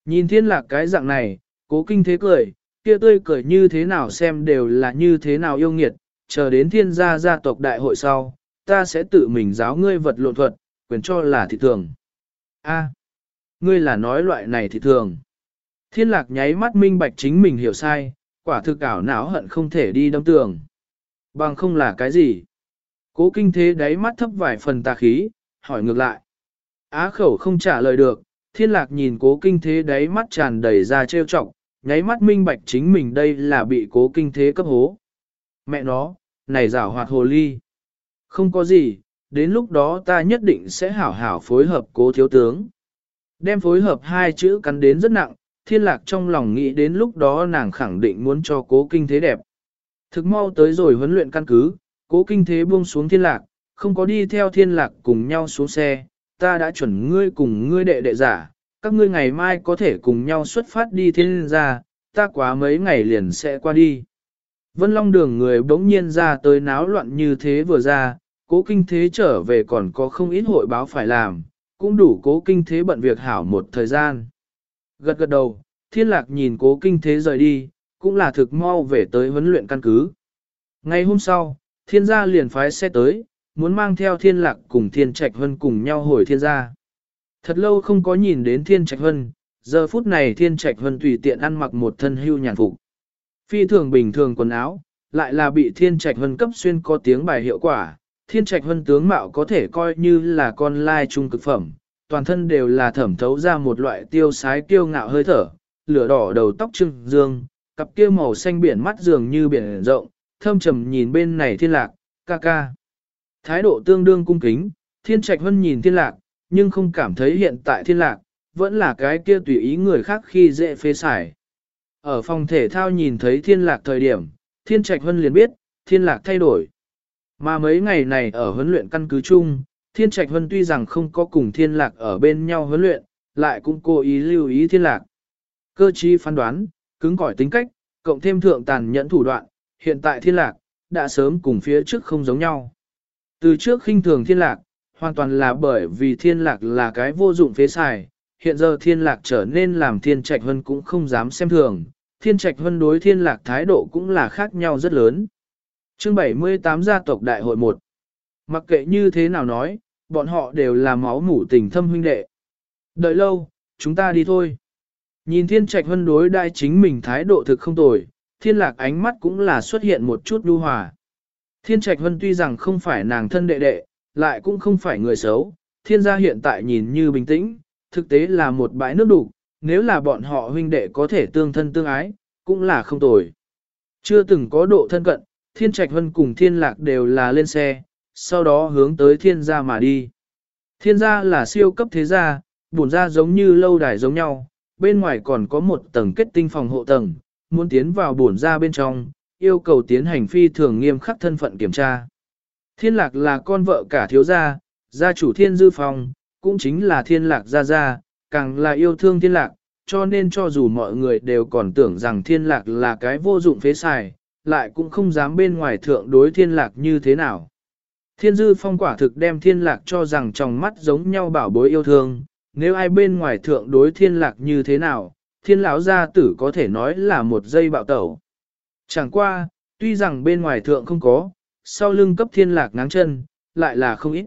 Nhìn thiên lạc cái dạng này, cố kinh thế cười, kia tươi cười như thế nào xem đều là như thế nào yêu nghiệt, chờ đến thiên gia gia tộc đại hội sau, ta sẽ tự mình giáo ngươi vật lộn thuật, quyền cho là thị thường. A, ngươi là nói loại này thì thường. Thiên lạc nháy mắt minh bạch chính mình hiểu sai, quả thực ảo não hận không thể đi đâm tường. Bằng không là cái gì. Cố kinh thế đáy mắt thấp vài phần tà khí, hỏi ngược lại. Á khẩu không trả lời được, thiên lạc nhìn cố kinh thế đáy mắt tràn đầy ra trêu trọng, nháy mắt minh bạch chính mình đây là bị cố kinh thế cấp hố. Mẹ nó, này rảo hoạt hồ ly. Không có gì, đến lúc đó ta nhất định sẽ hảo hảo phối hợp cố thiếu tướng. Đem phối hợp hai chữ cắn đến rất nặng, thiên lạc trong lòng nghĩ đến lúc đó nàng khẳng định muốn cho cố kinh thế đẹp. Thực mau tới rồi huấn luyện căn cứ, cố kinh thế buông xuống thiên lạc, không có đi theo thiên lạc cùng nhau xuống xe, ta đã chuẩn ngươi cùng ngươi đệ đệ giả, các ngươi ngày mai có thể cùng nhau xuất phát đi thiên gia, ta quá mấy ngày liền sẽ qua đi. Vân Long đường người bỗng nhiên ra tới náo loạn như thế vừa ra, cố kinh thế trở về còn có không ít hội báo phải làm, cũng đủ cố kinh thế bận việc hảo một thời gian. Gật gật đầu, thiên lạc nhìn cố kinh thế rời đi, cũng là thực mau về tới huấn luyện căn cứ. Ngày hôm sau, thiên gia liền phái xe tới, muốn mang theo thiên lạc cùng thiên trạch hân cùng nhau hồi thiên gia. Thật lâu không có nhìn đến thiên trạch hân, giờ phút này thiên trạch hân tùy tiện ăn mặc một thân hưu nhàn phục. Phi thường bình thường quần áo, lại là bị thiên trạch hân cấp xuyên có tiếng bài hiệu quả. Thiên trạch hân tướng mạo có thể coi như là con lai trung cực phẩm, toàn thân đều là thẩm thấu ra một loại tiêu sái kiêu ngạo hơi thở, lửa đỏ đầu tóc trưng dương, cặp kia màu xanh biển mắt dường như biển rộng, thâm trầm nhìn bên này thiên lạc, ca ca. Thái độ tương đương cung kính, thiên trạch hân nhìn thiên lạc, nhưng không cảm thấy hiện tại thiên lạc, vẫn là cái kia tùy ý người khác khi dễ phê xài. Ở phòng thể thao nhìn thấy thiên lạc thời điểm, thiên trạch hân liền biết, thiên lạc thay đổi. Mà mấy ngày này ở huấn luyện căn cứ chung, thiên trạch hân tuy rằng không có cùng thiên lạc ở bên nhau huấn luyện, lại cũng cố ý lưu ý thiên lạc. Cơ trí phán đoán, cứng cỏi tính cách, cộng thêm thượng tàn nhẫn thủ đoạn, hiện tại thiên lạc, đã sớm cùng phía trước không giống nhau. Từ trước khinh thường thiên lạc, hoàn toàn là bởi vì thiên lạc là cái vô dụng phế xài, hiện giờ thiên lạc trở nên làm thiên trạch hân cũng không dám xem thường, thiên trạch hân đối thiên lạc thái độ cũng là khác nhau rất lớn. Chương 78 gia tộc đại hội 1 Mặc kệ như thế nào nói, bọn họ đều là máu mủ tình thâm huynh đệ. Đợi lâu, chúng ta đi thôi. Nhìn thiên trạch hân đối đại chính mình thái độ thực không tồi, thiên lạc ánh mắt cũng là xuất hiện một chút lưu hòa. Thiên trạch hân tuy rằng không phải nàng thân đệ đệ, lại cũng không phải người xấu, thiên gia hiện tại nhìn như bình tĩnh, thực tế là một bãi nước đủ, nếu là bọn họ huynh đệ có thể tương thân tương ái, cũng là không tồi. Chưa từng có độ thân cận, thiên trạch hân cùng thiên lạc đều là lên xe, sau đó hướng tới thiên gia mà đi. Thiên gia là siêu cấp thế gia, bổn gia giống như lâu đài giống nhau, bên ngoài còn có một tầng kết tinh phòng hộ tầng, muốn tiến vào bổn gia bên trong, yêu cầu tiến hành phi thường nghiêm khắc thân phận kiểm tra. Thiên lạc là con vợ cả thiếu gia, gia chủ thiên dư phòng, cũng chính là thiên lạc gia gia, càng là yêu thương thiên lạc, cho nên cho dù mọi người đều còn tưởng rằng thiên lạc là cái vô dụng phế xài, lại cũng không dám bên ngoài thượng đối thiên lạc như thế nào. Thiên dư phong quả thực đem thiên lạc cho rằng trong mắt giống nhau bảo bối yêu thương, nếu ai bên ngoài thượng đối thiên lạc như thế nào, thiên lão gia tử có thể nói là một giây bạo tẩu. Chẳng qua, tuy rằng bên ngoài thượng không có, sau lưng cấp thiên lạc ngáng chân, lại là không ít.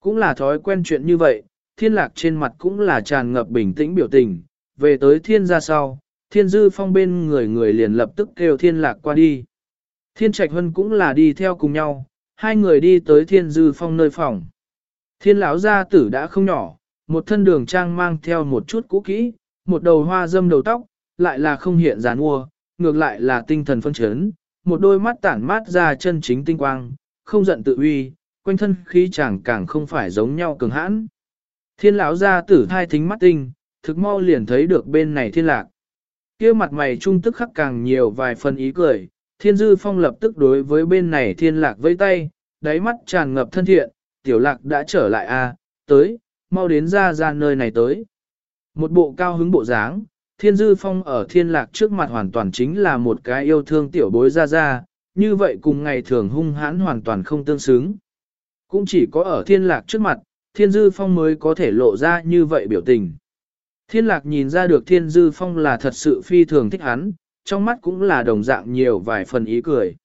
Cũng là thói quen chuyện như vậy, thiên lạc trên mặt cũng là tràn ngập bình tĩnh biểu tình, về tới thiên gia sau, thiên dư phong bên người người liền lập tức kêu thiên lạc qua đi. Thiên trạch hân cũng là đi theo cùng nhau, hai người đi tới thiên dư phong nơi phòng. Thiên lão gia tử đã không nhỏ, một thân đường trang mang theo một chút cũ kỹ, một đầu hoa dâm đầu tóc, lại là không hiện gián mua, ngược lại là tinh thần phân chấn, một đôi mắt tản mát ra chân chính tinh quang, không giận tự uy, quanh thân khí chẳng càng không phải giống nhau cường hãn. Thiên lão gia tử thai thính mắt tinh, thực mau liền thấy được bên này thiên lạc kia mặt mày trung tức khắc càng nhiều vài phần ý cười, thiên dư phong lập tức đối với bên này thiên lạc vây tay, đáy mắt tràn ngập thân thiện, tiểu lạc đã trở lại a tới, mau đến ra ra nơi này tới. Một bộ cao hứng bộ dáng, thiên dư phong ở thiên lạc trước mặt hoàn toàn chính là một cái yêu thương tiểu bối ra ra, như vậy cùng ngày thường hung hãn hoàn toàn không tương xứng. Cũng chỉ có ở thiên lạc trước mặt, thiên dư phong mới có thể lộ ra như vậy biểu tình. Thiên lạc nhìn ra được thiên dư phong là thật sự phi thường thích hắn, trong mắt cũng là đồng dạng nhiều vài phần ý cười.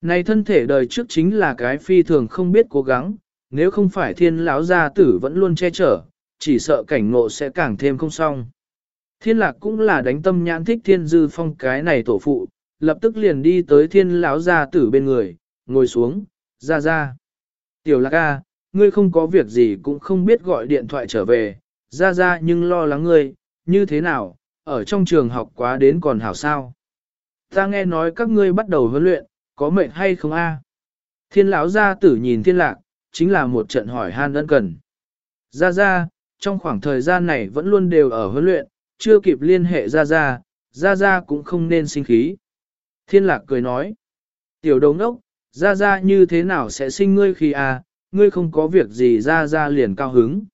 Này thân thể đời trước chính là cái phi thường không biết cố gắng, nếu không phải thiên lão gia tử vẫn luôn che chở, chỉ sợ cảnh ngộ sẽ càng thêm không xong. Thiên lạc cũng là đánh tâm nhãn thích thiên dư phong cái này tổ phụ, lập tức liền đi tới thiên lão gia tử bên người, ngồi xuống, ra ra. Tiểu lạc a, ngươi không có việc gì cũng không biết gọi điện thoại trở về, ra ra nhưng lo lắng ngươi, như thế nào, ở trong trường học quá đến còn hảo sao. Ta nghe nói các ngươi bắt đầu huấn luyện, có mệt hay không a? Thiên lão gia tử nhìn thiên lạc, chính là một trận hỏi han ân cần. Ra ra, trong khoảng thời gian này vẫn luôn đều ở huấn luyện, chưa kịp liên hệ ra ra, ra ra cũng không nên sinh khí. Thiên lạc cười nói, tiểu đồng đốc, ra ra như thế nào sẽ sinh ngươi khi à, ngươi không có việc gì ra ra liền cao hứng.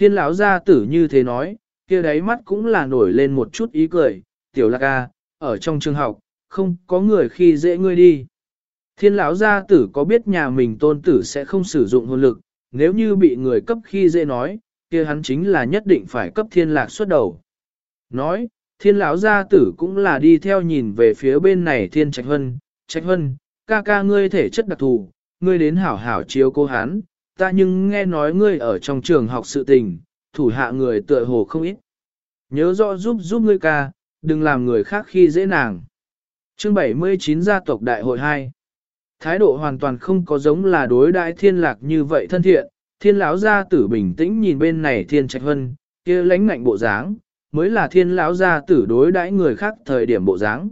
Thiên lão gia tử như thế nói, kia đáy mắt cũng là nổi lên một chút ý cười, tiểu lạc ca, ở trong trường học, không có người khi dễ ngươi đi. Thiên lão gia tử có biết nhà mình tôn tử sẽ không sử dụng hồn lực, nếu như bị người cấp khi dễ nói, kia hắn chính là nhất định phải cấp thiên lạc xuất đầu. Nói, thiên lão gia tử cũng là đi theo nhìn về phía bên này thiên trạch hân, trạch hân, ca ca ngươi thể chất đặc thù, ngươi đến hảo hảo chiếu cô hắn, ta nhưng nghe nói ngươi ở trong trường học sự tình, thủ hạ người tựa hồ không ít. Nhớ rõ giúp giúp ngươi ca, đừng làm người khác khi dễ nàng. Chương 79 gia tộc đại hội 2 Thái độ hoàn toàn không có giống là đối đại thiên lạc như vậy thân thiện, thiên lão gia tử bình tĩnh nhìn bên này thiên trạch hân, kia lãnh ngạnh bộ dáng, mới là thiên lão gia tử đối đãi người khác thời điểm bộ dáng.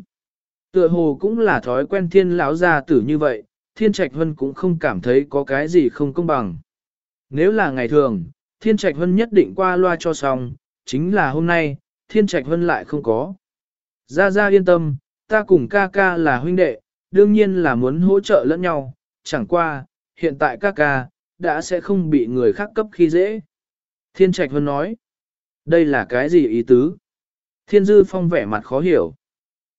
Tựa hồ cũng là thói quen thiên lão gia tử như vậy, thiên trạch hân cũng không cảm thấy có cái gì không công bằng. Nếu là ngày thường, thiên trạch hân nhất định qua loa cho xong, chính là hôm nay, thiên trạch hân lại không có. Gia Gia yên tâm, ta cùng ca ca là huynh đệ, đương nhiên là muốn hỗ trợ lẫn nhau, chẳng qua, hiện tại ca ca, đã sẽ không bị người khác cấp khi dễ. Thiên Trạch Hân nói, đây là cái gì ý tứ? Thiên Dư Phong vẻ mặt khó hiểu.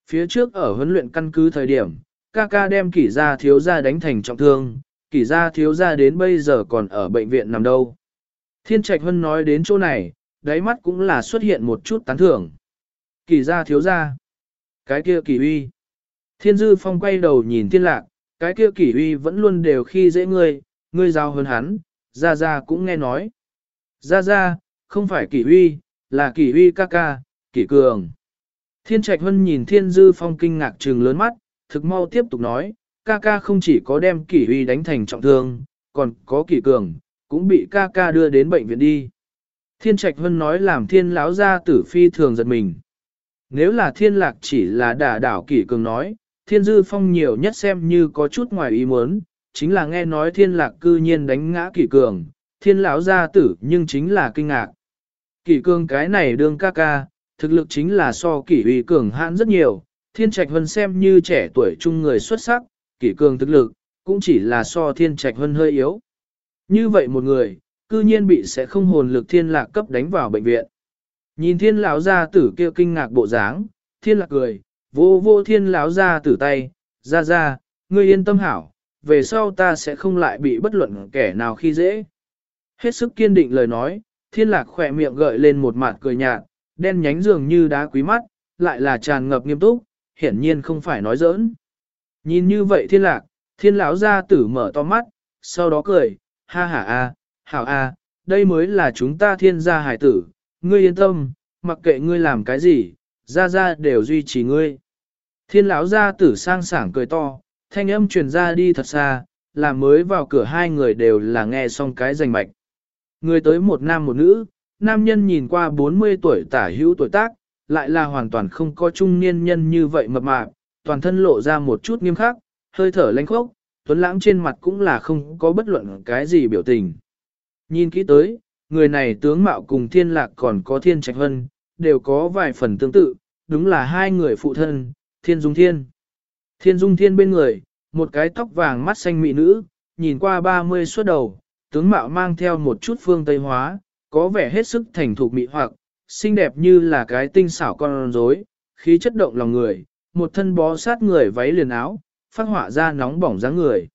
Phía trước ở huấn luyện căn cứ thời điểm, ca ca đem kỷ gia thiếu gia đánh thành trọng thương, kỷ gia thiếu gia đến bây giờ còn ở bệnh viện nằm đâu. Thiên Trạch Hân nói đến chỗ này, đáy mắt cũng là xuất hiện một chút tán thưởng. Kỷ gia thiếu gia. Cái kia kỳ uy. Thiên dư phong quay đầu nhìn thiên lạc, cái kia kỳ uy vẫn luôn đều khi dễ ngươi, ngươi giao hơn hắn, ra ra cũng nghe nói. Ra ra, không phải kỳ uy, là kỳ uy ca ca, kỳ cường. Thiên trạch hân nhìn thiên dư phong kinh ngạc trừng lớn mắt, thực mau tiếp tục nói, ca ca không chỉ có đem kỳ uy đánh thành trọng thương, còn có kỳ cường, cũng bị ca ca đưa đến bệnh viện đi. Thiên trạch hân nói làm thiên lão gia tử phi thường giật mình. Nếu là thiên lạc chỉ là đả đảo kỷ cường nói, thiên dư phong nhiều nhất xem như có chút ngoài ý muốn, chính là nghe nói thiên lạc cư nhiên đánh ngã kỷ cường, thiên lão gia tử nhưng chính là kinh ngạc. Kỷ cường cái này đương ca ca, thực lực chính là so kỷ uy cường hãn rất nhiều, thiên trạch hân xem như trẻ tuổi trung người xuất sắc, kỷ cường thực lực, cũng chỉ là so thiên trạch hân hơi yếu. Như vậy một người, cư nhiên bị sẽ không hồn lực thiên lạc cấp đánh vào bệnh viện. Nhìn thiên lão gia tử kia kinh ngạc bộ dáng, thiên lạc cười, vô vô thiên lão gia tử tay, ra ra, ngươi yên tâm hảo, về sau ta sẽ không lại bị bất luận kẻ nào khi dễ. Hết sức kiên định lời nói, thiên lạc khỏe miệng gợi lên một mặt cười nhạt, đen nhánh dường như đá quý mắt, lại là tràn ngập nghiêm túc, hiển nhiên không phải nói giỡn. Nhìn như vậy thiên lạc, thiên lão gia tử mở to mắt, sau đó cười, ha ha a, hảo a, đây mới là chúng ta thiên gia hải tử, ngươi yên tâm, mặc kệ ngươi làm cái gì, gia gia đều duy trì ngươi. Thiên lão gia tử sang sảng cười to, thanh âm truyền ra đi thật xa, làm mới vào cửa hai người đều là nghe xong cái rành mạch. Người tới một nam một nữ, nam nhân nhìn qua 40 tuổi tả hữu tuổi tác, lại là hoàn toàn không có trung niên nhân như vậy mập mạp, toàn thân lộ ra một chút nghiêm khắc, hơi thở lanh khốc, tuấn lãng trên mặt cũng là không có bất luận cái gì biểu tình. Nhìn kỹ tới, người này tướng mạo cùng thiên lạc còn có thiên trạch hân, đều có vài phần tương tự, đúng là hai người phụ thân, thiên dung thiên. Thiên dung thiên bên người, một cái tóc vàng mắt xanh mị nữ, nhìn qua 30 suốt đầu, tướng mạo mang theo một chút phương Tây hóa, có vẻ hết sức thành thục mị hoặc, xinh đẹp như là cái tinh xảo con rối, khí chất động lòng người, một thân bó sát người váy liền áo, phát họa ra nóng bỏng dáng người.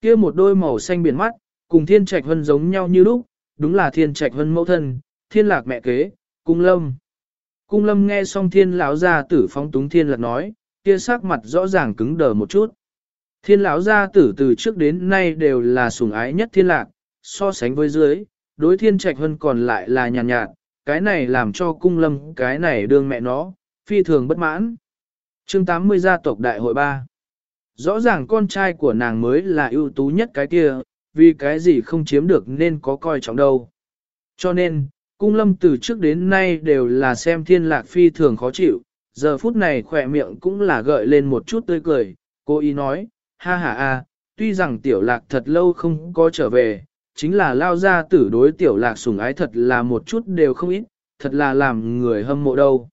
kia một đôi màu xanh biển mắt, cùng thiên trạch hân giống nhau như lúc, đúng là thiên trạch hân mẫu thân, thiên lạc mẹ kế, cung lâm. Cung lâm nghe xong thiên lão gia tử phóng túng thiên lạc nói, kia sắc mặt rõ ràng cứng đờ một chút. Thiên lão gia tử từ trước đến nay đều là sủng ái nhất thiên lạc, so sánh với dưới, đối thiên trạch hân còn lại là nhàn nhạt, nhạt, cái này làm cho cung lâm cái này đương mẹ nó, phi thường bất mãn. chương 80 gia tộc đại hội 3 Rõ ràng con trai của nàng mới là ưu tú nhất cái kia, vì cái gì không chiếm được nên có coi trọng đâu. Cho nên, cung lâm từ trước đến nay đều là xem thiên lạc phi thường khó chịu, giờ phút này khỏe miệng cũng là gợi lên một chút tươi cười, cô ý nói, ha ha a, tuy rằng tiểu lạc thật lâu không có trở về, chính là lao ra tử đối tiểu lạc sủng ái thật là một chút đều không ít, thật là làm người hâm mộ đâu.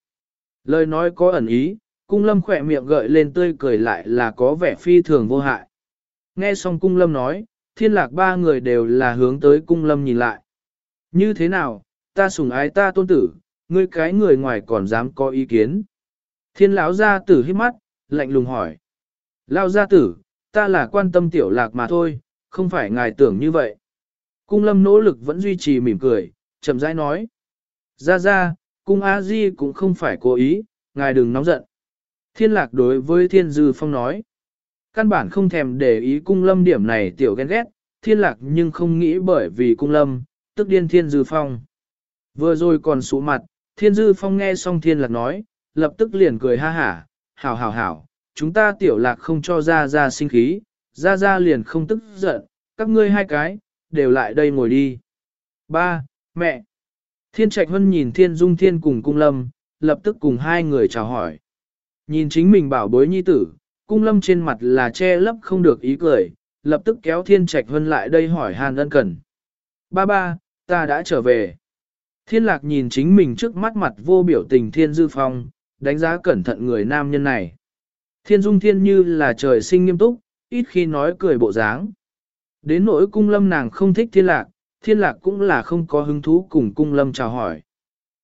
Lời nói có ẩn ý, cung lâm khỏe miệng gợi lên tươi cười lại là có vẻ phi thường vô hại. Nghe xong cung lâm nói, thiên lạc ba người đều là hướng tới cung lâm nhìn lại. Như thế nào, ta sủng ái ta tôn tử, ngươi cái người ngoài còn dám có ý kiến. Thiên lão gia tử hít mắt, lạnh lùng hỏi. Lao gia tử, ta là quan tâm tiểu lạc mà thôi, không phải ngài tưởng như vậy. Cung lâm nỗ lực vẫn duy trì mỉm cười, chậm rãi nói. Ra ra, cung A Di cũng không phải cố ý, ngài đừng nóng giận. Thiên lạc đối với thiên dư phong nói. Căn bản không thèm để ý cung lâm điểm này tiểu ghen ghét, thiên lạc nhưng không nghĩ bởi vì cung lâm, tức điên thiên dư phong. Vừa rồi còn sụ mặt, thiên dư phong nghe xong thiên lạc nói, lập tức liền cười ha hả, hảo hảo hảo, chúng ta tiểu lạc không cho ra ra sinh khí, ra ra liền không tức giận, các ngươi hai cái, đều lại đây ngồi đi. Ba, mẹ. Thiên Trạch Hân nhìn Thiên Dung Thiên cùng Cung Lâm, lập tức cùng hai người chào hỏi. Nhìn chính mình bảo bối nhi tử, Cung Lâm trên mặt là che lấp không được ý cười, lập tức kéo Thiên Trạch Hân lại đây hỏi Hàn ân cần. Ba ba, ta đã trở về. Thiên Lạc nhìn chính mình trước mắt mặt vô biểu tình Thiên Dư Phong, đánh giá cẩn thận người nam nhân này. Thiên Dung Thiên như là trời sinh nghiêm túc, ít khi nói cười bộ dáng. Đến nỗi cung lâm nàng không thích thiên lạc, thiên lạc cũng là không có hứng thú cùng cung lâm chào hỏi.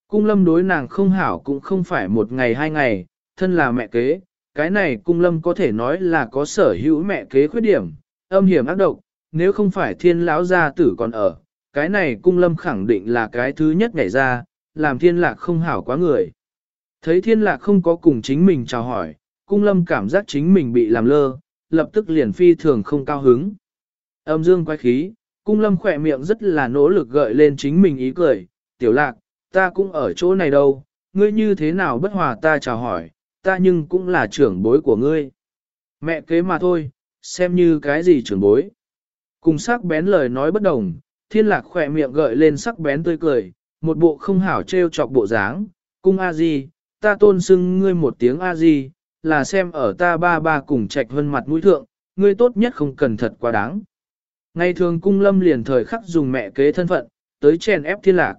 Cung lâm đối nàng không hảo cũng không phải một ngày hai ngày, thân là mẹ kế, cái này cung lâm có thể nói là có sở hữu mẹ kế khuyết điểm, âm hiểm ác độc, nếu không phải thiên lão gia tử còn ở, cái này cung lâm khẳng định là cái thứ nhất ngày ra, làm thiên lạc không hảo quá người. Thấy thiên lạc không có cùng chính mình chào hỏi, cung lâm cảm giác chính mình bị làm lơ, lập tức liền phi thường không cao hứng. Âm dương quay khí, cung lâm khỏe miệng rất là nỗ lực gợi lên chính mình ý cười, tiểu lạc, ta cũng ở chỗ này đâu, ngươi như thế nào bất hòa ta chào hỏi, ta nhưng cũng là trưởng bối của ngươi. Mẹ kế mà thôi, xem như cái gì trưởng bối. Cùng sắc bén lời nói bất đồng, thiên lạc khỏe miệng gợi lên sắc bén tươi cười, một bộ không hảo trêu chọc bộ dáng, cung a di, ta tôn xưng ngươi một tiếng a di, là xem ở ta ba ba cùng trạch hơn mặt mũi thượng, ngươi tốt nhất không cần thật quá đáng. Ngày thường cung lâm liền thời khắc dùng mẹ kế thân phận, tới chèn ép thiên lạc.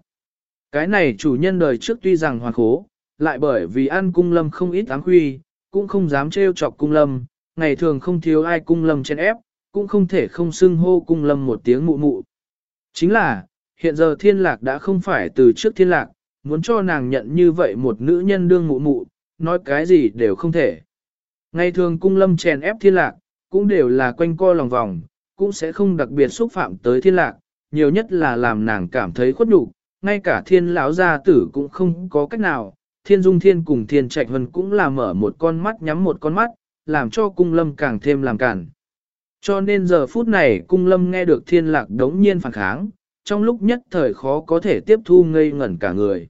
Cái này chủ nhân đời trước tuy rằng hoàn khố, lại bởi vì ăn cung lâm không ít áng huy, cũng không dám trêu chọc cung lâm, ngày thường không thiếu ai cung lâm chèn ép, cũng không thể không xưng hô cung lâm một tiếng mụ mụ. Chính là, hiện giờ thiên lạc đã không phải từ trước thiên lạc, muốn cho nàng nhận như vậy một nữ nhân đương mụ mụ, nói cái gì đều không thể. Ngày thường cung lâm chèn ép thiên lạc, cũng đều là quanh co lòng vòng, cũng sẽ không đặc biệt xúc phạm tới thiên lạc, nhiều nhất là làm nàng cảm thấy khuất nhục ngay cả thiên lão gia tử cũng không có cách nào, thiên dung thiên cùng thiên trạch hân cũng là mở một con mắt nhắm một con mắt, làm cho cung lâm càng thêm làm cản. Cho nên giờ phút này cung lâm nghe được thiên lạc đống nhiên phản kháng, trong lúc nhất thời khó có thể tiếp thu ngây ngẩn cả người.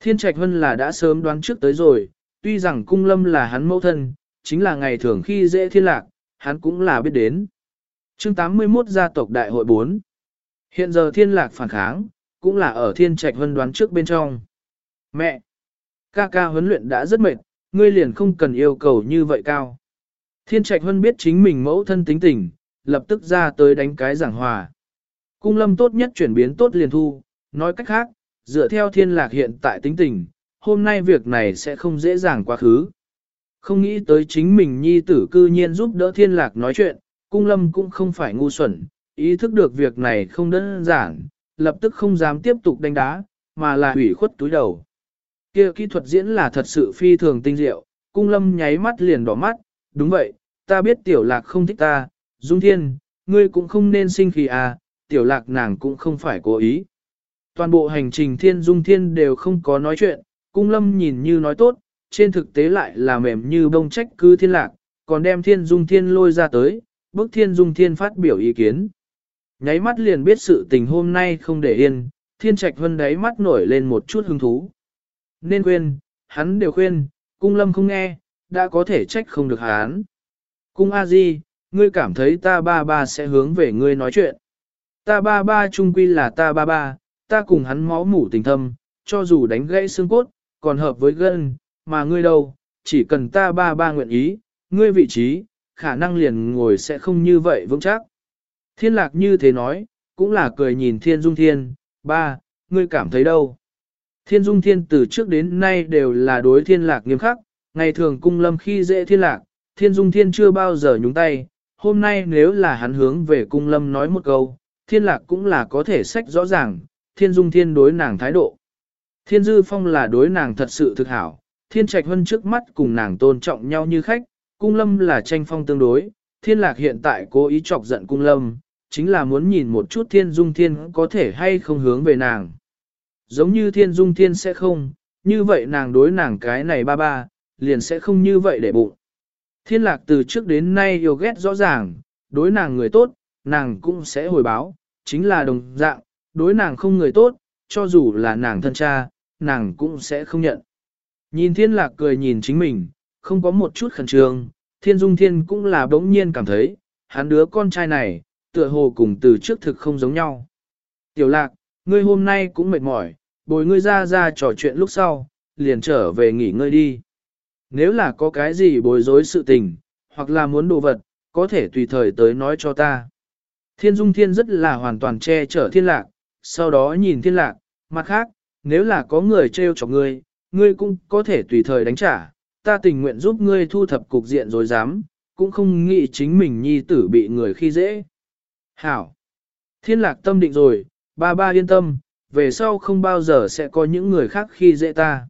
Thiên trạch hân là đã sớm đoán trước tới rồi, tuy rằng cung lâm là hắn mẫu thân, chính là ngày thường khi dễ thiên lạc, hắn cũng là biết đến chương 81 gia tộc đại hội 4 Hiện giờ thiên lạc phản kháng, cũng là ở thiên trạch hân đoán trước bên trong. Mẹ! Ca ca huấn luyện đã rất mệt, ngươi liền không cần yêu cầu như vậy cao. Thiên trạch hân biết chính mình mẫu thân tính tình, lập tức ra tới đánh cái giảng hòa. Cung lâm tốt nhất chuyển biến tốt liền thu, nói cách khác, dựa theo thiên lạc hiện tại tính tình, hôm nay việc này sẽ không dễ dàng quá khứ. Không nghĩ tới chính mình nhi tử cư nhiên giúp đỡ thiên lạc nói chuyện, cung lâm cũng không phải ngu xuẩn, ý thức được việc này không đơn giản, lập tức không dám tiếp tục đánh đá, mà là hủy khuất túi đầu. Kia kỹ thuật diễn là thật sự phi thường tinh diệu, cung lâm nháy mắt liền đỏ mắt, đúng vậy, ta biết tiểu lạc không thích ta, dung thiên, ngươi cũng không nên sinh khí à, tiểu lạc nàng cũng không phải cố ý. Toàn bộ hành trình thiên dung thiên đều không có nói chuyện, cung lâm nhìn như nói tốt, trên thực tế lại là mềm như bông trách cứ thiên lạc, còn đem thiên dung thiên lôi ra tới, bức thiên dung thiên phát biểu ý kiến. Nháy mắt liền biết sự tình hôm nay không để yên, thiên trạch vân đáy mắt nổi lên một chút hứng thú. Nên khuyên, hắn đều khuyên, cung lâm không nghe, đã có thể trách không được hắn. Cung a di, ngươi cảm thấy ta ba ba sẽ hướng về ngươi nói chuyện. Ta ba ba trung quy là ta ba ba, ta cùng hắn máu mủ tình thâm, cho dù đánh gãy xương cốt, còn hợp với gân, mà ngươi đâu, chỉ cần ta ba ba nguyện ý, ngươi vị trí, khả năng liền ngồi sẽ không như vậy vững chắc. Thiên lạc như thế nói, cũng là cười nhìn thiên dung thiên, ba, ngươi cảm thấy đâu? Thiên dung thiên từ trước đến nay đều là đối thiên lạc nghiêm khắc, ngày thường cung lâm khi dễ thiên lạc, thiên dung thiên chưa bao giờ nhúng tay, hôm nay nếu là hắn hướng về cung lâm nói một câu, thiên lạc cũng là có thể sách rõ ràng, thiên dung thiên đối nàng thái độ. Thiên dư phong là đối nàng thật sự thực hảo, thiên trạch hơn trước mắt cùng nàng tôn trọng nhau như khách, cung lâm là tranh phong tương đối, thiên lạc hiện tại cố ý chọc giận cung lâm, chính là muốn nhìn một chút thiên dung thiên có thể hay không hướng về nàng. Giống như thiên dung thiên sẽ không, như vậy nàng đối nàng cái này ba ba, liền sẽ không như vậy để bụng. Thiên lạc từ trước đến nay yêu ghét rõ ràng, đối nàng người tốt, nàng cũng sẽ hồi báo, chính là đồng dạng, đối nàng không người tốt, cho dù là nàng thân cha, nàng cũng sẽ không nhận. Nhìn thiên lạc cười nhìn chính mình, không có một chút khẩn trương, thiên dung thiên cũng là bỗng nhiên cảm thấy, hắn đứa con trai này, tựa hồ cùng từ trước thực không giống nhau. Tiểu lạc, ngươi hôm nay cũng mệt mỏi, bồi ngươi ra ra trò chuyện lúc sau, liền trở về nghỉ ngơi đi. Nếu là có cái gì bối rối sự tình, hoặc là muốn đồ vật, có thể tùy thời tới nói cho ta. Thiên Dung Thiên rất là hoàn toàn che chở thiên lạc, sau đó nhìn thiên lạc, mặt khác, nếu là có người trêu chọc ngươi, ngươi cũng có thể tùy thời đánh trả, ta tình nguyện giúp ngươi thu thập cục diện rồi dám, cũng không nghĩ chính mình nhi tử bị người khi dễ. Hảo! Thiên lạc tâm định rồi, ba ba yên tâm, về sau không bao giờ sẽ có những người khác khi dễ ta.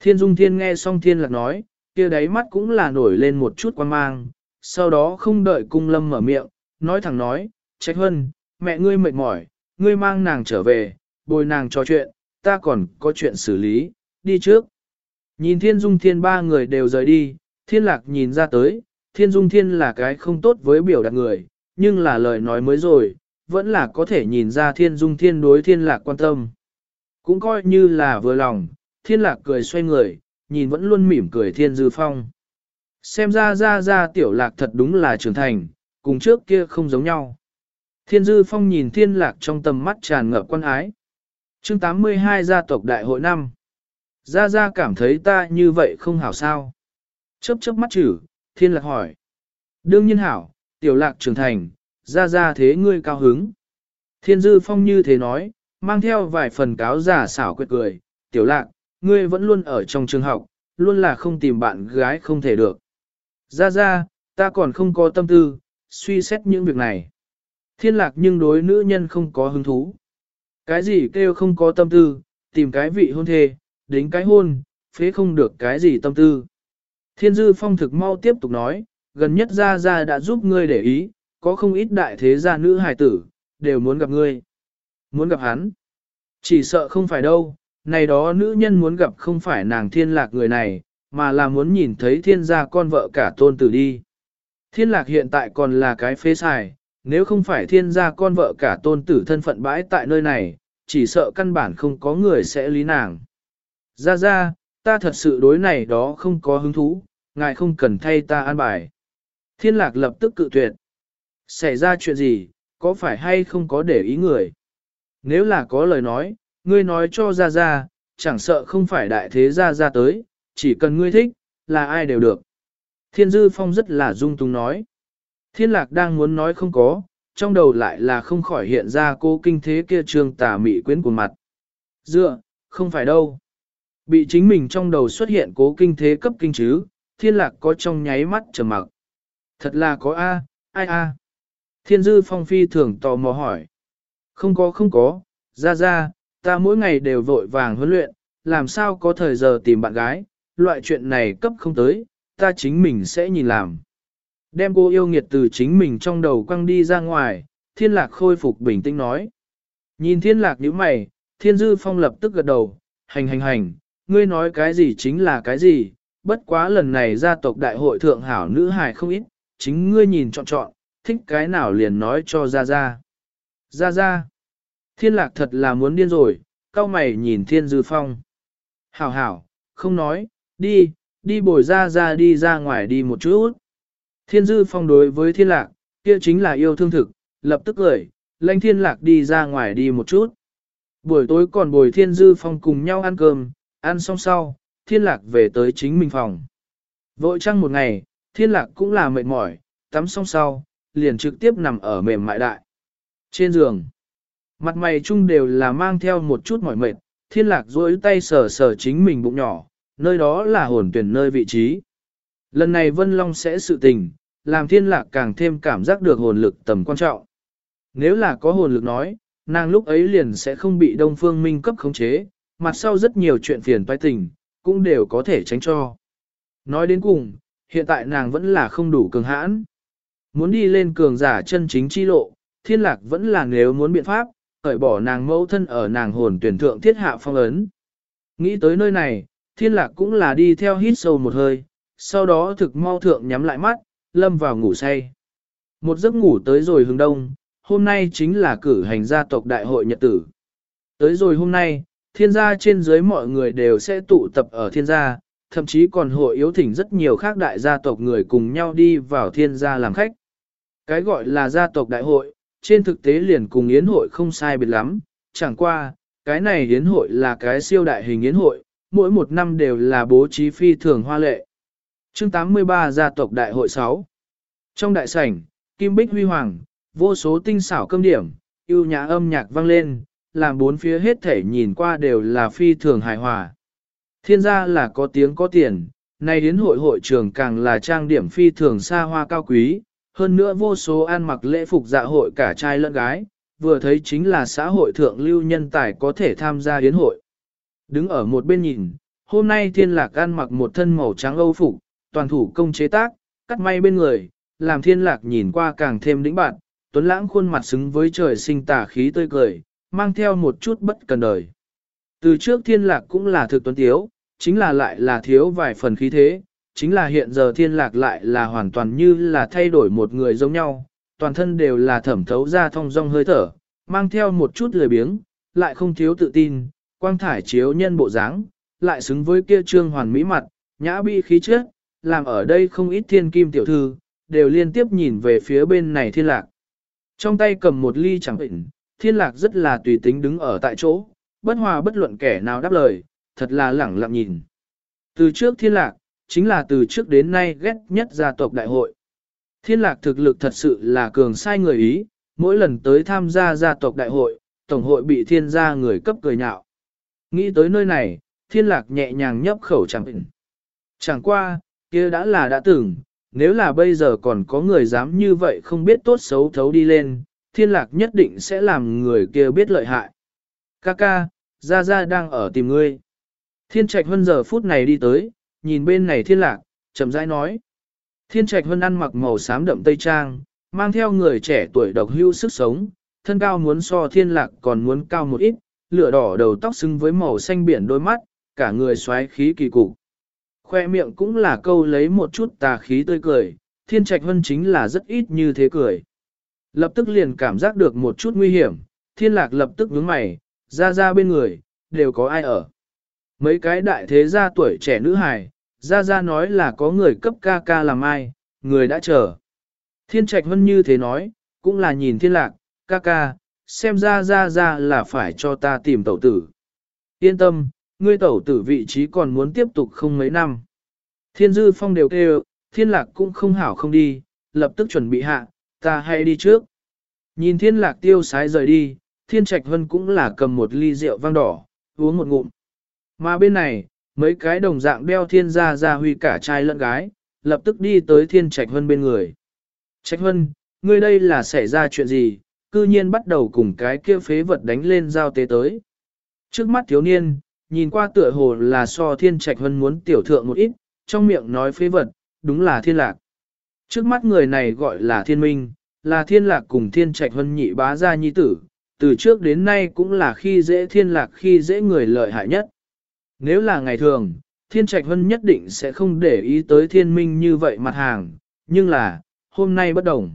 Thiên Dung Thiên nghe xong Thiên Lạc nói, kia đáy mắt cũng là nổi lên một chút quan mang, sau đó không đợi cung lâm mở miệng, nói thẳng nói, trách hân, mẹ ngươi mệt mỏi, ngươi mang nàng trở về, bồi nàng trò chuyện, ta còn có chuyện xử lý, đi trước. Nhìn Thiên Dung Thiên ba người đều rời đi, Thiên Lạc nhìn ra tới, Thiên Dung Thiên là cái không tốt với biểu đạt người, nhưng là lời nói mới rồi, vẫn là có thể nhìn ra Thiên Dung Thiên đối Thiên Lạc quan tâm. Cũng coi như là vừa lòng, Thiên Lạc cười xoay người, nhìn vẫn luôn mỉm cười Thiên Dư Phong. Xem ra ra ra tiểu lạc thật đúng là trưởng thành, cùng trước kia không giống nhau. Thiên Dư Phong nhìn Thiên Lạc trong tầm mắt tràn ngập quan ái. chương 82 gia tộc đại hội năm. Gia Gia cảm thấy ta như vậy không hảo sao. Chớp chớp mắt chử, Thiên Lạc hỏi. Đương nhiên hảo, tiểu lạc trưởng thành, Gia Gia thế ngươi cao hứng. Thiên Dư Phong như thế nói, mang theo vài phần cáo giả xảo quyệt cười. Tiểu lạc, ngươi vẫn luôn ở trong trường học, luôn là không tìm bạn gái không thể được. Gia Gia, ta còn không có tâm tư, suy xét những việc này. Thiên lạc nhưng đối nữ nhân không có hứng thú. Cái gì kêu không có tâm tư, tìm cái vị hôn thê, đến cái hôn, phế không được cái gì tâm tư. Thiên dư phong thực mau tiếp tục nói, gần nhất ra ra đã giúp ngươi để ý, có không ít đại thế gia nữ hài tử, đều muốn gặp ngươi. Muốn gặp hắn. Chỉ sợ không phải đâu, này đó nữ nhân muốn gặp không phải nàng thiên lạc người này, mà là muốn nhìn thấy thiên gia con vợ cả tôn tử đi. Thiên lạc hiện tại còn là cái phế xài, nếu không phải thiên gia con vợ cả tôn tử thân phận bãi tại nơi này, chỉ sợ căn bản không có người sẽ lý nàng. Ra ra, ta thật sự đối này đó không có hứng thú, ngài không cần thay ta an bài. Thiên lạc lập tức cự tuyệt. Xảy ra chuyện gì, có phải hay không có để ý người? Nếu là có lời nói, ngươi nói cho ra ra, chẳng sợ không phải đại thế ra ra tới, chỉ cần ngươi thích, là ai đều được. Thiên Dư Phong rất là dung tung nói. Thiên Lạc đang muốn nói không có, trong đầu lại là không khỏi hiện ra cô kinh thế kia trường tà mị quyến của mặt. Dựa, không phải đâu. Bị chính mình trong đầu xuất hiện cố kinh thế cấp kinh chứ, Thiên Lạc có trong nháy mắt trầm mặc. Thật là có A, ai A. Thiên Dư Phong phi thường tò mò hỏi. Không có không có, ra ra, ta mỗi ngày đều vội vàng huấn luyện, làm sao có thời giờ tìm bạn gái, loại chuyện này cấp không tới, ta chính mình sẽ nhìn làm. Đem cô yêu nghiệt từ chính mình trong đầu quăng đi ra ngoài, thiên lạc khôi phục bình tĩnh nói. Nhìn thiên lạc như mày, thiên dư phong lập tức gật đầu, hành hành hành, ngươi nói cái gì chính là cái gì, bất quá lần này gia tộc đại hội thượng hảo nữ hài không ít, chính ngươi nhìn chọn chọn, thích cái nào liền nói cho ra ra. Ra ra, thiên lạc thật là muốn điên rồi, cao mày nhìn thiên dư phong. Hảo hảo, không nói, đi, đi bồi ra ra đi ra ngoài đi một chút. Thiên dư phong đối với thiên lạc, kia chính là yêu thương thực, lập tức gửi, lãnh thiên lạc đi ra ngoài đi một chút. Buổi tối còn bồi thiên dư phong cùng nhau ăn cơm, ăn xong sau, thiên lạc về tới chính mình phòng. Vội trăng một ngày, thiên lạc cũng là mệt mỏi, tắm xong sau, liền trực tiếp nằm ở mềm mại đại. Trên giường, mặt mày chung đều là mang theo một chút mỏi mệt, thiên lạc duỗi tay sờ sờ chính mình bụng nhỏ, nơi đó là hồn tuyển nơi vị trí. Lần này Vân Long sẽ sự tình, làm thiên lạc càng thêm cảm giác được hồn lực tầm quan trọng. Nếu là có hồn lực nói, nàng lúc ấy liền sẽ không bị Đông Phương Minh cấp khống chế, mặt sau rất nhiều chuyện phiền toái tình, cũng đều có thể tránh cho. Nói đến cùng, hiện tại nàng vẫn là không đủ cường hãn. Muốn đi lên cường giả chân chính chi lộ, thiên lạc vẫn là nếu muốn biện pháp, khởi bỏ nàng mẫu thân ở nàng hồn tuyển thượng thiết hạ phong ấn. Nghĩ tới nơi này, thiên lạc cũng là đi theo hít sâu một hơi, sau đó thực mau thượng nhắm lại mắt, lâm vào ngủ say. Một giấc ngủ tới rồi hướng đông, hôm nay chính là cử hành gia tộc đại hội nhật tử. Tới rồi hôm nay, thiên gia trên dưới mọi người đều sẽ tụ tập ở thiên gia, thậm chí còn hội yếu thỉnh rất nhiều khác đại gia tộc người cùng nhau đi vào thiên gia làm khách. Cái gọi là gia tộc đại hội, trên thực tế liền cùng yến hội không sai biệt lắm, chẳng qua, cái này yến hội là cái siêu đại hình yến hội, mỗi một năm đều là bố trí phi thường hoa lệ. Chương 83 Gia tộc Đại hội 6 Trong đại sảnh, Kim Bích Huy Hoàng, vô số tinh xảo cơm điểm, yêu nhã âm nhạc vang lên, làm bốn phía hết thể nhìn qua đều là phi thường hài hòa. Thiên gia là có tiếng có tiền, nay đến hội hội trường càng là trang điểm phi thường xa hoa cao quý, hơn nữa vô số ăn mặc lễ phục dạ hội cả trai lẫn gái, vừa thấy chính là xã hội thượng lưu nhân tài có thể tham gia yến hội. Đứng ở một bên nhìn, hôm nay thiên lạc ăn mặc một thân màu trắng âu phục, toàn thủ công chế tác, cắt may bên người, làm thiên lạc nhìn qua càng thêm đĩnh bạn, tuấn lãng khuôn mặt xứng với trời sinh tà khí tươi cười, mang theo một chút bất cần đời. Từ trước thiên lạc cũng là thực tuấn tiếu, chính là lại là thiếu vài phần khí thế, chính là hiện giờ thiên lạc lại là hoàn toàn như là thay đổi một người giống nhau, toàn thân đều là thẩm thấu ra thông rong hơi thở, mang theo một chút lười biếng, lại không thiếu tự tin, quang thải chiếu nhân bộ dáng, lại xứng với kia trương hoàn mỹ mặt, nhã bi khí chất, làm ở đây không ít thiên kim tiểu thư, đều liên tiếp nhìn về phía bên này thiên lạc. Trong tay cầm một ly chẳng bệnh, thiên lạc rất là tùy tính đứng ở tại chỗ, bất hòa bất luận kẻ nào đáp lời, thật là lẳng lặng nhìn. Từ trước thiên lạc, chính là từ trước đến nay ghét nhất gia tộc đại hội. Thiên lạc thực lực thật sự là cường sai người ý, mỗi lần tới tham gia gia tộc đại hội, tổng hội bị thiên gia người cấp cười nhạo. Nghĩ tới nơi này, thiên lạc nhẹ nhàng nhấp khẩu chẳng bình. Chẳng qua, kia đã là đã từng, nếu là bây giờ còn có người dám như vậy không biết tốt xấu thấu đi lên, thiên lạc nhất định sẽ làm người kia biết lợi hại. Kaka, Gia Gia đang ở tìm ngươi. Thiên trạch hơn giờ phút này đi tới, nhìn bên này thiên lạc, chậm rãi nói. Thiên trạch hơn ăn mặc màu xám đậm tây trang, mang theo người trẻ tuổi độc hưu sức sống, thân cao muốn so thiên lạc còn muốn cao một ít, lửa đỏ đầu tóc xứng với màu xanh biển đôi mắt, cả người xoáy khí kỳ cục. Khoe miệng cũng là câu lấy một chút tà khí tươi cười, thiên trạch hân chính là rất ít như thế cười. Lập tức liền cảm giác được một chút nguy hiểm, thiên lạc lập tức nhướng mày, ra ra bên người, đều có ai ở. Mấy cái đại thế gia tuổi trẻ nữ hài, ra ra nói là có người cấp ca ca làm ai, người đã chờ. Thiên trạch hân như thế nói, cũng là nhìn thiên lạc, ca ca, xem ra ra ra là phải cho ta tìm tẩu tử. Yên tâm, ngươi tẩu tử vị trí còn muốn tiếp tục không mấy năm. Thiên dư phong đều kêu, thiên lạc cũng không hảo không đi, lập tức chuẩn bị hạ, ta hay đi trước. Nhìn thiên lạc tiêu sái rời đi, thiên trạch vân cũng là cầm một ly rượu vang đỏ, uống một ngụm. Mà bên này, mấy cái đồng dạng đeo thiên gia ra huy cả trai lẫn gái, lập tức đi tới thiên trạch vân bên người. Trạch vân, ngươi đây là xảy ra chuyện gì, cư nhiên bắt đầu cùng cái kia phế vật đánh lên giao tế tới. Trước mắt thiếu niên, nhìn qua tựa hồ là so thiên trạch vân muốn tiểu thượng một ít, trong miệng nói phế vật, đúng là thiên lạc. Trước mắt người này gọi là thiên minh, là thiên lạc cùng thiên trạch Hân nhị bá gia nhi tử, từ trước đến nay cũng là khi dễ thiên lạc khi dễ người lợi hại nhất. Nếu là ngày thường, thiên trạch Hân nhất định sẽ không để ý tới thiên minh như vậy mặt hàng, nhưng là, hôm nay bất đồng.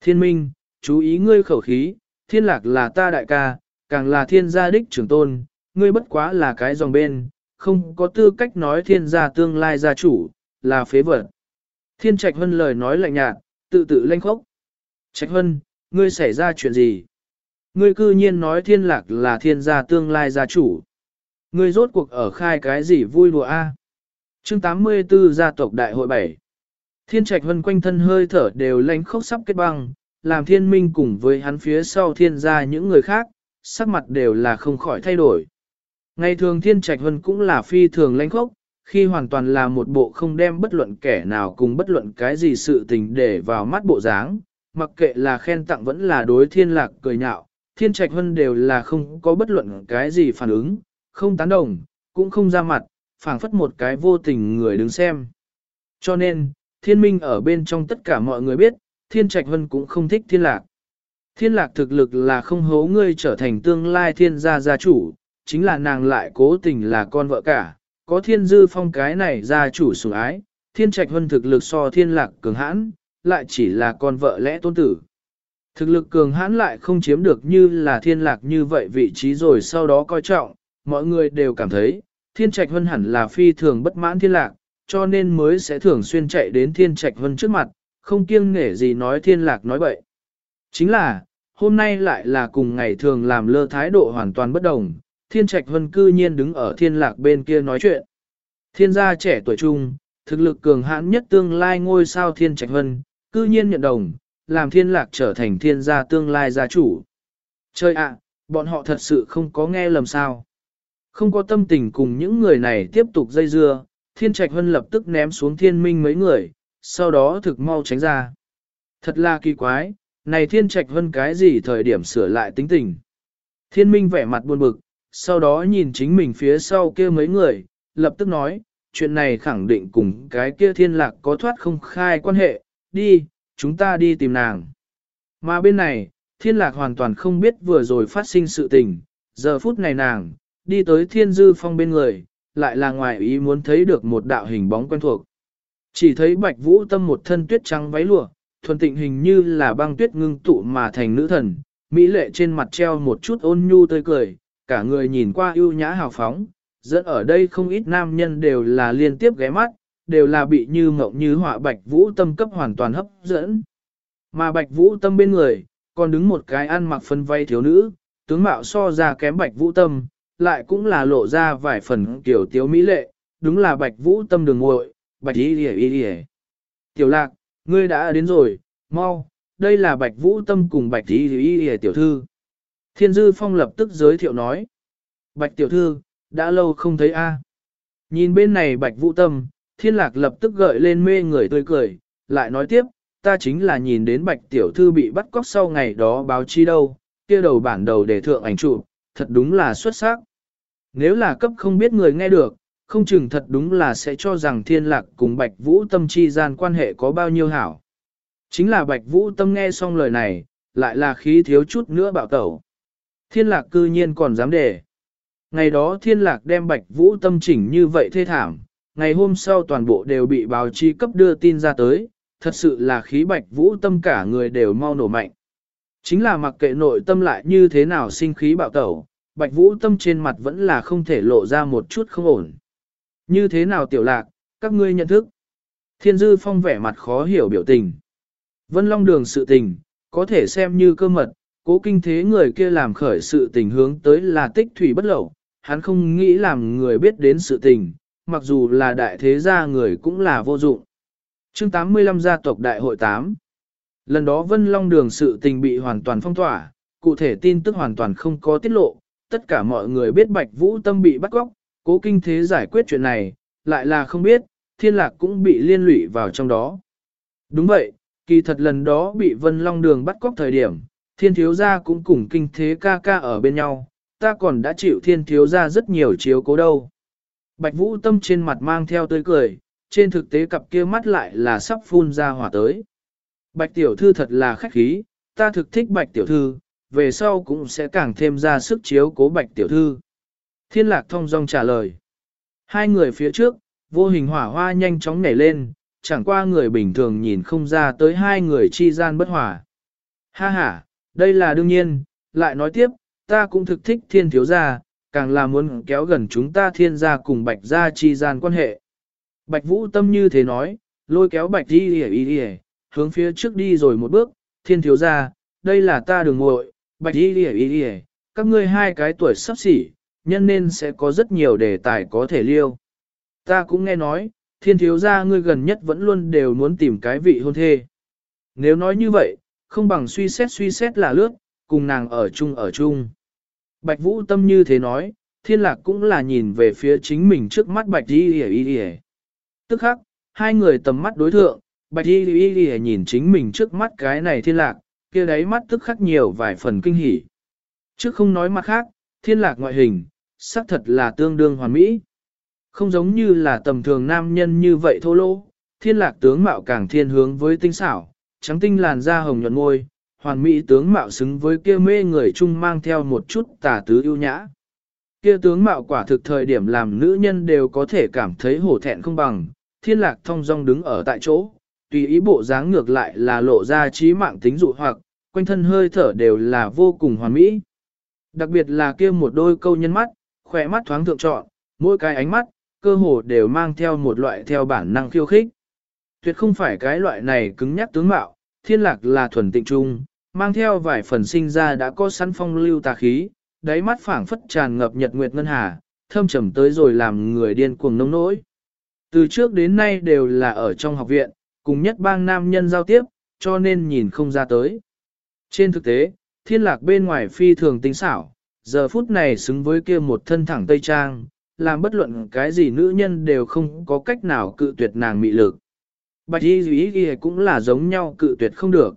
Thiên minh, chú ý ngươi khẩu khí, thiên lạc là ta đại ca, càng là thiên gia đích trưởng tôn, ngươi bất quá là cái dòng bên, không có tư cách nói thiên gia tương lai gia chủ, là phế vật. Thiên Trạch Hân lời nói lạnh nhạt, tự tự lanh khốc. Trạch Hân, ngươi xảy ra chuyện gì? Ngươi cư nhiên nói thiên lạc là thiên gia tương lai gia chủ. Ngươi rốt cuộc ở khai cái gì vui đùa a? À? Chương 84 gia tộc đại hội 7 Thiên Trạch Hân quanh thân hơi thở đều lanh khốc sắp kết băng, làm thiên minh cùng với hắn phía sau thiên gia những người khác, sắc mặt đều là không khỏi thay đổi. Ngày thường thiên trạch hân cũng là phi thường lãnh khốc, khi hoàn toàn là một bộ không đem bất luận kẻ nào cùng bất luận cái gì sự tình để vào mắt bộ dáng, mặc kệ là khen tặng vẫn là đối thiên lạc cười nhạo, thiên trạch hân đều là không có bất luận cái gì phản ứng, không tán đồng, cũng không ra mặt, phảng phất một cái vô tình người đứng xem. Cho nên, thiên minh ở bên trong tất cả mọi người biết, thiên trạch hân cũng không thích thiên lạc. Thiên lạc thực lực là không hố ngươi trở thành tương lai thiên gia gia chủ, chính là nàng lại cố tình là con vợ cả, có thiên dư phong cái này gia chủ sủng ái, thiên trạch huân thực lực so thiên lạc cường hãn, lại chỉ là con vợ lẽ tôn tử. Thực lực cường hãn lại không chiếm được như là thiên lạc như vậy vị trí rồi sau đó coi trọng, mọi người đều cảm thấy, thiên trạch huân hẳn là phi thường bất mãn thiên lạc, cho nên mới sẽ thường xuyên chạy đến thiên trạch huân trước mặt, không kiêng nghể gì nói thiên lạc nói bậy. Chính là, hôm nay lại là cùng ngày thường làm lơ thái độ hoàn toàn bất đồng, thiên trạch vân cư nhiên đứng ở thiên lạc bên kia nói chuyện. Thiên gia trẻ tuổi trung, thực lực cường hãn nhất tương lai ngôi sao thiên trạch vân, cư nhiên nhận đồng, làm thiên lạc trở thành thiên gia tương lai gia chủ. Chơi ạ, bọn họ thật sự không có nghe lầm sao. Không có tâm tình cùng những người này tiếp tục dây dưa, thiên trạch vân lập tức ném xuống thiên minh mấy người, sau đó thực mau tránh ra. Thật là kỳ quái, này thiên trạch vân cái gì thời điểm sửa lại tính tình. Thiên minh vẻ mặt buồn bực, sau đó nhìn chính mình phía sau kia mấy người, lập tức nói, chuyện này khẳng định cùng cái kia thiên lạc có thoát không khai quan hệ, đi, chúng ta đi tìm nàng. Mà bên này, thiên lạc hoàn toàn không biết vừa rồi phát sinh sự tình, giờ phút này nàng, đi tới thiên dư phong bên người, lại là ngoài ý muốn thấy được một đạo hình bóng quen thuộc. Chỉ thấy bạch vũ tâm một thân tuyết trắng váy lụa, thuần tịnh hình như là băng tuyết ngưng tụ mà thành nữ thần, mỹ lệ trên mặt treo một chút ôn nhu tươi cười, cả người nhìn qua ưu nhã hào phóng, dẫn ở đây không ít nam nhân đều là liên tiếp ghé mắt, đều là bị như mộng như họa bạch vũ tâm cấp hoàn toàn hấp dẫn. Mà bạch vũ tâm bên người, còn đứng một cái ăn mặc phân vay thiếu nữ, tướng mạo so ra kém bạch vũ tâm, lại cũng là lộ ra vài phần kiểu tiếu mỹ lệ, đúng là bạch vũ tâm đường ngội, bạch y đi y đi Tiểu lạc, ngươi đã đến rồi, mau, đây là bạch vũ tâm cùng bạch y y đi tiểu thư. Thiên Dư Phong lập tức giới thiệu nói. Bạch tiểu thư, đã lâu không thấy a. Nhìn bên này bạch vũ tâm, thiên lạc lập tức gợi lên mê người tươi cười, lại nói tiếp, ta chính là nhìn đến bạch tiểu thư bị bắt cóc sau ngày đó báo chi đâu, kia đầu bản đầu để thượng ảnh chụp, thật đúng là xuất sắc. Nếu là cấp không biết người nghe được, không chừng thật đúng là sẽ cho rằng thiên lạc cùng bạch vũ tâm chi gian quan hệ có bao nhiêu hảo. Chính là bạch vũ tâm nghe xong lời này, lại là khí thiếu chút nữa bạo tẩu. Thiên lạc cư nhiên còn dám để. Ngày đó thiên lạc đem bạch vũ tâm chỉnh như vậy thê thảm, ngày hôm sau toàn bộ đều bị báo chí cấp đưa tin ra tới, thật sự là khí bạch vũ tâm cả người đều mau nổ mạnh. Chính là mặc kệ nội tâm lại như thế nào sinh khí bạo tẩu, bạch vũ tâm trên mặt vẫn là không thể lộ ra một chút không ổn. Như thế nào tiểu lạc, các ngươi nhận thức. Thiên dư phong vẻ mặt khó hiểu biểu tình. Vân Long đường sự tình, có thể xem như cơ mật, cố kinh thế người kia làm khởi sự tình hướng tới là tích thủy bất lậu, hắn không nghĩ làm người biết đến sự tình, mặc dù là đại thế gia người cũng là vô dụng. chương 85 gia tộc đại hội 8 Lần đó Vân Long đường sự tình bị hoàn toàn phong tỏa, cụ thể tin tức hoàn toàn không có tiết lộ, tất cả mọi người biết Bạch Vũ Tâm bị bắt cóc, cố kinh thế giải quyết chuyện này, lại là không biết, thiên lạc cũng bị liên lụy vào trong đó. Đúng vậy, kỳ thật lần đó bị Vân Long đường bắt cóc thời điểm, thiên thiếu gia cũng cùng kinh thế ca ca ở bên nhau, ta còn đã chịu thiên thiếu gia rất nhiều chiếu cố đâu. Bạch Vũ Tâm trên mặt mang theo tươi cười, trên thực tế cặp kia mắt lại là sắp phun ra hỏa tới. Bạch tiểu thư thật là khách khí, ta thực thích bạch tiểu thư, về sau cũng sẽ càng thêm ra sức chiếu cố bạch tiểu thư. Thiên lạc thông dong trả lời. Hai người phía trước, vô hình hỏa hoa nhanh chóng nhảy lên, chẳng qua người bình thường nhìn không ra tới hai người chi gian bất hòa. Ha ha, đây là đương nhiên, lại nói tiếp, ta cũng thực thích thiên thiếu gia, càng là muốn kéo gần chúng ta thiên gia cùng bạch gia chi gian quan hệ. Bạch vũ tâm như thế nói, lôi kéo bạch đi đi đi đi, hướng phía trước đi rồi một bước, thiên thiếu gia, đây là ta đường ngội, bạch đi đi đi đi, các ngươi hai cái tuổi sắp xỉ, nhân nên sẽ có rất nhiều đề tài có thể liêu. Ta cũng nghe nói, thiên thiếu gia ngươi gần nhất vẫn luôn đều muốn tìm cái vị hôn thê. Nếu nói như vậy, không bằng suy xét suy xét là lướt, cùng nàng ở chung ở chung. Bạch Vũ Tâm như thế nói, thiên lạc cũng là nhìn về phía chính mình trước mắt Bạch Y Y Y Tức khắc, hai người tầm mắt đối thượng, Bạch Y Y Y nhìn chính mình trước mắt cái này thiên lạc, kia đáy mắt tức khắc nhiều vài phần kinh hỉ. Trước không nói mặt khác, thiên lạc ngoại hình, xác thật là tương đương hoàn mỹ. Không giống như là tầm thường nam nhân như vậy thô lỗ, thiên lạc tướng mạo càng thiên hướng với tinh xảo, trắng tinh làn da hồng nhuận môi, hoàn mỹ tướng mạo xứng với kia mê người chung mang theo một chút tà tứ ưu nhã. Kia tướng mạo quả thực thời điểm làm nữ nhân đều có thể cảm thấy hổ thẹn không bằng, thiên lạc thông dong đứng ở tại chỗ, tùy ý bộ dáng ngược lại là lộ ra trí mạng tính dụ hoặc, quanh thân hơi thở đều là vô cùng hoàn mỹ. Đặc biệt là kia một đôi câu nhân mắt, khỏe mắt thoáng thượng trọn, mỗi cái ánh mắt, cơ hồ đều mang theo một loại theo bản năng khiêu khích. Tuyệt không phải cái loại này cứng nhắc tướng mạo, thiên lạc là thuần tịnh trung, mang theo vài phần sinh ra đã có sẵn phong lưu tà khí, đáy mắt phảng phất tràn ngập nhật nguyệt ngân hà, thâm trầm tới rồi làm người điên cuồng nông nỗi. Từ trước đến nay đều là ở trong học viện, cùng nhất bang nam nhân giao tiếp, cho nên nhìn không ra tới. Trên thực tế, thiên lạc bên ngoài phi thường tính xảo, giờ phút này xứng với kia một thân thẳng tây trang, làm bất luận cái gì nữ nhân đều không có cách nào cự tuyệt nàng mị lực. Bạch y dĩ y cũng là giống nhau cự tuyệt không được.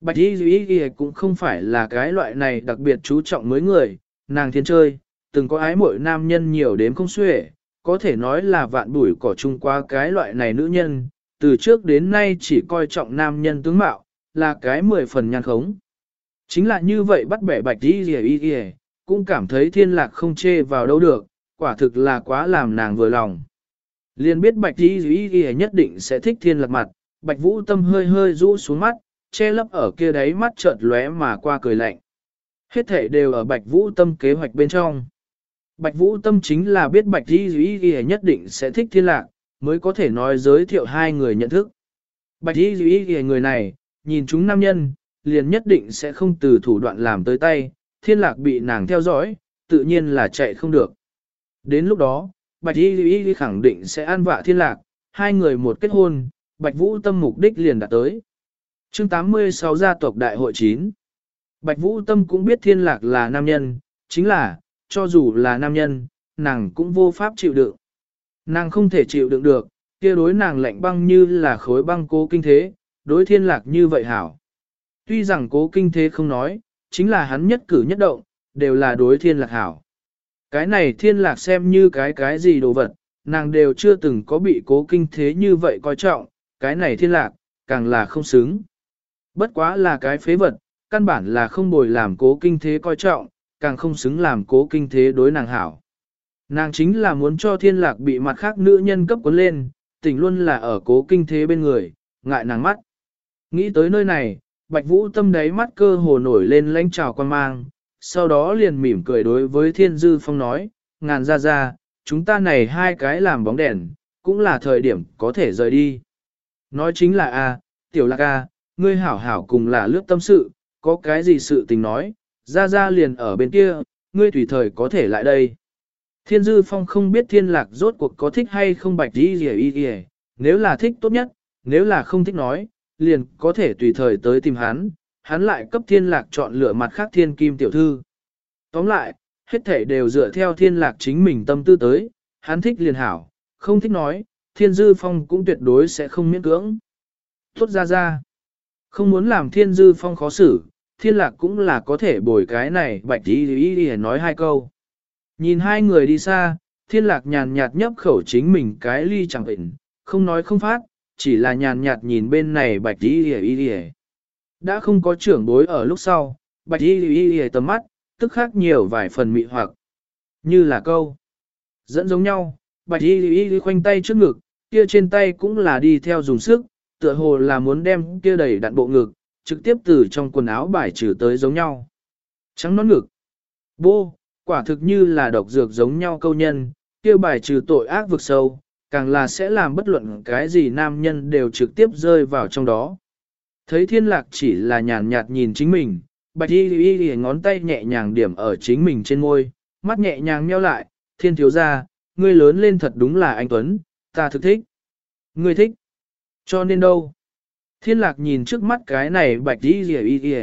Bạch y dĩ y cũng không phải là cái loại này đặc biệt chú trọng mới người, nàng thiên chơi, từng có ái mội nam nhân nhiều đến không xuể, có thể nói là vạn bụi cỏ chung qua cái loại này nữ nhân, từ trước đến nay chỉ coi trọng nam nhân tướng mạo, là cái mười phần nhan khống. Chính là như vậy bắt bẻ bạch y dì y, cũng cảm thấy thiên lạc không chê vào đâu được, quả thực là quá làm nàng vừa lòng. Liên biết bạch y y y nhất định sẽ thích thiên lạc mặt, bạch vũ tâm hơi hơi rũ xuống mắt, che lấp ở kia đấy mắt chợt lóe mà qua cười lạnh. Hết thể đều ở bạch vũ tâm kế hoạch bên trong. Bạch vũ tâm chính là biết bạch y y y nhất định sẽ thích thiên lạc, mới có thể nói giới thiệu hai người nhận thức. Bạch y y y người này, nhìn chúng nam nhân, liền nhất định sẽ không từ thủ đoạn làm tới tay, thiên lạc bị nàng theo dõi, tự nhiên là chạy không được. Đến lúc đó, Bạch Y Y khẳng định sẽ an vạ thiên lạc, hai người một kết hôn, Bạch Vũ Tâm mục đích liền đạt tới. chương 86 gia tộc đại hội 9 Bạch Vũ Tâm cũng biết thiên lạc là nam nhân, chính là, cho dù là nam nhân, nàng cũng vô pháp chịu đựng. Nàng không thể chịu đựng được, kia đối nàng lạnh băng như là khối băng cố kinh thế, đối thiên lạc như vậy hảo. Tuy rằng cố kinh thế không nói, chính là hắn nhất cử nhất động, đều là đối thiên lạc hảo. Cái này thiên lạc xem như cái cái gì đồ vật, nàng đều chưa từng có bị cố kinh thế như vậy coi trọng, cái này thiên lạc, càng là không xứng. Bất quá là cái phế vật, căn bản là không bồi làm cố kinh thế coi trọng, càng không xứng làm cố kinh thế đối nàng hảo. Nàng chính là muốn cho thiên lạc bị mặt khác nữ nhân cấp cuốn lên, tình luôn là ở cố kinh thế bên người, ngại nàng mắt. Nghĩ tới nơi này, Bạch Vũ tâm đáy mắt cơ hồ nổi lên lãnh trào quan mang, sau đó liền mỉm cười đối với Thiên Dư Phong nói, ngàn ra ra, chúng ta này hai cái làm bóng đèn, cũng là thời điểm có thể rời đi. Nói chính là a, tiểu lạc a, ngươi hảo hảo cùng là lướt tâm sự, có cái gì sự tình nói, ra ra liền ở bên kia, ngươi tùy thời có thể lại đây. Thiên Dư Phong không biết thiên lạc rốt cuộc có thích hay không bạch đi gì y gì nếu là thích tốt nhất, nếu là không thích nói, liền có thể tùy thời tới tìm hắn, hắn lại cấp thiên lạc chọn lựa mặt khác thiên kim tiểu thư. Tóm lại, hết thể đều dựa theo thiên lạc chính mình tâm tư tới, hắn thích liền hảo, không thích nói, thiên dư phong cũng tuyệt đối sẽ không miễn cưỡng. Tốt ra ra, không muốn làm thiên dư phong khó xử, thiên lạc cũng là có thể bồi cái này bạch đi đi đi nói hai câu. Nhìn hai người đi xa, thiên lạc nhàn nhạt nhấp khẩu chính mình cái ly chẳng vịnh không nói không phát, chỉ là nhàn nhạt nhìn bên này bạch đi đi đi đã không có trưởng bối ở lúc sau, bạch y y y tầm mắt, tức khác nhiều vài phần mị hoặc. Như là câu. Dẫn giống nhau, bạch y y y khoanh tay trước ngực, kia trên tay cũng là đi theo dùng sức, tựa hồ là muốn đem kia đầy đạn bộ ngực, trực tiếp từ trong quần áo bài trừ tới giống nhau. Trắng nón ngực. Bô, quả thực như là độc dược giống nhau câu nhân, kia bài trừ tội ác vực sâu, càng là sẽ làm bất luận cái gì nam nhân đều trực tiếp rơi vào trong đó. Thấy thiên lạc chỉ là nhàn nhạt nhìn chính mình, bạch y y y ngón tay nhẹ nhàng điểm ở chính mình trên môi, mắt nhẹ nhàng nheo lại, thiên thiếu ra, ngươi lớn lên thật đúng là anh Tuấn, ta thực thích. Ngươi thích. Cho nên đâu? Thiên lạc nhìn trước mắt cái này bạch y y y y,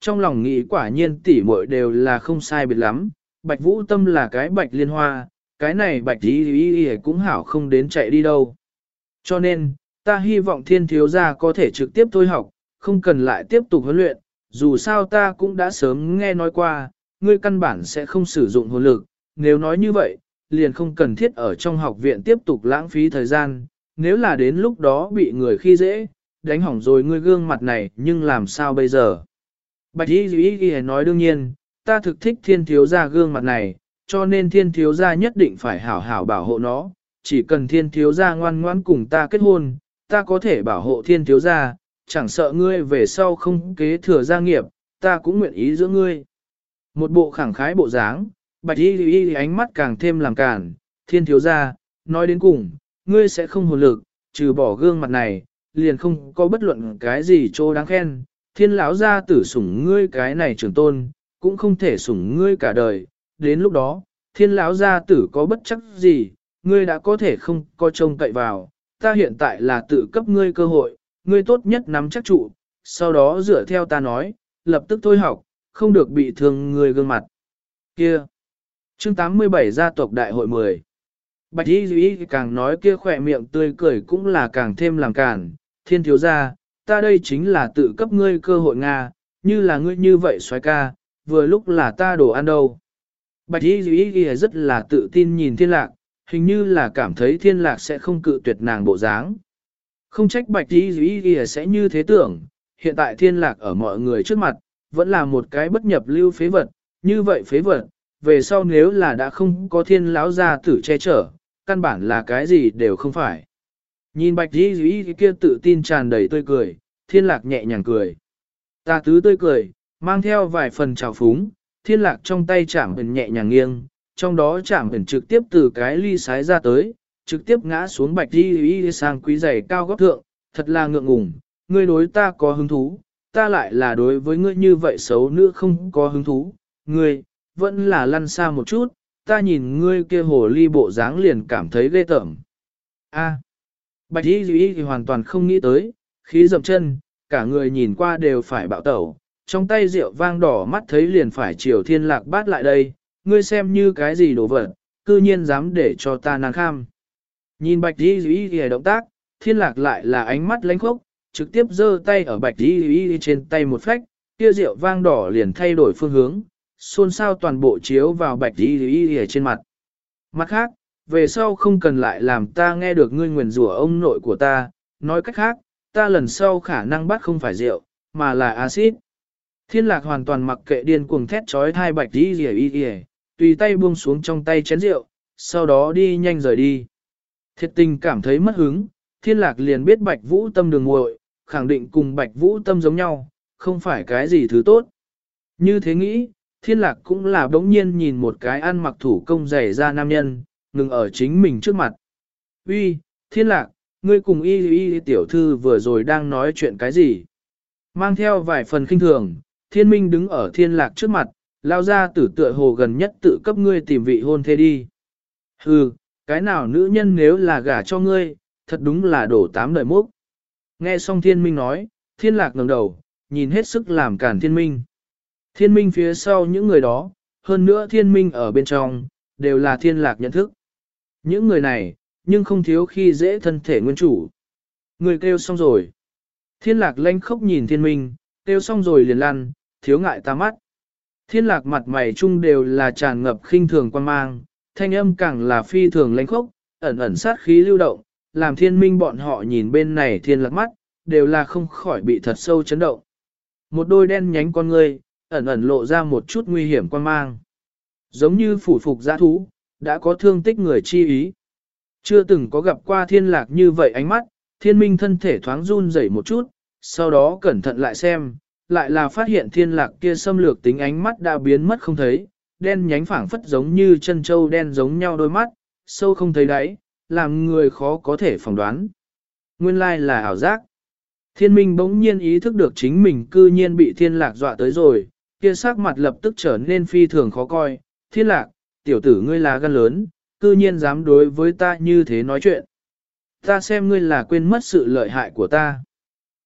trong lòng nghĩ quả nhiên tỉ muội đều là không sai biệt lắm, bạch vũ tâm là cái bạch liên hoa, cái này bạch y y y cũng hảo không đến chạy đi đâu. Cho nên, ta hy vọng thiên thiếu gia có thể trực tiếp thôi học, không cần lại tiếp tục huấn luyện, dù sao ta cũng đã sớm nghe nói qua, ngươi căn bản sẽ không sử dụng hồn lực, nếu nói như vậy, liền không cần thiết ở trong học viện tiếp tục lãng phí thời gian, nếu là đến lúc đó bị người khi dễ, đánh hỏng rồi ngươi gương mặt này nhưng làm sao bây giờ? Bạch y y y nói đương nhiên, ta thực thích thiên thiếu gia gương mặt này, cho nên thiên thiếu gia nhất định phải hảo hảo bảo hộ nó, chỉ cần thiên thiếu gia ngoan ngoãn cùng ta kết hôn, ta có thể bảo hộ thiên thiếu gia, chẳng sợ ngươi về sau không kế thừa gia nghiệp, ta cũng nguyện ý giữa ngươi. Một bộ khẳng khái bộ dáng, bạch y y ánh mắt càng thêm làm cản, thiên thiếu gia, nói đến cùng, ngươi sẽ không hồn lực, trừ bỏ gương mặt này, liền không có bất luận cái gì chỗ đáng khen, thiên lão gia tử sủng ngươi cái này trưởng tôn, cũng không thể sủng ngươi cả đời, đến lúc đó, thiên lão gia tử có bất chắc gì, ngươi đã có thể không có trông cậy vào, ta hiện tại là tự cấp ngươi cơ hội, ngươi tốt nhất nắm chắc trụ, sau đó dựa theo ta nói, lập tức thôi học, không được bị thương người gương mặt. Kia! Chương 87 gia tộc đại hội 10 Bạch Y Duy càng nói kia khỏe miệng tươi cười cũng là càng thêm làm cản, thiên thiếu gia, ta đây chính là tự cấp ngươi cơ hội Nga, như là ngươi như vậy xoái ca, vừa lúc là ta đồ ăn đâu. Bạch Y Duy rất là tự tin nhìn thiên lạc, hình như là cảm thấy thiên lạc sẽ không cự tuyệt nàng bộ dáng. Không trách Bạch Y Duy sẽ như thế tưởng, hiện tại thiên lạc ở mọi người trước mặt, vẫn là một cái bất nhập lưu phế vật, như vậy phế vật, về sau nếu là đã không có thiên lão gia tử che chở, căn bản là cái gì đều không phải. Nhìn bạch đi dĩ kia tự tin tràn đầy tươi cười, thiên lạc nhẹ nhàng cười. Ta tứ tươi cười, mang theo vài phần trào phúng, thiên lạc trong tay chạm hình nhẹ nhàng nghiêng, trong đó chạm hình trực tiếp từ cái ly sái ra tới, trực tiếp ngã xuống bạch đi y sang quý giày cao góc thượng, thật là ngượng ngùng, ngươi đối ta có hứng thú, ta lại là đối với ngươi như vậy xấu nữa không có hứng thú, ngươi, vẫn là lăn xa một chút, ta nhìn ngươi kia hồ ly bộ dáng liền cảm thấy ghê tởm. A. Bạch Y thì hoàn toàn không nghĩ tới, khí dậm chân, cả người nhìn qua đều phải bạo tẩu, trong tay rượu vang đỏ mắt thấy liền phải chiều thiên lạc bát lại đây, ngươi xem như cái gì đồ vật, cư nhiên dám để cho ta nàng kham. Nhìn Bạch đi Dĩ y động tác, thiên lạc lại là ánh mắt lánh khốc, trực tiếp giơ tay ở Bạch Y trên tay một phách, kia rượu vang đỏ liền thay đổi phương hướng, xôn xao toàn bộ chiếu vào bạch đi y y trên mặt. Mặt khác, về sau không cần lại làm ta nghe được ngươi nguyền rủa ông nội của ta, nói cách khác, ta lần sau khả năng bắt không phải rượu, mà là axit. Thiên lạc hoàn toàn mặc kệ điên cuồng thét trói thai bạch đi rìa y tùy tay buông xuống trong tay chén rượu, sau đó đi nhanh rời đi. Thiệt tình cảm thấy mất hứng, thiên lạc liền biết bạch vũ tâm đường muội khẳng định cùng bạch vũ tâm giống nhau, không phải cái gì thứ tốt. Như thế nghĩ, thiên lạc cũng là đống nhiên nhìn một cái ăn mặc thủ công rẻ ra nam nhân, ngừng ở chính mình trước mặt. Uy, thiên lạc, ngươi cùng y y tiểu thư vừa rồi đang nói chuyện cái gì? Mang theo vài phần kinh thường, thiên minh đứng ở thiên lạc trước mặt, lao ra tử tựa hồ gần nhất tự cấp ngươi tìm vị hôn thế đi. Hừ, cái nào nữ nhân nếu là gả cho ngươi, thật đúng là đổ tám đời mốc. Nghe xong thiên minh nói, thiên lạc ngẩng đầu, nhìn hết sức làm cản thiên minh. Thiên minh phía sau những người đó, hơn nữa thiên minh ở bên trong, đều là thiên lạc nhận thức. Những người này, nhưng không thiếu khi dễ thân thể nguyên chủ. Người kêu xong rồi. Thiên lạc lanh khóc nhìn thiên minh, kêu xong rồi liền lăn, thiếu ngại ta mắt. Thiên lạc mặt mày chung đều là tràn ngập khinh thường quan mang, thanh âm càng là phi thường lãnh khốc, ẩn ẩn sát khí lưu động, làm thiên minh bọn họ nhìn bên này thiên lạc mắt, đều là không khỏi bị thật sâu chấn động. Một đôi đen nhánh con ngươi, ẩn ẩn lộ ra một chút nguy hiểm quan mang. Giống như phủ phục giã thú, đã có thương tích người chi ý. Chưa từng có gặp qua thiên lạc như vậy ánh mắt, thiên minh thân thể thoáng run rẩy một chút, sau đó cẩn thận lại xem, lại là phát hiện thiên lạc kia xâm lược tính ánh mắt đã biến mất không thấy, đen nhánh phảng phất giống như chân châu đen giống nhau đôi mắt, sâu không thấy đáy, làm người khó có thể phỏng đoán. Nguyên lai là ảo giác. Thiên minh bỗng nhiên ý thức được chính mình cư nhiên bị thiên lạc dọa tới rồi, kia sắc mặt lập tức trở nên phi thường khó coi. Thiên lạc, tiểu tử ngươi là gan lớn, cư nhiên dám đối với ta như thế nói chuyện. Ta xem ngươi là quên mất sự lợi hại của ta.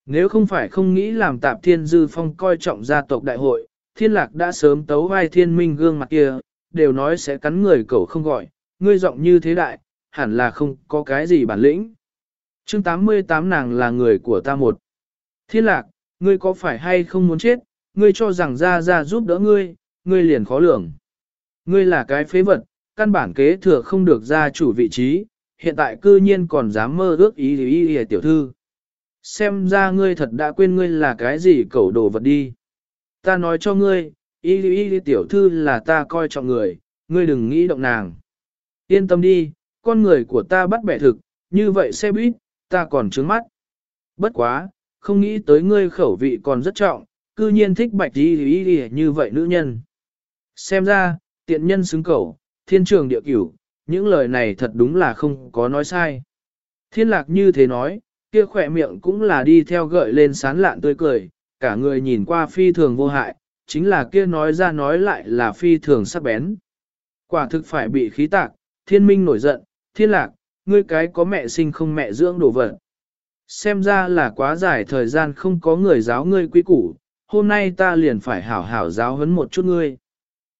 Nếu không phải không nghĩ làm tạp thiên dư phong coi trọng gia tộc đại hội, thiên lạc đã sớm tấu vai thiên minh gương mặt kia, đều nói sẽ cắn người cậu không gọi, ngươi giọng như thế đại, hẳn là không có cái gì bản lĩnh. chương 88 nàng là người của ta một. Thiên lạc, ngươi có phải hay không muốn chết, ngươi cho rằng ra ra giúp đỡ ngươi, ngươi liền khó lường. Ngươi là cái phế vật, căn bản kế thừa không được gia chủ vị trí, hiện tại cư nhiên còn dám mơ ước ý ý ý tiểu thư. Xem ra ngươi thật đã quên ngươi là cái gì cẩu đồ vật đi. Ta nói cho ngươi, y y tiểu thư là ta coi trọng người, ngươi đừng nghĩ động nàng. Yên tâm đi, con người của ta bắt bẻ thực, như vậy xe buýt, ta còn trướng mắt. Bất quá, không nghĩ tới ngươi khẩu vị còn rất trọng, cư nhiên thích bạch y y y như vậy nữ nhân. Xem ra, tiện nhân xứng cầu, thiên trường địa cửu, những lời này thật đúng là không có nói sai. Thiên lạc như thế nói, kia khỏe miệng cũng là đi theo gợi lên sán lạn tươi cười, cả người nhìn qua phi thường vô hại, chính là kia nói ra nói lại là phi thường sắc bén. Quả thực phải bị khí tạc, thiên minh nổi giận, thiên lạc, ngươi cái có mẹ sinh không mẹ dưỡng đồ vật. Xem ra là quá dài thời gian không có người giáo ngươi quý củ, hôm nay ta liền phải hảo hảo giáo huấn một chút ngươi.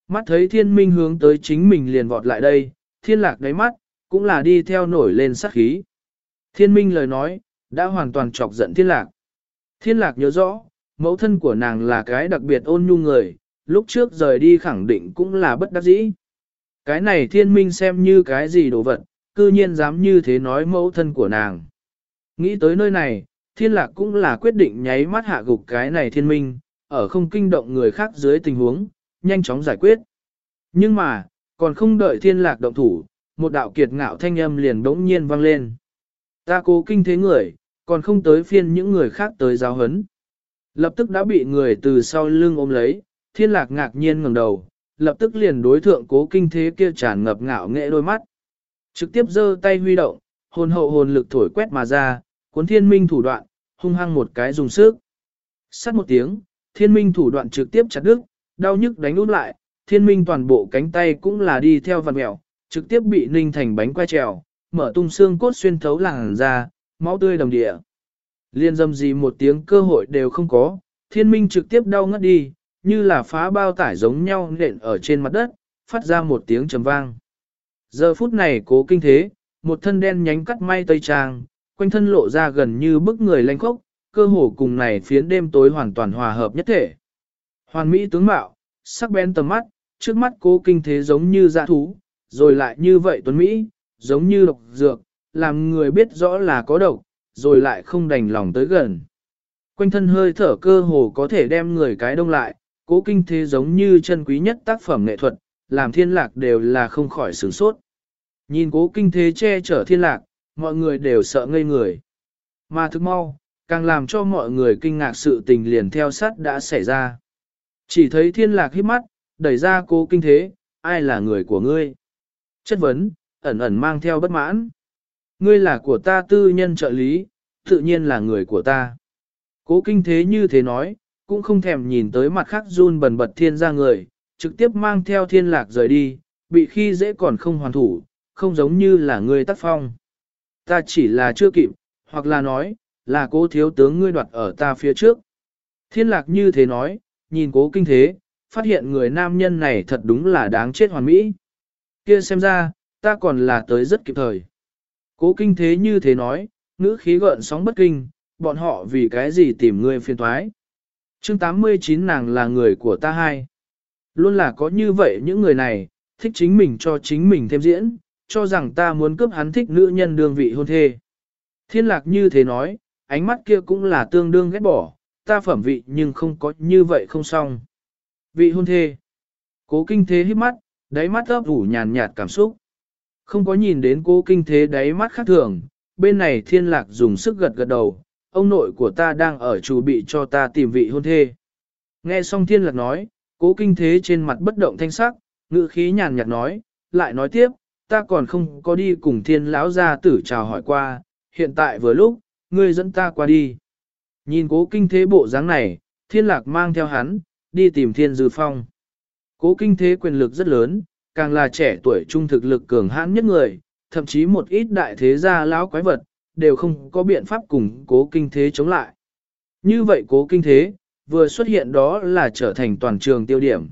Mắt thấy thiên minh hướng tới chính mình liền vọt lại đây, thiên lạc đáy mắt, cũng là đi theo nổi lên sắc khí. Thiên minh lời nói, đã hoàn toàn chọc giận thiên lạc. Thiên lạc nhớ rõ, mẫu thân của nàng là cái đặc biệt ôn nhu người, lúc trước rời đi khẳng định cũng là bất đắc dĩ. Cái này thiên minh xem như cái gì đồ vật, cư nhiên dám như thế nói mẫu thân của nàng. Nghĩ tới nơi này, thiên lạc cũng là quyết định nháy mắt hạ gục cái này thiên minh, ở không kinh động người khác dưới tình huống, nhanh chóng giải quyết. Nhưng mà, còn không đợi thiên lạc động thủ, một đạo kiệt ngạo thanh âm liền đống nhiên vang lên. Ta cố kinh thế người, còn không tới phiên những người khác tới giáo hấn. Lập tức đã bị người từ sau lưng ôm lấy, thiên lạc ngạc nhiên ngẩng đầu, lập tức liền đối thượng cố kinh thế kia tràn ngập ngạo nghệ đôi mắt. Trực tiếp giơ tay huy động, hồn hậu hồn lực thổi quét mà ra, cuốn thiên minh thủ đoạn, hung hăng một cái dùng sức. Sát một tiếng, thiên minh thủ đoạn trực tiếp chặt đứt, đau nhức đánh út lại, thiên minh toàn bộ cánh tay cũng là đi theo vằn mèo, trực tiếp bị ninh thành bánh quay trèo, mở tung xương cốt xuyên thấu làng ra, máu tươi đồng địa. Liên dâm gì một tiếng cơ hội đều không có, thiên minh trực tiếp đau ngất đi, như là phá bao tải giống nhau nện ở trên mặt đất, phát ra một tiếng trầm vang. Giờ phút này cố kinh thế, một thân đen nhánh cắt may tây trang, quanh thân lộ ra gần như bức người lanh khốc, cơ hồ cùng này phiến đêm tối hoàn toàn hòa hợp nhất thể. Hoàn mỹ tướng mạo, sắc bén tầm mắt, trước mắt cố kinh thế giống như dạ thú, rồi lại như vậy tuấn Mỹ, giống như độc dược, làm người biết rõ là có độc, rồi lại không đành lòng tới gần. Quanh thân hơi thở cơ hồ có thể đem người cái đông lại, cố kinh thế giống như chân quý nhất tác phẩm nghệ thuật, làm thiên lạc đều là không khỏi sửng sốt. Nhìn cố kinh thế che chở thiên lạc, mọi người đều sợ ngây người. Mà thức mau, càng làm cho mọi người kinh ngạc sự tình liền theo sát đã xảy ra. Chỉ thấy thiên lạc hít mắt, đẩy ra cố kinh thế, ai là người của ngươi? Chất vấn, ẩn ẩn mang theo bất mãn. Ngươi là của ta tư nhân trợ lý, tự nhiên là người của ta. Cố kinh thế như thế nói, cũng không thèm nhìn tới mặt khác run bần bật thiên ra người, trực tiếp mang theo thiên lạc rời đi, bị khi dễ còn không hoàn thủ, không giống như là ngươi tác phong. Ta chỉ là chưa kịp, hoặc là nói, là cố thiếu tướng ngươi đoạt ở ta phía trước. Thiên lạc như thế nói, nhìn cố kinh thế, phát hiện người nam nhân này thật đúng là đáng chết hoàn mỹ. Kia xem ra, ta còn là tới rất kịp thời. Cố kinh thế như thế nói, ngữ khí gợn sóng bất kinh, bọn họ vì cái gì tìm ngươi phiền thoái. chương 89 nàng là người của ta hai. Luôn là có như vậy những người này, thích chính mình cho chính mình thêm diễn, cho rằng ta muốn cướp hắn thích nữ nhân đương vị hôn thê. Thiên lạc như thế nói, ánh mắt kia cũng là tương đương ghét bỏ, ta phẩm vị nhưng không có như vậy không xong. Vị hôn thê. Cố kinh thế hít mắt, đáy mắt ấp ủ nhàn nhạt cảm xúc. Không có nhìn đến cố kinh thế đáy mắt khác thường, bên này thiên lạc dùng sức gật gật đầu, ông nội của ta đang ở chủ bị cho ta tìm vị hôn thê. Nghe xong thiên lạc nói, cố kinh thế trên mặt bất động thanh sắc, ngữ khí nhàn nhạt nói, lại nói tiếp, ta còn không có đi cùng thiên lão gia tử chào hỏi qua, hiện tại vừa lúc, ngươi dẫn ta qua đi. Nhìn cố kinh thế bộ dáng này, thiên lạc mang theo hắn, đi tìm thiên dư phong. Cố kinh thế quyền lực rất lớn, càng là trẻ tuổi trung thực lực cường hãn nhất người, thậm chí một ít đại thế gia lão quái vật, đều không có biện pháp cùng cố kinh thế chống lại. Như vậy cố kinh thế, vừa xuất hiện đó là trở thành toàn trường tiêu điểm.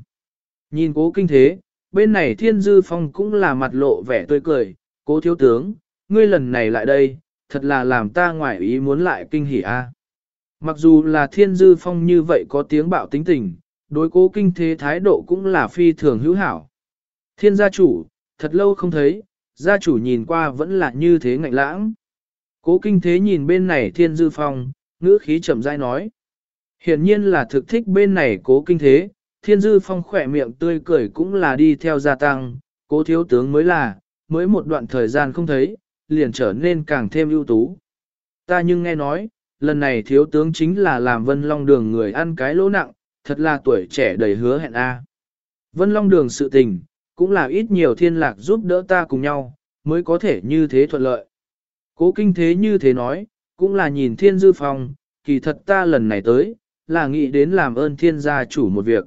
Nhìn cố kinh thế, bên này thiên dư phong cũng là mặt lộ vẻ tươi cười, cố thiếu tướng, ngươi lần này lại đây, thật là làm ta ngoại ý muốn lại kinh hỉ a. Mặc dù là thiên dư phong như vậy có tiếng bạo tính tình, đối cố kinh thế thái độ cũng là phi thường hữu hảo. Thiên gia chủ, thật lâu không thấy, gia chủ nhìn qua vẫn là như thế ngạnh lãng. Cố kinh thế nhìn bên này thiên dư phong, ngữ khí chậm rãi nói. Hiển nhiên là thực thích bên này cố kinh thế, thiên dư phong khỏe miệng tươi cười cũng là đi theo gia tăng, cố thiếu tướng mới là, mới một đoạn thời gian không thấy, liền trở nên càng thêm ưu tú. Ta nhưng nghe nói, lần này thiếu tướng chính là làm vân long đường người ăn cái lỗ nặng, thật là tuổi trẻ đầy hứa hẹn a. Vân long đường sự tình, cũng là ít nhiều thiên lạc giúp đỡ ta cùng nhau, mới có thể như thế thuận lợi. Cố kinh thế như thế nói, cũng là nhìn thiên dư phong, kỳ thật ta lần này tới, là nghĩ đến làm ơn thiên gia chủ một việc.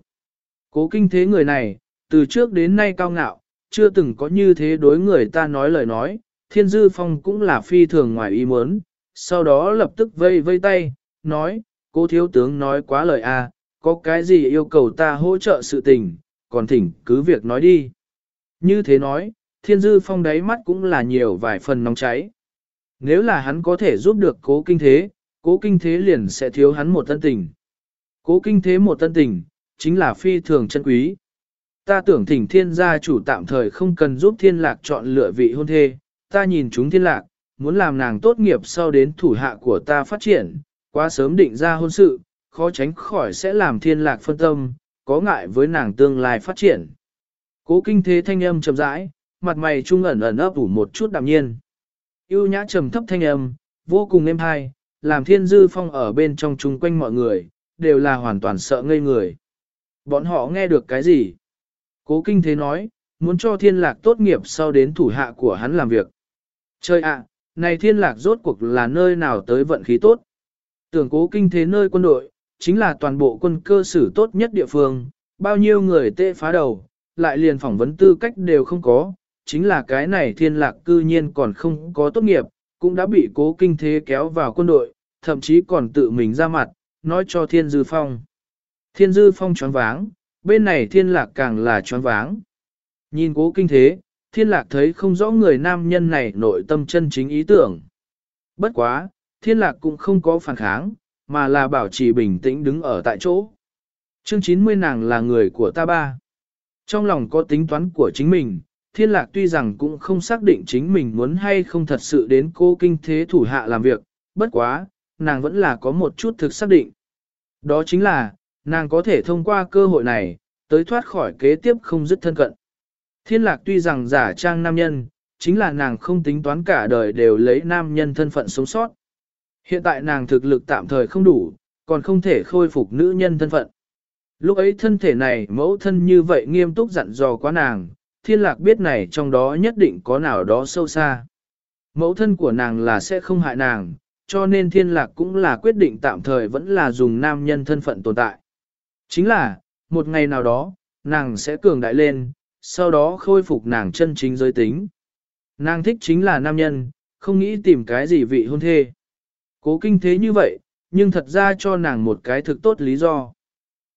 Cố kinh thế người này, từ trước đến nay cao ngạo, chưa từng có như thế đối người ta nói lời nói, thiên dư phong cũng là phi thường ngoài ý muốn, sau đó lập tức vây vây tay, nói, cố thiếu tướng nói quá lời a, có cái gì yêu cầu ta hỗ trợ sự tình, còn thỉnh cứ việc nói đi. Như thế nói, thiên dư phong đáy mắt cũng là nhiều vài phần nóng cháy. Nếu là hắn có thể giúp được cố kinh thế, cố kinh thế liền sẽ thiếu hắn một tân tình. Cố kinh thế một tân tình, chính là phi thường chân quý. Ta tưởng thỉnh thiên gia chủ tạm thời không cần giúp thiên lạc chọn lựa vị hôn thê, ta nhìn chúng thiên lạc, muốn làm nàng tốt nghiệp sau đến thủ hạ của ta phát triển, quá sớm định ra hôn sự, khó tránh khỏi sẽ làm thiên lạc phân tâm, có ngại với nàng tương lai phát triển. Cố kinh thế thanh âm chậm rãi, mặt mày trung ẩn ẩn ấp ủ một chút đạm nhiên. Yêu nhã trầm thấp thanh âm, vô cùng êm hai, làm thiên dư phong ở bên trong chung quanh mọi người, đều là hoàn toàn sợ ngây người. Bọn họ nghe được cái gì? Cố kinh thế nói, muốn cho thiên lạc tốt nghiệp sau đến thủ hạ của hắn làm việc. Trời ạ, này thiên lạc rốt cuộc là nơi nào tới vận khí tốt. Tưởng cố kinh thế nơi quân đội, chính là toàn bộ quân cơ sử tốt nhất địa phương, bao nhiêu người tê phá đầu, lại liền phỏng vấn tư cách đều không có, chính là cái này thiên lạc cư nhiên còn không có tốt nghiệp, cũng đã bị cố kinh thế kéo vào quân đội, thậm chí còn tự mình ra mặt, nói cho thiên dư phong. Thiên dư phong choáng váng, bên này thiên lạc càng là choáng váng. Nhìn cố kinh thế, thiên lạc thấy không rõ người nam nhân này nội tâm chân chính ý tưởng. Bất quá, thiên lạc cũng không có phản kháng, mà là bảo trì bình tĩnh đứng ở tại chỗ. Chương 90 nàng là người của ta ba. Trong lòng có tính toán của chính mình, thiên lạc tuy rằng cũng không xác định chính mình muốn hay không thật sự đến cô kinh thế thủ hạ làm việc, bất quá, nàng vẫn là có một chút thực xác định. Đó chính là, nàng có thể thông qua cơ hội này, tới thoát khỏi kế tiếp không dứt thân cận. Thiên lạc tuy rằng giả trang nam nhân, chính là nàng không tính toán cả đời đều lấy nam nhân thân phận sống sót. Hiện tại nàng thực lực tạm thời không đủ, còn không thể khôi phục nữ nhân thân phận. Lúc ấy thân thể này mẫu thân như vậy nghiêm túc dặn dò quá nàng, thiên lạc biết này trong đó nhất định có nào đó sâu xa. Mẫu thân của nàng là sẽ không hại nàng, cho nên thiên lạc cũng là quyết định tạm thời vẫn là dùng nam nhân thân phận tồn tại. Chính là, một ngày nào đó, nàng sẽ cường đại lên, sau đó khôi phục nàng chân chính giới tính. Nàng thích chính là nam nhân, không nghĩ tìm cái gì vị hôn thê. Cố kinh thế như vậy, nhưng thật ra cho nàng một cái thực tốt lý do.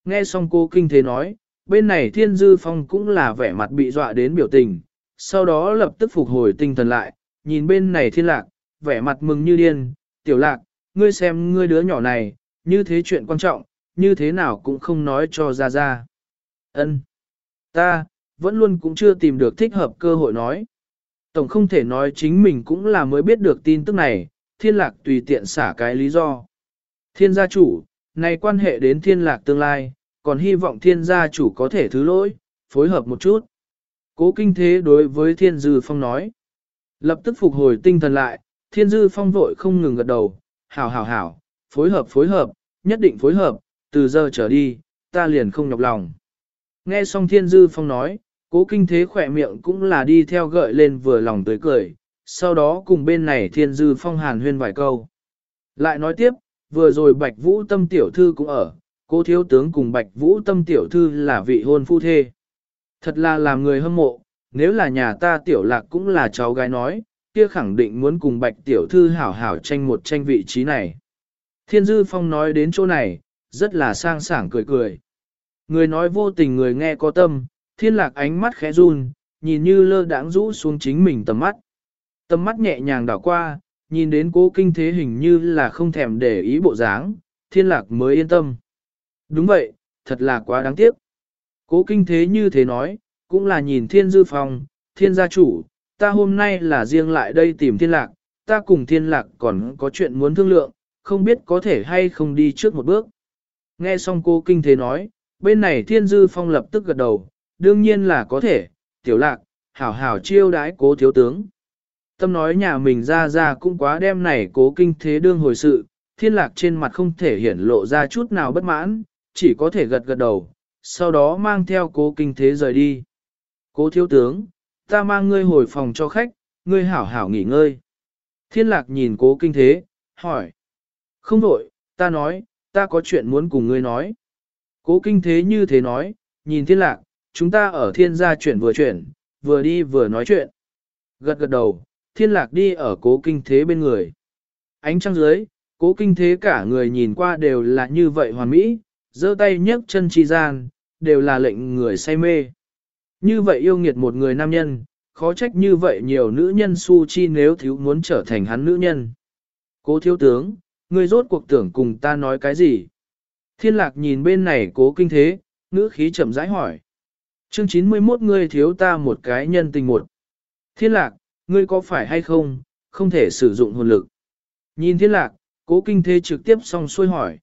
Nghe xong cô kinh thế nói, bên này thiên dư phong cũng là vẻ mặt bị dọa đến biểu tình, sau đó lập tức phục hồi tinh thần lại, nhìn bên này thiên lạc, vẻ mặt mừng như điên, tiểu lạc, ngươi xem ngươi đứa nhỏ này, như thế chuyện quan trọng, như thế nào cũng không nói cho ra ra. ân ta, vẫn luôn cũng chưa tìm được thích hợp cơ hội nói. Tổng không thể nói chính mình cũng là mới biết được tin tức này, thiên lạc tùy tiện xả cái lý do. Thiên gia chủ, này quan hệ đến thiên lạc tương lai, còn hy vọng thiên gia chủ có thể thứ lỗi, phối hợp một chút. Cố kinh thế đối với thiên dư phong nói. Lập tức phục hồi tinh thần lại, thiên dư phong vội không ngừng gật đầu, hảo hảo hảo, phối hợp phối hợp, nhất định phối hợp, từ giờ trở đi, ta liền không nhọc lòng. Nghe xong thiên dư phong nói, cố kinh thế khỏe miệng cũng là đi theo gợi lên vừa lòng tới cười, sau đó cùng bên này thiên dư phong hàn huyên vài câu. Lại nói tiếp, vừa rồi bạch vũ tâm tiểu thư cũng ở, cố thiếu tướng cùng bạch vũ tâm tiểu thư là vị hôn phu thê. Thật là làm người hâm mộ, nếu là nhà ta tiểu lạc cũng là cháu gái nói, kia khẳng định muốn cùng bạch tiểu thư hảo hảo tranh một tranh vị trí này. Thiên dư phong nói đến chỗ này, rất là sang sảng cười cười. Người nói vô tình người nghe có tâm, thiên lạc ánh mắt khẽ run, nhìn như lơ đãng rũ xuống chính mình tầm mắt. Tầm mắt nhẹ nhàng đảo qua, nhìn đến cố kinh thế hình như là không thèm để ý bộ dáng, thiên lạc mới yên tâm. Đúng vậy, thật là quá đáng tiếc. Cố kinh thế như thế nói, cũng là nhìn thiên dư phong, thiên gia chủ, ta hôm nay là riêng lại đây tìm thiên lạc, ta cùng thiên lạc còn có chuyện muốn thương lượng, không biết có thể hay không đi trước một bước. Nghe xong cô kinh thế nói, bên này thiên dư phong lập tức gật đầu, đương nhiên là có thể, tiểu lạc, hảo hảo chiêu đái cố thiếu tướng. Tâm nói nhà mình ra ra cũng quá đem này cố kinh thế đương hồi sự, thiên lạc trên mặt không thể hiển lộ ra chút nào bất mãn, chỉ có thể gật gật đầu, sau đó mang theo cố kinh thế rời đi. Cố thiếu tướng, ta mang ngươi hồi phòng cho khách, ngươi hảo hảo nghỉ ngơi. Thiên lạc nhìn cố kinh thế, hỏi. Không đổi, ta nói, ta có chuyện muốn cùng ngươi nói. Cố kinh thế như thế nói, nhìn thiên lạc, chúng ta ở thiên gia chuyển vừa chuyển, vừa đi vừa nói chuyện. Gật gật đầu, thiên lạc đi ở cố kinh thế bên người. Ánh trăng dưới, cố kinh thế cả người nhìn qua đều là như vậy hoàn mỹ, giơ tay nhấc chân chi gian, đều là lệnh người say mê. Như vậy yêu nghiệt một người nam nhân, khó trách như vậy nhiều nữ nhân su chi nếu thiếu muốn trở thành hắn nữ nhân. Cố thiếu tướng, ngươi rốt cuộc tưởng cùng ta nói cái gì? Thiên lạc nhìn bên này cố kinh thế, ngữ khí chậm rãi hỏi. Chương 91 ngươi thiếu ta một cái nhân tình một. Thiên lạc, ngươi có phải hay không, không thể sử dụng hồn lực. Nhìn thiên lạc, cố kinh thế trực tiếp xong xuôi hỏi.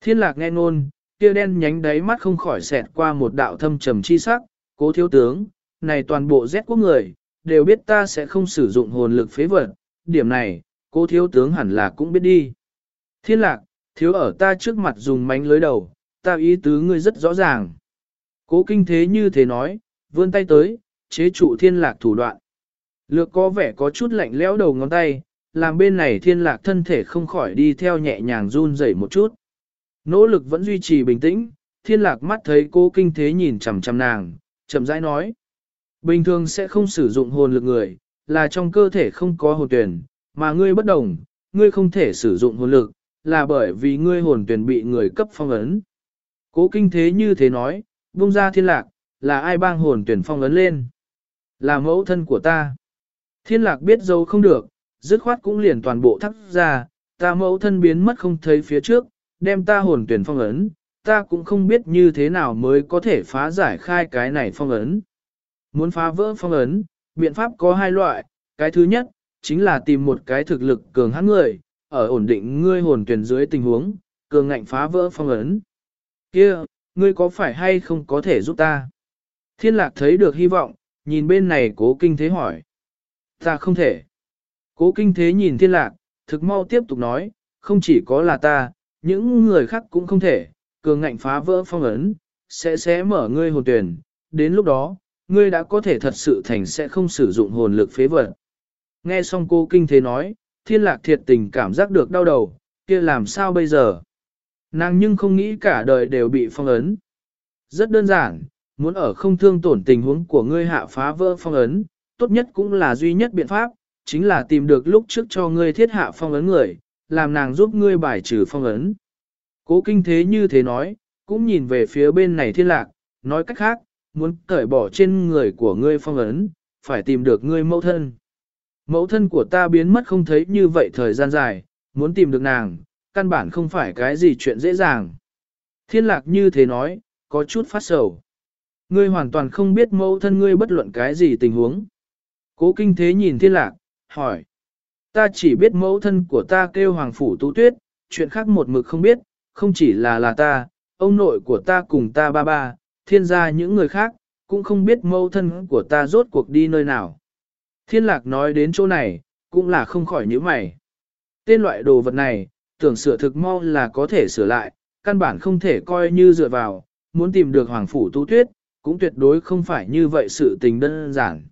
Thiên lạc nghe ngôn, kia đen nhánh đáy mắt không khỏi xẹt qua một đạo thâm trầm chi sắc, cố thiếu tướng, này toàn bộ rét quốc người, đều biết ta sẽ không sử dụng hồn lực phế vật, điểm này, cố thiếu tướng hẳn là cũng biết đi. Thiên lạc, thiếu ở ta trước mặt dùng mánh lưới đầu, ta ý tứ ngươi rất rõ ràng. Cố kinh thế như thế nói, vươn tay tới, chế trụ thiên lạc thủ đoạn. Lược có vẻ có chút lạnh lẽo đầu ngón tay, làm bên này thiên lạc thân thể không khỏi đi theo nhẹ nhàng run rẩy một chút. Nỗ lực vẫn duy trì bình tĩnh, thiên lạc mắt thấy cô kinh thế nhìn chầm chầm nàng, chậm rãi nói. Bình thường sẽ không sử dụng hồn lực người, là trong cơ thể không có hồn tuyển, mà ngươi bất đồng, ngươi không thể sử dụng hồn lực, là bởi vì ngươi hồn tuyển bị người cấp phong ấn. Cố kinh thế như thế nói, buông ra thiên lạc, là ai bang hồn tuyển phong ấn lên? Là mẫu thân của ta. Thiên lạc biết dấu không được, dứt khoát cũng liền toàn bộ thắt ra, ta mẫu thân biến mất không thấy phía trước, đem ta hồn tuyển phong ấn, ta cũng không biết như thế nào mới có thể phá giải khai cái này phong ấn. Muốn phá vỡ phong ấn, biện pháp có hai loại, cái thứ nhất, chính là tìm một cái thực lực cường hãn người, ở ổn định ngươi hồn tuyển dưới tình huống, cường ngạnh phá vỡ phong ấn. Kia, ngươi có phải hay không có thể giúp ta? Thiên lạc thấy được hy vọng, nhìn bên này cố kinh thế hỏi. Ta không thể. Cố kinh thế nhìn thiên lạc, thực mau tiếp tục nói, không chỉ có là ta, những người khác cũng không thể, cường ngạnh phá vỡ phong ấn, sẽ sẽ mở ngươi hồn tuyển, đến lúc đó, ngươi đã có thể thật sự thành sẽ không sử dụng hồn lực phế vật. Nghe xong cô kinh thế nói, thiên lạc thiệt tình cảm giác được đau đầu, kia làm sao bây giờ? Nàng nhưng không nghĩ cả đời đều bị phong ấn. Rất đơn giản, muốn ở không thương tổn tình huống của ngươi hạ phá vỡ phong ấn, tốt nhất cũng là duy nhất biện pháp, chính là tìm được lúc trước cho ngươi thiết hạ phong ấn người, làm nàng giúp ngươi bài trừ phong ấn. Cố kinh thế như thế nói, cũng nhìn về phía bên này thiên lạc, nói cách khác, muốn cởi bỏ trên người của ngươi phong ấn, phải tìm được ngươi mẫu thân. Mẫu thân của ta biến mất không thấy như vậy thời gian dài, muốn tìm được nàng, căn bản không phải cái gì chuyện dễ dàng. Thiên lạc như thế nói, có chút phát sầu. Ngươi hoàn toàn không biết mẫu thân ngươi bất luận cái gì tình huống. Cố kinh thế nhìn thiên lạc, hỏi. Ta chỉ biết mẫu thân của ta kêu hoàng phủ tú tuyết, chuyện khác một mực không biết, không chỉ là là ta, ông nội của ta cùng ta ba ba, thiên gia những người khác, cũng không biết mẫu thân của ta rốt cuộc đi nơi nào. Thiên lạc nói đến chỗ này, cũng là không khỏi những mày. Tên loại đồ vật này, tưởng sửa thực mau là có thể sửa lại, căn bản không thể coi như dựa vào, muốn tìm được hoàng phủ tu tuyết, cũng tuyệt đối không phải như vậy sự tình đơn giản.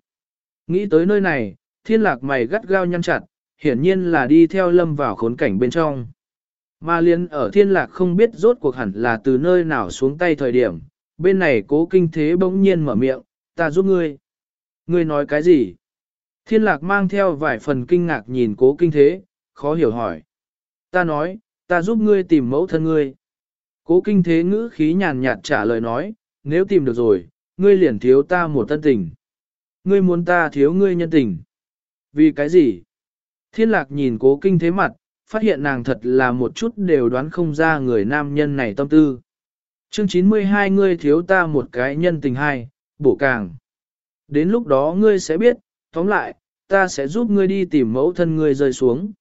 Nghĩ tới nơi này, thiên lạc mày gắt gao nhăn chặt, hiển nhiên là đi theo lâm vào khốn cảnh bên trong. Mà liên ở thiên lạc không biết rốt cuộc hẳn là từ nơi nào xuống tay thời điểm, bên này cố kinh thế bỗng nhiên mở miệng, ta giúp ngươi. Ngươi nói cái gì? Thiên lạc mang theo vài phần kinh ngạc nhìn cố kinh thế, khó hiểu hỏi. Ta nói, ta giúp ngươi tìm mẫu thân ngươi. Cố kinh thế ngữ khí nhàn nhạt trả lời nói, nếu tìm được rồi, ngươi liền thiếu ta một thân tình. Ngươi muốn ta thiếu ngươi nhân tình. Vì cái gì? Thiên lạc nhìn cố kinh thế mặt, phát hiện nàng thật là một chút đều đoán không ra người nam nhân này tâm tư. Chương 92 ngươi thiếu ta một cái nhân tình hai, bổ càng. Đến lúc đó ngươi sẽ biết, tóm lại, ta sẽ giúp ngươi đi tìm mẫu thân ngươi rơi xuống.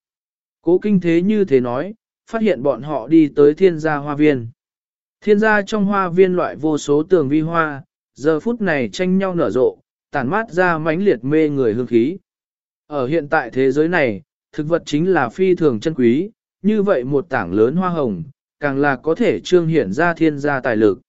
Cố kinh thế như thế nói, phát hiện bọn họ đi tới thiên gia hoa viên. Thiên gia trong hoa viên loại vô số tường vi hoa, giờ phút này tranh nhau nở rộ, tản mát ra mãnh liệt mê người hương khí. Ở hiện tại thế giới này, thực vật chính là phi thường chân quý, như vậy một tảng lớn hoa hồng, càng là có thể trương hiển ra thiên gia tài lực.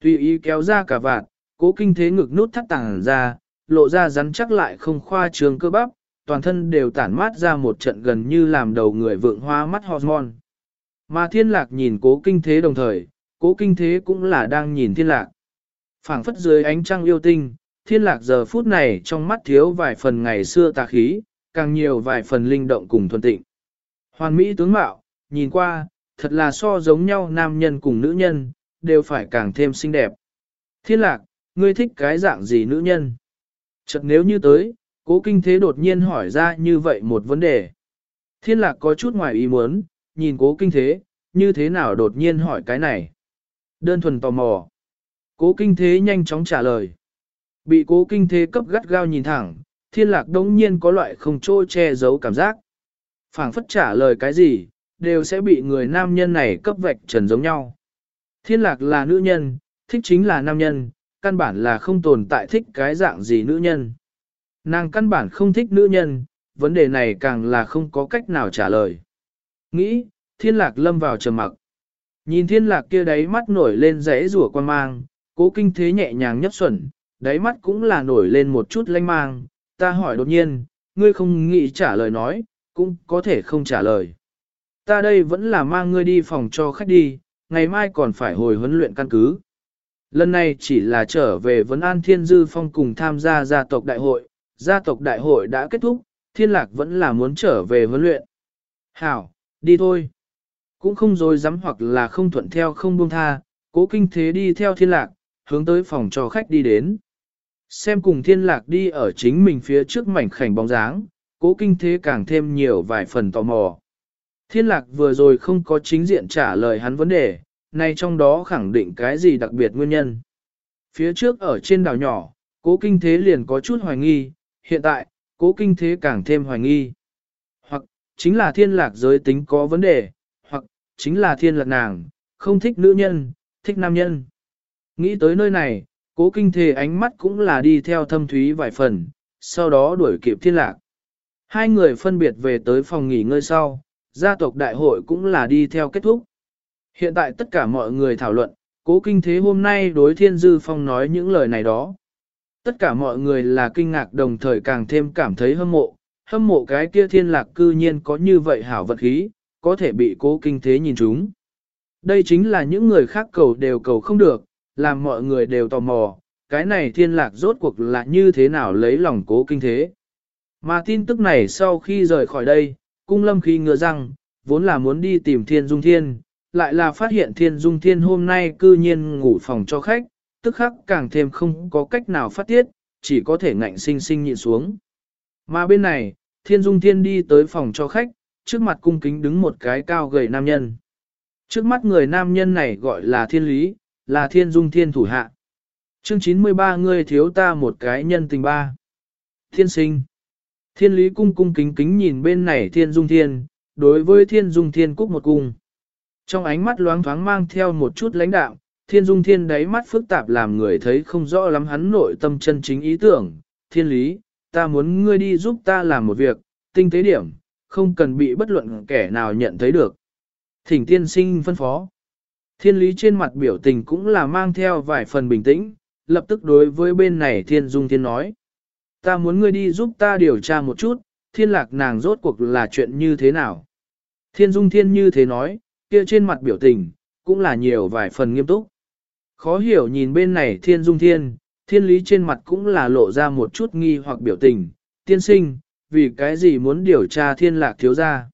Tùy ý kéo ra cả vạn cố kinh thế ngực nút thắt tàng ra, lộ ra rắn chắc lại không khoa trương cơ bắp, toàn thân đều tản mát ra một trận gần như làm đầu người vượng hoa mắt hormone. Mà thiên lạc nhìn cố kinh thế đồng thời, cố kinh thế cũng là đang nhìn thiên lạc. phảng phất dưới ánh trăng yêu tinh, thiên lạc giờ phút này trong mắt thiếu vài phần ngày xưa tà khí, càng nhiều vài phần linh động cùng thuần tịnh. Hoàn mỹ tướng mạo, nhìn qua, thật là so giống nhau nam nhân cùng nữ nhân, đều phải càng thêm xinh đẹp. Thiên lạc, ngươi thích cái dạng gì nữ nhân? Chợt nếu như tới, cố kinh thế đột nhiên hỏi ra như vậy một vấn đề. Thiên lạc có chút ngoài ý muốn, nhìn cố kinh thế, như thế nào đột nhiên hỏi cái này. Đơn thuần tò mò. Cố kinh thế nhanh chóng trả lời. Bị cố kinh thế cấp gắt gao nhìn thẳng, thiên lạc đống nhiên có loại không trô che giấu cảm giác. phảng phất trả lời cái gì, đều sẽ bị người nam nhân này cấp vạch trần giống nhau. Thiên lạc là nữ nhân, thích chính là nam nhân, căn bản là không tồn tại thích cái dạng gì nữ nhân. Nàng căn bản không thích nữ nhân, vấn đề này càng là không có cách nào trả lời. Nghĩ, thiên lạc lâm vào trầm mặc. Nhìn thiên lạc kia đáy mắt nổi lên rẽ rủa quan mang, cố kinh thế nhẹ nhàng nhấp xuẩn, đáy mắt cũng là nổi lên một chút lanh mang, ta hỏi đột nhiên, ngươi không nghĩ trả lời nói, cũng có thể không trả lời. Ta đây vẫn là mang ngươi đi phòng cho khách đi, ngày mai còn phải hồi huấn luyện căn cứ. Lần này chỉ là trở về vấn an thiên dư phong cùng tham gia gia tộc đại hội, gia tộc đại hội đã kết thúc, thiên lạc vẫn là muốn trở về huấn luyện. Hảo, đi thôi. Cũng không dối dám hoặc là không thuận theo không buông tha, cố kinh thế đi theo thiên lạc, hướng tới phòng cho khách đi đến. Xem cùng thiên lạc đi ở chính mình phía trước mảnh khảnh bóng dáng, cố kinh thế càng thêm nhiều vài phần tò mò. Thiên lạc vừa rồi không có chính diện trả lời hắn vấn đề, nay trong đó khẳng định cái gì đặc biệt nguyên nhân. Phía trước ở trên đảo nhỏ, cố kinh thế liền có chút hoài nghi, hiện tại, cố kinh thế càng thêm hoài nghi. Hoặc, chính là thiên lạc giới tính có vấn đề, hoặc chính là thiên lạc nàng, không thích nữ nhân, thích nam nhân. Nghĩ tới nơi này, cố kinh Thề ánh mắt cũng là đi theo thâm thúy vài phần, sau đó đuổi kịp thiên lạc. Hai người phân biệt về tới phòng nghỉ ngơi sau, gia tộc đại hội cũng là đi theo kết thúc. Hiện tại tất cả mọi người thảo luận, cố kinh thế hôm nay đối thiên dư phong nói những lời này đó. Tất cả mọi người là kinh ngạc đồng thời càng thêm cảm thấy hâm mộ, hâm mộ cái kia thiên lạc cư nhiên có như vậy hảo vật khí, có thể bị cố kinh thế nhìn chúng. Đây chính là những người khác cầu đều cầu không được, làm mọi người đều tò mò, cái này thiên lạc rốt cuộc là như thế nào lấy lòng cố kinh thế. Mà tin tức này sau khi rời khỏi đây, cung lâm khi ngựa răng, vốn là muốn đi tìm thiên dung thiên, lại là phát hiện thiên dung thiên hôm nay cư nhiên ngủ phòng cho khách, tức khắc càng thêm không có cách nào phát tiết, chỉ có thể ngạnh sinh sinh nhịn xuống. Mà bên này, thiên dung thiên đi tới phòng cho khách, trước mặt cung kính đứng một cái cao gầy nam nhân. Trước mắt người nam nhân này gọi là thiên lý, là thiên dung thiên thủ hạ. Chương 93 ngươi thiếu ta một cái nhân tình ba. Thiên sinh. Thiên lý cung cung kính kính nhìn bên này thiên dung thiên, đối với thiên dung thiên cúc một cung. Trong ánh mắt loáng thoáng mang theo một chút lãnh đạo, thiên dung thiên đáy mắt phức tạp làm người thấy không rõ lắm hắn nội tâm chân chính ý tưởng. Thiên lý, ta muốn ngươi đi giúp ta làm một việc, tinh tế điểm, không cần bị bất luận kẻ nào nhận thấy được. Thỉnh tiên sinh phân phó. Thiên lý trên mặt biểu tình cũng là mang theo vài phần bình tĩnh, lập tức đối với bên này thiên dung thiên nói. Ta muốn ngươi đi giúp ta điều tra một chút, thiên lạc nàng rốt cuộc là chuyện như thế nào. Thiên dung thiên như thế nói, kia trên mặt biểu tình, cũng là nhiều vài phần nghiêm túc. Khó hiểu nhìn bên này thiên dung thiên, thiên lý trên mặt cũng là lộ ra một chút nghi hoặc biểu tình, tiên sinh, vì cái gì muốn điều tra thiên lạc thiếu ra.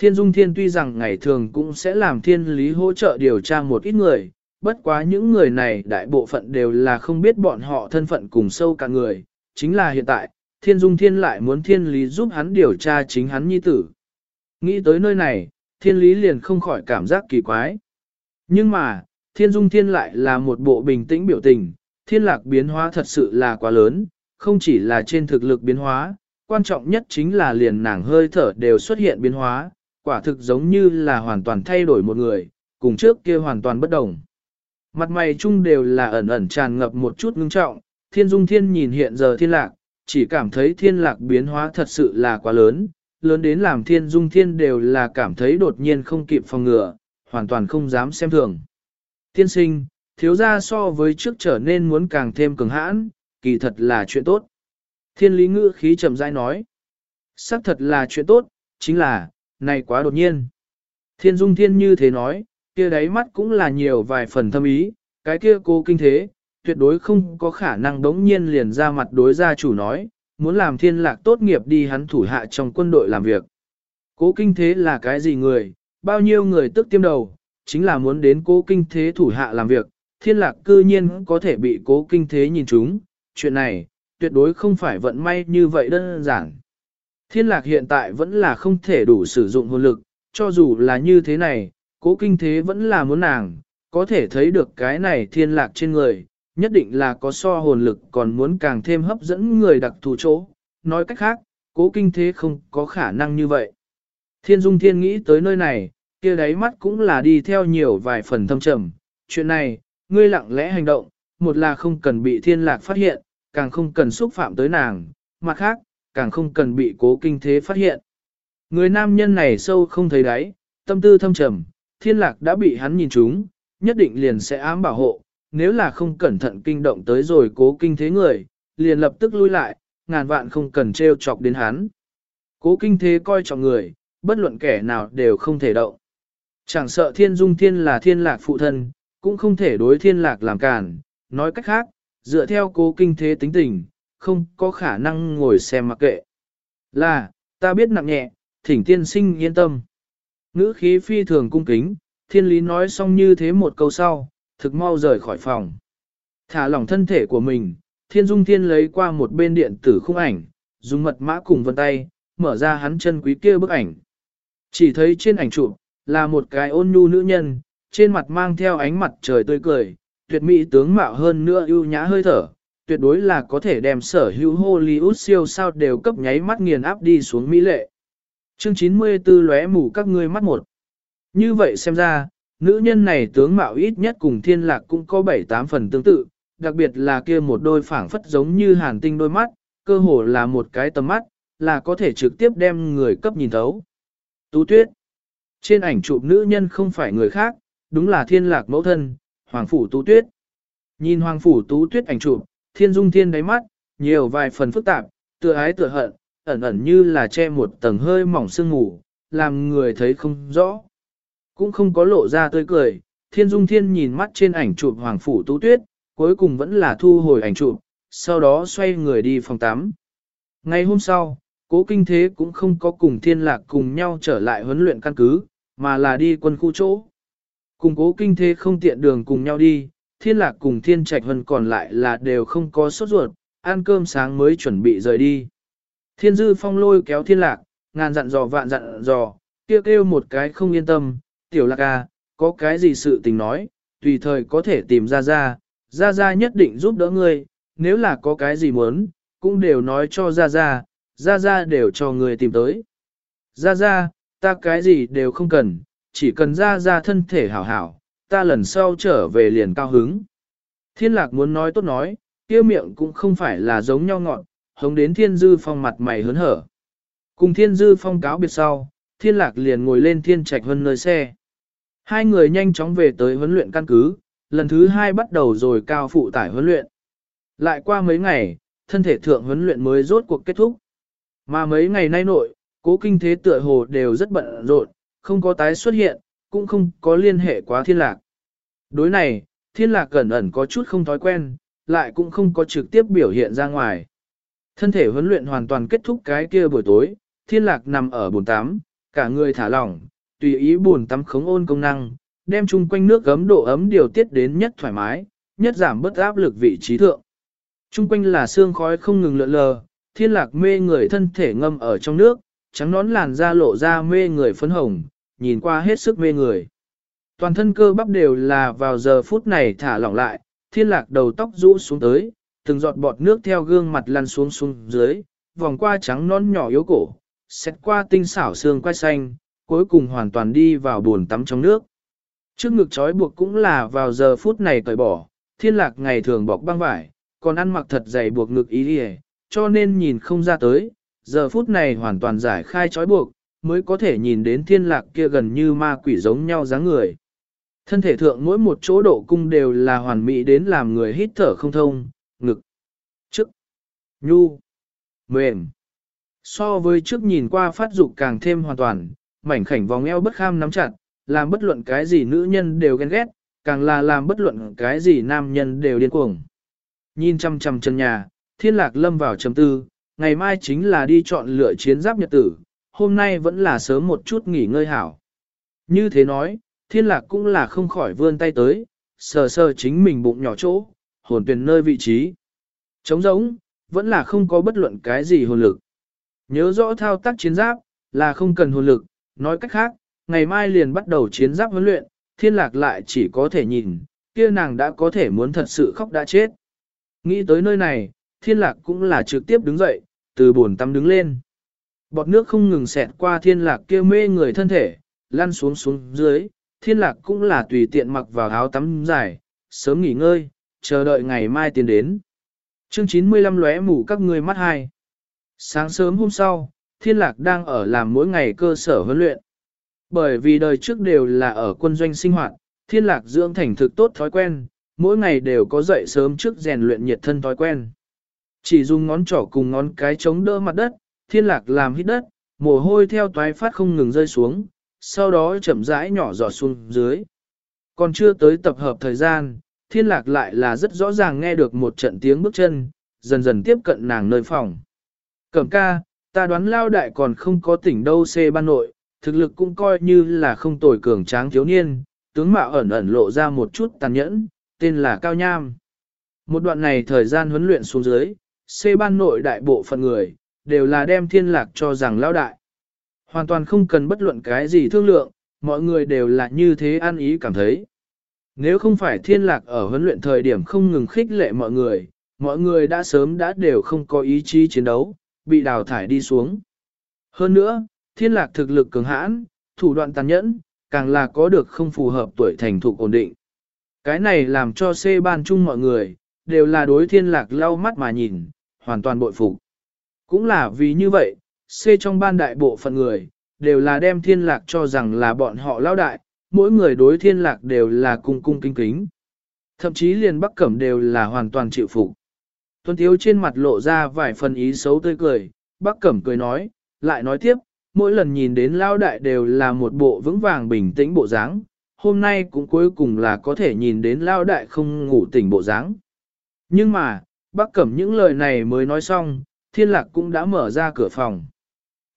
Thiên dung thiên tuy rằng ngày thường cũng sẽ làm thiên lý hỗ trợ điều tra một ít người, bất quá những người này đại bộ phận đều là không biết bọn họ thân phận cùng sâu cả người, chính là hiện tại, thiên dung thiên lại muốn thiên lý giúp hắn điều tra chính hắn nhi tử. Nghĩ tới nơi này, thiên lý liền không khỏi cảm giác kỳ quái. Nhưng mà, thiên dung thiên lại là một bộ bình tĩnh biểu tình, thiên lạc biến hóa thật sự là quá lớn, không chỉ là trên thực lực biến hóa, quan trọng nhất chính là liền nàng hơi thở đều xuất hiện biến hóa, quả thực giống như là hoàn toàn thay đổi một người, cùng trước kia hoàn toàn bất đồng. Mặt mày chung đều là ẩn ẩn tràn ngập một chút ngưng trọng, thiên dung thiên nhìn hiện giờ thiên lạc, chỉ cảm thấy thiên lạc biến hóa thật sự là quá lớn, lớn đến làm thiên dung thiên đều là cảm thấy đột nhiên không kịp phòng ngừa, hoàn toàn không dám xem thường. Thiên sinh, thiếu ra so với trước trở nên muốn càng thêm cường hãn, kỳ thật là chuyện tốt. Thiên lý ngữ khí chậm rãi nói. xác thật là chuyện tốt, chính là, này quá đột nhiên. Thiên dung thiên như thế nói, kia đáy mắt cũng là nhiều vài phần thâm ý, cái kia cô kinh thế, tuyệt đối không có khả năng đống nhiên liền ra mặt đối gia chủ nói, muốn làm thiên lạc tốt nghiệp đi hắn thủ hạ trong quân đội làm việc. Cố kinh thế là cái gì người, bao nhiêu người tức tiêm đầu, chính là muốn đến cố kinh thế thủ hạ làm việc, thiên lạc cư nhiên có thể bị cố kinh thế nhìn chúng, chuyện này, tuyệt đối không phải vận may như vậy đơn giản. Thiên lạc hiện tại vẫn là không thể đủ sử dụng hồn lực, cho dù là như thế này, cố kinh thế vẫn là muốn nàng, có thể thấy được cái này thiên lạc trên người, nhất định là có so hồn lực còn muốn càng thêm hấp dẫn người đặc thù chỗ. Nói cách khác, cố kinh thế không có khả năng như vậy. Thiên dung thiên nghĩ tới nơi này, kia đáy mắt cũng là đi theo nhiều vài phần thâm trầm. Chuyện này, ngươi lặng lẽ hành động, một là không cần bị thiên lạc phát hiện, càng không cần xúc phạm tới nàng, mặt khác, càng không cần bị cố kinh thế phát hiện. Người nam nhân này sâu không thấy đáy, tâm tư thâm trầm, thiên lạc đã bị hắn nhìn trúng, nhất định liền sẽ ám bảo hộ, nếu là không cẩn thận kinh động tới rồi cố kinh thế người, liền lập tức lui lại, ngàn vạn không cần treo chọc đến hắn. Cố kinh thế coi trọng người, bất luận kẻ nào đều không thể động. Chẳng sợ thiên dung thiên là thiên lạc phụ thân, cũng không thể đối thiên lạc làm cản, nói cách khác, dựa theo cố kinh thế tính tình, không có khả năng ngồi xem mặc kệ. Là, ta biết nặng nhẹ, thỉnh tiên sinh yên tâm. Ngữ khí phi thường cung kính, thiên lý nói xong như thế một câu sau, thực mau rời khỏi phòng. Thả lỏng thân thể của mình, thiên dung thiên lấy qua một bên điện tử khung ảnh, dùng mật mã cùng vân tay, mở ra hắn chân quý kia bức ảnh. Chỉ thấy trên ảnh chụp là một cái ôn nhu nữ nhân, trên mặt mang theo ánh mặt trời tươi cười, tuyệt mỹ tướng mạo hơn nữa ưu nhã hơi thở, tuyệt đối là có thể đem sở hữu Hollywood siêu sao đều cấp nháy mắt nghiền áp đi xuống mỹ lệ. Chương 94 lóe mù các ngươi mắt một. Như vậy xem ra, nữ nhân này tướng mạo ít nhất cùng thiên lạc cũng có 7-8 phần tương tự, đặc biệt là kia một đôi phản phất giống như hàn tinh đôi mắt, cơ hồ là một cái tầm mắt, là có thể trực tiếp đem người cấp nhìn thấu. Tú tuyết. Trên ảnh chụp nữ nhân không phải người khác, đúng là thiên lạc mẫu thân, Hoàng Phủ Tú Tuyết. Nhìn Hoàng Phủ Tú Tuyết ảnh chụp, thiên dung thiên đáy mắt, nhiều vài phần phức tạp, tựa ái tựa hận, ẩn ẩn như là che một tầng hơi mỏng sương mù, làm người thấy không rõ. Cũng không có lộ ra tươi cười, thiên dung thiên nhìn mắt trên ảnh chụp Hoàng Phủ Tú Tuyết, cuối cùng vẫn là thu hồi ảnh chụp, sau đó xoay người đi phòng tắm. Ngày hôm sau, cố kinh thế cũng không có cùng thiên lạc cùng nhau trở lại huấn luyện căn cứ, mà là đi quân khu chỗ. Cùng cố kinh thế không tiện đường cùng nhau đi, thiên lạc cùng thiên trạch hân còn lại là đều không có sốt ruột, ăn cơm sáng mới chuẩn bị rời đi. Thiên dư phong lôi kéo thiên lạc, ngàn dặn dò vạn dặn dò, kêu kêu một cái không yên tâm, tiểu lạc à, có cái gì sự tình nói, tùy thời có thể tìm ra ra, ra ra nhất định giúp đỡ ngươi, nếu là có cái gì muốn, cũng đều nói cho ra ra, ra ra đều cho người tìm tới. Ra ra, ta cái gì đều không cần, chỉ cần ra ra thân thể hảo hảo, ta lần sau trở về liền cao hứng. Thiên lạc muốn nói tốt nói, kia miệng cũng không phải là giống nhau ngọn, hống đến thiên dư phong mặt mày hớn hở. Cùng thiên dư phong cáo biệt sau, thiên lạc liền ngồi lên thiên trạch hơn nơi xe. Hai người nhanh chóng về tới huấn luyện căn cứ, lần thứ hai bắt đầu rồi cao phụ tải huấn luyện. Lại qua mấy ngày, thân thể thượng huấn luyện mới rốt cuộc kết thúc. Mà mấy ngày nay nội, cố kinh thế tựa hồ đều rất bận rộn, không có tái xuất hiện, cũng không có liên hệ quá thiên lạc. Đối này, thiên lạc cẩn ẩn có chút không thói quen, lại cũng không có trực tiếp biểu hiện ra ngoài. Thân thể huấn luyện hoàn toàn kết thúc cái kia buổi tối, thiên lạc nằm ở bồn tắm, cả người thả lỏng, tùy ý bồn tắm khống ôn công năng, đem chung quanh nước gấm độ ấm điều tiết đến nhất thoải mái, nhất giảm bớt áp lực vị trí thượng. Chung quanh là xương khói không ngừng lượn lờ, thiên lạc mê người thân thể ngâm ở trong nước, trắng nón làn da lộ ra mê người phấn hồng, nhìn qua hết sức mê người. Toàn thân cơ bắp đều là vào giờ phút này thả lỏng lại, thiên lạc đầu tóc rũ xuống tới, từng giọt bọt nước theo gương mặt lăn xuống xuống dưới, vòng qua trắng nón nhỏ yếu cổ, xét qua tinh xảo xương quai xanh, cuối cùng hoàn toàn đi vào buồn tắm trong nước. Trước ngực trói buộc cũng là vào giờ phút này cởi bỏ, thiên lạc ngày thường bọc băng vải, còn ăn mặc thật dày buộc ngực ý đi cho nên nhìn không ra tới, giờ phút này hoàn toàn giải khai trói buộc, mới có thể nhìn đến thiên lạc kia gần như ma quỷ giống nhau dáng người. Thân thể thượng mỗi một chỗ độ cung đều là hoàn mỹ đến làm người hít thở không thông, ngực, chức, nhu, mềm. So với trước nhìn qua phát dục càng thêm hoàn toàn, mảnh khảnh vòng eo bất kham nắm chặt, làm bất luận cái gì nữ nhân đều ghen ghét, càng là làm bất luận cái gì nam nhân đều điên cuồng. Nhìn chăm chăm chân nhà, thiên lạc lâm vào chầm tư, ngày mai chính là đi chọn lựa chiến giáp nhật tử, hôm nay vẫn là sớm một chút nghỉ ngơi hảo. Như thế nói, thiên lạc cũng là không khỏi vươn tay tới, sờ sờ chính mình bụng nhỏ chỗ, hồn tuyển nơi vị trí. Trống giống, vẫn là không có bất luận cái gì hồn lực. Nhớ rõ thao tác chiến giáp, là không cần hồn lực, nói cách khác, ngày mai liền bắt đầu chiến giáp huấn luyện, thiên lạc lại chỉ có thể nhìn, kia nàng đã có thể muốn thật sự khóc đã chết. Nghĩ tới nơi này, thiên lạc cũng là trực tiếp đứng dậy, từ buồn tắm đứng lên. Bọt nước không ngừng xẹt qua thiên lạc kia mê người thân thể, lăn xuống xuống dưới, thiên lạc cũng là tùy tiện mặc vào áo tắm dài, sớm nghỉ ngơi, chờ đợi ngày mai tiến đến. Chương 95 lóe mù các người mắt hai. Sáng sớm hôm sau, thiên lạc đang ở làm mỗi ngày cơ sở huấn luyện. Bởi vì đời trước đều là ở quân doanh sinh hoạt, thiên lạc dưỡng thành thực tốt thói quen, mỗi ngày đều có dậy sớm trước rèn luyện nhiệt thân thói quen. Chỉ dùng ngón trỏ cùng ngón cái chống đỡ mặt đất, thiên lạc làm hít đất, mồ hôi theo toái phát không ngừng rơi xuống, sau đó chậm rãi nhỏ giọt xuống dưới. Còn chưa tới tập hợp thời gian, thiên lạc lại là rất rõ ràng nghe được một trận tiếng bước chân, dần dần tiếp cận nàng nơi phòng. Cẩm ca, ta đoán lao đại còn không có tỉnh đâu xê ban nội, thực lực cũng coi như là không tồi cường tráng thiếu niên, tướng mạo ẩn ẩn lộ ra một chút tàn nhẫn, tên là Cao Nham. Một đoạn này thời gian huấn luyện xuống dưới, xê ban nội đại bộ phận người, đều là đem thiên lạc cho rằng lao đại. Hoàn toàn không cần bất luận cái gì thương lượng, mọi người đều là như thế ăn ý cảm thấy. Nếu không phải thiên lạc ở huấn luyện thời điểm không ngừng khích lệ mọi người, mọi người đã sớm đã đều không có ý chí chiến đấu, bị đào thải đi xuống. Hơn nữa, thiên lạc thực lực cường hãn, thủ đoạn tàn nhẫn, càng là có được không phù hợp tuổi thành thục ổn định. Cái này làm cho C ban chung mọi người, đều là đối thiên lạc lau mắt mà nhìn, hoàn toàn bội phục. Cũng là vì như vậy, C trong ban đại bộ phận người, đều là đem thiên lạc cho rằng là bọn họ lao đại, mỗi người đối thiên lạc đều là cung cung kinh kính. Thậm chí liền bắc cẩm đều là hoàn toàn chịu phục. Tuân Tiếu trên mặt lộ ra vài phần ý xấu tươi cười, bắc cẩm cười nói, lại nói tiếp, mỗi lần nhìn đến lao đại đều là một bộ vững vàng bình tĩnh bộ dáng, hôm nay cũng cuối cùng là có thể nhìn đến lao đại không ngủ tỉnh bộ dáng. Nhưng mà, bác cẩm những lời này mới nói xong, thiên lạc cũng đã mở ra cửa phòng.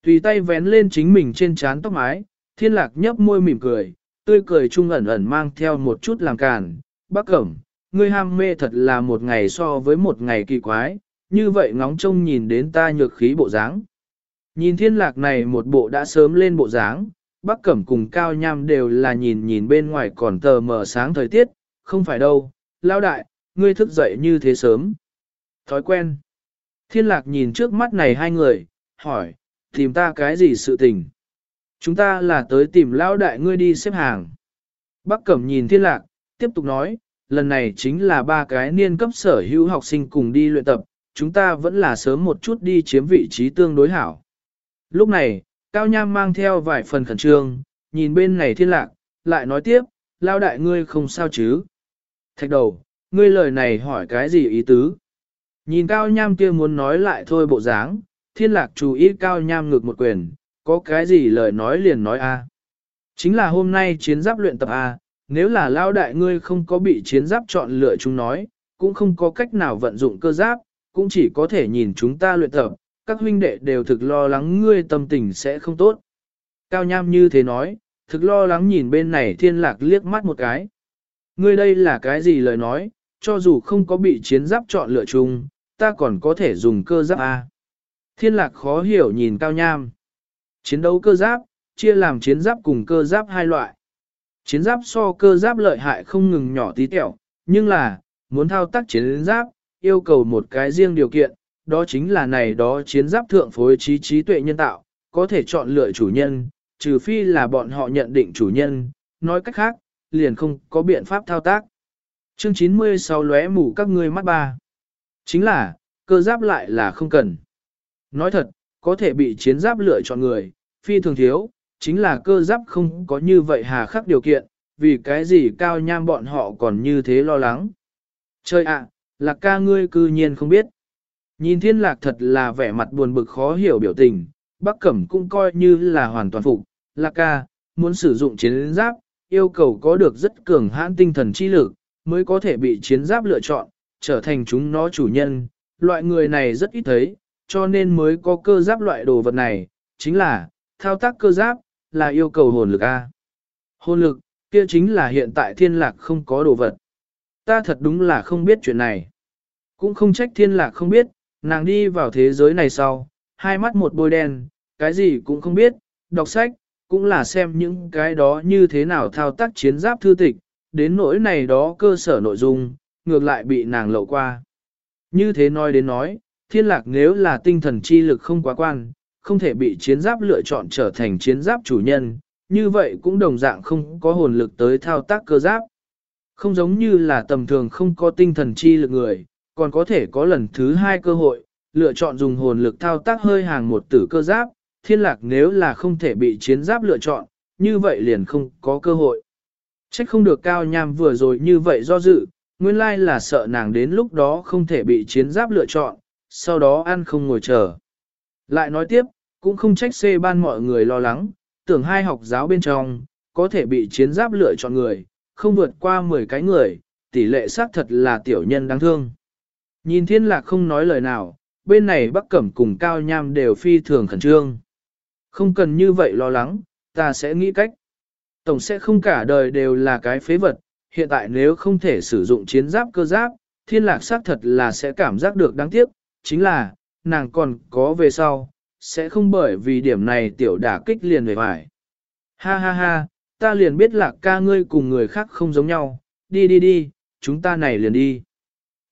Tùy tay vén lên chính mình trên trán tóc mái, thiên lạc nhấp môi mỉm cười, tươi cười trung ẩn ẩn mang theo một chút làm càn. Bác cẩm, ngươi ham mê thật là một ngày so với một ngày kỳ quái, như vậy ngóng trông nhìn đến ta nhược khí bộ dáng. Nhìn thiên lạc này một bộ đã sớm lên bộ dáng, bác cẩm cùng cao nham đều là nhìn nhìn bên ngoài còn tờ mờ sáng thời tiết, không phải đâu, lao đại, ngươi thức dậy như thế sớm. Thói quen. Thiên lạc nhìn trước mắt này hai người, hỏi, tìm ta cái gì sự tình? Chúng ta là tới tìm lao đại ngươi đi xếp hàng. Bác cẩm nhìn thiên lạc, tiếp tục nói, lần này chính là ba cái niên cấp sở hữu học sinh cùng đi luyện tập, chúng ta vẫn là sớm một chút đi chiếm vị trí tương đối hảo. Lúc này, Cao Nham mang theo vài phần khẩn trương, nhìn bên này thiên lạc, lại nói tiếp, lao đại ngươi không sao chứ. Thạch đầu, ngươi lời này hỏi cái gì ý tứ? Nhìn Cao Nham kia muốn nói lại thôi bộ dáng, thiên lạc chú ý Cao Nham ngược một quyền, có cái gì lời nói liền nói a Chính là hôm nay chiến giáp luyện tập A, nếu là lao đại ngươi không có bị chiến giáp chọn lựa chúng nói, cũng không có cách nào vận dụng cơ giáp, cũng chỉ có thể nhìn chúng ta luyện tập, các huynh đệ đều thực lo lắng ngươi tâm tình sẽ không tốt. Cao Nham như thế nói, thực lo lắng nhìn bên này thiên lạc liếc mắt một cái. Ngươi đây là cái gì lời nói, cho dù không có bị chiến giáp chọn lựa chung, ta còn có thể dùng cơ giáp A. Thiên lạc khó hiểu nhìn Cao Nham. Chiến đấu cơ giáp, chia làm chiến giáp cùng cơ giáp hai loại. Chiến giáp so cơ giáp lợi hại không ngừng nhỏ tí tẹo, nhưng là, muốn thao tác chiến giáp, yêu cầu một cái riêng điều kiện, đó chính là này đó chiến giáp thượng phối trí trí tuệ nhân tạo, có thể chọn lựa chủ nhân, trừ phi là bọn họ nhận định chủ nhân, nói cách khác, liền không có biện pháp thao tác. Chương 96 lóe mù các ngươi mắt ba. Chính là, cơ giáp lại là không cần. Nói thật, có thể bị chiến giáp lựa chọn người, phi thường thiếu, chính là cơ giáp không có như vậy hà khắc điều kiện, vì cái gì cao nham bọn họ còn như thế lo lắng. Chơi ạ, lạc ca ngươi cư nhiên không biết. Nhìn thiên lạc thật là vẻ mặt buồn bực khó hiểu biểu tình, bác cẩm cũng coi như là hoàn toàn phục, lạc ca, muốn sử dụng chiến giáp, yêu cầu có được rất cường hãn tinh thần chi lực, mới có thể bị chiến giáp lựa chọn, trở thành chúng nó chủ nhân, loại người này rất ít thấy, cho nên mới có cơ giáp loại đồ vật này, chính là, thao tác cơ giáp, là yêu cầu hồn lực A. Hồn lực, kia chính là hiện tại thiên lạc không có đồ vật. Ta thật đúng là không biết chuyện này. Cũng không trách thiên lạc không biết, nàng đi vào thế giới này sau, hai mắt một bôi đen, cái gì cũng không biết, đọc sách, cũng là xem những cái đó như thế nào thao tác chiến giáp thư tịch, đến nỗi này đó cơ sở nội dung, ngược lại bị nàng lậu qua. Như thế nói đến nói, thiên lạc nếu là tinh thần chi lực không quá quan, không thể bị chiến giáp lựa chọn trở thành chiến giáp chủ nhân, như vậy cũng đồng dạng không có hồn lực tới thao tác cơ giáp. Không giống như là tầm thường không có tinh thần chi lực người, còn có thể có lần thứ hai cơ hội, lựa chọn dùng hồn lực thao tác hơi hàng một tử cơ giáp, thiên lạc nếu là không thể bị chiến giáp lựa chọn, như vậy liền không có cơ hội. Trách không được cao nham vừa rồi như vậy do dự, nguyên lai là sợ nàng đến lúc đó không thể bị chiến giáp lựa chọn, sau đó ăn không ngồi chờ. Lại nói tiếp, cũng không trách xê ban mọi người lo lắng, tưởng hai học giáo bên trong, có thể bị chiến giáp lựa chọn người, không vượt qua 10 cái người, tỷ lệ xác thật là tiểu nhân đáng thương. Nhìn thiên lạc không nói lời nào, bên này bắc cẩm cùng cao nham đều phi thường khẩn trương. Không cần như vậy lo lắng, ta sẽ nghĩ cách. Tổng sẽ không cả đời đều là cái phế vật, hiện tại nếu không thể sử dụng chiến giáp cơ giáp, thiên lạc xác thật là sẽ cảm giác được đáng tiếc, chính là, nàng còn có về sau, sẽ không bởi vì điểm này tiểu đả kích liền về phải. Ha ha ha, ta liền biết là ca ngươi cùng người khác không giống nhau, đi đi đi, chúng ta này liền đi.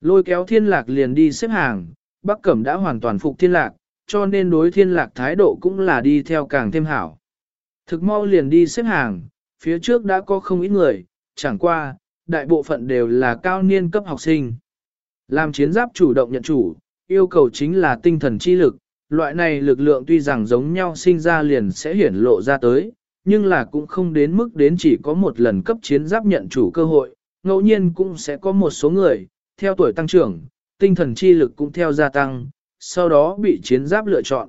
Lôi kéo thiên lạc liền đi xếp hàng, bác cẩm đã hoàn toàn phục thiên lạc, cho nên đối thiên lạc thái độ cũng là đi theo càng thêm hảo. Thực mau liền đi xếp hàng, phía trước đã có không ít người, chẳng qua, đại bộ phận đều là cao niên cấp học sinh. Làm chiến giáp chủ động nhận chủ, yêu cầu chính là tinh thần chi lực, loại này lực lượng tuy rằng giống nhau sinh ra liền sẽ hiển lộ ra tới, nhưng là cũng không đến mức đến chỉ có một lần cấp chiến giáp nhận chủ cơ hội, ngẫu nhiên cũng sẽ có một số người, theo tuổi tăng trưởng, tinh thần chi lực cũng theo gia tăng, sau đó bị chiến giáp lựa chọn.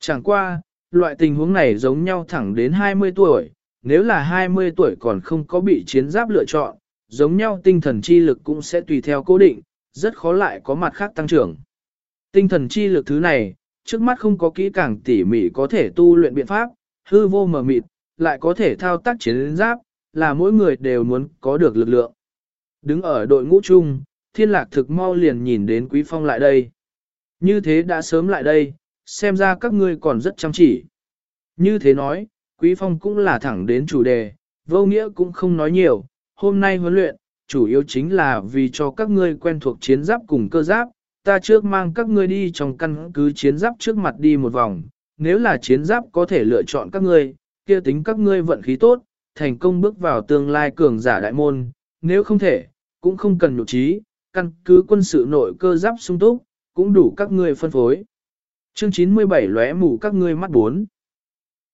Chẳng qua, loại tình huống này giống nhau thẳng đến 20 tuổi, nếu là 20 tuổi còn không có bị chiến giáp lựa chọn, giống nhau tinh thần chi lực cũng sẽ tùy theo cố định, rất khó lại có mặt khác tăng trưởng. Tinh thần chi lực thứ này, trước mắt không có kỹ càng tỉ mỉ có thể tu luyện biện pháp, hư vô mờ mịt, lại có thể thao tác chiến giáp, là mỗi người đều muốn có được lực lượng. Đứng ở đội ngũ chung, thiên lạc thực mau liền nhìn đến Quý Phong lại đây. Như thế đã sớm lại đây, xem ra các ngươi còn rất chăm chỉ. Như thế nói, Quý Phong cũng là thẳng đến chủ đề, vô nghĩa cũng không nói nhiều, hôm nay huấn luyện, chủ yếu chính là vì cho các ngươi quen thuộc chiến giáp cùng cơ giáp, ta trước mang các ngươi đi trong căn cứ chiến giáp trước mặt đi một vòng, nếu là chiến giáp có thể lựa chọn các ngươi, kia tính các ngươi vận khí tốt, thành công bước vào tương lai cường giả đại môn, nếu không thể, cũng không cần nhục trí, căn cứ quân sự nội cơ giáp sung túc, cũng đủ các ngươi phân phối. Chương 97 lóe mù các ngươi mắt bốn.